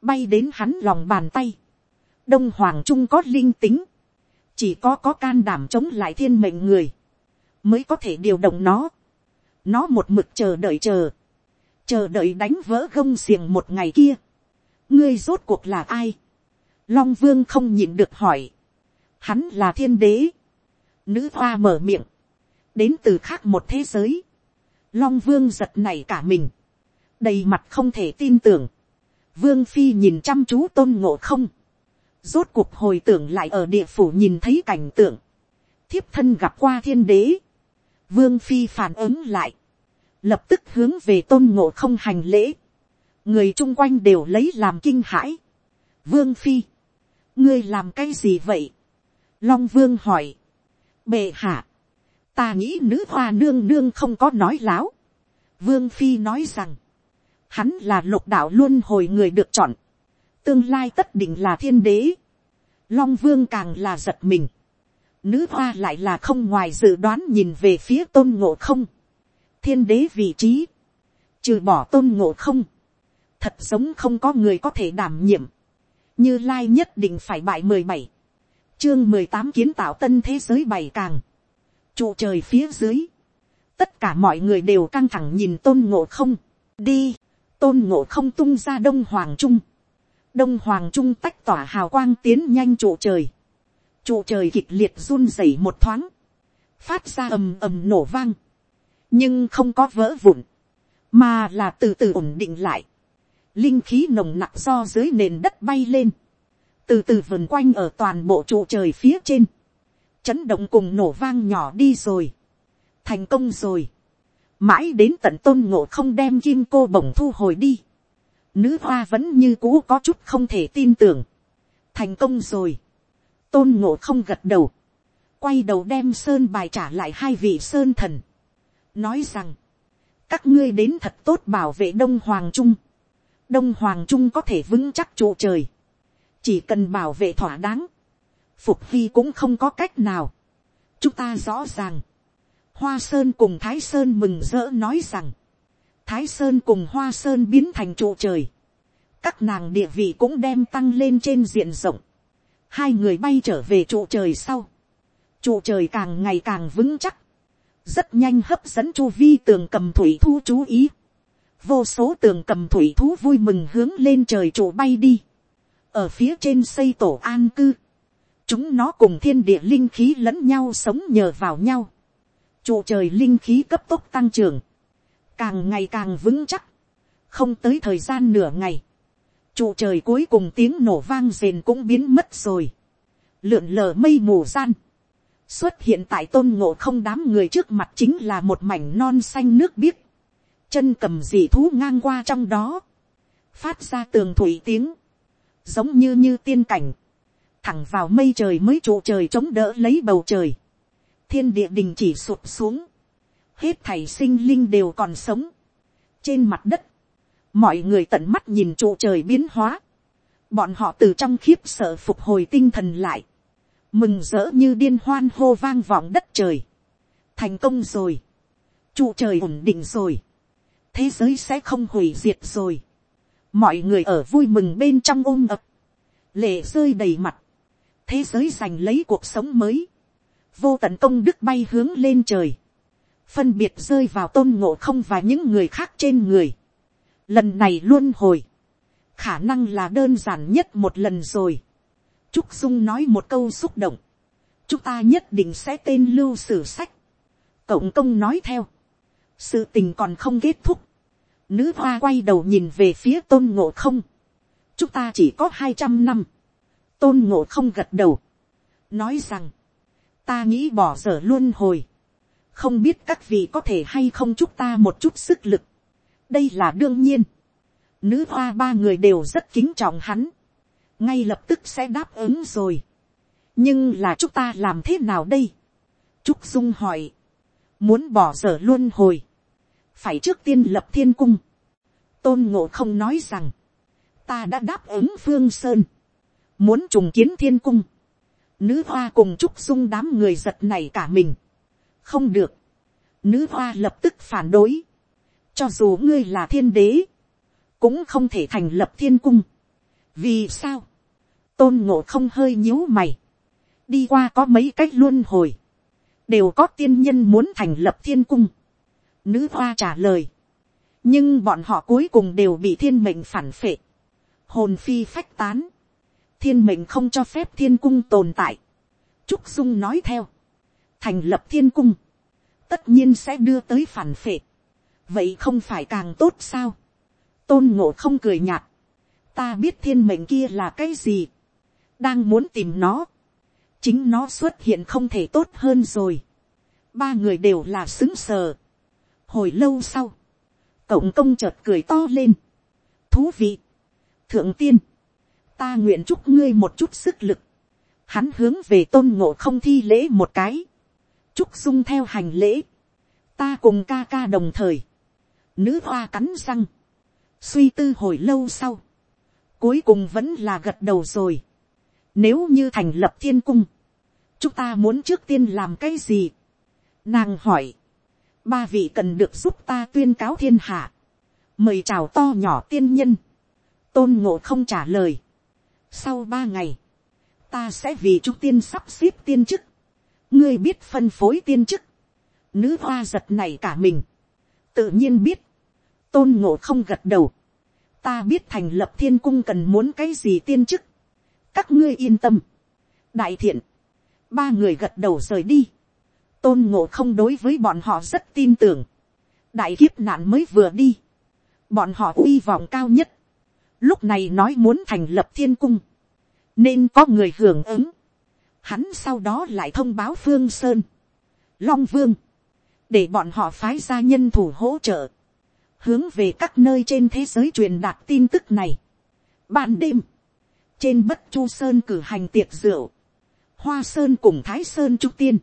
bay đến hắn lòng bàn tay đông hoàng trung có linh tính, chỉ có có can đảm chống lại thiên mệnh người. mới có thể điều động nó. nó một mực chờ đợi chờ, chờ đợi đánh vỡ gông xiềng một ngày kia. ngươi rốt cuộc là ai. long vương không nhịn được hỏi. hắn là thiên đế. nữ hoa mở miệng. đến từ khác một thế giới. long vương giật này cả mình. đầy mặt không thể tin tưởng. vương phi nhìn chăm chú tôn ngộ không rốt cuộc hồi tưởng lại ở địa phủ nhìn thấy cảnh tượng. thiếp thân gặp qua thiên đế Vương Phi phản ứng lại. Lập tức hướng về tôn ngộ không hành lễ. Người chung quanh đều lấy làm kinh hãi. Vương Phi. Ngươi làm cái gì vậy? Long Vương hỏi. Bệ hạ. Ta nghĩ nữ hoa nương nương không có nói láo. Vương Phi nói rằng. Hắn là lục đạo luôn hồi người được chọn. Tương lai tất định là thiên đế. Long Vương càng là giật mình Nữ hoa lại là không ngoài dự đoán nhìn về phía tôn ngộ không. Thiên đế vị trí. Trừ bỏ tôn ngộ không. Thật giống không có người có thể đảm nhiệm. Như Lai nhất định phải bại mười bảy Chương mười tám kiến tạo tân thế giới bảy càng. Trụ trời phía dưới. Tất cả mọi người đều căng thẳng nhìn tôn ngộ không. Đi. Tôn ngộ không tung ra đông hoàng trung. Đông hoàng trung tách tỏa hào quang tiến nhanh trụ trời. Trụ trời kịch liệt run rẩy một thoáng, phát ra ầm ầm nổ vang, nhưng không có vỡ vụn, mà là từ từ ổn định lại, linh khí nồng nặc do dưới nền đất bay lên, từ từ vần quanh ở toàn bộ trụ trời phía trên, chấn động cùng nổ vang nhỏ đi rồi, thành công rồi, mãi đến tận tôn ngộ không đem kim cô bổng thu hồi đi, nữ hoa vẫn như cũ có chút không thể tin tưởng, thành công rồi, tôn ngộ không gật đầu, quay đầu đem sơn bài trả lại hai vị sơn thần, nói rằng, các ngươi đến thật tốt bảo vệ đông hoàng trung, đông hoàng trung có thể vững chắc trụ trời, chỉ cần bảo vệ thỏa đáng, phục vi cũng không có cách nào, chúng ta rõ ràng, hoa sơn cùng thái sơn mừng rỡ nói rằng, thái sơn cùng hoa sơn biến thành trụ trời, các nàng địa vị cũng đem tăng lên trên diện rộng, hai người bay trở về trụ trời sau, trụ trời càng ngày càng vững chắc, rất nhanh hấp dẫn chu vi tường cầm thủy thu chú ý, vô số tường cầm thủy thú vui mừng hướng lên trời trụ bay đi, ở phía trên xây tổ an cư, chúng nó cùng thiên địa linh khí lẫn nhau sống nhờ vào nhau, trụ trời linh khí cấp tốc tăng trưởng, càng ngày càng vững chắc, không tới thời gian nửa ngày, trụ trời cuối cùng tiếng nổ vang rền cũng biến mất rồi, lượn lờ mây mù gian, xuất hiện tại tôn ngộ không đám người trước mặt chính là một mảnh non xanh nước biếc, chân cầm dị thú ngang qua trong đó, phát ra tường thủy tiếng, giống như như tiên cảnh, thẳng vào mây trời mới trụ trời chống đỡ lấy bầu trời, thiên địa đình chỉ sụp xuống, hết thảy sinh linh đều còn sống, trên mặt đất, mọi người tận mắt nhìn trụ trời biến hóa, bọn họ từ trong khiếp sợ phục hồi tinh thần lại, mừng rỡ như điên hoan hô vang vọng đất trời, thành công rồi, trụ trời ổn định rồi, thế giới sẽ không hủy diệt rồi, mọi người ở vui mừng bên trong ôm ập, lệ rơi đầy mặt, thế giới giành lấy cuộc sống mới, vô tận công đức bay hướng lên trời, phân biệt rơi vào tôn ngộ không và những người khác trên người, lần này luôn hồi, khả năng là đơn giản nhất một lần rồi. Trúc Dung nói một câu xúc động, chúng ta nhất định sẽ tên lưu sử sách. Cộng công nói theo, sự tình còn không kết thúc. Nữ hoa quay đầu nhìn về phía tôn ngộ không. chúng ta chỉ có hai trăm năm. tôn ngộ không gật đầu, nói rằng, ta nghĩ bỏ dở luôn hồi không biết các vị có thể hay không chúc ta một chút sức lực đây là đương nhiên. Nữ hoa ba người đều rất kính trọng hắn. Ngay lập tức sẽ đáp ứng rồi. Nhưng là chúng ta làm thế nào đây? Trúc Dung hỏi. Muốn bỏ dở luôn hồi. Phải trước tiên lập thiên cung. Tôn ngộ không nói rằng. Ta đã đáp ứng Phương Sơn. Muốn trùng kiến thiên cung. Nữ hoa cùng Trúc Dung đám người giật này cả mình. Không được. Nữ hoa lập tức phản đối cho dù ngươi là thiên đế, cũng không thể thành lập thiên cung. vì sao, tôn ngộ không hơi nhíu mày, đi qua có mấy cách luôn hồi, đều có tiên nhân muốn thành lập thiên cung. Nữ hoa trả lời, nhưng bọn họ cuối cùng đều bị thiên mệnh phản phệ, hồn phi phách tán, thiên mệnh không cho phép thiên cung tồn tại. Trúc Dung nói theo, thành lập thiên cung, tất nhiên sẽ đưa tới phản phệ. vậy không phải càng tốt sao. tôn ngộ không cười nhạt, ta biết thiên mệnh kia là cái gì, đang muốn tìm nó, chính nó xuất hiện không thể tốt hơn rồi. ba người đều là xứng sờ. hồi lâu sau, cộng công chợt cười to lên. thú vị. thượng tiên, ta nguyện chúc ngươi một chút sức lực. hắn hướng về tôn ngộ không thi lễ một cái chúc dung theo hành lễ. ta cùng ca ca đồng thời. nữ hoa cắn răng. suy tư hồi lâu sau. cuối cùng vẫn là gật đầu rồi nếu như thành lập thiên cung, chúng ta muốn trước tiên làm cái gì? Nàng hỏi, ba vị cần được giúp ta tuyên cáo thiên hạ. Mời chào to nhỏ tiên nhân. Tôn ngộ không trả lời. Sau ba ngày, ta sẽ vì chúng tiên sắp xếp tiên chức. Ngươi biết phân phối tiên chức. Nữ hoa giật này cả mình. Tự nhiên biết. Tôn ngộ không gật đầu. Ta biết thành lập thiên cung cần muốn cái gì tiên chức các ngươi yên tâm. đại thiện, ba người gật đầu rời đi. tôn ngộ không đối với bọn họ rất tin tưởng. đại kiếp nạn mới vừa đi. bọn họ uy vọng cao nhất. lúc này nói muốn thành lập thiên cung. nên có người hưởng ứng hắn sau đó lại thông báo phương sơn. long vương. để bọn họ phái ra nhân thủ hỗ trợ. hướng về các nơi trên thế giới truyền đạt tin tức này. ban đêm, trên bất chu sơn cử hành tiệc rượu, hoa sơn cùng thái sơn trung tiên,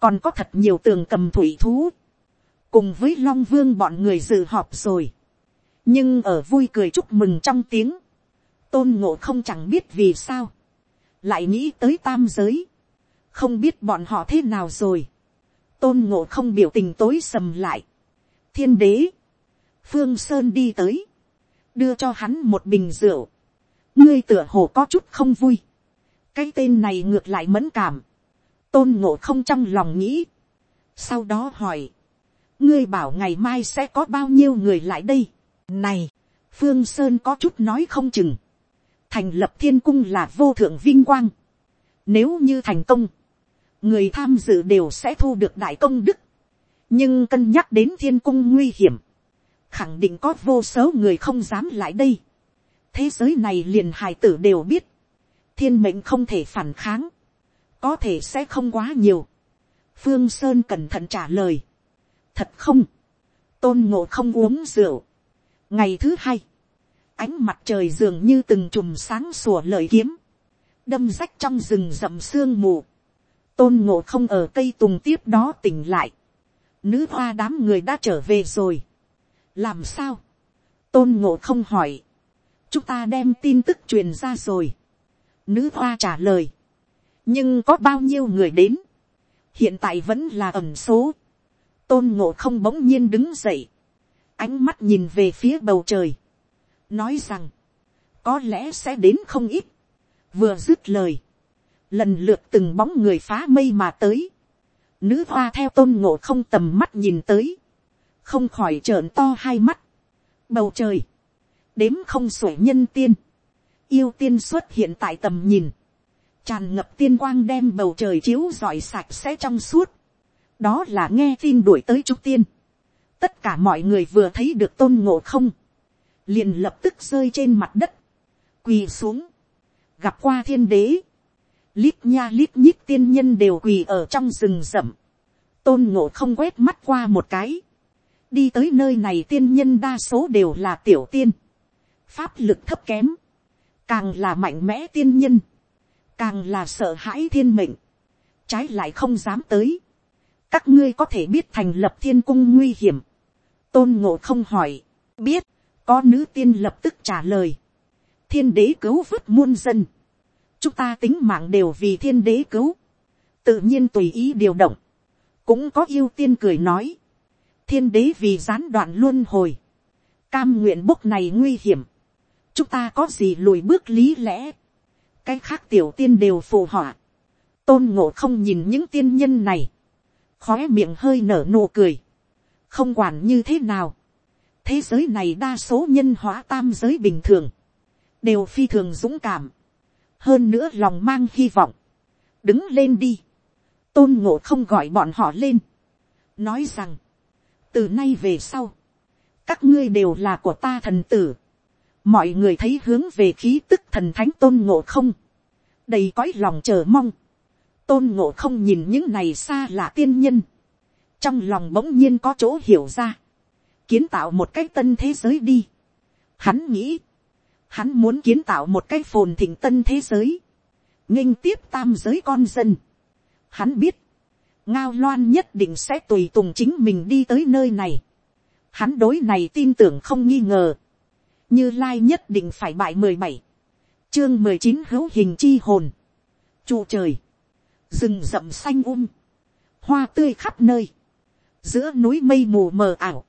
còn có thật nhiều tường cầm thủy thú, cùng với long vương bọn người dự họp rồi, nhưng ở vui cười chúc mừng trong tiếng, tôn ngộ không chẳng biết vì sao, lại nghĩ tới tam giới, không biết bọn họ thế nào rồi, tôn ngộ không biểu tình tối sầm lại, thiên đế, phương sơn đi tới, đưa cho hắn một bình rượu, ngươi tựa hồ có chút không vui. cái tên này ngược lại mẫn cảm. tôn ngộ không trong lòng nghĩ. sau đó hỏi. ngươi bảo ngày mai sẽ có bao nhiêu người lại đây. này, phương sơn có chút nói không chừng thành lập thiên cung là vô thượng vinh quang. nếu như thành công, người tham dự đều sẽ thu được đại công đức. nhưng cân nhắc đến thiên cung nguy hiểm, khẳng định có vô số người không dám lại đây thế giới này liền hài tử đều biết, thiên mệnh không thể phản kháng, có thể sẽ không quá nhiều. phương sơn cẩn thận trả lời, thật không, tôn ngộ không uống rượu. ngày thứ hai, ánh mặt trời dường như từng chùm sáng sủa lời kiếm, đâm rách trong rừng rậm sương mù, tôn ngộ không ở cây tùng tiếp đó tỉnh lại, nữ hoa đám người đã trở về rồi, làm sao, tôn ngộ không hỏi, chúng ta đem tin tức truyền ra rồi. Nữ hoa trả lời. nhưng có bao nhiêu người đến. hiện tại vẫn là ẩm số. tôn ngộ không bỗng nhiên đứng dậy. ánh mắt nhìn về phía bầu trời nói rằng, có lẽ sẽ đến không ít. vừa dứt lời. lần lượt từng bóng người phá mây mà tới. Nữ hoa theo tôn ngộ không tầm mắt nhìn tới. không khỏi trợn to hai mắt. bầu trời đếm không xuể nhân tiên, yêu tiên xuất hiện tại tầm nhìn, tràn ngập tiên quang đem bầu trời chiếu rọi sạch sẽ trong suốt, đó là nghe tin đuổi tới trúc tiên, tất cả mọi người vừa thấy được tôn ngộ không, liền lập tức rơi trên mặt đất, quỳ xuống, gặp qua thiên đế, lít nha lít nhít tiên nhân đều quỳ ở trong rừng rậm, tôn ngộ không quét mắt qua một cái, đi tới nơi này tiên nhân đa số đều là tiểu tiên, pháp lực thấp kém, càng là mạnh mẽ tiên nhân, càng là sợ hãi thiên mệnh, trái lại không dám tới. các ngươi có thể biết thành lập thiên cung nguy hiểm, tôn ngộ không hỏi, biết, có nữ tiên lập tức trả lời, thiên đế cứu vớt muôn dân, chúng ta tính mạng đều vì thiên đế cứu, tự nhiên tùy ý điều động, cũng có yêu tiên cười nói, thiên đế vì gián đoạn luôn hồi, cam nguyện bốc này nguy hiểm, chúng ta có gì lùi bước lý lẽ, cái khác tiểu tiên đều phù họa, tôn ngộ không nhìn những tiên nhân này, khóe miệng hơi nở nụ cười, không quản như thế nào, thế giới này đa số nhân hóa tam giới bình thường, đều phi thường dũng cảm, hơn nữa lòng mang hy vọng, đứng lên đi, tôn ngộ không gọi bọn họ lên, nói rằng, từ nay về sau, các ngươi đều là của ta thần tử, mọi người thấy hướng về khí tức thần thánh tôn ngộ không, đầy cõi lòng chờ mong, tôn ngộ không nhìn những này xa là tiên nhân, trong lòng bỗng nhiên có chỗ hiểu ra, kiến tạo một cái tân thế giới đi. Hắn nghĩ, hắn muốn kiến tạo một cái phồn thịnh tân thế giới, nghinh tiếp tam giới con dân. Hắn biết, ngao loan nhất định sẽ tùy tùng chính mình đi tới nơi này. Hắn đối này tin tưởng không nghi ngờ, như lai nhất định phải bại mười bảy, chương mười chín hữu hình chi hồn, trụ trời, rừng rậm xanh um, hoa tươi khắp nơi, giữa núi mây mù mờ ảo,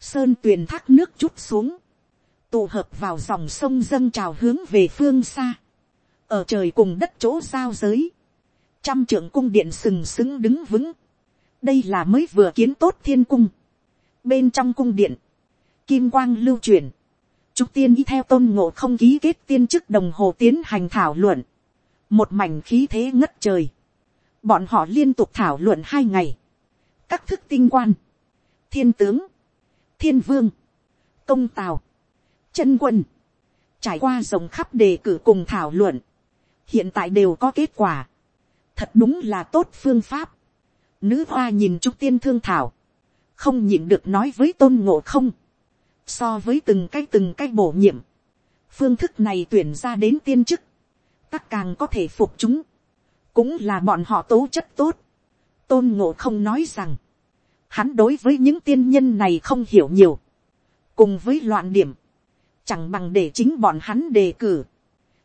sơn tuyền thác nước chút xuống, tụ hợp vào dòng sông dâng trào hướng về phương xa, ở trời cùng đất chỗ giao giới, trăm trưởng cung điện sừng sững đứng vững, đây là mới vừa kiến tốt thiên cung, bên trong cung điện, kim quang lưu truyền, trúc tiên y theo tôn ngộ không ký kết tiên chức đồng hồ tiến hành thảo luận, một mảnh khí thế ngất trời, bọn họ liên tục thảo luận hai ngày, các thức tinh quan, thiên tướng, thiên vương, công tào, chân quân, trải qua rộng khắp đề cử cùng thảo luận, hiện tại đều có kết quả, thật đúng là tốt phương pháp, nữ hoa nhìn trúc tiên thương thảo, không nhịn được nói với tôn ngộ không, so với từng cái từng cái bổ nhiệm, phương thức này tuyển ra đến tiên chức, tắc càng có thể phục chúng, cũng là bọn họ tố chất tốt, tôn ngộ không nói rằng, hắn đối với những tiên nhân này không hiểu nhiều, cùng với loạn điểm, chẳng bằng để chính bọn hắn đề cử,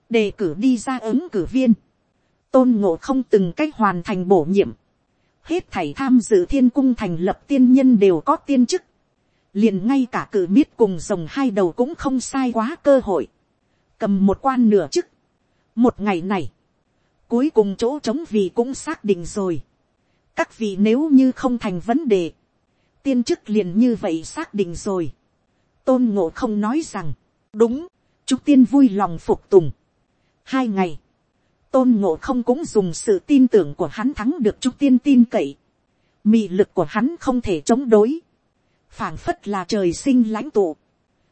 đề cử đi ra ứng cử viên, tôn ngộ không từng cách hoàn thành bổ nhiệm, hết thảy tham dự thiên cung thành lập tiên nhân đều có tiên chức, liền ngay cả cử miết cùng dòng hai đầu cũng không sai quá cơ hội, cầm một quan nửa chức, một ngày này, cuối cùng chỗ trống vì cũng xác định rồi, các vị nếu như không thành vấn đề, tiên chức liền như vậy xác định rồi. tôn ngộ không nói rằng, đúng, chúc tiên vui lòng phục tùng. hai ngày, tôn ngộ không cũng dùng sự tin tưởng của hắn thắng được chúc tiên tin cậy. mị lực của hắn không thể chống đối. phảng phất là trời sinh lãnh tụ.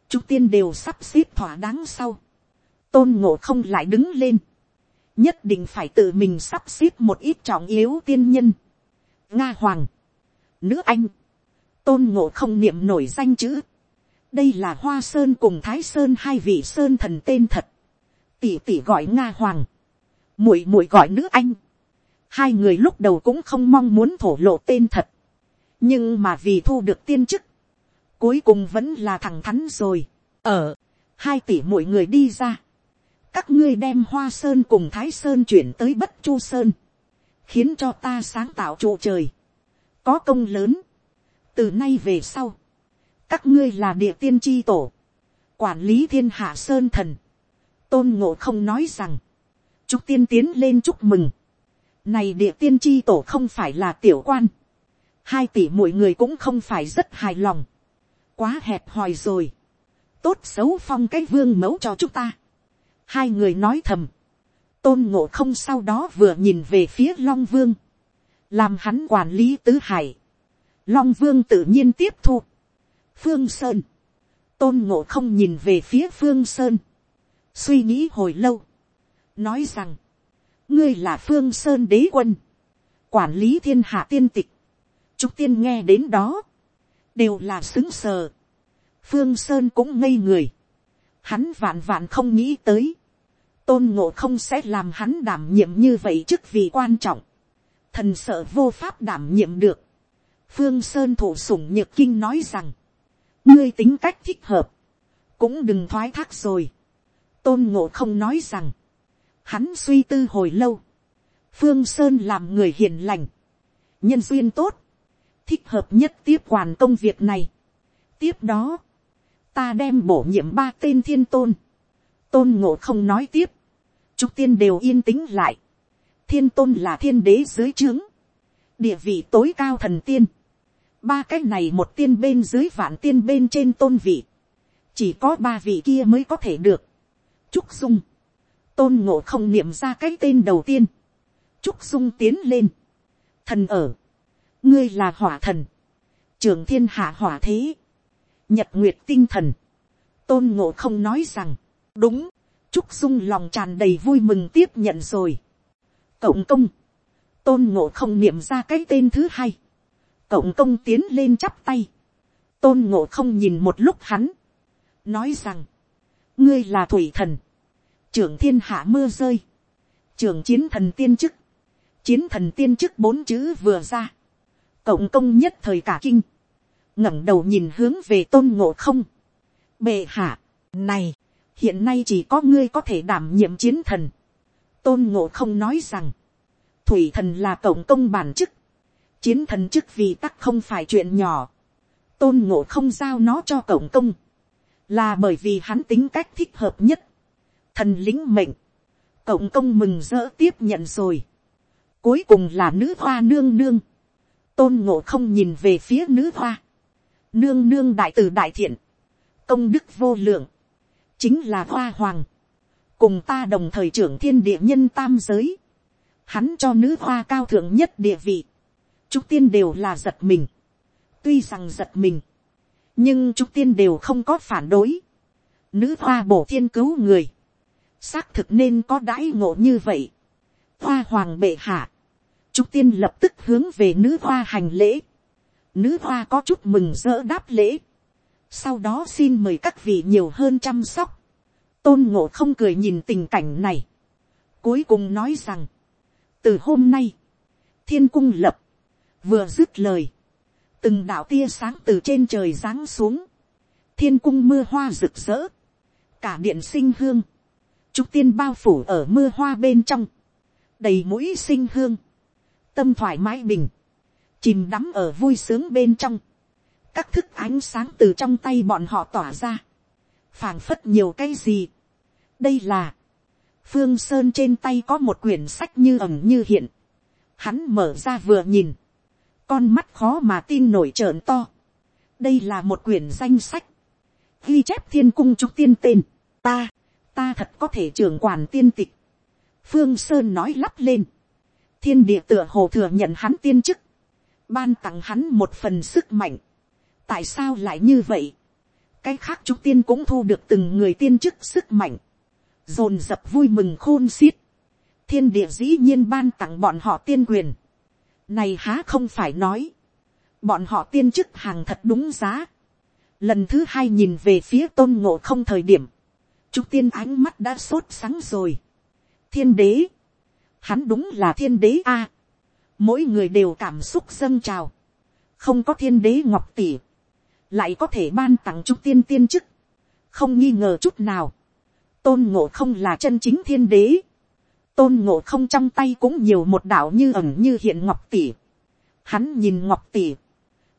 chúc tiên đều sắp xếp thỏa đáng sau. tôn ngộ không lại đứng lên. nhất định phải tự mình sắp xếp một ít trọng yếu tiên nhân nga hoàng, nữ anh, tôn ngộ không niệm nổi danh chữ. đây là hoa sơn cùng thái sơn hai vị sơn thần tên thật. tỷ tỷ gọi nga hoàng. muội muội gọi nữ anh. hai người lúc đầu cũng không mong muốn thổ lộ tên thật. nhưng mà vì thu được tiên chức, cuối cùng vẫn là thẳng thắn rồi. ở, hai tỷ mỗi người đi ra. các ngươi đem hoa sơn cùng thái sơn chuyển tới bất chu sơn khiến cho ta sáng tạo trụ trời. có công lớn. Từ nay về sau, các ngươi là địa tiên tri tổ, quản lý thiên hạ sơn thần, tôn ngộ không nói rằng, chúc tiên tiến lên chúc mừng, này địa tiên tri tổ không phải là tiểu quan, hai tỷ mỗi người cũng không phải rất hài lòng, quá hẹp hòi rồi, tốt xấu phong cái vương mẫu cho chúng ta, hai người nói thầm, tôn ngộ không sau đó vừa nhìn về phía long vương, làm hắn quản lý tứ hải, Long vương tự nhiên tiếp thu. Phương Sơn. Tôn ngộ không nhìn về phía Phương Sơn. Suy nghĩ hồi lâu. Nói rằng. Ngươi là Phương Sơn đế quân. Quản lý thiên hạ tiên tịch. Trúc tiên nghe đến đó. Đều là xứng sờ. Phương Sơn cũng ngây người. Hắn vạn vạn không nghĩ tới. Tôn ngộ không sẽ làm hắn đảm nhiệm như vậy chức vì quan trọng. Thần sợ vô pháp đảm nhiệm được phương sơn thủ sủng nhược kinh nói rằng, ngươi tính cách thích hợp, cũng đừng thoái thác rồi. tôn ngộ không nói rằng, hắn suy tư hồi lâu, phương sơn làm người hiền lành, nhân duyên tốt, thích hợp nhất tiếp quản công việc này. tiếp đó, ta đem bổ nhiệm ba tên thiên tôn, tôn ngộ không nói tiếp, trúc tiên đều yên tĩnh lại, thiên tôn là thiên đế dưới trướng, địa vị tối cao thần tiên, ba cái này một tiên bên dưới vạn tiên bên trên tôn vị, chỉ có ba vị kia mới có thể được. Trúc Dung, tôn ngộ không niệm ra cái tên đầu tiên, Trúc Dung tiến lên, thần ở, ngươi là hỏa thần, trường thiên hạ hỏa thế, nhật nguyệt tinh thần, tôn ngộ không nói rằng, đúng, Trúc Dung lòng tràn đầy vui mừng tiếp nhận rồi. Cộng công, tôn ngộ không niệm ra cái tên thứ hai, cộng công tiến lên chắp tay, tôn ngộ không nhìn một lúc hắn, nói rằng, ngươi là thủy thần, trưởng thiên hạ mưa rơi, trưởng chiến thần tiên chức, chiến thần tiên chức bốn chữ vừa ra, cộng công nhất thời cả kinh, ngẩng đầu nhìn hướng về tôn ngộ không, bệ hạ, này, hiện nay chỉ có ngươi có thể đảm nhiệm chiến thần, tôn ngộ không nói rằng, thủy thần là cộng công bản chức, chiến thần chức vì tắc không phải chuyện nhỏ, tôn ngộ không giao nó cho cộng công, là bởi vì hắn tính cách thích hợp nhất, thần lính mệnh, cộng công mừng rỡ tiếp nhận rồi, cuối cùng là nữ hoa nương nương, tôn ngộ không nhìn về phía nữ hoa, nương nương đại từ đại thiện, công đức vô lượng, chính là hoa hoàng, cùng ta đồng thời trưởng thiên địa nhân tam giới, hắn cho nữ hoa cao thượng nhất địa vị, chúc tiên đều là giật mình, tuy rằng giật mình, nhưng chúc tiên đều không có phản đối, nữ hoa bổ thiên cứu người, xác thực nên có đãi ngộ như vậy, hoa hoàng bệ hạ, chúc tiên lập tức hướng về nữ hoa hành lễ, nữ hoa có chút mừng rỡ đáp lễ, sau đó xin mời các vị nhiều hơn chăm sóc, tôn ngộ không cười nhìn tình cảnh này, cuối cùng nói rằng, từ hôm nay, thiên cung lập, vừa dứt lời, từng đạo tia sáng từ trên trời giáng xuống, thiên cung mưa hoa rực rỡ, cả điện sinh hương, trúc tiên bao phủ ở mưa hoa bên trong, đầy mũi sinh hương, tâm thoải mái bình, chìm đắm ở vui sướng bên trong, các thức ánh sáng từ trong tay bọn họ tỏa ra, phảng phất nhiều cái gì. đây là, phương sơn trên tay có một quyển sách như ẩm như hiện, hắn mở ra vừa nhìn, con mắt khó mà tin nổi trợn to. đây là một quyển danh sách, ghi chép thiên cung trúc tiên tên, ta, ta thật có thể trưởng quản tiên tịch. phương sơn nói lắp lên, thiên địa tựa hồ thừa nhận hắn tiên chức, ban tặng hắn một phần sức mạnh tại sao lại như vậy, cái khác trúc tiên cũng thu được từng người tiên chức sức mạnh, dồn dập vui mừng khôn xiết, thiên địa dĩ nhiên ban tặng bọn họ tiên quyền, này há không phải nói. Bọn họ tiên chức hàng thật đúng giá. Lần thứ hai nhìn về phía tôn ngộ không thời điểm. Trúc tiên ánh mắt đã sốt sáng rồi. Thiên đế. Hắn đúng là thiên đế a. Mỗi người đều cảm xúc dâng trào. Không có thiên đế ngọc tỷ. Lại có thể ban tặng trung tiên tiên chức. Không nghi ngờ chút nào. Tôn ngộ không là chân chính thiên đế tôn ngộ không trong tay cũng nhiều một đạo như ẩn như hiện ngọc tỷ. Hắn nhìn ngọc tỷ,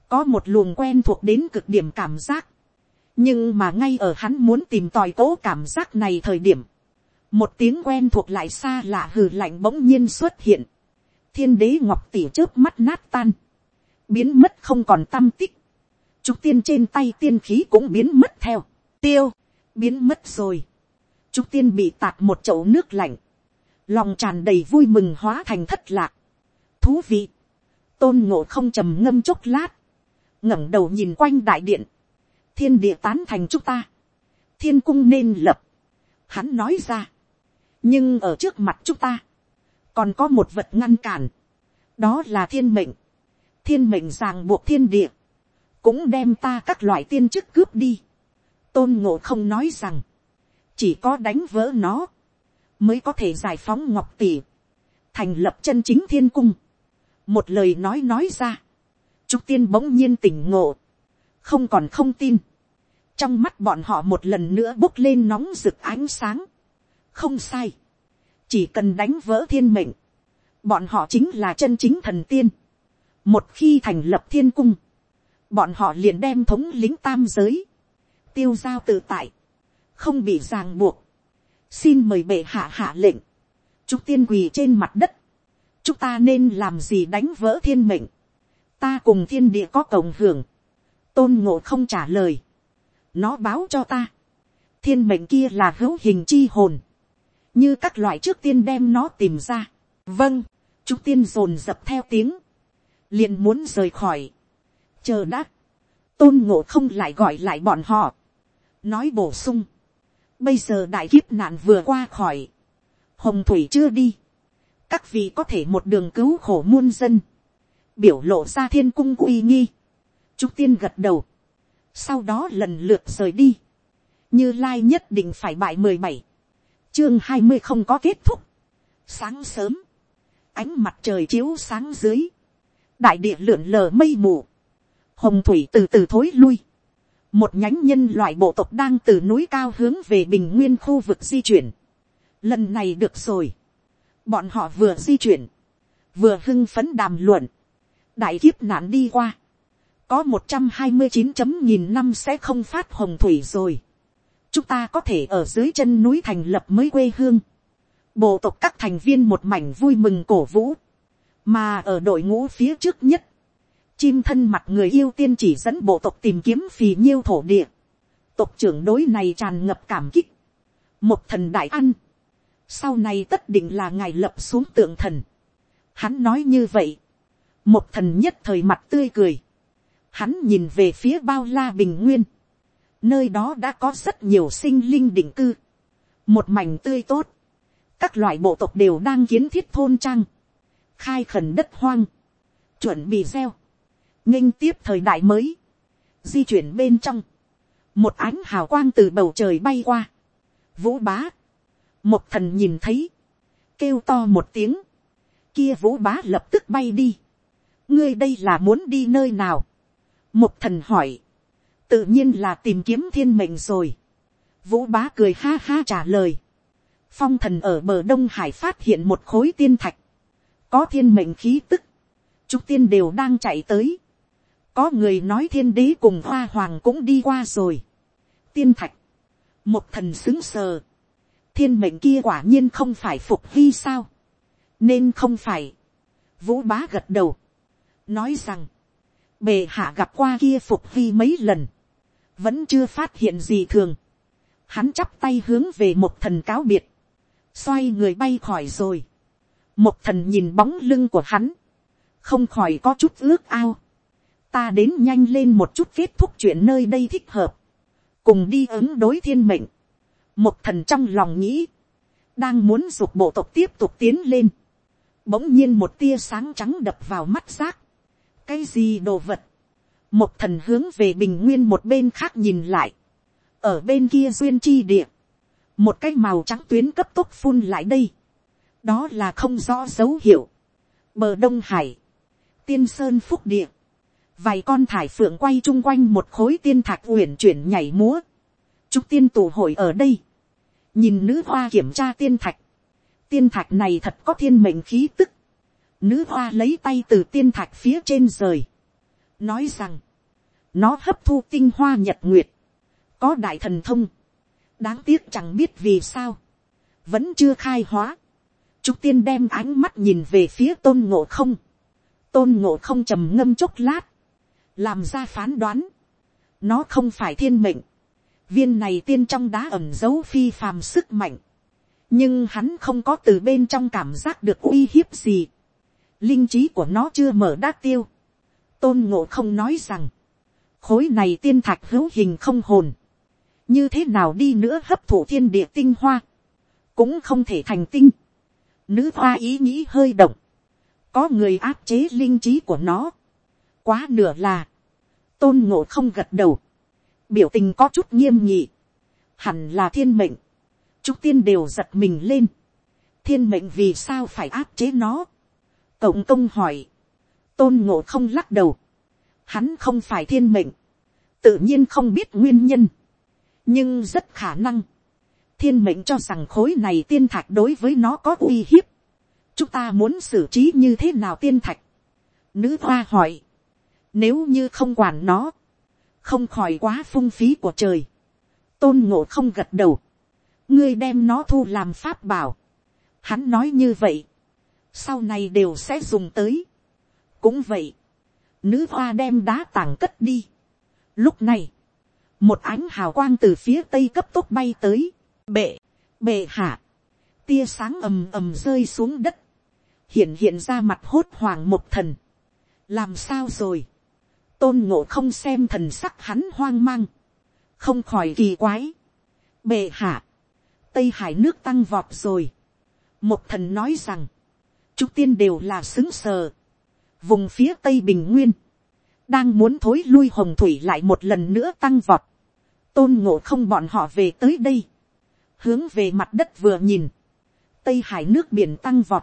có một luồng quen thuộc đến cực điểm cảm giác. nhưng mà ngay ở hắn muốn tìm tòi cố cảm giác này thời điểm, một tiếng quen thuộc lại xa lạ hừ lạnh bỗng nhiên xuất hiện. thiên đế ngọc tỷ trước mắt nát tan, biến mất không còn tâm tích trúc tiên trên tay tiên khí cũng biến mất theo, tiêu, biến mất rồi. trúc tiên bị tạt một chậu nước lạnh. Lòng tràn đầy vui mừng hóa thành thất lạc. thú vị, tôn ngộ không trầm ngâm chốc lát, ngẩng đầu nhìn quanh đại điện, thiên địa tán thành chúng ta, thiên cung nên lập, hắn nói ra, nhưng ở trước mặt chúng ta, còn có một vật ngăn cản, đó là thiên mệnh, thiên mệnh ràng buộc thiên địa, cũng đem ta các loại tiên chức cướp đi. tôn ngộ không nói rằng, chỉ có đánh vỡ nó, mới có thể giải phóng ngọc tỷ, thành lập chân chính thiên cung. một lời nói nói ra, trúc tiên bỗng nhiên tỉnh ngộ, không còn không tin, trong mắt bọn họ một lần nữa bốc lên nóng rực ánh sáng, không sai, chỉ cần đánh vỡ thiên mệnh, bọn họ chính là chân chính thần tiên, một khi thành lập thiên cung, bọn họ liền đem thống lính tam giới, tiêu giao tự tại, không bị ràng buộc, xin mời bệ hạ hạ lệnh, chúc tiên quỳ trên mặt đất, chúng ta nên làm gì đánh vỡ thiên mệnh, ta cùng thiên địa có cộng hưởng, tôn ngộ không trả lời, nó báo cho ta, thiên mệnh kia là hữu hình chi hồn, như các loại trước tiên đem nó tìm ra, vâng, chúng tiên dồn dập theo tiếng, liền muốn rời khỏi, chờ đã, tôn ngộ không lại gọi lại bọn họ, nói bổ sung, bây giờ đại kiếp nạn vừa qua khỏi, hồng thủy chưa đi, các vị có thể một đường cứu khổ muôn dân, biểu lộ ra thiên cung uy nghi, trúc tiên gật đầu, sau đó lần lượt rời đi, như lai nhất định phải bại mười bảy, chương hai mươi không có kết thúc, sáng sớm, ánh mặt trời chiếu sáng dưới, đại địa lượn lờ mây mù, hồng thủy từ từ thối lui, một nhánh nhân loại bộ tộc đang từ núi cao hướng về bình nguyên khu vực di chuyển. Lần này được rồi. Bọn họ vừa di chuyển, vừa hưng phấn đàm luận. Đại kiếp nạn đi qua. Có một trăm hai mươi chín chấm nghìn năm sẽ không phát hồng thủy rồi. Chúng ta có thể ở dưới chân núi thành lập mới quê hương. Bộ tộc các thành viên một mảnh vui mừng cổ vũ. Mà ở đội ngũ phía trước nhất chim thân mặt người yêu tiên chỉ dẫn bộ tộc tìm kiếm phì nhiêu thổ địa. Tộc trưởng đối này tràn ngập cảm kích. Một thần đại ăn. Sau này tất định là ngài lập xuống tượng thần. Hắn nói như vậy. Một thần nhất thời mặt tươi cười. Hắn nhìn về phía bao la bình nguyên. Nơi đó đã có rất nhiều sinh linh định cư. Một mảnh tươi tốt. Các loại bộ tộc đều đang kiến thiết thôn trang. Khai khẩn đất hoang. Chuẩn bị gieo nghênh tiếp thời đại mới, di chuyển bên trong, một ánh hào quang từ bầu trời bay qua, vũ bá, một thần nhìn thấy, kêu to một tiếng, kia vũ bá lập tức bay đi, ngươi đây là muốn đi nơi nào, một thần hỏi, tự nhiên là tìm kiếm thiên mệnh rồi, vũ bá cười ha ha trả lời, phong thần ở bờ đông hải phát hiện một khối tiên thạch, có thiên mệnh khí tức, chúng tiên đều đang chạy tới, có người nói thiên đế cùng hoa hoàng cũng đi qua rồi. tiên thạch, một thần xứng sờ, thiên mệnh kia quả nhiên không phải phục hy sao, nên không phải, vũ bá gật đầu, nói rằng, bề hạ gặp qua kia phục hy mấy lần, vẫn chưa phát hiện gì thường, hắn chắp tay hướng về một thần cáo biệt, xoay người bay khỏi rồi, một thần nhìn bóng lưng của hắn, không khỏi có chút ước ao, ta đến nhanh lên một chút kết thúc chuyện nơi đây thích hợp, cùng đi ứng đối thiên mệnh, một thần trong lòng nghĩ, đang muốn dục bộ tộc tiếp tục tiến lên, bỗng nhiên một tia sáng trắng đập vào mắt giác, cái gì đồ vật, một thần hướng về bình nguyên một bên khác nhìn lại, ở bên kia duyên chi địa, một cái màu trắng tuyến cấp tốc phun lại đây, đó là không rõ dấu hiệu, bờ đông hải, tiên sơn phúc địa, vài con thải phượng quay chung quanh một khối tiên thạch uyển chuyển nhảy múa, chúc tiên tù hội ở đây, nhìn nữ hoa kiểm tra tiên thạch, tiên thạch này thật có thiên mệnh khí tức, nữ hoa lấy tay từ tiên thạch phía trên rời, nói rằng, nó hấp thu tinh hoa nhật nguyệt, có đại thần thông, đáng tiếc chẳng biết vì sao, vẫn chưa khai hóa, Trúc tiên đem ánh mắt nhìn về phía tôn ngộ không, tôn ngộ không trầm ngâm chốc lát, làm ra phán đoán, nó không phải thiên mệnh, viên này tiên trong đá ẩm dấu phi phàm sức mạnh, nhưng hắn không có từ bên trong cảm giác được uy hiếp gì, linh trí của nó chưa mở đát tiêu, tôn ngộ không nói rằng, khối này tiên thạch hữu hình không hồn, như thế nào đi nữa hấp thụ thiên địa tinh hoa, cũng không thể thành tinh, nữ hoa ý nghĩ hơi động, có người áp chế linh trí của nó, quá nửa là, tôn ngộ không gật đầu, biểu tình có chút nghiêm nhị, hẳn là thiên mệnh, chúc tiên đều giật mình lên, thiên mệnh vì sao phải áp chế nó, cộng công hỏi, tôn ngộ không lắc đầu, hắn không phải thiên mệnh, tự nhiên không biết nguyên nhân, nhưng rất khả năng, thiên mệnh cho rằng khối này tiên thạch đối với nó có uy hiếp, chúng ta muốn xử trí như thế nào tiên thạch, nữ hoa hỏi, nếu như không quản nó. Không khỏi quá phung phí của trời. Tôn ngộ không gật đầu. Ngươi đem nó thu làm pháp bảo. Hắn nói như vậy. sau này đều sẽ dùng tới. cũng vậy, nữ hoa đem đá tảng cất đi. lúc này, một ánh hào quang từ phía tây cấp tốc bay tới, bệ, bệ hạ, tia sáng ầm ầm rơi xuống đất, hiện hiện ra mặt hốt hoảng một thần, làm sao rồi, tôn ngộ không xem thần sắc hắn hoang mang, không khỏi kỳ quái, bệ hạ, tây hải nước tăng vọt rồi, một thần nói rằng, chúng tiên đều là xứng sờ, vùng phía tây bình nguyên, đang muốn thối lui hồng thủy lại một lần nữa tăng vọt, tôn ngộ không bọn họ về tới đây, hướng về mặt đất vừa nhìn, tây hải nước biển tăng vọt,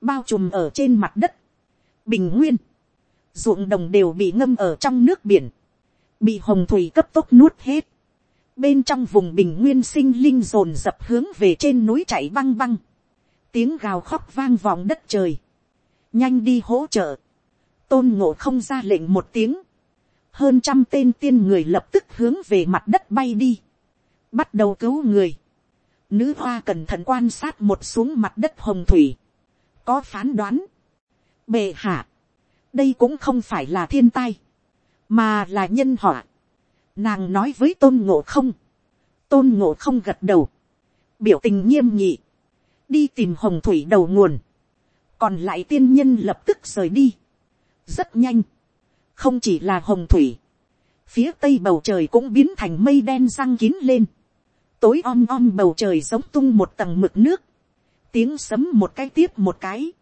bao trùm ở trên mặt đất, bình nguyên, ruộng đồng đều bị ngâm ở trong nước biển, bị hồng thủy cấp tốc nuốt hết, bên trong vùng bình nguyên sinh linh rồn dập hướng về trên núi chạy băng băng, tiếng gào khóc vang vòng đất trời, nhanh đi hỗ trợ, tôn ngộ không ra lệnh một tiếng, hơn trăm tên tiên người lập tức hướng về mặt đất bay đi, bắt đầu cứu người, nữ hoa cẩn thận quan sát một xuống mặt đất hồng thủy, có phán đoán, bệ hạ, đây cũng không phải là thiên tai, mà là nhân họa. Nàng nói với tôn ngộ không, tôn ngộ không gật đầu, biểu tình nghiêm nhị, đi tìm hồng thủy đầu nguồn, còn lại tiên nhân lập tức rời đi, rất nhanh, không chỉ là hồng thủy, phía tây bầu trời cũng biến thành mây đen răng kín lên, tối om om bầu trời giống tung một tầng mực nước, tiếng sấm một cái tiếp một cái,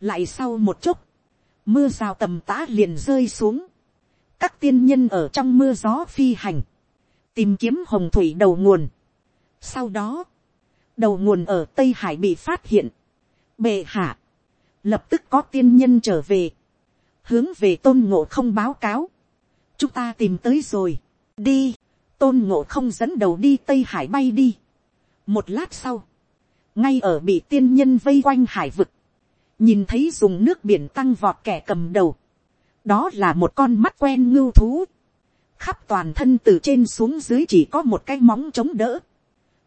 lại sau một chút, mưa rào tầm tã liền rơi xuống, các tiên nhân ở trong mưa gió phi hành, tìm kiếm hồng thủy đầu nguồn. Sau đó, đầu nguồn ở tây hải bị phát hiện, bệ hạ, lập tức có tiên nhân trở về, hướng về tôn ngộ không báo cáo, chúng ta tìm tới rồi, đi, tôn ngộ không dẫn đầu đi tây hải bay đi. một lát sau, ngay ở bị tiên nhân vây quanh hải vực, nhìn thấy dùng nước biển tăng vọt kẻ cầm đầu, đó là một con mắt quen ngưu thú, khắp toàn thân từ trên xuống dưới chỉ có một cái móng chống đỡ,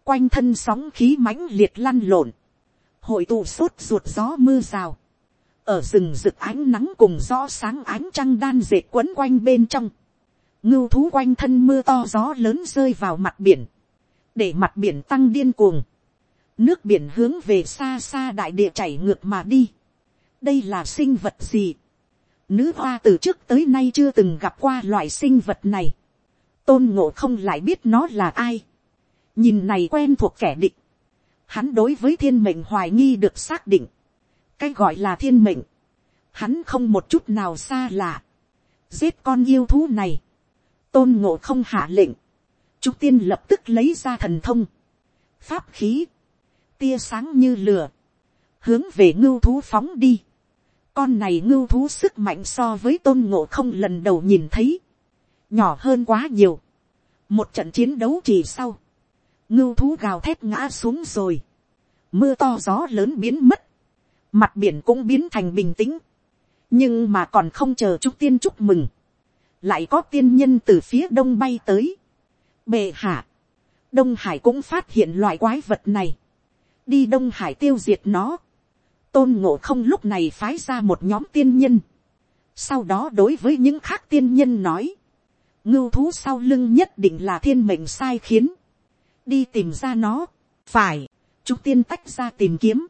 quanh thân sóng khí mãnh liệt lăn lộn, hội tụ sốt ruột gió mưa rào, ở rừng rực ánh nắng cùng gió sáng ánh trăng đan dệt quấn quanh bên trong, ngưu thú quanh thân mưa to gió lớn rơi vào mặt biển, để mặt biển tăng điên cuồng, nước biển hướng về xa xa đại địa chảy ngược mà đi, đây là sinh vật gì, nữ hoa từ trước tới nay chưa từng gặp qua loại sinh vật này, tôn ngộ không lại biết nó là ai, nhìn này quen thuộc kẻ địch, hắn đối với thiên mệnh hoài nghi được xác định, cái gọi là thiên mệnh, hắn không một chút nào xa lạ, giết con yêu thú này, tôn ngộ không hạ lệnh, trúc tiên lập tức lấy ra thần thông, pháp khí, tia sáng như lửa, hướng về ngưu thú phóng đi, con này ngưu thú sức mạnh so với tôn ngộ không lần đầu nhìn thấy, nhỏ hơn quá nhiều, một trận chiến đấu chỉ sau, ngưu thú gào thét ngã xuống rồi, mưa to gió lớn biến mất, mặt biển cũng biến thành bình tĩnh, nhưng mà còn không chờ chúc tiên chúc mừng, lại có tiên nhân từ phía đông bay tới, bệ hạ, đông hải cũng phát hiện loại quái vật này, đi đông hải tiêu diệt nó, tôn ngộ không lúc này phái ra một nhóm tiên nhân. sau đó đối với những khác tiên nhân nói, ngưu thú sau lưng nhất định là thiên mệnh sai khiến, đi tìm ra nó, phải, chúng tiên tách ra tìm kiếm,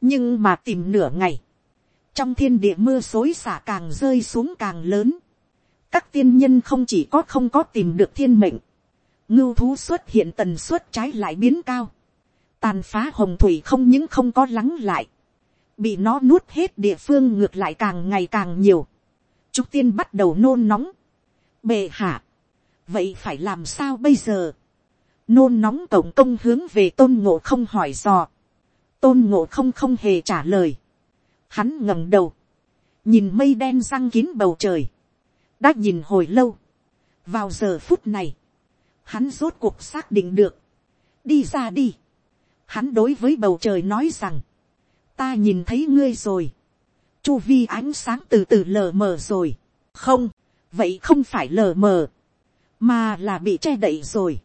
nhưng mà tìm nửa ngày, trong thiên địa mưa xối xả càng rơi xuống càng lớn, các tiên nhân không chỉ có không có tìm được thiên mệnh, ngưu thú xuất hiện tần suất trái lại biến cao, tàn phá hồng thủy không những không có lắng lại, bị nó nuốt hết địa phương ngược lại càng ngày càng nhiều. Trúc tiên bắt đầu nôn nóng. Bệ hạ, vậy phải làm sao bây giờ? Nôn nóng tổng công hướng về tôn ngộ không hỏi dò. Tôn ngộ không không hề trả lời. Hắn ngẩng đầu, nhìn mây đen răng kín bầu trời. đã nhìn hồi lâu. vào giờ phút này, hắn rốt cuộc xác định được. đi ra đi. hắn đối với bầu trời nói rằng, ta nhìn thấy ngươi rồi, chu vi ánh sáng từ từ lờ mờ rồi, không, vậy không phải lờ mờ, mà là bị che đậy rồi.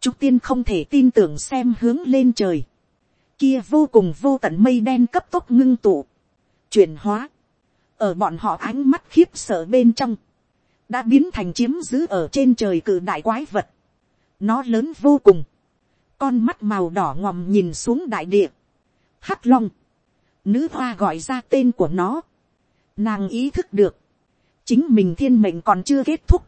Trúc tiên không thể tin tưởng xem hướng lên trời, kia vô cùng vô tận mây đen cấp tốc ngưng tụ, chuyển hóa, ở bọn họ ánh mắt khiếp sợ bên trong, đã biến thành chiếm giữ ở trên trời cử đại quái vật, nó lớn vô cùng, con mắt màu đỏ ngòm nhìn xuống đại địa, hắc long, nữ hoa gọi ra tên của nó, nàng ý thức được, chính mình thiên mệnh còn chưa kết thúc,